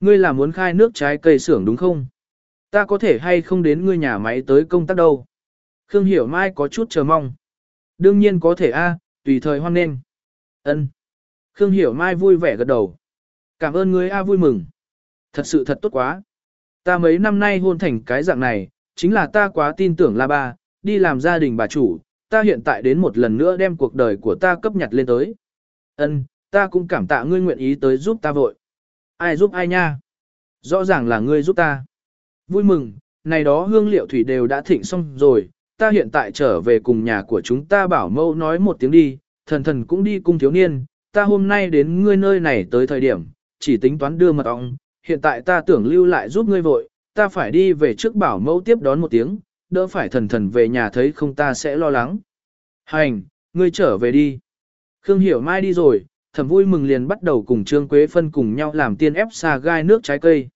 Ngươi là muốn khai nước trái cây xưởng đúng không? Ta có thể hay không đến ngươi nhà máy tới công tác đâu? Khương Hiểu Mai có chút chờ mong. Đương nhiên có thể a, tùy thời hoan nghênh. Ân. Khương Hiểu Mai vui vẻ gật đầu. Cảm ơn ngươi a vui mừng. Thật sự thật tốt quá. Ta mấy năm nay hôn thành cái dạng này, chính là ta quá tin tưởng La Ba, đi làm gia đình bà chủ, ta hiện tại đến một lần nữa đem cuộc đời của ta cấp nhặt lên tới. Ân, ta cũng cảm tạ ngươi nguyện ý tới giúp ta vội. Ai giúp ai nha? Rõ ràng là ngươi giúp ta. Vui mừng, này đó hương liệu thủy đều đã thịnh xong rồi, ta hiện tại trở về cùng nhà của chúng ta bảo mâu nói một tiếng đi, thần thần cũng đi cung thiếu niên, ta hôm nay đến ngươi nơi này tới thời điểm, chỉ tính toán đưa mật ong, hiện tại ta tưởng lưu lại giúp ngươi vội, ta phải đi về trước bảo mẫu tiếp đón một tiếng, đỡ phải thần thần về nhà thấy không ta sẽ lo lắng. Hành, ngươi trở về đi. Khương Hiểu Mai đi rồi, thầm vui mừng liền bắt đầu cùng Trương Quế Phân cùng nhau làm tiên ép xa gai nước trái cây.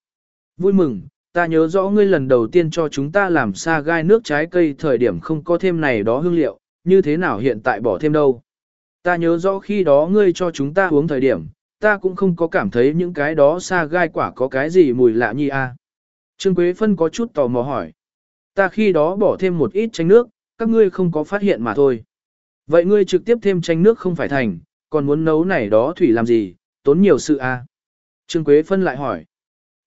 Vui mừng, ta nhớ rõ ngươi lần đầu tiên cho chúng ta làm xa gai nước trái cây thời điểm không có thêm này đó hương liệu, như thế nào hiện tại bỏ thêm đâu. Ta nhớ rõ khi đó ngươi cho chúng ta uống thời điểm, ta cũng không có cảm thấy những cái đó xa gai quả có cái gì mùi lạ nhi a. Trương Quế Phân có chút tò mò hỏi. Ta khi đó bỏ thêm một ít chanh nước, các ngươi không có phát hiện mà thôi. Vậy ngươi trực tiếp thêm chanh nước không phải thành, còn muốn nấu này đó thủy làm gì, tốn nhiều sự à? Trương Quế Phân lại hỏi.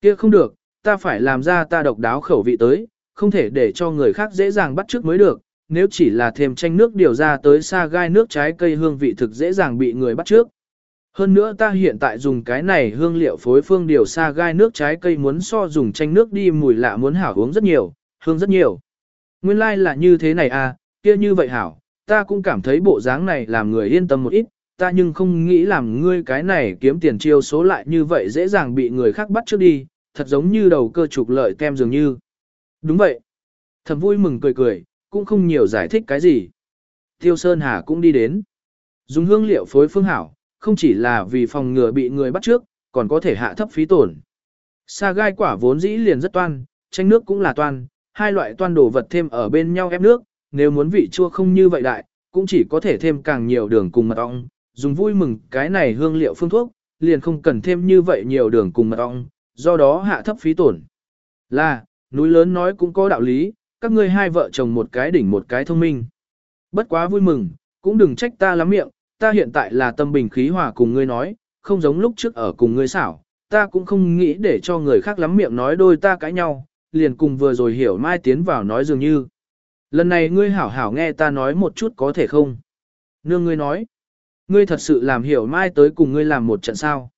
kia không được, ta phải làm ra ta độc đáo khẩu vị tới, không thể để cho người khác dễ dàng bắt trước mới được. Nếu chỉ là thêm chanh nước điều ra tới xa gai nước trái cây hương vị thực dễ dàng bị người bắt trước. Hơn nữa ta hiện tại dùng cái này hương liệu phối phương điều xa gai nước trái cây muốn so dùng chanh nước đi mùi lạ muốn hảo uống rất nhiều, hương rất nhiều. Nguyên lai like là như thế này à, kia như vậy hảo, ta cũng cảm thấy bộ dáng này làm người yên tâm một ít, ta nhưng không nghĩ làm ngươi cái này kiếm tiền chiêu số lại như vậy dễ dàng bị người khác bắt trước đi, thật giống như đầu cơ trục lợi kem dường như. Đúng vậy. Thầm vui mừng cười cười, cũng không nhiều giải thích cái gì. Tiêu Sơn Hà cũng đi đến. Dùng hương liệu phối phương hảo, không chỉ là vì phòng ngừa bị người bắt trước, còn có thể hạ thấp phí tổn. Sa gai quả vốn dĩ liền rất toan, chanh nước cũng là toan, hai loại toan đồ vật thêm ở bên nhau ép nước, nếu muốn vị chua không như vậy đại, cũng chỉ có thể thêm càng nhiều đường cùng mật ong, dùng vui mừng cái này hương liệu phương thuốc, liền không cần thêm như vậy nhiều đường cùng mật ong, do đó hạ thấp phí tổn. Là, núi lớn nói cũng có đạo lý, các ngươi hai vợ chồng một cái đỉnh một cái thông minh. Bất quá vui mừng, cũng đừng trách ta lắm miệng, ta hiện tại là tâm bình khí hòa cùng ngươi nói, không giống lúc trước ở cùng ngươi xảo, ta cũng không nghĩ để cho người khác lắm miệng nói đôi ta cãi nhau, liền cùng vừa rồi hiểu mai tiến vào nói dường như. Lần này ngươi hảo hảo nghe ta nói một chút có thể không? Nương ngươi nói, ngươi thật sự làm hiểu mai tới cùng ngươi làm một trận sao?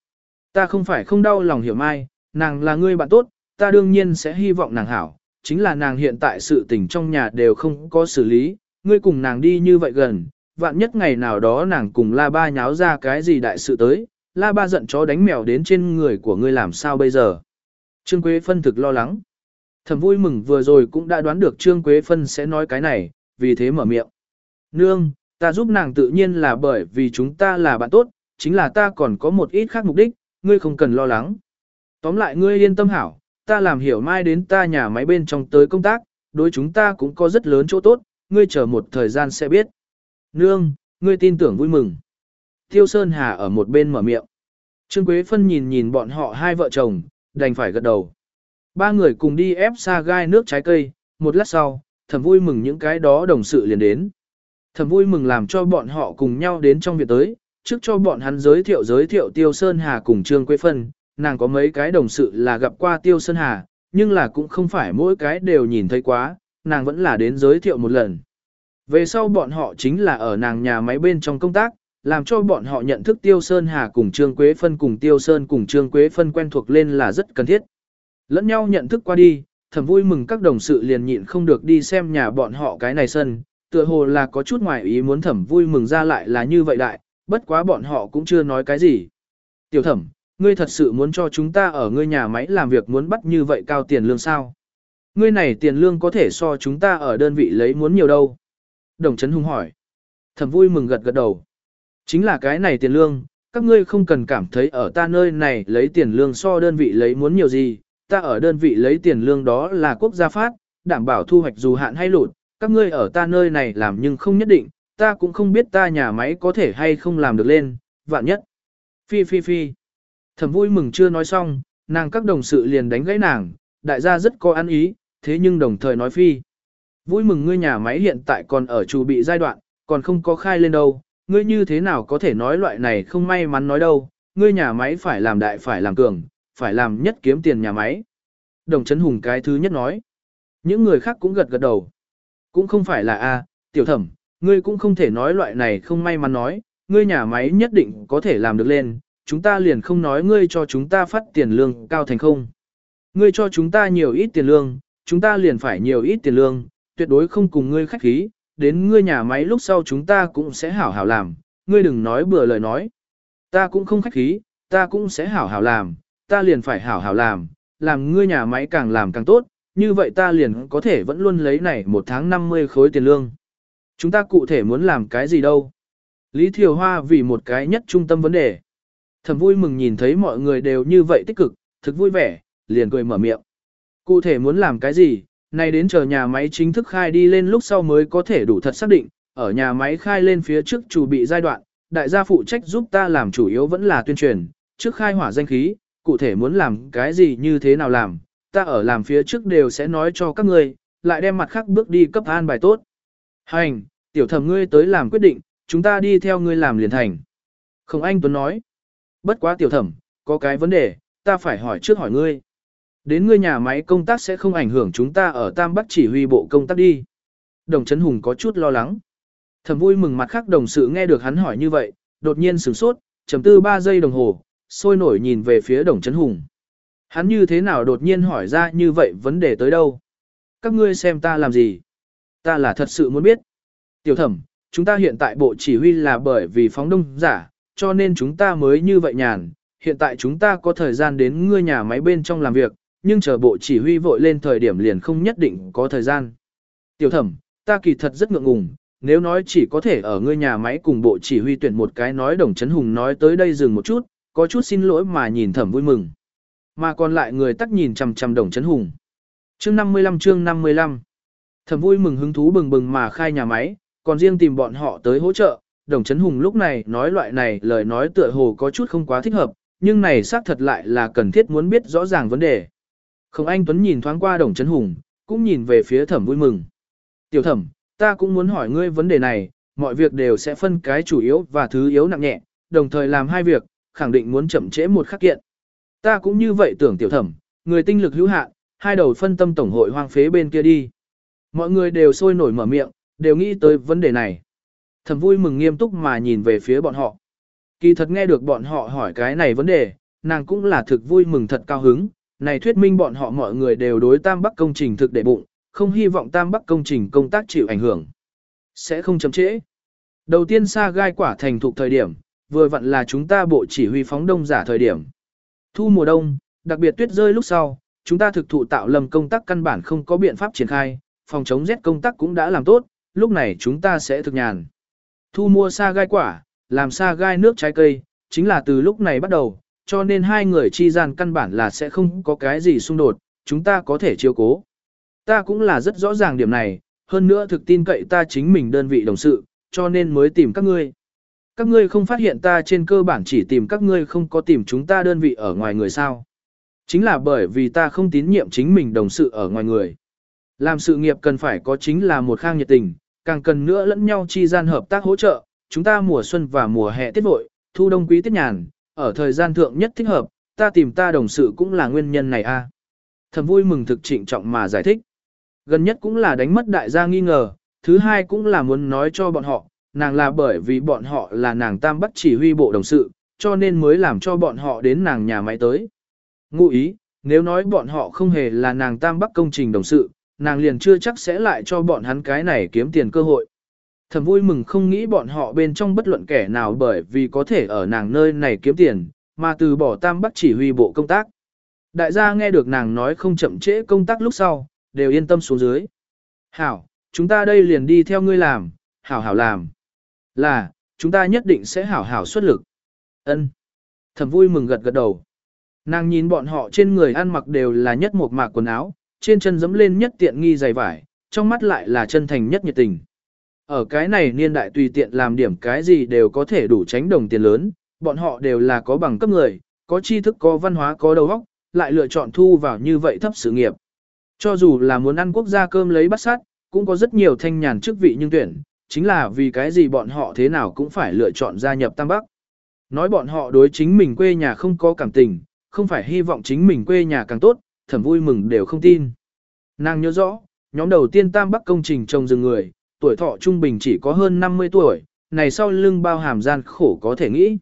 Ta không phải không đau lòng hiểu mai, nàng là ngươi bạn tốt, ta đương nhiên sẽ hy vọng nàng hảo, chính là nàng hiện tại sự tình trong nhà đều không có xử lý, ngươi cùng nàng đi như vậy gần, vạn nhất ngày nào đó nàng cùng la ba nháo ra cái gì đại sự tới, la ba giận chó đánh mèo đến trên người của ngươi làm sao bây giờ. Trương Quế Phân thực lo lắng. Thầm vui mừng vừa rồi cũng đã đoán được Trương Quế Phân sẽ nói cái này, vì thế mở miệng. Nương, ta giúp nàng tự nhiên là bởi vì chúng ta là bạn tốt, chính là ta còn có một ít khác mục đích, ngươi không cần lo lắng. Tóm lại ngươi yên tâm hảo, ta làm hiểu mai đến ta nhà máy bên trong tới công tác, đối chúng ta cũng có rất lớn chỗ tốt, ngươi chờ một thời gian sẽ biết. Nương, ngươi tin tưởng vui mừng. Tiêu Sơn Hà ở một bên mở miệng. Trương Quế Phân nhìn nhìn bọn họ hai vợ chồng, đành phải gật đầu. Ba người cùng đi ép xa gai nước trái cây, một lát sau, thầm vui mừng những cái đó đồng sự liền đến. Thầm vui mừng làm cho bọn họ cùng nhau đến trong việc tới, trước cho bọn hắn giới thiệu giới thiệu Tiêu Sơn Hà cùng Trương Quế Phân, nàng có mấy cái đồng sự là gặp qua Tiêu Sơn Hà, nhưng là cũng không phải mỗi cái đều nhìn thấy quá, nàng vẫn là đến giới thiệu một lần. Về sau bọn họ chính là ở nàng nhà máy bên trong công tác, làm cho bọn họ nhận thức Tiêu Sơn Hà cùng Trương Quế Phân cùng Tiêu Sơn cùng Trương Quế Phân quen thuộc lên là rất cần thiết. Lẫn nhau nhận thức qua đi, thầm vui mừng các đồng sự liền nhịn không được đi xem nhà bọn họ cái này sân, tựa hồ là có chút ngoài ý muốn thẩm vui mừng ra lại là như vậy đại, bất quá bọn họ cũng chưa nói cái gì. Tiểu thẩm, ngươi thật sự muốn cho chúng ta ở ngươi nhà máy làm việc muốn bắt như vậy cao tiền lương sao? Ngươi này tiền lương có thể so chúng ta ở đơn vị lấy muốn nhiều đâu? Đồng Trấn Hùng hỏi. Thẩm vui mừng gật gật đầu. Chính là cái này tiền lương, các ngươi không cần cảm thấy ở ta nơi này lấy tiền lương so đơn vị lấy muốn nhiều gì, ta ở đơn vị lấy tiền lương đó là quốc gia phát, đảm bảo thu hoạch dù hạn hay lụt, các ngươi ở ta nơi này làm nhưng không nhất định, ta cũng không biết ta nhà máy có thể hay không làm được lên, vạn nhất. Phi phi phi. Thẩm vui mừng chưa nói xong, nàng các đồng sự liền đánh gãy nàng, đại gia rất có ăn ý, thế nhưng đồng thời nói phi. Vui mừng ngươi nhà máy hiện tại còn ở chủ bị giai đoạn, còn không có khai lên đâu, ngươi như thế nào có thể nói loại này không may mắn nói đâu, ngươi nhà máy phải làm đại phải làm cường, phải làm nhất kiếm tiền nhà máy. Đồng Trấn Hùng cái thứ nhất nói. Những người khác cũng gật gật đầu. Cũng không phải là a, tiểu thẩm, ngươi cũng không thể nói loại này không may mắn nói, ngươi nhà máy nhất định có thể làm được lên, chúng ta liền không nói ngươi cho chúng ta phát tiền lương cao thành không. Ngươi cho chúng ta nhiều ít tiền lương, chúng ta liền phải nhiều ít tiền lương, tuyệt đối không cùng ngươi khách khí, đến ngươi nhà máy lúc sau chúng ta cũng sẽ hảo hảo làm, ngươi đừng nói bừa lời nói. Ta cũng không khách khí, ta cũng sẽ hảo hảo làm, ta liền phải hảo hảo làm, làm ngươi nhà máy càng làm càng tốt, như vậy ta liền có thể vẫn luôn lấy này một tháng 50 khối tiền lương. Chúng ta cụ thể muốn làm cái gì đâu? Lý Thiều Hoa vì một cái nhất trung tâm vấn đề. Thầm vui mừng nhìn thấy mọi người đều như vậy tích cực, thực vui vẻ, liền cười mở miệng. Cụ thể muốn làm cái gì, nay đến chờ nhà máy chính thức khai đi lên lúc sau mới có thể đủ thật xác định, ở nhà máy khai lên phía trước chủ bị giai đoạn, đại gia phụ trách giúp ta làm chủ yếu vẫn là tuyên truyền, trước khai hỏa danh khí, cụ thể muốn làm cái gì như thế nào làm, ta ở làm phía trước đều sẽ nói cho các ngươi, lại đem mặt khác bước đi cấp an bài tốt. Hành, tiểu thẩm ngươi tới làm quyết định, chúng ta đi theo ngươi làm liền thành. Không anh Tuấn nói. Bất quá tiểu thẩm, có cái vấn đề, ta phải hỏi trước hỏi ngươi. Đến ngươi nhà máy công tác sẽ không ảnh hưởng chúng ta ở Tam Bắc chỉ huy bộ công tác đi. Đồng Trấn Hùng có chút lo lắng. Thẩm vui mừng mặt khác đồng sự nghe được hắn hỏi như vậy, đột nhiên sửng sốt, chấm tư 3 giây đồng hồ, sôi nổi nhìn về phía đồng Trấn Hùng. Hắn như thế nào đột nhiên hỏi ra như vậy vấn đề tới đâu? Các ngươi xem ta làm gì? Ta là thật sự muốn biết. Tiểu thẩm, chúng ta hiện tại bộ chỉ huy là bởi vì phóng đông giả, cho nên chúng ta mới như vậy nhàn. Hiện tại chúng ta có thời gian đến ngươi nhà máy bên trong làm việc, nhưng chờ bộ chỉ huy vội lên thời điểm liền không nhất định có thời gian. Tiểu thẩm, ta kỳ thật rất ngượng ngùng, nếu nói chỉ có thể ở ngươi nhà máy cùng bộ chỉ huy tuyển một cái nói đồng chấn hùng nói tới đây dừng một chút, có chút xin lỗi mà nhìn thẩm vui mừng. Mà còn lại người tắc nhìn chằm chằm đồng chấn hùng. Chương 55 chương 55 Thẩm vui mừng hứng thú bừng bừng mà khai nhà máy, còn riêng tìm bọn họ tới hỗ trợ. Đồng chấn hùng lúc này nói loại này lời nói tựa hồ có chút không quá thích hợp, nhưng này xác thật lại là cần thiết muốn biết rõ ràng vấn đề. Không anh Tuấn nhìn thoáng qua đồng chấn hùng, cũng nhìn về phía thẩm vui mừng. Tiểu thẩm, ta cũng muốn hỏi ngươi vấn đề này, mọi việc đều sẽ phân cái chủ yếu và thứ yếu nặng nhẹ, đồng thời làm hai việc, khẳng định muốn chậm trễ một khắc kiện. Ta cũng như vậy tưởng tiểu thẩm, người tinh lực hữu hạn, hai đầu phân tâm tổng hội hoang phế bên kia đi. Mọi người đều sôi nổi mở miệng, đều nghĩ tới vấn đề này. Thẩm vui mừng nghiêm túc mà nhìn về phía bọn họ. Kỳ thật nghe được bọn họ hỏi cái này vấn đề, nàng cũng là thực vui mừng thật cao hứng. Này thuyết minh bọn họ mọi người đều đối Tam Bắc công trình thực để bụng, không hy vọng Tam Bắc công trình công tác chịu ảnh hưởng. Sẽ không chấm trễ. Đầu tiên xa gai quả thành thục thời điểm, vừa vặn là chúng ta bộ chỉ huy phóng đông giả thời điểm. Thu mùa đông, đặc biệt tuyết rơi lúc sau, chúng ta thực thụ tạo lầm công tác căn bản không có biện pháp triển khai, phòng chống rét công tác cũng đã làm tốt, lúc này chúng ta sẽ thực nhàn. Thu mua sa gai quả, làm sa gai nước trái cây, chính là từ lúc này bắt đầu, cho nên hai người chi gian căn bản là sẽ không có cái gì xung đột, chúng ta có thể chiếu cố. Ta cũng là rất rõ ràng điểm này, hơn nữa thực tin cậy ta chính mình đơn vị đồng sự, cho nên mới tìm các ngươi. Các ngươi không phát hiện ta trên cơ bản chỉ tìm các ngươi không có tìm chúng ta đơn vị ở ngoài người sao. Chính là bởi vì ta không tín nhiệm chính mình đồng sự ở ngoài người. Làm sự nghiệp cần phải có chính là một khang nhiệt tình, càng cần nữa lẫn nhau chi gian hợp tác hỗ trợ, chúng ta mùa xuân và mùa hè tiết vội, thu đông quý tiết nhàn, ở thời gian thượng nhất thích hợp, ta tìm ta đồng sự cũng là nguyên nhân này a. Thầm vui mừng thực trịnh trọng mà giải thích. Gần nhất cũng là đánh mất đại gia nghi ngờ, thứ hai cũng là muốn nói cho bọn họ, nàng là bởi vì bọn họ là nàng tam bắt chỉ huy bộ đồng sự, cho nên mới làm cho bọn họ đến nàng nhà máy tới. Ngụ ý, nếu nói bọn họ không hề là nàng tam bắc công trình đồng sự, nàng liền chưa chắc sẽ lại cho bọn hắn cái này kiếm tiền cơ hội. Thầm vui mừng không nghĩ bọn họ bên trong bất luận kẻ nào bởi vì có thể ở nàng nơi này kiếm tiền, mà từ bỏ tam bắc chỉ huy bộ công tác. Đại gia nghe được nàng nói không chậm trễ công tác lúc sau, đều yên tâm xuống dưới. Hảo, chúng ta đây liền đi theo ngươi làm, hảo hảo làm. Là, chúng ta nhất định sẽ hảo hảo xuất lực. Ân. Thẩm vui mừng gật gật đầu. Nàng nhìn bọn họ trên người ăn mặc đều là nhất một mạc quần áo, trên chân dẫm lên nhất tiện nghi dày vải, trong mắt lại là chân thành nhất nhiệt tình. Ở cái này niên đại tùy tiện làm điểm cái gì đều có thể đủ tránh đồng tiền lớn, bọn họ đều là có bằng cấp người, có tri thức có văn hóa có đầu óc, lại lựa chọn thu vào như vậy thấp sự nghiệp. Cho dù là muốn ăn quốc gia cơm lấy bắt sát, cũng có rất nhiều thanh nhàn chức vị nhưng tuyển, chính là vì cái gì bọn họ thế nào cũng phải lựa chọn gia nhập Tam Bắc. Nói bọn họ đối chính mình quê nhà không có cảm tình, không phải hy vọng chính mình quê nhà càng tốt, thẩm vui mừng đều không tin. Nàng nhớ rõ, nhóm đầu tiên Tam Bắc công trình trồng rừng người, tuổi thọ trung bình chỉ có hơn 50 tuổi, này sau lưng bao hàm gian khổ có thể nghĩ.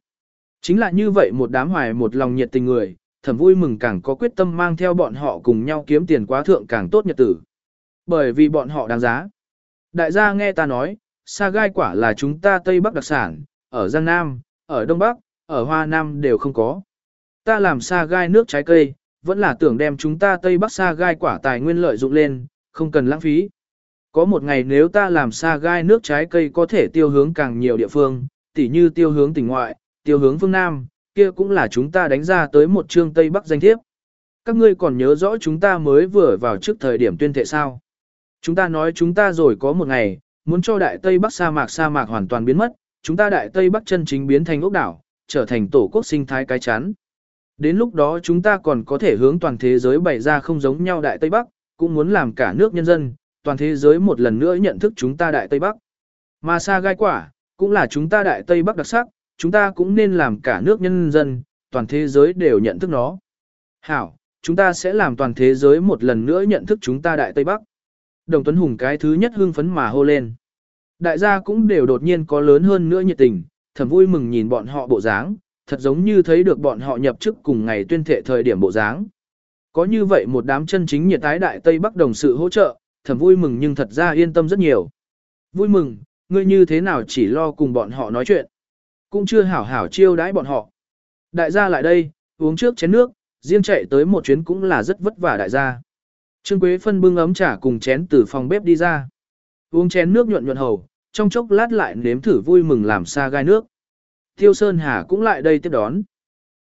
Chính là như vậy một đám hoài một lòng nhiệt tình người, thẩm vui mừng càng có quyết tâm mang theo bọn họ cùng nhau kiếm tiền quá thượng càng tốt nhật tử. Bởi vì bọn họ đáng giá. Đại gia nghe ta nói, sa gai quả là chúng ta Tây Bắc đặc sản, ở Giang Nam, ở Đông Bắc, ở Hoa Nam đều không có. Ta làm sa gai nước trái cây, vẫn là tưởng đem chúng ta Tây Bắc sa gai quả tài nguyên lợi dụng lên, không cần lãng phí. Có một ngày nếu ta làm sa gai nước trái cây có thể tiêu hướng càng nhiều địa phương, tỉ như tiêu hướng tỉnh ngoại, tiêu hướng phương Nam, kia cũng là chúng ta đánh ra tới một chương Tây Bắc danh thiếp. Các ngươi còn nhớ rõ chúng ta mới vừa vào trước thời điểm tuyên thệ sao? Chúng ta nói chúng ta rồi có một ngày, muốn cho đại Tây Bắc sa mạc sa mạc hoàn toàn biến mất, chúng ta đại Tây Bắc chân chính biến thành ốc đảo, trở thành tổ quốc sinh thái cái chắn. Đến lúc đó chúng ta còn có thể hướng toàn thế giới bày ra không giống nhau đại Tây Bắc, cũng muốn làm cả nước nhân dân, toàn thế giới một lần nữa nhận thức chúng ta đại Tây Bắc. Mà xa gai quả, cũng là chúng ta đại Tây Bắc đặc sắc, chúng ta cũng nên làm cả nước nhân dân, toàn thế giới đều nhận thức nó. Hảo, chúng ta sẽ làm toàn thế giới một lần nữa nhận thức chúng ta đại Tây Bắc. Đồng Tuấn Hùng cái thứ nhất hưng phấn mà hô lên. Đại gia cũng đều đột nhiên có lớn hơn nữa nhiệt tình, thầm vui mừng nhìn bọn họ bộ dáng, thật giống như thấy được bọn họ nhập chức cùng ngày tuyên thệ thời điểm bộ dáng. Có như vậy một đám chân chính nhiệt tái đại Tây Bắc đồng sự hỗ trợ, thầm vui mừng nhưng thật ra yên tâm rất nhiều. Vui mừng, ngươi như thế nào chỉ lo cùng bọn họ nói chuyện. Cũng chưa hảo hảo chiêu đãi bọn họ. Đại gia lại đây, uống trước chén nước, riêng chạy tới một chuyến cũng là rất vất vả đại gia. Trương Quế phân bưng ấm trà cùng chén từ phòng bếp đi ra. Uống chén nước nhuận nhuận hầu, trong chốc lát lại nếm thử vui mừng làm xa gai nước. Tiêu Sơn Hà cũng lại đây tiếp đón.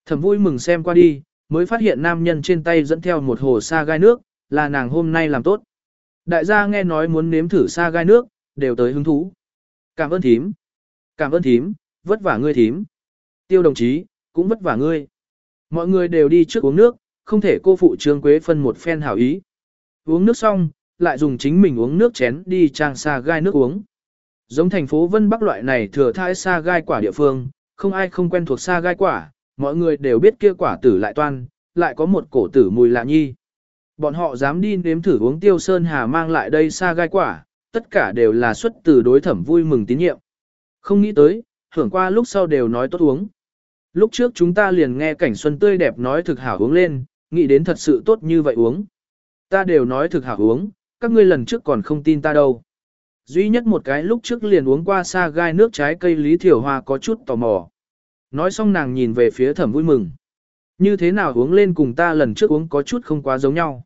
Thầm vui mừng xem qua đi, mới phát hiện nam nhân trên tay dẫn theo một hồ sa gai nước, là nàng hôm nay làm tốt. Đại gia nghe nói muốn nếm thử sa gai nước, đều tới hứng thú. Cảm ơn thím. Cảm ơn thím, vất vả ngươi thím. Tiêu đồng chí, cũng vất vả ngươi. Mọi người đều đi trước uống nước, không thể cô phụ Trương Quế phân một phen hảo ý. Uống nước xong, lại dùng chính mình uống nước chén đi trang xa gai nước uống. Giống thành phố Vân Bắc loại này thừa thai xa gai quả địa phương, không ai không quen thuộc xa gai quả, mọi người đều biết kia quả tử lại toan, lại có một cổ tử mùi lạ nhi. Bọn họ dám đi nếm thử uống tiêu sơn hà mang lại đây xa gai quả, tất cả đều là xuất từ đối thẩm vui mừng tín nhiệm. Không nghĩ tới, hưởng qua lúc sau đều nói tốt uống. Lúc trước chúng ta liền nghe cảnh xuân tươi đẹp nói thực hảo uống lên, nghĩ đến thật sự tốt như vậy uống. Ta đều nói thực hảo uống, các ngươi lần trước còn không tin ta đâu. Duy nhất một cái lúc trước liền uống qua xa gai nước trái cây Lý Thiểu Hoa có chút tò mò. Nói xong nàng nhìn về phía thẩm vui mừng. Như thế nào uống lên cùng ta lần trước uống có chút không quá giống nhau.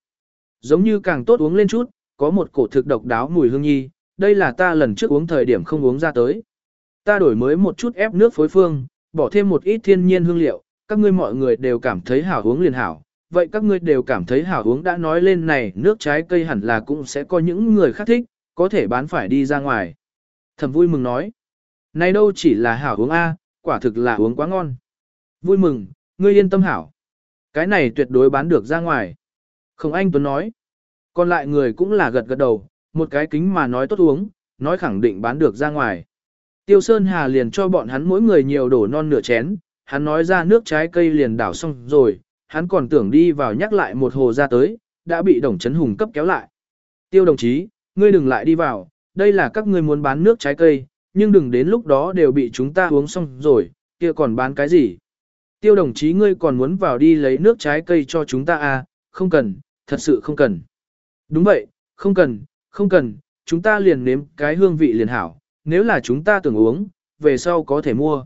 Giống như càng tốt uống lên chút, có một cổ thực độc đáo mùi hương nhi, đây là ta lần trước uống thời điểm không uống ra tới. Ta đổi mới một chút ép nước phối phương, bỏ thêm một ít thiên nhiên hương liệu, các ngươi mọi người đều cảm thấy hảo uống liền hảo. Vậy các ngươi đều cảm thấy hảo uống đã nói lên này nước trái cây hẳn là cũng sẽ có những người khác thích, có thể bán phải đi ra ngoài. Thầm vui mừng nói. Này đâu chỉ là hảo uống A, quả thực là uống quá ngon. Vui mừng, ngươi yên tâm hảo. Cái này tuyệt đối bán được ra ngoài. Không anh Tuấn nói. Còn lại người cũng là gật gật đầu, một cái kính mà nói tốt uống, nói khẳng định bán được ra ngoài. Tiêu Sơn Hà liền cho bọn hắn mỗi người nhiều đổ non nửa chén, hắn nói ra nước trái cây liền đảo xong rồi, hắn còn tưởng đi vào nhắc lại một hồ ra tới, đã bị Đồng Chấn Hùng cấp kéo lại. Tiêu đồng chí, ngươi đừng lại đi vào, đây là các ngươi muốn bán nước trái cây, nhưng đừng đến lúc đó đều bị chúng ta uống xong rồi, kia còn bán cái gì. Tiêu đồng chí ngươi còn muốn vào đi lấy nước trái cây cho chúng ta à, không cần, thật sự không cần. Đúng vậy, không cần, không cần, chúng ta liền nếm cái hương vị liền hảo, nếu là chúng ta tưởng uống, về sau có thể mua.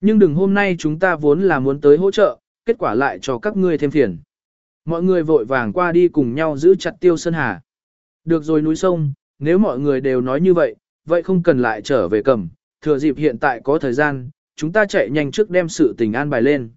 Nhưng đừng hôm nay chúng ta vốn là muốn tới hỗ trợ, kết quả lại cho các ngươi thêm phiền. Mọi người vội vàng qua đi cùng nhau giữ chặt Tiêu Sơn Hà. Được rồi núi sông, nếu mọi người đều nói như vậy, vậy không cần lại trở về cầm, thừa dịp hiện tại có thời gian, chúng ta chạy nhanh trước đem sự tình an bài lên.